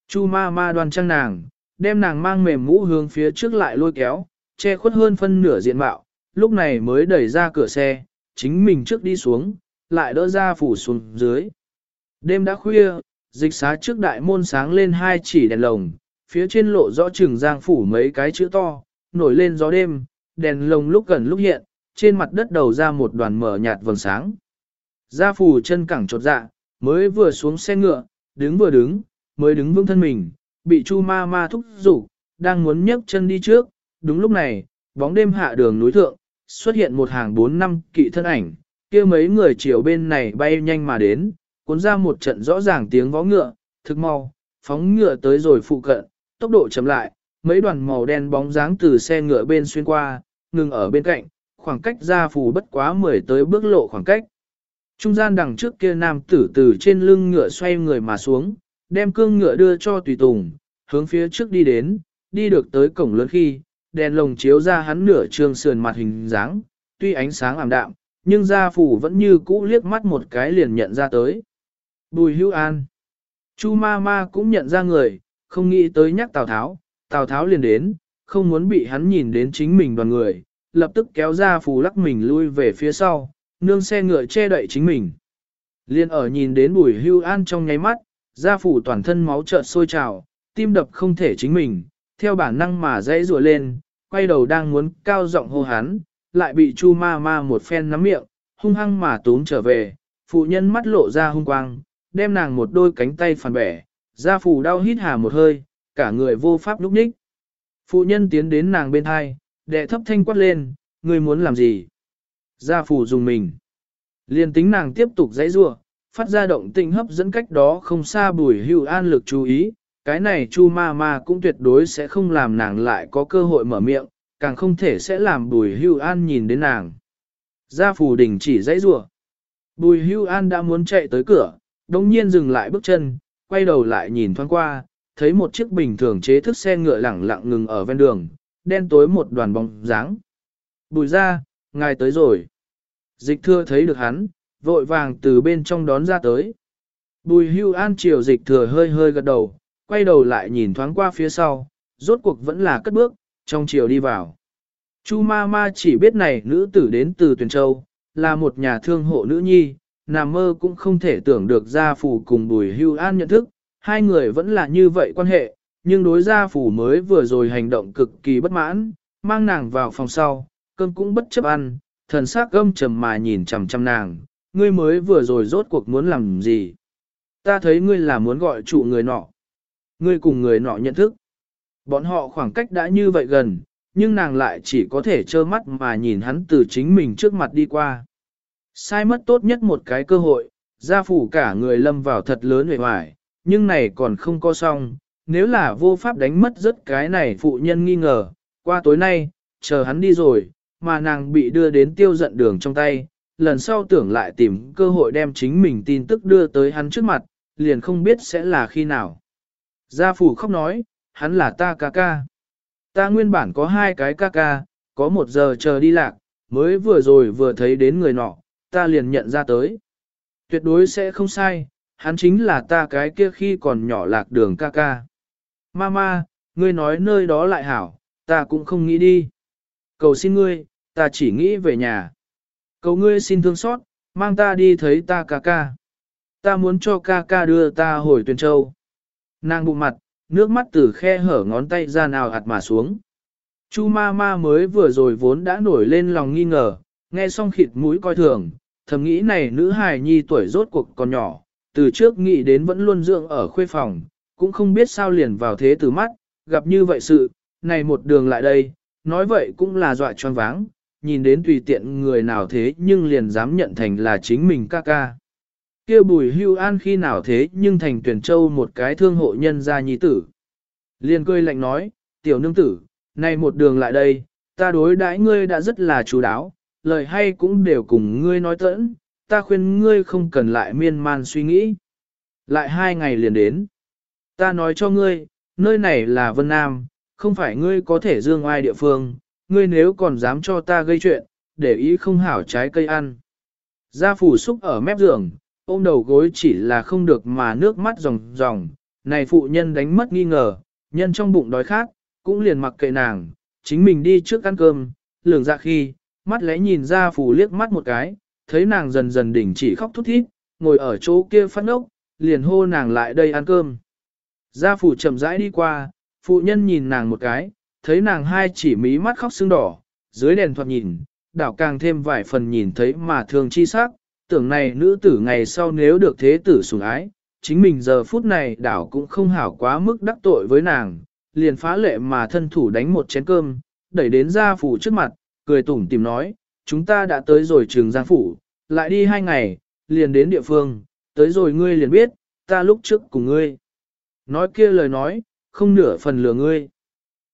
Chu ma ma đoan trang nàng, đem nàng mang mềm mũ hướng phía trước lại lôi kéo, che khuất hơn phân nửa diện mạo, lúc này mới đẩy ra cửa xe, chính mình trước đi xuống, lại đỡ ra phủ xuống dưới. Đêm đã khuya, dịch xá trước đại môn sáng lên hai chỉ đèn lồng, phía trên lộ rõ trừng giang phủ mấy cái chữ to, nổi lên gió đêm, đèn lồng lúc gần lúc hiện, trên mặt đất đầu ra một đoàn mở nhạt vầng sáng. Gia phủ chân cẳng chột dạ, mới vừa xuống xe ngựa, đứng vừa đứng, mới đứng vững thân mình, bị chu ma ma thúc rủ, đang muốn nhấc chân đi trước, đúng lúc này, bóng đêm hạ đường núi thượng, xuất hiện một hàng bốn năm kỵ thân ảnh, kia mấy người chiều bên này bay nhanh mà đến, cuốn ra một trận rõ ràng tiếng vó ngựa, thực mau, phóng ngựa tới rồi phụ cận, tốc độ chậm lại, mấy đoàn màu đen bóng dáng từ xe ngựa bên xuyên qua, ngừng ở bên cạnh, khoảng cách ra phù bất quá 10 tới bước lộ khoảng cách. Trung gian đằng trước kia nam tử từ trên lưng ngựa xoay người mà xuống, đem cương ngựa đưa cho tùy tùng, hướng phía trước đi đến, đi được tới cổng lớn khi, đèn lồng chiếu ra hắn nửa trương sườn mặt hình dáng, tuy ánh sáng ảm đạm, nhưng gia phủ vẫn như cũ liếc mắt một cái liền nhận ra tới. Bùi hữu an. Chu ma ma cũng nhận ra người, không nghĩ tới nhắc Tào Tháo, Tào Tháo liền đến, không muốn bị hắn nhìn đến chính mình đoàn người, lập tức kéo ra phù lắc mình lui về phía sau, nương xe ngựa che đậy chính mình. Liên ở nhìn đến bùi hưu an trong nháy mắt, gia phủ toàn thân máu trợn sôi trào, tim đập không thể chính mình, theo bản năng mà dãy rùa lên, quay đầu đang muốn cao giọng hô hán, lại bị chu ma ma một phen nắm miệng, hung hăng mà tốn trở về, phụ nhân mắt lộ ra hung quang, đem nàng một đôi cánh tay phản bẻ, gia phủ đau hít hà một hơi, cả người vô pháp lúc ních. Phụ nhân tiến đến nàng bên hai, đệ thấp thanh quát lên, ngươi muốn làm gì? Gia phủ dùng mình. Liên tính nàng tiếp tục dãy rủa, phát ra động tình hấp dẫn cách đó không xa bùi hưu an lực chú ý, cái này chu ma ma cũng tuyệt đối sẽ không làm nàng lại có cơ hội mở miệng, càng không thể sẽ làm bùi hưu an nhìn đến nàng. Gia phù đình chỉ dãy rủa Bùi hưu an đã muốn chạy tới cửa, đồng nhiên dừng lại bước chân, quay đầu lại nhìn thoáng qua, thấy một chiếc bình thường chế thức xe ngựa lẳng lặng ngừng ở ven đường, đen tối một đoàn bóng dáng. Bùi ra, ngài tới rồi. Dịch thưa thấy được hắn, vội vàng từ bên trong đón ra tới. Bùi hưu an chiều dịch thừa hơi hơi gật đầu, quay đầu lại nhìn thoáng qua phía sau, rốt cuộc vẫn là cất bước, trong chiều đi vào. Chu ma ma chỉ biết này nữ tử đến từ Tuyền Châu, là một nhà thương hộ nữ nhi, nằm mơ cũng không thể tưởng được gia phủ cùng bùi hưu an nhận thức, hai người vẫn là như vậy quan hệ, nhưng đối gia phủ mới vừa rồi hành động cực kỳ bất mãn, mang nàng vào phòng sau, cơm cũng bất chấp ăn, thần sắc gâm trầm mà nhìn chằm chằm nàng, ngươi mới vừa rồi rốt cuộc muốn làm gì? Ta thấy ngươi là muốn gọi trụ người nọ. Ngươi cùng người nọ nhận thức. Bọn họ khoảng cách đã như vậy gần, nhưng nàng lại chỉ có thể trơ mắt mà nhìn hắn từ chính mình trước mặt đi qua. Sai mất tốt nhất một cái cơ hội, gia phủ cả người lâm vào thật lớn hề hoài, nhưng này còn không có xong, nếu là vô pháp đánh mất rất cái này phụ nhân nghi ngờ, qua tối nay, chờ hắn đi rồi, mà nàng bị đưa đến tiêu giận đường trong tay, lần sau tưởng lại tìm cơ hội đem chính mình tin tức đưa tới hắn trước mặt, liền không biết sẽ là khi nào. Gia phủ khóc nói, hắn là ta ca ca. Ta nguyên bản có hai cái ca ca, có một giờ chờ đi lạc, mới vừa rồi vừa thấy đến người nọ, ta liền nhận ra tới. Tuyệt đối sẽ không sai, hắn chính là ta cái kia khi còn nhỏ lạc đường ca ca. Mama, ngươi nói nơi đó lại hảo, ta cũng không nghĩ đi. Cầu xin ngươi, ta chỉ nghĩ về nhà. Cầu ngươi xin thương xót, mang ta đi thấy ta ca ca. Ta muốn cho ca ca đưa ta hồi tuyển châu. Nàng bụng mặt, nước mắt từ khe hở ngón tay ra nào hạt mà xuống. Chu ma ma mới vừa rồi vốn đã nổi lên lòng nghi ngờ, nghe xong khịt mũi coi thường, thầm nghĩ này nữ hài nhi tuổi rốt cuộc còn nhỏ, từ trước nghĩ đến vẫn luôn dưỡng ở khuê phòng, cũng không biết sao liền vào thế từ mắt, gặp như vậy sự, này một đường lại đây, nói vậy cũng là dọa choáng váng, nhìn đến tùy tiện người nào thế nhưng liền dám nhận thành là chính mình ca ca kia bùi hưu an khi nào thế nhưng thành tuyển châu một cái thương hộ nhân gia nhi tử. Liền cười lạnh nói, tiểu nương tử, nay một đường lại đây, ta đối đãi ngươi đã rất là chú đáo, lời hay cũng đều cùng ngươi nói tẫn, ta khuyên ngươi không cần lại miên man suy nghĩ. Lại hai ngày liền đến. Ta nói cho ngươi, nơi này là Vân Nam, không phải ngươi có thể dương ai địa phương, ngươi nếu còn dám cho ta gây chuyện, để ý không hảo trái cây ăn. Gia phủ xúc ở mép giường, ôm đầu gối chỉ là không được mà nước mắt ròng ròng, này phụ nhân đánh mất nghi ngờ, nhân trong bụng đói khát, cũng liền mặc kệ nàng, chính mình đi trước ăn cơm, lường ra dạ khi, mắt lẽ nhìn ra phủ liếc mắt một cái, thấy nàng dần dần đỉnh chỉ khóc thút thít, ngồi ở chỗ kia phát ốc, liền hô nàng lại đây ăn cơm. Gia phủ chậm rãi đi qua, phụ nhân nhìn nàng một cái, thấy nàng hai chỉ mí mắt khóc sưng đỏ, dưới đèn thoạt nhìn, đảo càng thêm vài phần nhìn thấy mà thường chi sắc, tưởng này nữ tử ngày sau nếu được thế tử sủng ái, chính mình giờ phút này đảo cũng không hảo quá mức đắc tội với nàng, liền phá lệ mà thân thủ đánh một chén cơm, đẩy đến gia phủ trước mặt, cười tủm tìm nói, chúng ta đã tới rồi trường giang phủ, lại đi hai ngày, liền đến địa phương, tới rồi ngươi liền biết, ta lúc trước cùng ngươi. Nói kia lời nói, không nửa phần lừa ngươi.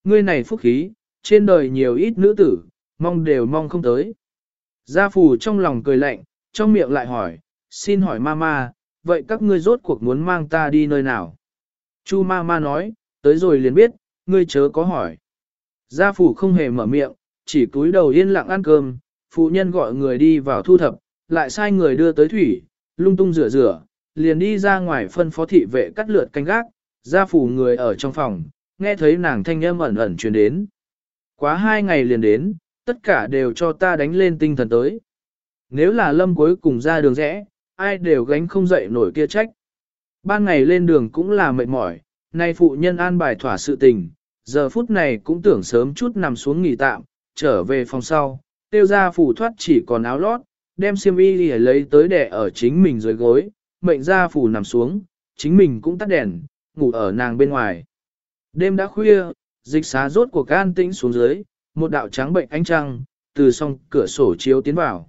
Ngươi này phúc khí, trên đời nhiều ít nữ tử, mong đều mong không tới. Gia phủ trong lòng cười lạnh, trong miệng lại hỏi, xin hỏi mama, vậy các ngươi rốt cuộc muốn mang ta đi nơi nào? Chu mama nói, tới rồi liền biết, ngươi chớ có hỏi. Gia phủ không hề mở miệng, chỉ cúi đầu yên lặng ăn cơm, phụ nhân gọi người đi vào thu thập, lại sai người đưa tới thủy, lung tung rửa rửa, liền đi ra ngoài phân phó thị vệ cắt lượt canh gác, gia phủ người ở trong phòng, nghe thấy nàng thanh âm ẩn ẩn truyền đến. Quá hai ngày liền đến, tất cả đều cho ta đánh lên tinh thần tới. Nếu là lâm cuối cùng ra đường rẽ, ai đều gánh không dậy nổi kia trách. Ban ngày lên đường cũng là mệt mỏi, nay phụ nhân an bài thỏa sự tình, giờ phút này cũng tưởng sớm chút nằm xuống nghỉ tạm, trở về phòng sau, tiêu ra phủ thoát chỉ còn áo lót, đem xiêm y lấy tới để ở chính mình dưới gối, mệnh ra phủ nằm xuống, chính mình cũng tắt đèn, ngủ ở nàng bên ngoài. Đêm đã khuya, dịch xá rốt của can tĩnh xuống dưới, một đạo trắng bệnh ánh trăng, từ song cửa sổ chiếu tiến vào.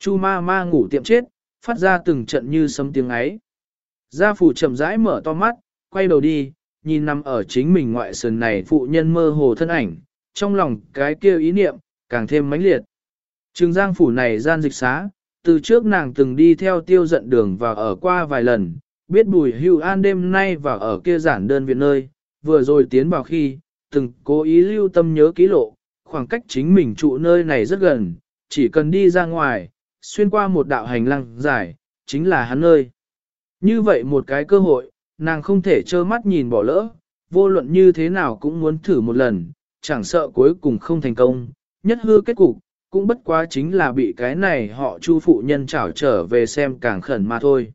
Chu ma ma ngủ tiệm chết, phát ra từng trận như sấm tiếng ấy. Gia phủ chậm rãi mở to mắt, quay đầu đi, nhìn nằm ở chính mình ngoại sườn này phụ nhân mơ hồ thân ảnh, trong lòng cái kia ý niệm, càng thêm mãnh liệt. Trường giang phủ này gian dịch xá, từ trước nàng từng đi theo tiêu giận đường và ở qua vài lần, biết bùi hưu an đêm nay và ở kia giản đơn viện nơi, vừa rồi tiến vào khi, từng cố ý lưu tâm nhớ ký lộ, khoảng cách chính mình trụ nơi này rất gần, chỉ cần đi ra ngoài, xuyên qua một đạo hành lang dài, chính là hắn nơi. Như vậy một cái cơ hội, nàng không thể trơ mắt nhìn bỏ lỡ, vô luận như thế nào cũng muốn thử một lần, chẳng sợ cuối cùng không thành công, nhất hư kết cục, cũng bất quá chính là bị cái này họ chu phụ nhân trảo trở về xem càng khẩn mà thôi.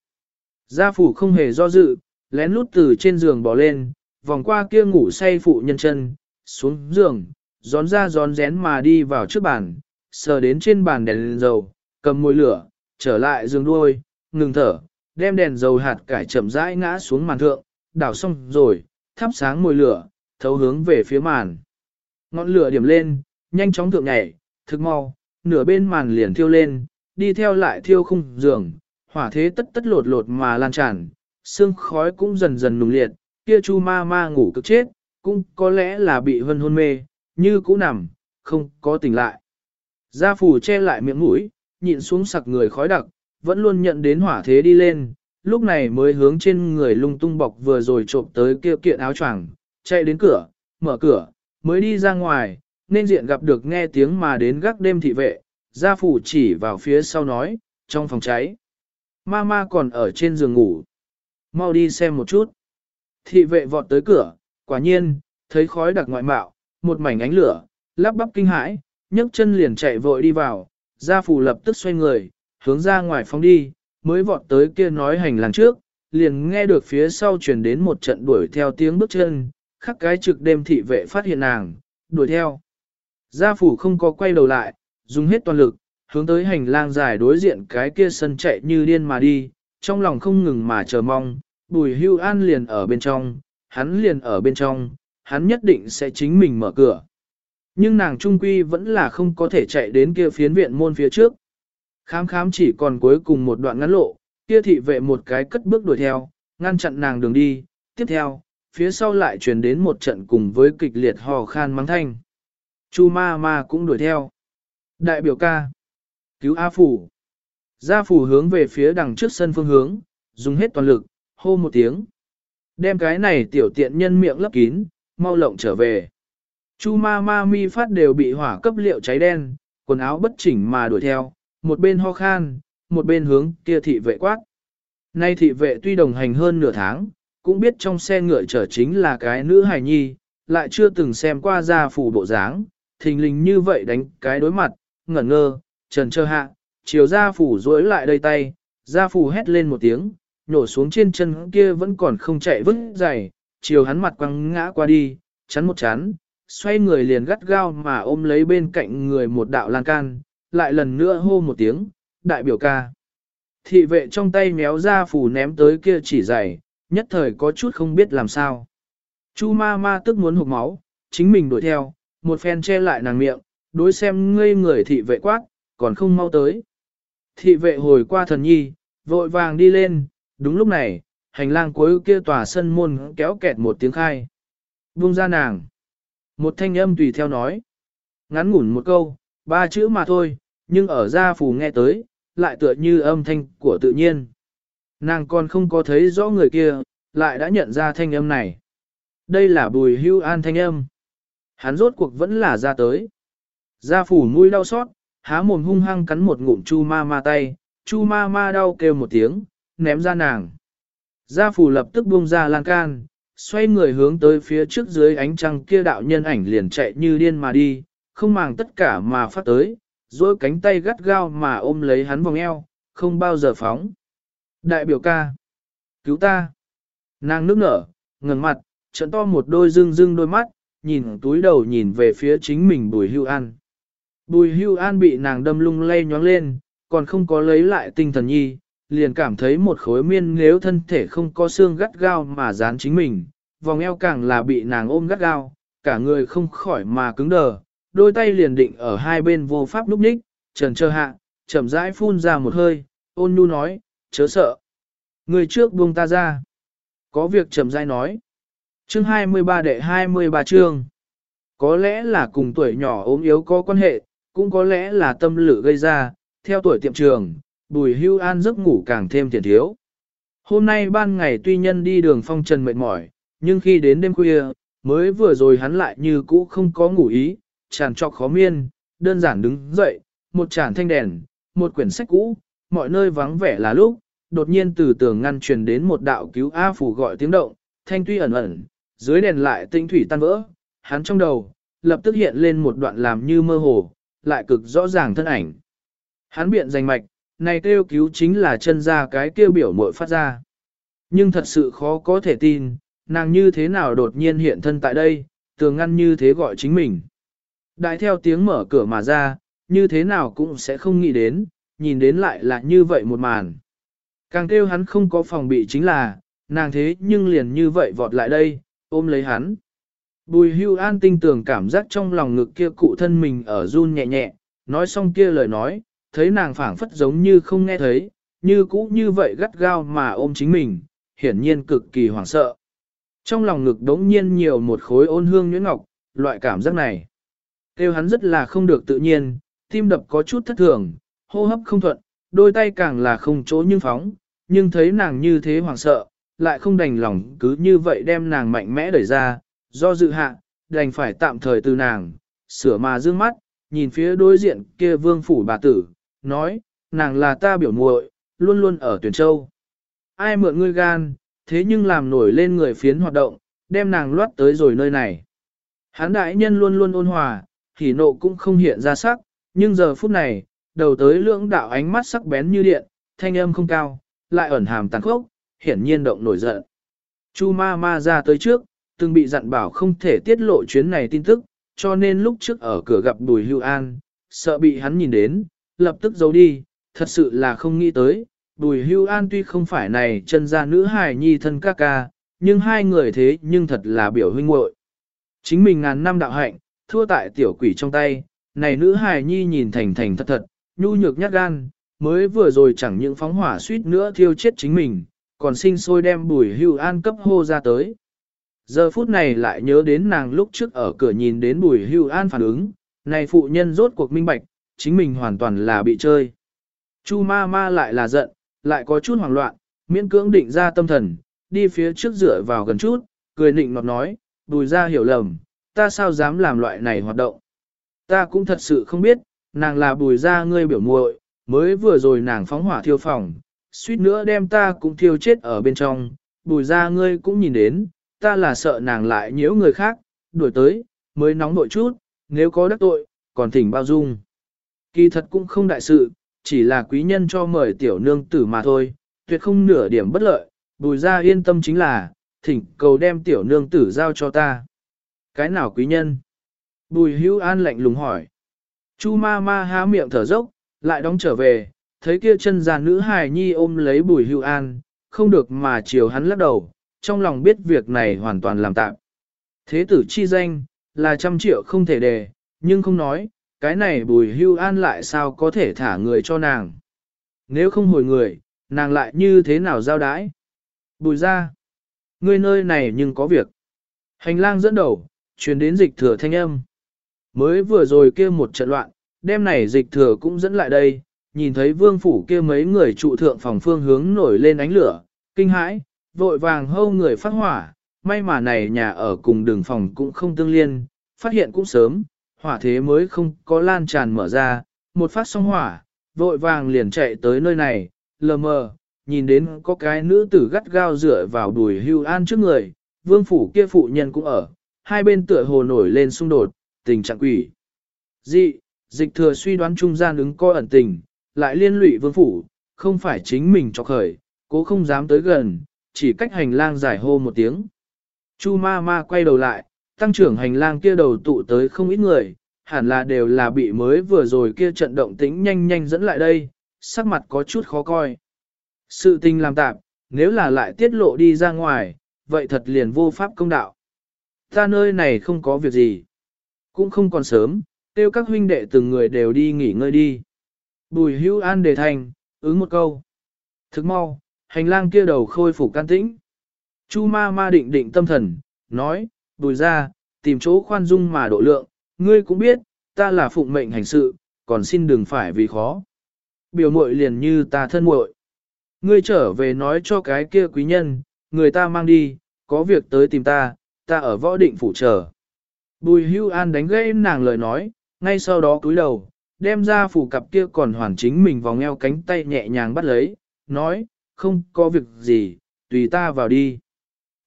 Gia phủ không hề do dự, lén lút từ trên giường bỏ lên, vòng qua kia ngủ say phụ nhân chân, xuống giường, gión ra gión rén mà đi vào trước bàn, sờ đến trên bàn đèn, đèn dầu, cầm môi lửa, trở lại giường đuôi, ngừng thở, đem đèn dầu hạt cải chậm rãi ngã xuống màn thượng, đảo xong rồi, thắp sáng môi lửa, thấu hướng về phía màn. Ngọn lửa điểm lên, nhanh chóng thượng nhảy, thực mau, nửa bên màn liền thiêu lên, đi theo lại thiêu khung giường, hỏa thế tất tất lột lột mà lan tràn, xương khói cũng dần dần nùng liệt, kia chu ma ma ngủ cực chết, cũng có lẽ là bị hân hôn mê, như cũ nằm, không có tỉnh lại. Gia phủ che lại miệng mũi, nhịn xuống sặc người khói đặc, vẫn luôn nhận đến hỏa thế đi lên, lúc này mới hướng trên người lung tung bọc vừa rồi trộm tới kia kiện áo choàng, chạy đến cửa, mở cửa, mới đi ra ngoài, nên diện gặp được nghe tiếng mà đến gác đêm thị vệ, gia phủ chỉ vào phía sau nói, trong phòng cháy. Mama còn ở trên giường ngủ. Mau đi xem một chút. Thị vệ vọt tới cửa, quả nhiên, thấy khói đặc ngoại mạo, một mảnh ánh lửa, lắp bắp kinh hãi, nhấc chân liền chạy vội đi vào, gia phủ lập tức xoay người, hướng ra ngoài phóng đi, mới vọt tới kia nói hành lang trước, liền nghe được phía sau truyền đến một trận đuổi theo tiếng bước chân, khắc cái trực đêm thị vệ phát hiện nàng, đuổi theo. Gia phủ không có quay đầu lại, dùng hết toàn lực, hướng tới hành lang dài đối diện cái kia sân chạy như điên mà đi, trong lòng không ngừng mà chờ mong, bùi hưu an liền ở bên trong, hắn liền ở bên trong, hắn nhất định sẽ chính mình mở cửa. Nhưng nàng trung quy vẫn là không có thể chạy đến kia phiến viện môn phía trước. Khám khám chỉ còn cuối cùng một đoạn ngắn lộ, kia thị vệ một cái cất bước đuổi theo, ngăn chặn nàng đường đi, tiếp theo, phía sau lại truyền đến một trận cùng với kịch liệt hò khan mắng thanh. Chu ma ma cũng đuổi theo. Đại biểu ca. Cứu A Phủ. Gia Phủ hướng về phía đằng trước sân phương hướng, dùng hết toàn lực, hô một tiếng. Đem cái này tiểu tiện nhân miệng lấp kín, mau lộng trở về. Chu ma ma mi phát đều bị hỏa cấp liệu cháy đen, quần áo bất chỉnh mà đuổi theo, một bên ho khan, một bên hướng kia thị vệ quát. Nay thị vệ tuy đồng hành hơn nửa tháng, cũng biết trong xe ngựa chở chính là cái nữ hài nhi, lại chưa từng xem qua gia phủ bộ dáng, thình lình như vậy đánh cái đối mặt, ngẩn ngơ, trần trơ hạ, chiều gia phủ rối lại đây tay, gia phủ hét lên một tiếng, nhổ xuống trên chân kia vẫn còn không chạy vứt dày, chiều hắn mặt quăng ngã qua đi, chắn một chán, xoay người liền gắt gao mà ôm lấy bên cạnh người một đạo lan can, lại lần nữa hô một tiếng, đại biểu ca. Thị vệ trong tay méo ra phủ ném tới kia chỉ dày, nhất thời có chút không biết làm sao. Chu ma ma tức muốn hụt máu, chính mình đuổi theo, một phen che lại nàng miệng, đối xem ngây người thị vệ quát, còn không mau tới. Thị vệ hồi qua thần nhi, vội vàng đi lên, đúng lúc này, hành lang cuối kia tòa sân môn kéo kẹt một tiếng khai. Buông ra nàng. Một thanh âm tùy theo nói. Ngắn ngủn một câu, ba chữ mà thôi, nhưng ở gia phù nghe tới, lại tựa như âm thanh của tự nhiên. Nàng còn không có thấy rõ người kia, lại đã nhận ra thanh âm này. Đây là bùi hưu an thanh âm. Hắn rốt cuộc vẫn là ra tới. Gia phủ mũi đau xót, há mồm hung hăng cắn một ngụm chu ma ma tay, chu ma ma đau kêu một tiếng, ném ra nàng. Gia phủ lập tức buông ra lan can, xoay người hướng tới phía trước dưới ánh trăng kia đạo nhân ảnh liền chạy như điên mà đi, không màng tất cả mà phát tới, dối cánh tay gắt gao mà ôm lấy hắn vòng eo, không bao giờ phóng. Đại biểu ca, cứu ta. Nàng nước nở, ngẩng mặt, trận to một đôi rưng rưng đôi mắt, nhìn túi đầu nhìn về phía chính mình bùi hưu an. Bùi hưu an bị nàng đâm lung lay nhoáng lên, còn không có lấy lại tinh thần nhi, liền cảm thấy một khối miên nếu thân thể không có xương gắt gao mà dán chính mình, vòng eo càng là bị nàng ôm gắt gao, cả người không khỏi mà cứng đờ, đôi tay liền định ở hai bên vô pháp lúc ních, trần chờ hạ, chậm rãi phun ra một hơi, ôn nhu nói, chớ sợ. Người trước buông ta ra. Có việc chậm rãi nói. Chương 23 đệ 23 chương. Có lẽ là cùng tuổi nhỏ ốm yếu có quan hệ, cũng có lẽ là tâm lự gây ra, theo tuổi tiệm trường, bùi hưu an giấc ngủ càng thêm thiền thiếu. Hôm nay ban ngày tuy nhân đi đường phong trần mệt mỏi, nhưng khi đến đêm khuya, mới vừa rồi hắn lại như cũ không có ngủ ý, tràn trọc khó miên, đơn giản đứng dậy, một tràn thanh đèn, một quyển sách cũ, mọi nơi vắng vẻ là lúc, đột nhiên từ tường ngăn truyền đến một đạo cứu A phủ gọi tiếng động, thanh tuy ẩn ẩn, dưới đèn lại tinh thủy tan vỡ, hắn trong đầu, lập tức hiện lên một đoạn làm như mơ hồ, lại cực rõ ràng thân ảnh. Hắn biện danh mạch, này kêu cứu chính là chân ra cái kêu biểu muội phát ra. Nhưng thật sự khó có thể tin, nàng như thế nào đột nhiên hiện thân tại đây, tường ngăn như thế gọi chính mình. Đại theo tiếng mở cửa mà ra, như thế nào cũng sẽ không nghĩ đến, nhìn đến lại là như vậy một màn. Càng kêu hắn không có phòng bị chính là, nàng thế nhưng liền như vậy vọt lại đây, ôm lấy hắn. Bùi hưu an tinh tường cảm giác trong lòng ngực kia cụ thân mình ở run nhẹ nhẹ, nói xong kia lời nói, thấy nàng phảng phất giống như không nghe thấy, như cũ như vậy gắt gao mà ôm chính mình, hiển nhiên cực kỳ hoảng sợ. Trong lòng ngực đống nhiên nhiều một khối ôn hương nhuyễn ngọc, loại cảm giác này. Kêu hắn rất là không được tự nhiên, tim đập có chút thất thường, hô hấp không thuận, đôi tay càng là không chỗ nhưng phóng, nhưng thấy nàng như thế hoảng sợ, lại không đành lòng cứ như vậy đem nàng mạnh mẽ đẩy ra, do dự hạ, đành phải tạm thời từ nàng, sửa mà dương mắt, nhìn phía đối diện kia vương phủ bà tử, nói, nàng là ta biểu muội, luôn luôn ở tuyển châu. Ai mượn ngươi gan, thế nhưng làm nổi lên người phiến hoạt động, đem nàng loát tới rồi nơi này. Hán đại nhân luôn luôn ôn hòa, thì nộ cũng không hiện ra sắc, nhưng giờ phút này, đầu tới lưỡng đạo ánh mắt sắc bén như điện, thanh âm không cao, lại ẩn hàm tàn khốc, hiển nhiên động nổi giận. Chu ma ma ra tới trước, từng bị dặn bảo không thể tiết lộ chuyến này tin tức, cho nên lúc trước ở cửa gặp Bùi Hưu An, sợ bị hắn nhìn đến, lập tức giấu đi, thật sự là không nghĩ tới. Bùi Hưu An tuy không phải này chân ra nữ hài nhi thân ca ca, nhưng hai người thế nhưng thật là biểu huynh muội. Chính mình ngàn năm đạo hạnh, thua tại tiểu quỷ trong tay, này nữ hài nhi nhìn thành thành thật thật, nhu nhược nhát gan, mới vừa rồi chẳng những phóng hỏa suýt nữa thiêu chết chính mình, còn sinh sôi đem bùi hưu an cấp hô ra tới. Giờ phút này lại nhớ đến nàng lúc trước ở cửa nhìn đến bùi hưu an phản ứng, này phụ nhân rốt cuộc minh bạch, chính mình hoàn toàn là bị chơi. Chu ma ma lại là giận, lại có chút hoảng loạn, miễn cưỡng định ra tâm thần, đi phía trước dựa vào gần chút, cười nịnh ngọt nói, bùi ra hiểu lầm, ta sao dám làm loại này hoạt động. Ta cũng thật sự không biết, nàng là bùi ra ngươi biểu muội, mới vừa rồi nàng phóng hỏa thiêu phòng, suýt nữa đem ta cũng thiêu chết ở bên trong, bùi ra ngươi cũng nhìn đến, ta là sợ nàng lại nhiễu người khác, đuổi tới, mới nóng nội chút, nếu có đắc tội, còn thỉnh bao dung. Kỳ thật cũng không đại sự, chỉ là quý nhân cho mời tiểu nương tử mà thôi, tuyệt không nửa điểm bất lợi, bùi ra yên tâm chính là, thỉnh cầu đem tiểu nương tử giao cho ta. Cái nào quý nhân? Bùi hữu an lạnh lùng hỏi. Chu ma ma há miệng thở dốc, lại đóng trở về, thấy kia chân già nữ hài nhi ôm lấy bùi hữu an, không được mà chiều hắn lắc đầu, trong lòng biết việc này hoàn toàn làm tạm. Thế tử chi danh, là trăm triệu không thể đề, nhưng không nói, cái này bùi hưu an lại sao có thể thả người cho nàng. Nếu không hồi người, nàng lại như thế nào giao đái? Bùi ra, ngươi nơi này nhưng có việc. Hành lang dẫn đầu, truyền đến dịch thừa thanh âm. Mới vừa rồi kia một trận loạn, đêm này dịch thừa cũng dẫn lại đây, nhìn thấy vương phủ kia mấy người trụ thượng phòng phương hướng nổi lên ánh lửa, kinh hãi, vội vàng hâu người phát hỏa, may mà này nhà ở cùng đường phòng cũng không tương liên, phát hiện cũng sớm, hỏa thế mới không có lan tràn mở ra, một phát xong hỏa, vội vàng liền chạy tới nơi này, lờ mờ, nhìn đến có cái nữ tử gắt gao dựa vào đùi hưu an trước người, vương phủ kia phụ nhân cũng ở, hai bên tựa hồ nổi lên xung đột, tình trạng quỷ. Dị, dịch thừa suy đoán trung gian ứng coi ẩn tình, lại liên lụy vương phủ, không phải chính mình cho khởi, cố không dám tới gần, chỉ cách hành lang giải hô một tiếng. Chu ma ma quay đầu lại, tăng trưởng hành lang kia đầu tụ tới không ít người, hẳn là đều là bị mới vừa rồi kia trận động tĩnh nhanh nhanh dẫn lại đây, sắc mặt có chút khó coi. Sự tình làm tạp, nếu là lại tiết lộ đi ra ngoài, vậy thật liền vô pháp công đạo. Ta nơi này không có việc gì, cũng không còn sớm, tiêu các huynh đệ từng người đều đi nghỉ ngơi đi. Bùi hữu an đề thành, ứng một câu. Thức mau, hành lang kia đầu khôi phục can tĩnh. Chu ma ma định định tâm thần, nói, bùi ra, tìm chỗ khoan dung mà độ lượng, ngươi cũng biết, ta là phụng mệnh hành sự, còn xin đừng phải vì khó. Biểu muội liền như ta thân muội. Ngươi trở về nói cho cái kia quý nhân, người ta mang đi, có việc tới tìm ta, ta ở võ định phủ chờ. Bùi hưu an đánh gãy nàng lời nói, ngay sau đó cúi đầu, đem ra phủ cặp kia còn hoàn chính mình vòng eo cánh tay nhẹ nhàng bắt lấy, nói, không có việc gì, tùy ta vào đi.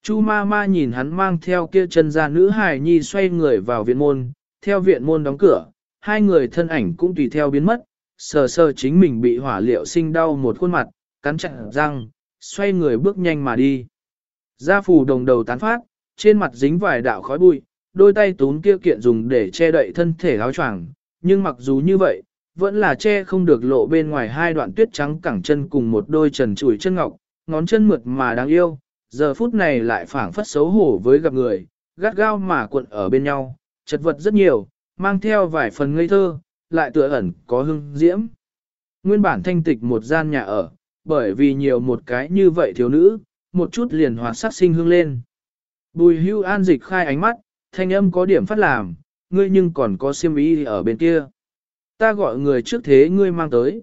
Chu ma ma nhìn hắn mang theo kia chân ra nữ hài nhi xoay người vào viện môn, theo viện môn đóng cửa, hai người thân ảnh cũng tùy theo biến mất, sờ sờ chính mình bị hỏa liệu sinh đau một khuôn mặt, cắn chặt răng, xoay người bước nhanh mà đi. Gia phủ đồng đầu tán phát, trên mặt dính vài đạo khói bụi, đôi tay tún kia kiện dùng để che đậy thân thể áo choàng, nhưng mặc dù như vậy, vẫn là che không được lộ bên ngoài hai đoạn tuyết trắng cẳng chân cùng một đôi trần chùi chân ngọc, ngón chân mượt mà đáng yêu, giờ phút này lại phảng phất xấu hổ với gặp người, gắt gao mà cuộn ở bên nhau, chật vật rất nhiều, mang theo vài phần ngây thơ, lại tựa ẩn có hưng diễm. Nguyên bản thanh tịch một gian nhà ở, bởi vì nhiều một cái như vậy thiếu nữ, một chút liền hoạt sắc sinh hương lên. Bùi hưu an dịch khai ánh mắt, thanh âm có điểm phát làm, ngươi nhưng còn có siêm ý ở bên kia. Ta gọi người trước thế ngươi mang tới.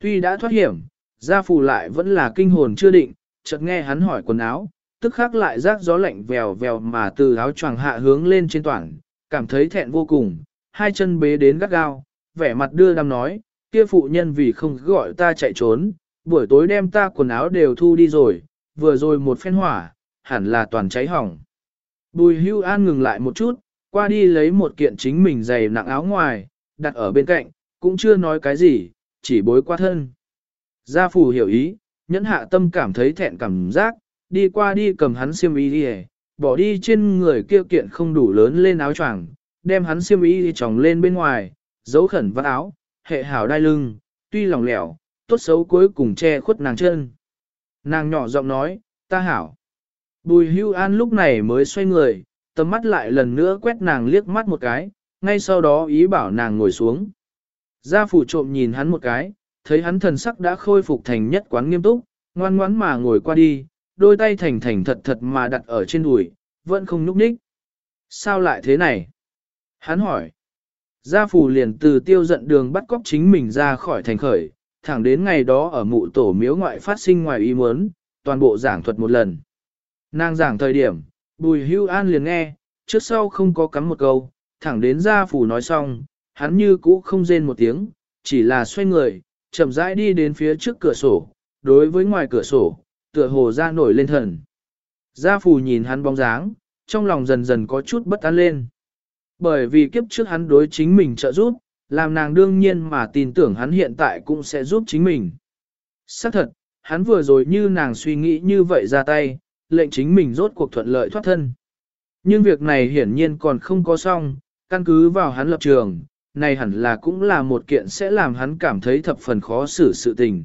Tuy đã thoát hiểm, Gia phù lại vẫn là kinh hồn chưa định, chợt nghe hắn hỏi quần áo, tức khắc lại rác gió lạnh vèo vèo mà từ áo choàng hạ hướng lên trên toàn, cảm thấy thẹn vô cùng, hai chân bế đến gắt gao, vẻ mặt đưa đam nói, kia phụ nhân vì không gọi ta chạy trốn, buổi tối đem ta quần áo đều thu đi rồi, vừa rồi một phen hỏa, hẳn là toàn cháy hỏng. Bùi hưu an ngừng lại một chút, qua đi lấy một kiện chính mình giày nặng áo ngoài, đặt ở bên cạnh, cũng chưa nói cái gì, chỉ bối qua thân. Gia phủ hiểu ý, nhẫn hạ tâm cảm thấy thẹn cảm giác, đi qua đi cầm hắn xiêm y đi bỏ đi trên người kia kiện không đủ lớn lên áo choàng, đem hắn xiêm y đi tròng lên bên ngoài, giấu khẩn vắt áo, hệ hảo đai lưng, tuy lỏng lẻo, tốt xấu cuối cùng che khuất nàng chân. Nàng nhỏ giọng nói, ta hảo. Bùi hưu an lúc này mới xoay người, tầm mắt lại lần nữa quét nàng liếc mắt một cái, ngay sau đó ý bảo nàng ngồi xuống. Gia phủ trộm nhìn hắn một cái, thấy hắn thần sắc đã khôi phục thành nhất quán nghiêm túc, ngoan ngoãn mà ngồi qua đi, đôi tay thành thành thật thật mà đặt ở trên đùi, vẫn không nhúc nhích. Sao lại thế này? Hắn hỏi. Gia phủ liền từ tiêu giận đường bắt cóc chính mình ra khỏi thành khởi, thẳng đến ngày đó ở mụ tổ miếu ngoại phát sinh ngoài ý muốn, toàn bộ giảng thuật một lần. Nàng giảng thời điểm, bùi hưu an liền nghe, trước sau không có cắm một câu, thẳng đến gia phủ nói xong, hắn như cũ không rên một tiếng, chỉ là xoay người, chậm rãi đi đến phía trước cửa sổ, đối với ngoài cửa sổ, tựa hồ ra nổi lên thần. Gia phù nhìn hắn bóng dáng, trong lòng dần dần có chút bất an lên. Bởi vì kiếp trước hắn đối chính mình trợ giúp, làm nàng đương nhiên mà tin tưởng hắn hiện tại cũng sẽ giúp chính mình. Xác thật, hắn vừa rồi như nàng suy nghĩ như vậy ra tay, lệnh chính mình rốt cuộc thuận lợi thoát thân. Nhưng việc này hiển nhiên còn không có xong, căn cứ vào hắn lập trường, này hẳn là cũng là một kiện sẽ làm hắn cảm thấy thập phần khó xử sự tình.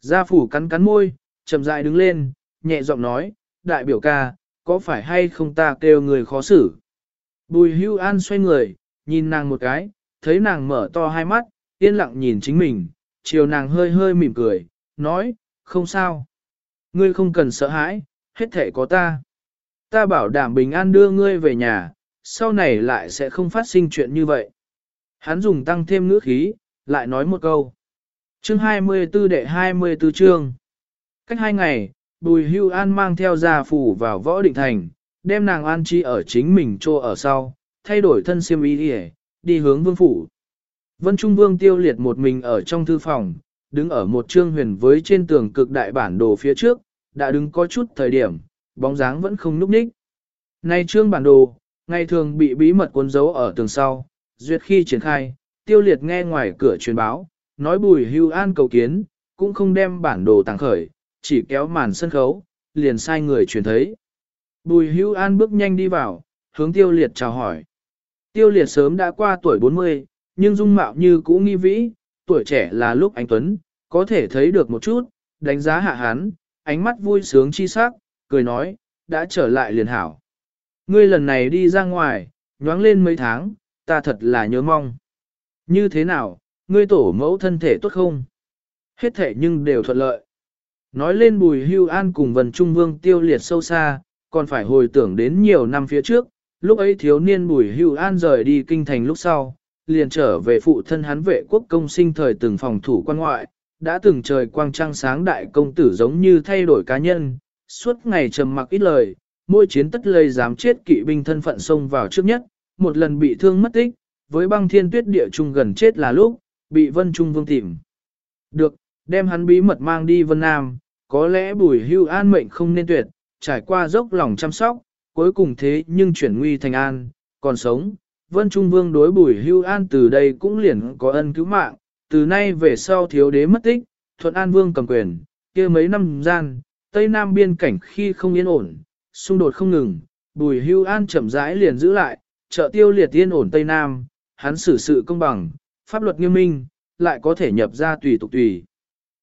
Gia phủ cắn cắn môi, chậm rãi đứng lên, nhẹ giọng nói, đại biểu ca, có phải hay không ta kêu người khó xử? Bùi hưu an xoay người, nhìn nàng một cái, thấy nàng mở to hai mắt, yên lặng nhìn chính mình, chiều nàng hơi hơi mỉm cười, nói, không sao. Ngươi không cần sợ hãi, hết thể có ta. Ta bảo đảm bình an đưa ngươi về nhà, sau này lại sẽ không phát sinh chuyện như vậy. Hắn dùng tăng thêm ngữ khí, lại nói một câu. Chương 24 đệ 24 chương. Cách hai ngày, Bùi Hưu An mang theo gia phủ vào võ định thành, đem nàng an chi ở chính mình trô ở sau, thay đổi thân siêm ý đi, đi hướng vương phủ. Vân Trung Vương tiêu liệt một mình ở trong thư phòng, đứng ở một trương huyền với trên tường cực đại bản đồ phía trước, đã đứng có chút thời điểm, bóng dáng vẫn không núp ních. Nay trương bản đồ, ngày thường bị bí mật cuốn dấu ở tường sau, duyệt khi triển khai, tiêu liệt nghe ngoài cửa truyền báo, nói bùi hưu an cầu kiến, cũng không đem bản đồ tàng khởi, chỉ kéo màn sân khấu, liền sai người truyền thấy. Bùi hưu an bước nhanh đi vào, hướng tiêu liệt chào hỏi. Tiêu liệt sớm đã qua tuổi 40, nhưng dung mạo như cũ nghi vĩ, tuổi trẻ là lúc anh Tuấn, có thể thấy được một chút, đánh giá hạ hán, ánh mắt vui sướng chi sắc, cười nói, đã trở lại liền hảo. Ngươi lần này đi ra ngoài, nhoáng lên mấy tháng, ta thật là nhớ mong. Như thế nào, ngươi tổ mẫu thân thể tốt không? Hết thể nhưng đều thuận lợi. Nói lên bùi hưu an cùng vần trung vương tiêu liệt sâu xa, còn phải hồi tưởng đến nhiều năm phía trước, lúc ấy thiếu niên bùi hưu an rời đi kinh thành lúc sau, liền trở về phụ thân hắn vệ quốc công sinh thời từng phòng thủ quan ngoại, đã từng trời quang trăng sáng đại công tử giống như thay đổi cá nhân, suốt ngày trầm mặc ít lời, mỗi chiến tất lây dám chết kỵ binh thân phận xông vào trước nhất, một lần bị thương mất tích, với băng thiên tuyết địa trung gần chết là lúc, bị Vân Trung Vương tìm. Được, đem hắn bí mật mang đi Vân Nam, có lẽ bùi hưu an mệnh không nên tuyệt, trải qua dốc lòng chăm sóc, cuối cùng thế nhưng chuyển nguy thành an, còn sống. Vân Trung Vương đối bùi hưu an từ đây cũng liền có ân cứu mạng, từ nay về sau thiếu đế mất tích, thuận an vương cầm quyền, kia mấy năm gian, Tây Nam biên cảnh khi không yên ổn, xung đột không ngừng, bùi hưu an chậm rãi liền giữ lại, trợ tiêu liệt yên ổn Tây Nam, hắn xử sự công bằng, pháp luật nghiêm minh, lại có thể nhập ra tùy tục tùy.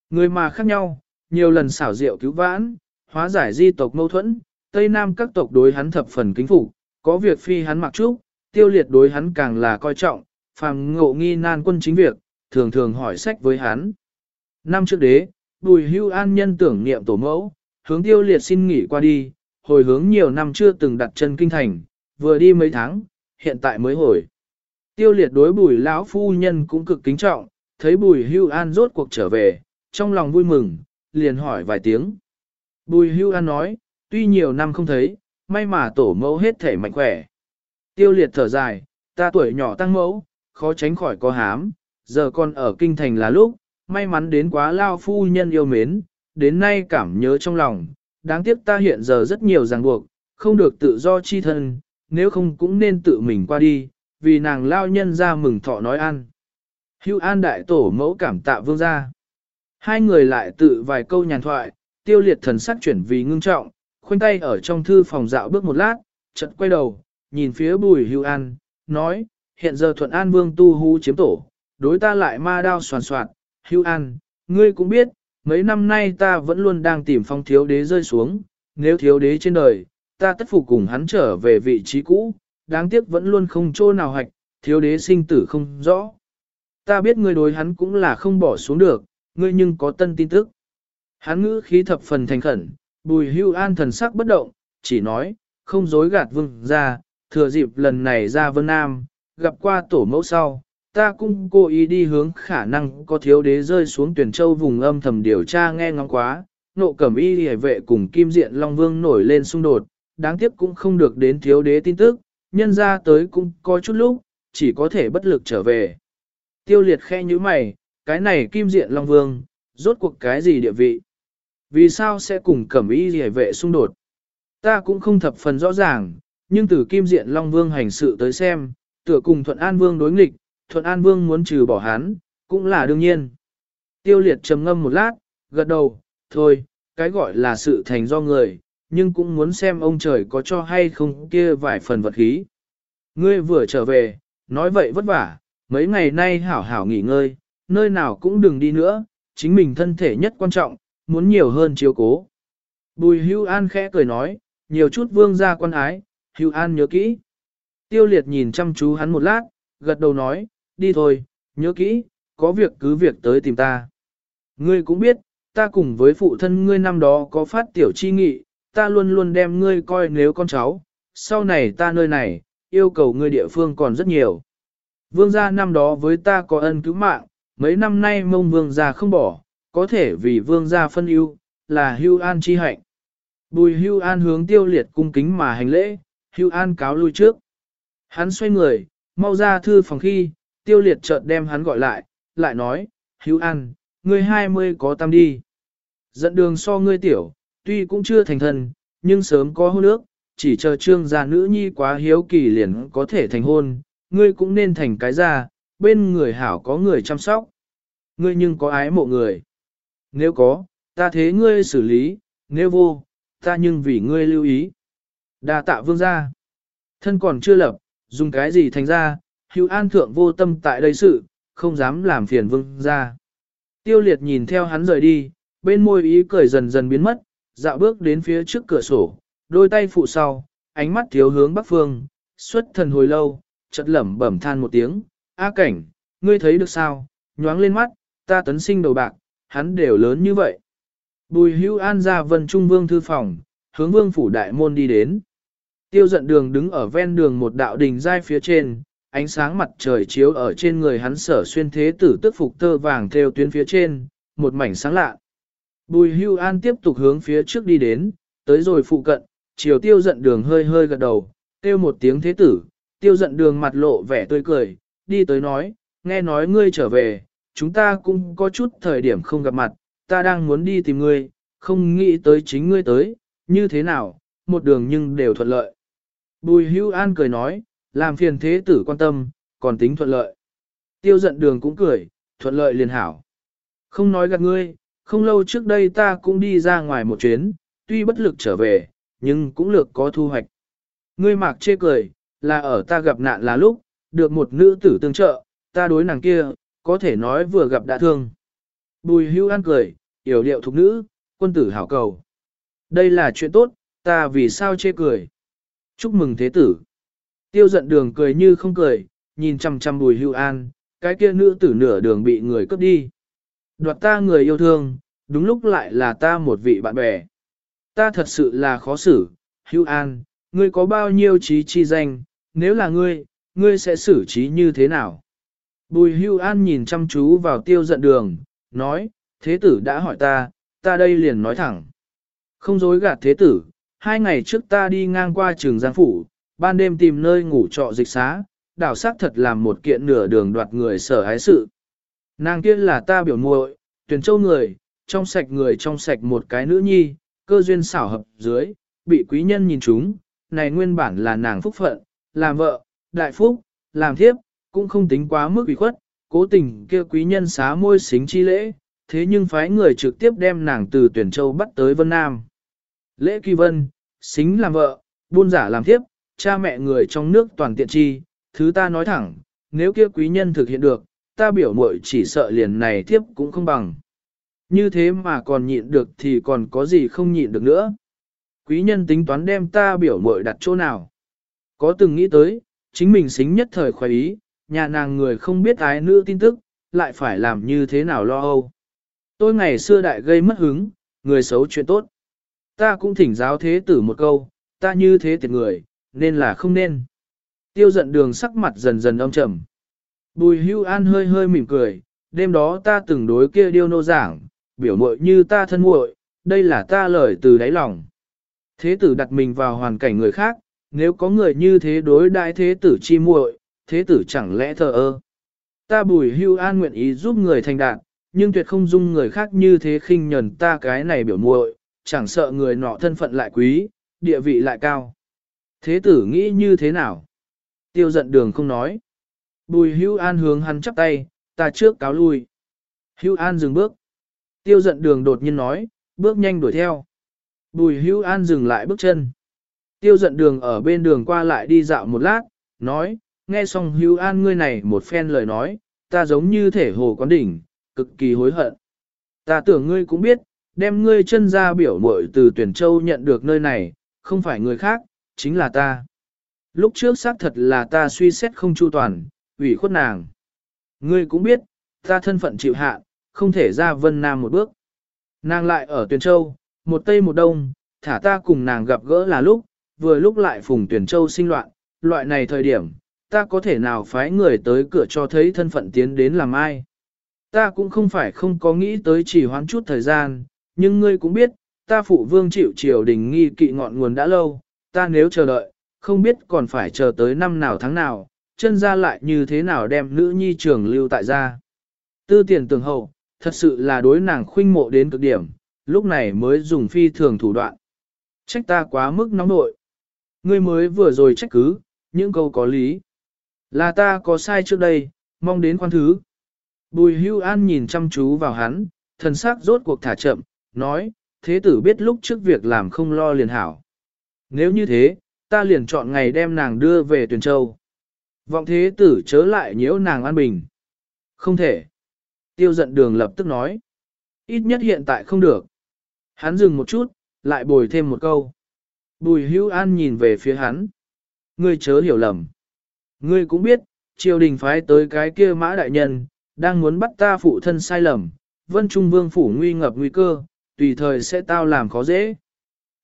Người mà khác nhau, nhiều lần xảo diệu cứu vãn, hóa giải di tộc mâu thuẫn, Tây Nam các tộc đối hắn thập phần kính phục, có việc phi hắn mặc trúc, tiêu liệt đối hắn càng là coi trọng, phàm ngộ nghi nan quân chính việc, thường thường hỏi sách với hắn. Năm trước đế, bùi hưu an nhân tưởng niệm tổ mẫu, hướng tiêu liệt xin nghỉ qua đi, hồi hướng nhiều năm chưa từng đặt chân kinh thành, vừa đi mấy tháng, hiện tại mới hồi. Tiêu liệt đối bùi lão phu nhân cũng cực kính trọng, thấy bùi hưu an rốt cuộc trở về, trong lòng vui mừng, liền hỏi vài tiếng. Bùi hưu an nói, tuy nhiều năm không thấy, may mà tổ mẫu hết thể mạnh khỏe. Tiêu liệt thở dài, ta tuổi nhỏ tăng mẫu, khó tránh khỏi có hám, giờ còn ở kinh thành là lúc, may mắn đến quá lao phu nhân yêu mến, đến nay cảm nhớ trong lòng, đáng tiếc ta hiện giờ rất nhiều ràng buộc, không được tự do chi thân, nếu không cũng nên tự mình qua đi, vì nàng lao nhân ra mừng thọ nói ăn. Hưu an đại tổ mẫu cảm tạ vương gia. Hai người lại tự vài câu nhàn thoại, tiêu liệt thần sắc chuyển vì ngưng trọng, khoanh tay ở trong thư phòng dạo bước một lát, chợt quay đầu, nhìn phía bùi hưu an, nói, hiện giờ thuận an vương tu hú chiếm tổ, đối ta lại ma đao soàn soạt, hưu an, ngươi cũng biết, mấy năm nay ta vẫn luôn đang tìm phong thiếu đế rơi xuống, nếu thiếu đế trên đời, ta tất phục cùng hắn trở về vị trí cũ, đáng tiếc vẫn luôn không chỗ nào hạch, thiếu đế sinh tử không rõ. Ta biết ngươi đối hắn cũng là không bỏ xuống được, ngươi nhưng có tân tin tức. Hắn ngữ khí thập phần thành khẩn, bùi hưu an thần sắc bất động, chỉ nói, không dối gạt vương ra, thừa dịp lần này ra Vân Nam, gặp qua tổ mẫu sau, ta cũng cố ý đi hướng khả năng có thiếu đế rơi xuống tuyển châu vùng âm thầm điều tra nghe ngóng quá, nộ cẩm y hề vệ cùng kim diện Long Vương nổi lên xung đột, đáng tiếc cũng không được đến thiếu đế tin tức, nhân ra tới cũng có chút lúc, chỉ có thể bất lực trở về. Tiêu liệt khe như mày, cái này kim diện Long Vương, rốt cuộc cái gì địa vị? Vì sao sẽ cùng cẩm y hề vệ xung đột? Ta cũng không thập phần rõ ràng, nhưng từ kim diện Long Vương hành sự tới xem, tựa cùng Thuận An Vương đối nghịch, Thuận An Vương muốn trừ bỏ hắn, cũng là đương nhiên. Tiêu liệt trầm ngâm một lát, gật đầu, thôi, cái gọi là sự thành do người, nhưng cũng muốn xem ông trời có cho hay không kia vài phần vật khí. Ngươi vừa trở về, nói vậy vất vả, mấy ngày nay hảo hảo nghỉ ngơi, nơi nào cũng đừng đi nữa, chính mình thân thể nhất quan trọng, muốn nhiều hơn chiếu cố. Bùi hưu an khẽ cười nói, nhiều chút vương gia quan ái, hưu an nhớ kỹ. Tiêu liệt nhìn chăm chú hắn một lát, gật đầu nói, đi thôi, nhớ kỹ, có việc cứ việc tới tìm ta. Ngươi cũng biết, ta cùng với phụ thân ngươi năm đó có phát tiểu chi nghị, ta luôn luôn đem ngươi coi nếu con cháu, sau này ta nơi này, yêu cầu ngươi địa phương còn rất nhiều. Vương gia năm đó với ta có ân cứu mạng, mấy năm nay mông vương gia không bỏ, có thể vì vương gia phân ưu, là hưu an chi hạnh. Bùi hưu an hướng tiêu liệt cung kính mà hành lễ, hưu an cáo lui trước. Hắn xoay người, mau ra thư phòng khi, tiêu liệt chợt đem hắn gọi lại, lại nói, hưu an, ngươi hai mươi có tâm đi. Dẫn đường so ngươi tiểu, tuy cũng chưa thành thân, nhưng sớm có hôn ước, chỉ chờ trương gia nữ nhi quá hiếu kỳ liền có thể thành hôn, ngươi cũng nên thành cái gia, bên người hảo có người chăm sóc. Ngươi nhưng có ái mộ người. Nếu có, ta thế ngươi xử lý, nếu vô, ta nhưng vì ngươi lưu ý. đa tạ vương gia. Thân còn chưa lập, dùng cái gì thành ra, hữu an thượng vô tâm tại đây sự, không dám làm phiền vương gia. Tiêu liệt nhìn theo hắn rời đi, bên môi ý cười dần dần biến mất, dạo bước đến phía trước cửa sổ, đôi tay phụ sau, ánh mắt thiếu hướng bắc phương, xuất thần hồi lâu, chợt lẩm bẩm than một tiếng, A cảnh, ngươi thấy được sao, nhoáng lên mắt, ta tấn sinh đầu bạc, hắn đều lớn như vậy. Bùi hữu an ra vân trung vương thư phòng, hướng vương phủ đại môn đi đến. Tiêu giận đường đứng ở ven đường một đạo đình giai phía trên, ánh sáng mặt trời chiếu ở trên người hắn sở xuyên thế tử tức phục tơ vàng theo tuyến phía trên, một mảnh sáng lạ. Bùi hưu an tiếp tục hướng phía trước đi đến, tới rồi phụ cận, chiều tiêu giận đường hơi hơi gật đầu, kêu một tiếng thế tử, tiêu giận đường mặt lộ vẻ tươi cười, đi tới nói, nghe nói ngươi trở về, chúng ta cũng có chút thời điểm không gặp mặt, ta đang muốn đi tìm ngươi, không nghĩ tới chính ngươi tới, như thế nào, một đường nhưng đều thuận lợi. Bùi hưu an cười nói, làm phiền thế tử quan tâm, còn tính thuận lợi. Tiêu giận đường cũng cười, thuận lợi liền hảo. Không nói gạt ngươi, không lâu trước đây ta cũng đi ra ngoài một chuyến, tuy bất lực trở về, nhưng cũng lược có thu hoạch. Ngươi mạc chê cười, là ở ta gặp nạn là lúc, được một nữ tử tương trợ, ta đối nàng kia, có thể nói vừa gặp đã thương. Bùi hưu an cười, yểu điệu thục nữ, quân tử hảo cầu. Đây là chuyện tốt, ta vì sao chê cười. Chúc mừng thế tử. Tiêu giận đường cười như không cười, nhìn chăm chăm bùi hưu an, cái kia nữ tử nửa đường bị người cướp đi. Đoạt ta người yêu thương, đúng lúc lại là ta một vị bạn bè. Ta thật sự là khó xử, hưu an, ngươi có bao nhiêu trí chi danh, nếu là ngươi, ngươi sẽ xử trí như thế nào? Bùi hưu an nhìn chăm chú vào tiêu giận đường, nói, Thế tử đã hỏi ta, ta đây liền nói thẳng. Không dối gạt thế tử, hai ngày trước ta đi ngang qua trường Giang Phủ, ban đêm tìm nơi ngủ trọ dịch xá, đảo sát thật làm một kiện nửa đường đoạt người sở hái sự. Nàng kia là ta biểu muội, tuyển châu người, trong sạch người trong sạch một cái nữ nhi, cơ duyên xảo hợp dưới, bị quý nhân nhìn chúng, này nguyên bản là nàng phúc phận, làm vợ, đại phúc, làm thiếp, cũng không tính quá mức ủy khuất, cố tình kia quý nhân xá môi xính chi lễ, thế nhưng phái người trực tiếp đem nàng từ tuyển châu bắt tới Vân Nam. Lễ kỳ vân, xính làm vợ, buôn giả làm thiếp, cha mẹ người trong nước toàn tiện chi, thứ ta nói thẳng, nếu kia quý nhân thực hiện được, ta biểu muội chỉ sợ liền này tiếp cũng không bằng. Như thế mà còn nhịn được thì còn có gì không nhịn được nữa. Quý nhân tính toán đem ta biểu muội đặt chỗ nào. Có từng nghĩ tới, chính mình xính nhất thời khoái ý, nhà nàng người không biết ái nữ tin tức, lại phải làm như thế nào lo âu. Tôi ngày xưa đại gây mất hứng, người xấu chuyện tốt. Ta cũng thỉnh giáo thế tử một câu, ta như thế tiệt người, nên là không nên. Tiêu giận đường sắc mặt dần dần âm trầm. Bùi hưu an hơi hơi mỉm cười, đêm đó ta từng đối kia điêu nô giảng, biểu muội như ta thân muội, đây là ta lời từ đáy lòng. Thế tử đặt mình vào hoàn cảnh người khác, nếu có người như thế đối đại thế tử chi muội, thế tử chẳng lẽ thờ ơ. Ta bùi hưu an nguyện ý giúp người thành đạt, nhưng tuyệt không dung người khác như thế khinh nhẫn ta cái này biểu muội, chẳng sợ người nọ thân phận lại quý, địa vị lại cao. Thế tử nghĩ như thế nào? Tiêu giận đường không nói. Bùi hưu an hướng hắn chắp tay, ta trước cáo lui. Hưu an dừng bước. Tiêu giận đường đột nhiên nói, bước nhanh đuổi theo. Bùi hưu an dừng lại bước chân. Tiêu giận đường ở bên đường qua lại đi dạo một lát, nói, nghe xong hưu an ngươi này một phen lời nói, ta giống như thể hồ quán đỉnh, cực kỳ hối hận. Ta tưởng ngươi cũng biết, đem ngươi chân ra biểu muội từ tuyển châu nhận được nơi này, không phải người khác, chính là ta. Lúc trước xác thật là ta suy xét không chu toàn, ủy khuất nàng. Ngươi cũng biết, ta thân phận chịu hạ, không thể ra Vân Nam một bước. Nàng lại ở Tuyền Châu, một Tây một Đông, thả ta cùng nàng gặp gỡ là lúc, vừa lúc lại phùng Tuyền Châu sinh loạn, loại này thời điểm, ta có thể nào phái người tới cửa cho thấy thân phận tiến đến làm ai. Ta cũng không phải không có nghĩ tới chỉ hoãn chút thời gian, nhưng ngươi cũng biết, ta phụ vương chịu triều đình nghi kỵ ngọn nguồn đã lâu, ta nếu chờ đợi, không biết còn phải chờ tới năm nào tháng nào, chân ra lại như thế nào đem nữ nhi trường lưu tại gia. Tư tiền tường hậu, thật sự là đối nàng khuynh mộ đến cực điểm, lúc này mới dùng phi thường thủ đoạn. Trách ta quá mức nóng nội. Ngươi mới vừa rồi trách cứ, những câu có lý. Là ta có sai trước đây, mong đến khoan thứ. Bùi hưu an nhìn chăm chú vào hắn, thần sắc rốt cuộc thả chậm, nói, thế tử biết lúc trước việc làm không lo liền hảo. Nếu như thế, ta liền chọn ngày đem nàng đưa về tuyển châu. Vọng thế tử chớ lại nhiễu nàng an bình. Không thể. Tiêu giận đường lập tức nói. Ít nhất hiện tại không được. Hắn dừng một chút, lại bồi thêm một câu. Bùi hữu an nhìn về phía hắn. Ngươi chớ hiểu lầm. Ngươi cũng biết, triều đình phái tới cái kia mã đại nhân, đang muốn bắt ta phụ thân sai lầm, vân trung vương phủ nguy ngập nguy cơ, tùy thời sẽ tao làm khó dễ.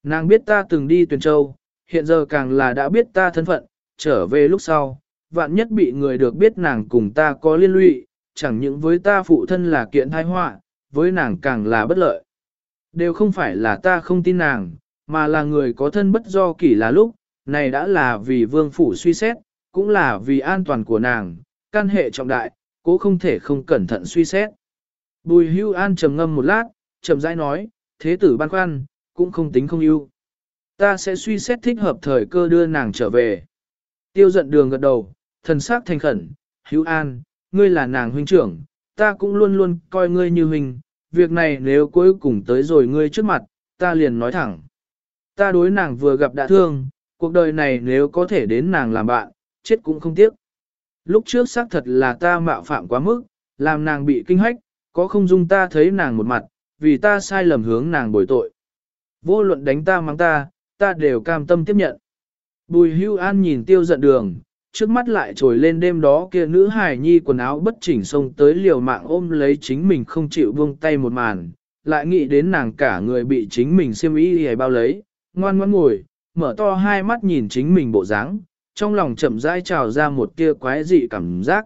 Nàng biết ta từng đi tuyển châu, hiện giờ càng là đã biết ta thân phận, trở về lúc sau, vạn nhất bị người được biết nàng cùng ta có liên lụy, chẳng những với ta phụ thân là kiện thai họa, với nàng càng là bất lợi. Đều không phải là ta không tin nàng, mà là người có thân bất do kỷ là lúc, này đã là vì vương phủ suy xét, cũng là vì an toàn của nàng, căn hệ trọng đại, cố không thể không cẩn thận suy xét. Bùi hưu an trầm ngâm một lát, chậm rãi nói, thế tử ban khoăn, cũng không tính không ưu. Ta sẽ suy xét thích hợp thời cơ đưa nàng trở về. Tiêu giận đường gật đầu, thần sắc thành khẩn, hữu an, ngươi là nàng huynh trưởng, ta cũng luôn luôn coi ngươi như huynh, việc này nếu cuối cùng tới rồi ngươi trước mặt, ta liền nói thẳng. Ta đối nàng vừa gặp đã thương, cuộc đời này nếu có thể đến nàng làm bạn, chết cũng không tiếc. Lúc trước xác thật là ta mạo phạm quá mức, làm nàng bị kinh hách, có không dung ta thấy nàng một mặt, vì ta sai lầm hướng nàng bồi tội. Vô luận đánh ta mắng ta, ta đều cam tâm tiếp nhận. Bùi hưu an nhìn tiêu giận đường, trước mắt lại trồi lên đêm đó kia nữ hài nhi quần áo bất chỉnh xông tới liều mạng ôm lấy chính mình không chịu buông tay một màn, lại nghĩ đến nàng cả người bị chính mình xiêm y hề bao lấy, ngoan ngoan ngồi, mở to hai mắt nhìn chính mình bộ dáng, trong lòng chậm rãi trào ra một kia quái dị cảm giác.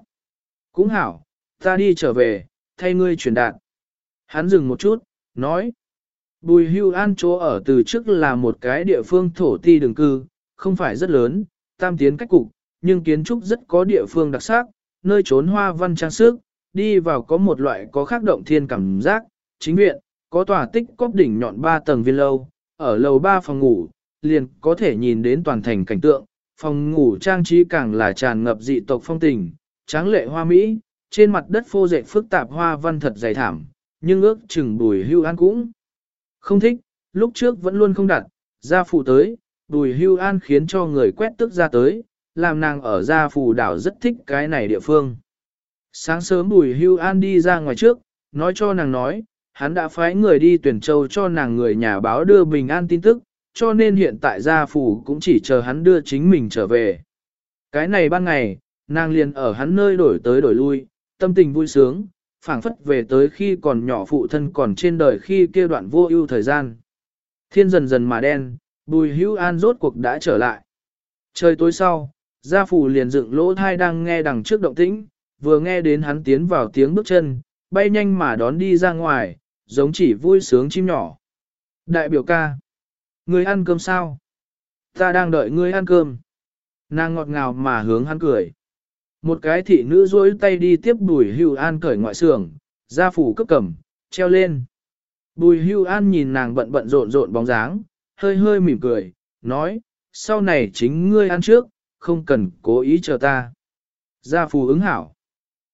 Cũng hảo, ta đi trở về, thay ngươi truyền đạt. Hắn dừng một chút, nói. Bùi hưu an chỗ ở từ trước là một cái địa phương thổ ti đường cư, không phải rất lớn, tam tiến cách cục, nhưng kiến trúc rất có địa phương đặc sắc, nơi trốn hoa văn trang sức, đi vào có một loại có khác động thiên cảm giác, chính viện, có tòa tích cóp đỉnh nhọn ba tầng viên lâu, ở lầu ba phòng ngủ, liền có thể nhìn đến toàn thành cảnh tượng, phòng ngủ trang trí càng là tràn ngập dị tộc phong tình, tráng lệ hoa mỹ, trên mặt đất phô dệt phức tạp hoa văn thật dày thảm, nhưng ước chừng bùi hưu an cũng không thích, lúc trước vẫn luôn không đặt, ra phụ tới, bùi hưu an khiến cho người quét tức ra tới, làm nàng ở gia phù đảo rất thích cái này địa phương. Sáng sớm bùi hưu an đi ra ngoài trước, nói cho nàng nói, hắn đã phái người đi tuyển châu cho nàng người nhà báo đưa bình an tin tức, cho nên hiện tại gia phủ cũng chỉ chờ hắn đưa chính mình trở về. Cái này ban ngày, nàng liền ở hắn nơi đổi tới đổi lui, tâm tình vui sướng, phảng phất về tới khi còn nhỏ phụ thân còn trên đời khi kia đoạn vô ưu thời gian. Thiên dần dần mà đen, bùi hữu an rốt cuộc đã trở lại. Trời tối sau, gia phủ liền dựng lỗ thai đang nghe đằng trước động tĩnh, vừa nghe đến hắn tiến vào tiếng bước chân, bay nhanh mà đón đi ra ngoài, giống chỉ vui sướng chim nhỏ. Đại biểu ca, ngươi ăn cơm sao? Ta đang đợi ngươi ăn cơm. Nàng ngọt ngào mà hướng hắn cười. Một cái thị nữ duỗi tay đi tiếp bùi hưu an cởi ngoại xưởng, gia phủ cấp cầm, treo lên. Bùi hưu an nhìn nàng bận bận rộn rộn bóng dáng, hơi hơi mỉm cười, nói, sau này chính ngươi ăn trước, không cần cố ý chờ ta. Gia phù ứng hảo.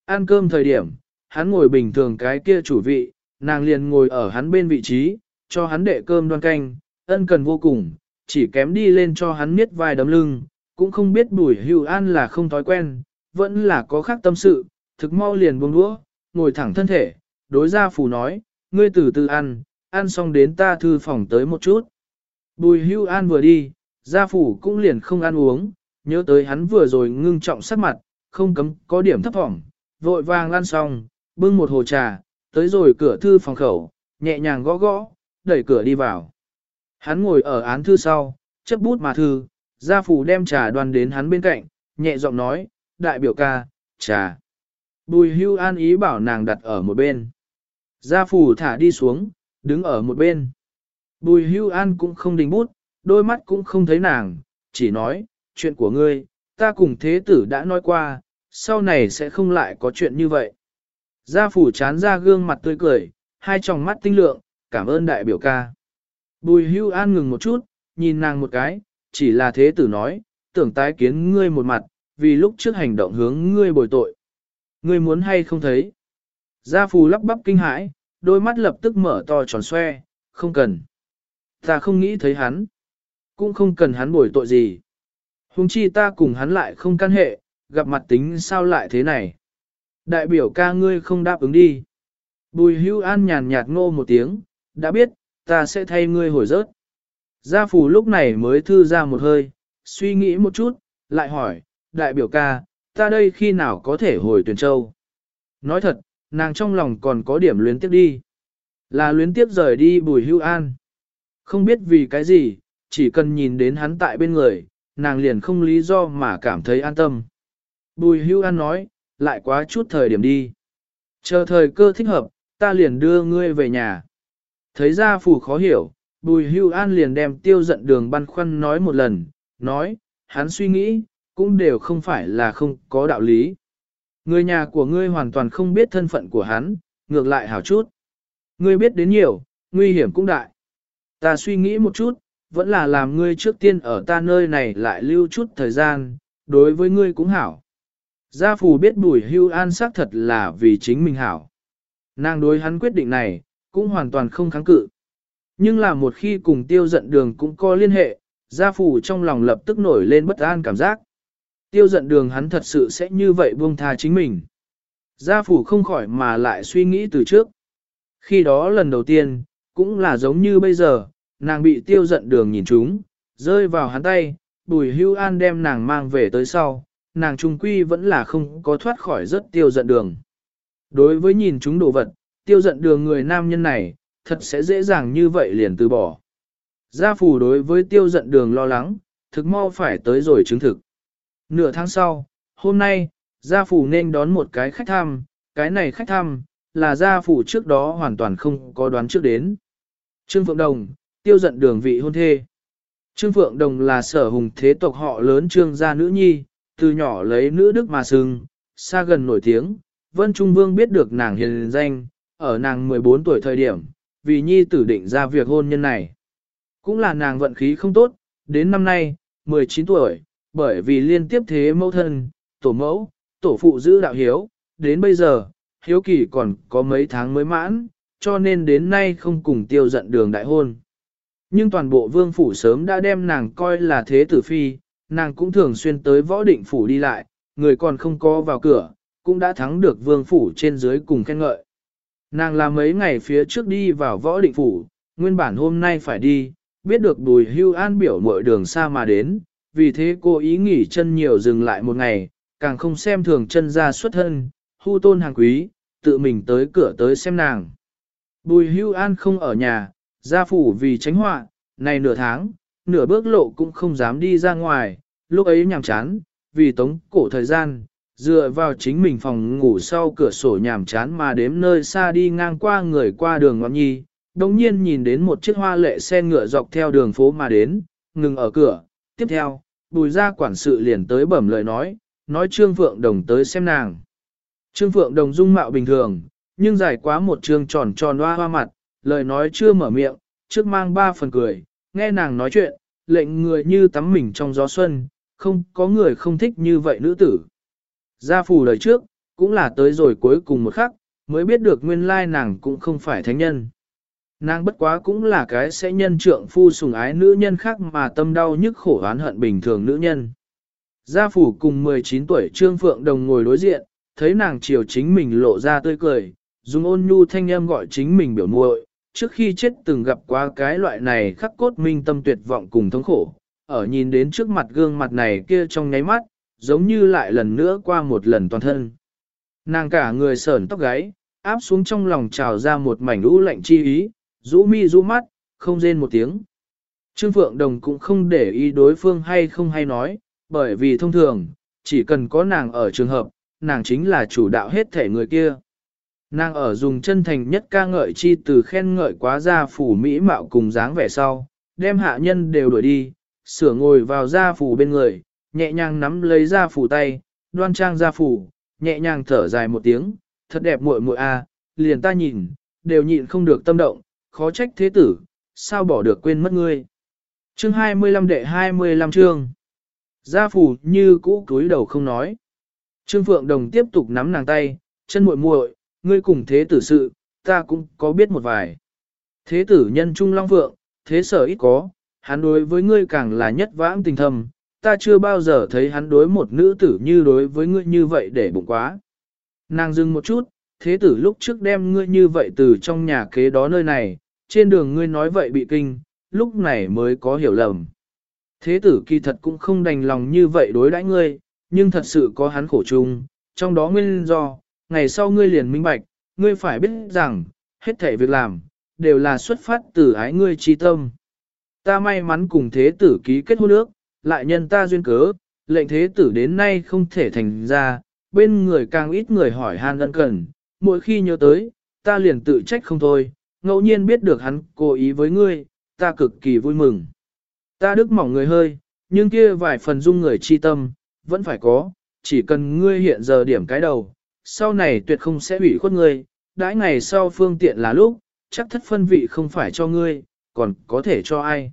Ăn cơm thời điểm, hắn ngồi bình thường cái kia chủ vị, nàng liền ngồi ở hắn bên vị trí, cho hắn đệ cơm đoan canh, ân cần vô cùng, chỉ kém đi lên cho hắn miết vai đấm lưng, cũng không biết bùi hưu an là không thói quen, vẫn là có khác tâm sự, thực mau liền buông đũa, ngồi thẳng thân thể, đối gia phù nói, ngươi từ từ ăn, ăn xong đến ta thư phòng tới một chút. Bùi hưu an vừa đi, gia phủ cũng liền không ăn uống, nhớ tới hắn vừa rồi ngưng trọng sắc mặt, không cấm có điểm thấp thỏm, vội vàng lan xong, bưng một hồ trà, tới rồi cửa thư phòng khẩu, nhẹ nhàng gõ gõ, đẩy cửa đi vào. Hắn ngồi ở án thư sau, chấp bút mà thư, gia phủ đem trà đoan đến hắn bên cạnh, nhẹ giọng nói, đại biểu ca, trà. Bùi hưu an ý bảo nàng đặt ở một bên. Gia phủ thả đi xuống, đứng ở một bên. Bùi hưu an cũng không đình bút, đôi mắt cũng không thấy nàng, chỉ nói, chuyện của ngươi, ta cùng thế tử đã nói qua, sau này sẽ không lại có chuyện như vậy. Gia phủ chán ra gương mặt tươi cười, hai tròng mắt tinh lượng, cảm ơn đại biểu ca. Bùi hưu an ngừng một chút, nhìn nàng một cái, chỉ là thế tử nói, tưởng tái kiến ngươi một mặt, vì lúc trước hành động hướng ngươi bồi tội. Ngươi muốn hay không thấy? Gia phù lắp bắp kinh hãi, đôi mắt lập tức mở to tròn xoe, không cần. Ta không nghĩ thấy hắn. Cũng không cần hắn bồi tội gì. Hùng chi ta cùng hắn lại không căn hệ, gặp mặt tính sao lại thế này. Đại biểu ca ngươi không đáp ứng đi. Bùi hưu an nhàn nhạt ngô một tiếng, đã biết, ta sẽ thay ngươi hồi rớt. Gia phù lúc này mới thư ra một hơi, suy nghĩ một chút, lại hỏi, đại biểu ca, ta đây khi nào có thể hồi tuyển châu? Nói thật, nàng trong lòng còn có điểm luyến tiếp đi. Là luyến tiếp rời đi bùi hưu an. Không biết vì cái gì, chỉ cần nhìn đến hắn tại bên người, nàng liền không lý do mà cảm thấy an tâm. Bùi hưu an nói, lại quá chút thời điểm đi. Chờ thời cơ thích hợp, ta liền đưa ngươi về nhà. Thấy ra phù khó hiểu, bùi hưu an liền đem tiêu giận đường băn khoăn nói một lần, nói, hắn suy nghĩ, cũng đều không phải là không có đạo lý. Người nhà của ngươi hoàn toàn không biết thân phận của hắn, ngược lại hảo chút. Ngươi biết đến nhiều, nguy hiểm cũng đại. Ta suy nghĩ một chút, vẫn là làm ngươi trước tiên ở ta nơi này lại lưu chút thời gian, đối với ngươi cũng hảo. Gia phù biết bùi hưu an xác thật là vì chính mình hảo. Nàng đối hắn quyết định này, cũng hoàn toàn không kháng cự. Nhưng là một khi cùng tiêu giận đường cũng có liên hệ, gia phù trong lòng lập tức nổi lên bất an cảm giác. Tiêu giận đường hắn thật sự sẽ như vậy buông tha chính mình. Gia phủ không khỏi mà lại suy nghĩ từ trước. Khi đó lần đầu tiên, cũng là giống như bây giờ, nàng bị tiêu giận đường nhìn chúng rơi vào hắn tay, bùi hưu an đem nàng mang về tới sau, nàng trung quy vẫn là không có thoát khỏi rất tiêu giận đường. Đối với nhìn chúng đồ vật, tiêu giận đường người nam nhân này, thật sẽ dễ dàng như vậy liền từ bỏ. Gia phủ đối với tiêu giận đường lo lắng, thực mau phải tới rồi chứng thực. Nửa tháng sau, hôm nay, gia phủ nên đón một cái khách thăm, cái này khách thăm, là gia phủ trước đó hoàn toàn không có đoán trước đến. Trương Phượng Đồng, tiêu giận đường vị hôn thê. Trương Phượng Đồng là sở hùng thế tộc họ lớn trương gia nữ nhi, từ nhỏ lấy nữ đức mà sừng, xa gần nổi tiếng. Vân Trung Vương biết được nàng hiền danh, ở nàng 14 tuổi thời điểm, vì nhi tử định ra việc hôn nhân này. Cũng là nàng vận khí không tốt, đến năm nay, 19 tuổi, bởi vì liên tiếp thế mẫu thân, tổ mẫu, tổ phụ giữ đạo hiếu, đến bây giờ, hiếu kỳ còn có mấy tháng mới mãn, cho nên đến nay không cùng tiêu giận đường đại hôn. Nhưng toàn bộ vương phủ sớm đã đem nàng coi là thế tử phi, nàng cũng thường xuyên tới võ định phủ đi lại, người còn không có vào cửa, cũng đã thắng được vương phủ trên dưới cùng khen ngợi. Nàng là mấy ngày phía trước đi vào võ định phủ, nguyên bản hôm nay phải đi, biết được bùi hưu an biểu mọi đường xa mà đến, vì thế cô ý nghỉ chân nhiều dừng lại một ngày, càng không xem thường chân ra xuất thân, hưu tôn hàng quý, tự mình tới cửa tới xem nàng. Bùi hưu an không ở nhà, gia phủ vì tránh họa, này nửa tháng, nửa bước lộ cũng không dám đi ra ngoài, lúc ấy nhàm chán, vì tống cổ thời gian, dựa vào chính mình phòng ngủ sau cửa sổ nhàm chán mà đếm nơi xa đi ngang qua người qua đường ngọn nhi, đồng nhiên nhìn đến một chiếc hoa lệ xe ngựa dọc theo đường phố mà đến, ngừng ở cửa, tiếp theo, bùi ra quản sự liền tới bẩm lời nói, nói Trương Phượng Đồng tới xem nàng. Trương Phượng Đồng dung mạo bình thường, nhưng dài quá một trương tròn tròn hoa hoa mặt, lời nói chưa mở miệng, trước mang ba phần cười, nghe nàng nói chuyện, lệnh người như tắm mình trong gió xuân, không có người không thích như vậy nữ tử. Gia phù lời trước, cũng là tới rồi cuối cùng một khắc, mới biết được nguyên lai nàng cũng không phải thánh nhân. Nàng bất quá cũng là cái sẽ nhân trượng phu sùng ái nữ nhân khác mà tâm đau nhức khổ oán hận bình thường nữ nhân. Gia phủ cùng 19 tuổi Trương Phượng Đồng ngồi đối diện, thấy nàng chiều chính mình lộ ra tươi cười, dùng ôn nhu thanh âm gọi chính mình biểu muội, trước khi chết từng gặp qua cái loại này khắc cốt minh tâm tuyệt vọng cùng thống khổ, ở nhìn đến trước mặt gương mặt này kia trong nháy mắt, giống như lại lần nữa qua một lần toàn thân. Nàng cả người sởn tóc gáy, áp xuống trong lòng trào ra một mảnh lũ lạnh chi ý, rũ mi rũ mắt, không rên một tiếng. Trương Phượng Đồng cũng không để ý đối phương hay không hay nói, bởi vì thông thường, chỉ cần có nàng ở trường hợp, nàng chính là chủ đạo hết thể người kia. Nàng ở dùng chân thành nhất ca ngợi chi từ khen ngợi quá gia phủ mỹ mạo cùng dáng vẻ sau, đem hạ nhân đều đuổi đi, sửa ngồi vào gia phủ bên người, nhẹ nhàng nắm lấy gia phủ tay, đoan trang gia phủ, nhẹ nhàng thở dài một tiếng, thật đẹp muội muội a, liền ta nhìn, đều nhịn không được tâm động, khó trách thế tử, sao bỏ được quên mất ngươi. Chương 25 đệ 25 chương. Gia phủ như cũ cúi đầu không nói. Trương Phượng Đồng tiếp tục nắm nàng tay, chân muội muội, ngươi cùng thế tử sự, ta cũng có biết một vài. Thế tử nhân trung long vượng, thế sở ít có, hắn đối với ngươi càng là nhất vãng tình thầm, ta chưa bao giờ thấy hắn đối một nữ tử như đối với ngươi như vậy để bụng quá. Nàng dừng một chút, thế tử lúc trước đem ngươi như vậy từ trong nhà kế đó nơi này, trên đường ngươi nói vậy bị kinh, lúc này mới có hiểu lầm. Thế tử kỳ thật cũng không đành lòng như vậy đối đãi ngươi, nhưng thật sự có hắn khổ chung, trong đó nguyên do, ngày sau ngươi liền minh bạch, ngươi phải biết rằng, hết thể việc làm, đều là xuất phát từ ái ngươi trí tâm. Ta may mắn cùng thế tử ký kết hôn ước, lại nhân ta duyên cớ, lệnh thế tử đến nay không thể thành ra, bên người càng ít người hỏi han ân cần, mỗi khi nhớ tới, ta liền tự trách không thôi, ngẫu nhiên biết được hắn cố ý với ngươi, ta cực kỳ vui mừng. Ta đức mỏng người hơi, nhưng kia vài phần dung người chi tâm, vẫn phải có, chỉ cần ngươi hiện giờ điểm cái đầu, sau này tuyệt không sẽ hủy khuất ngươi, đãi ngày sau phương tiện là lúc, chắc thất phân vị không phải cho ngươi, còn có thể cho ai.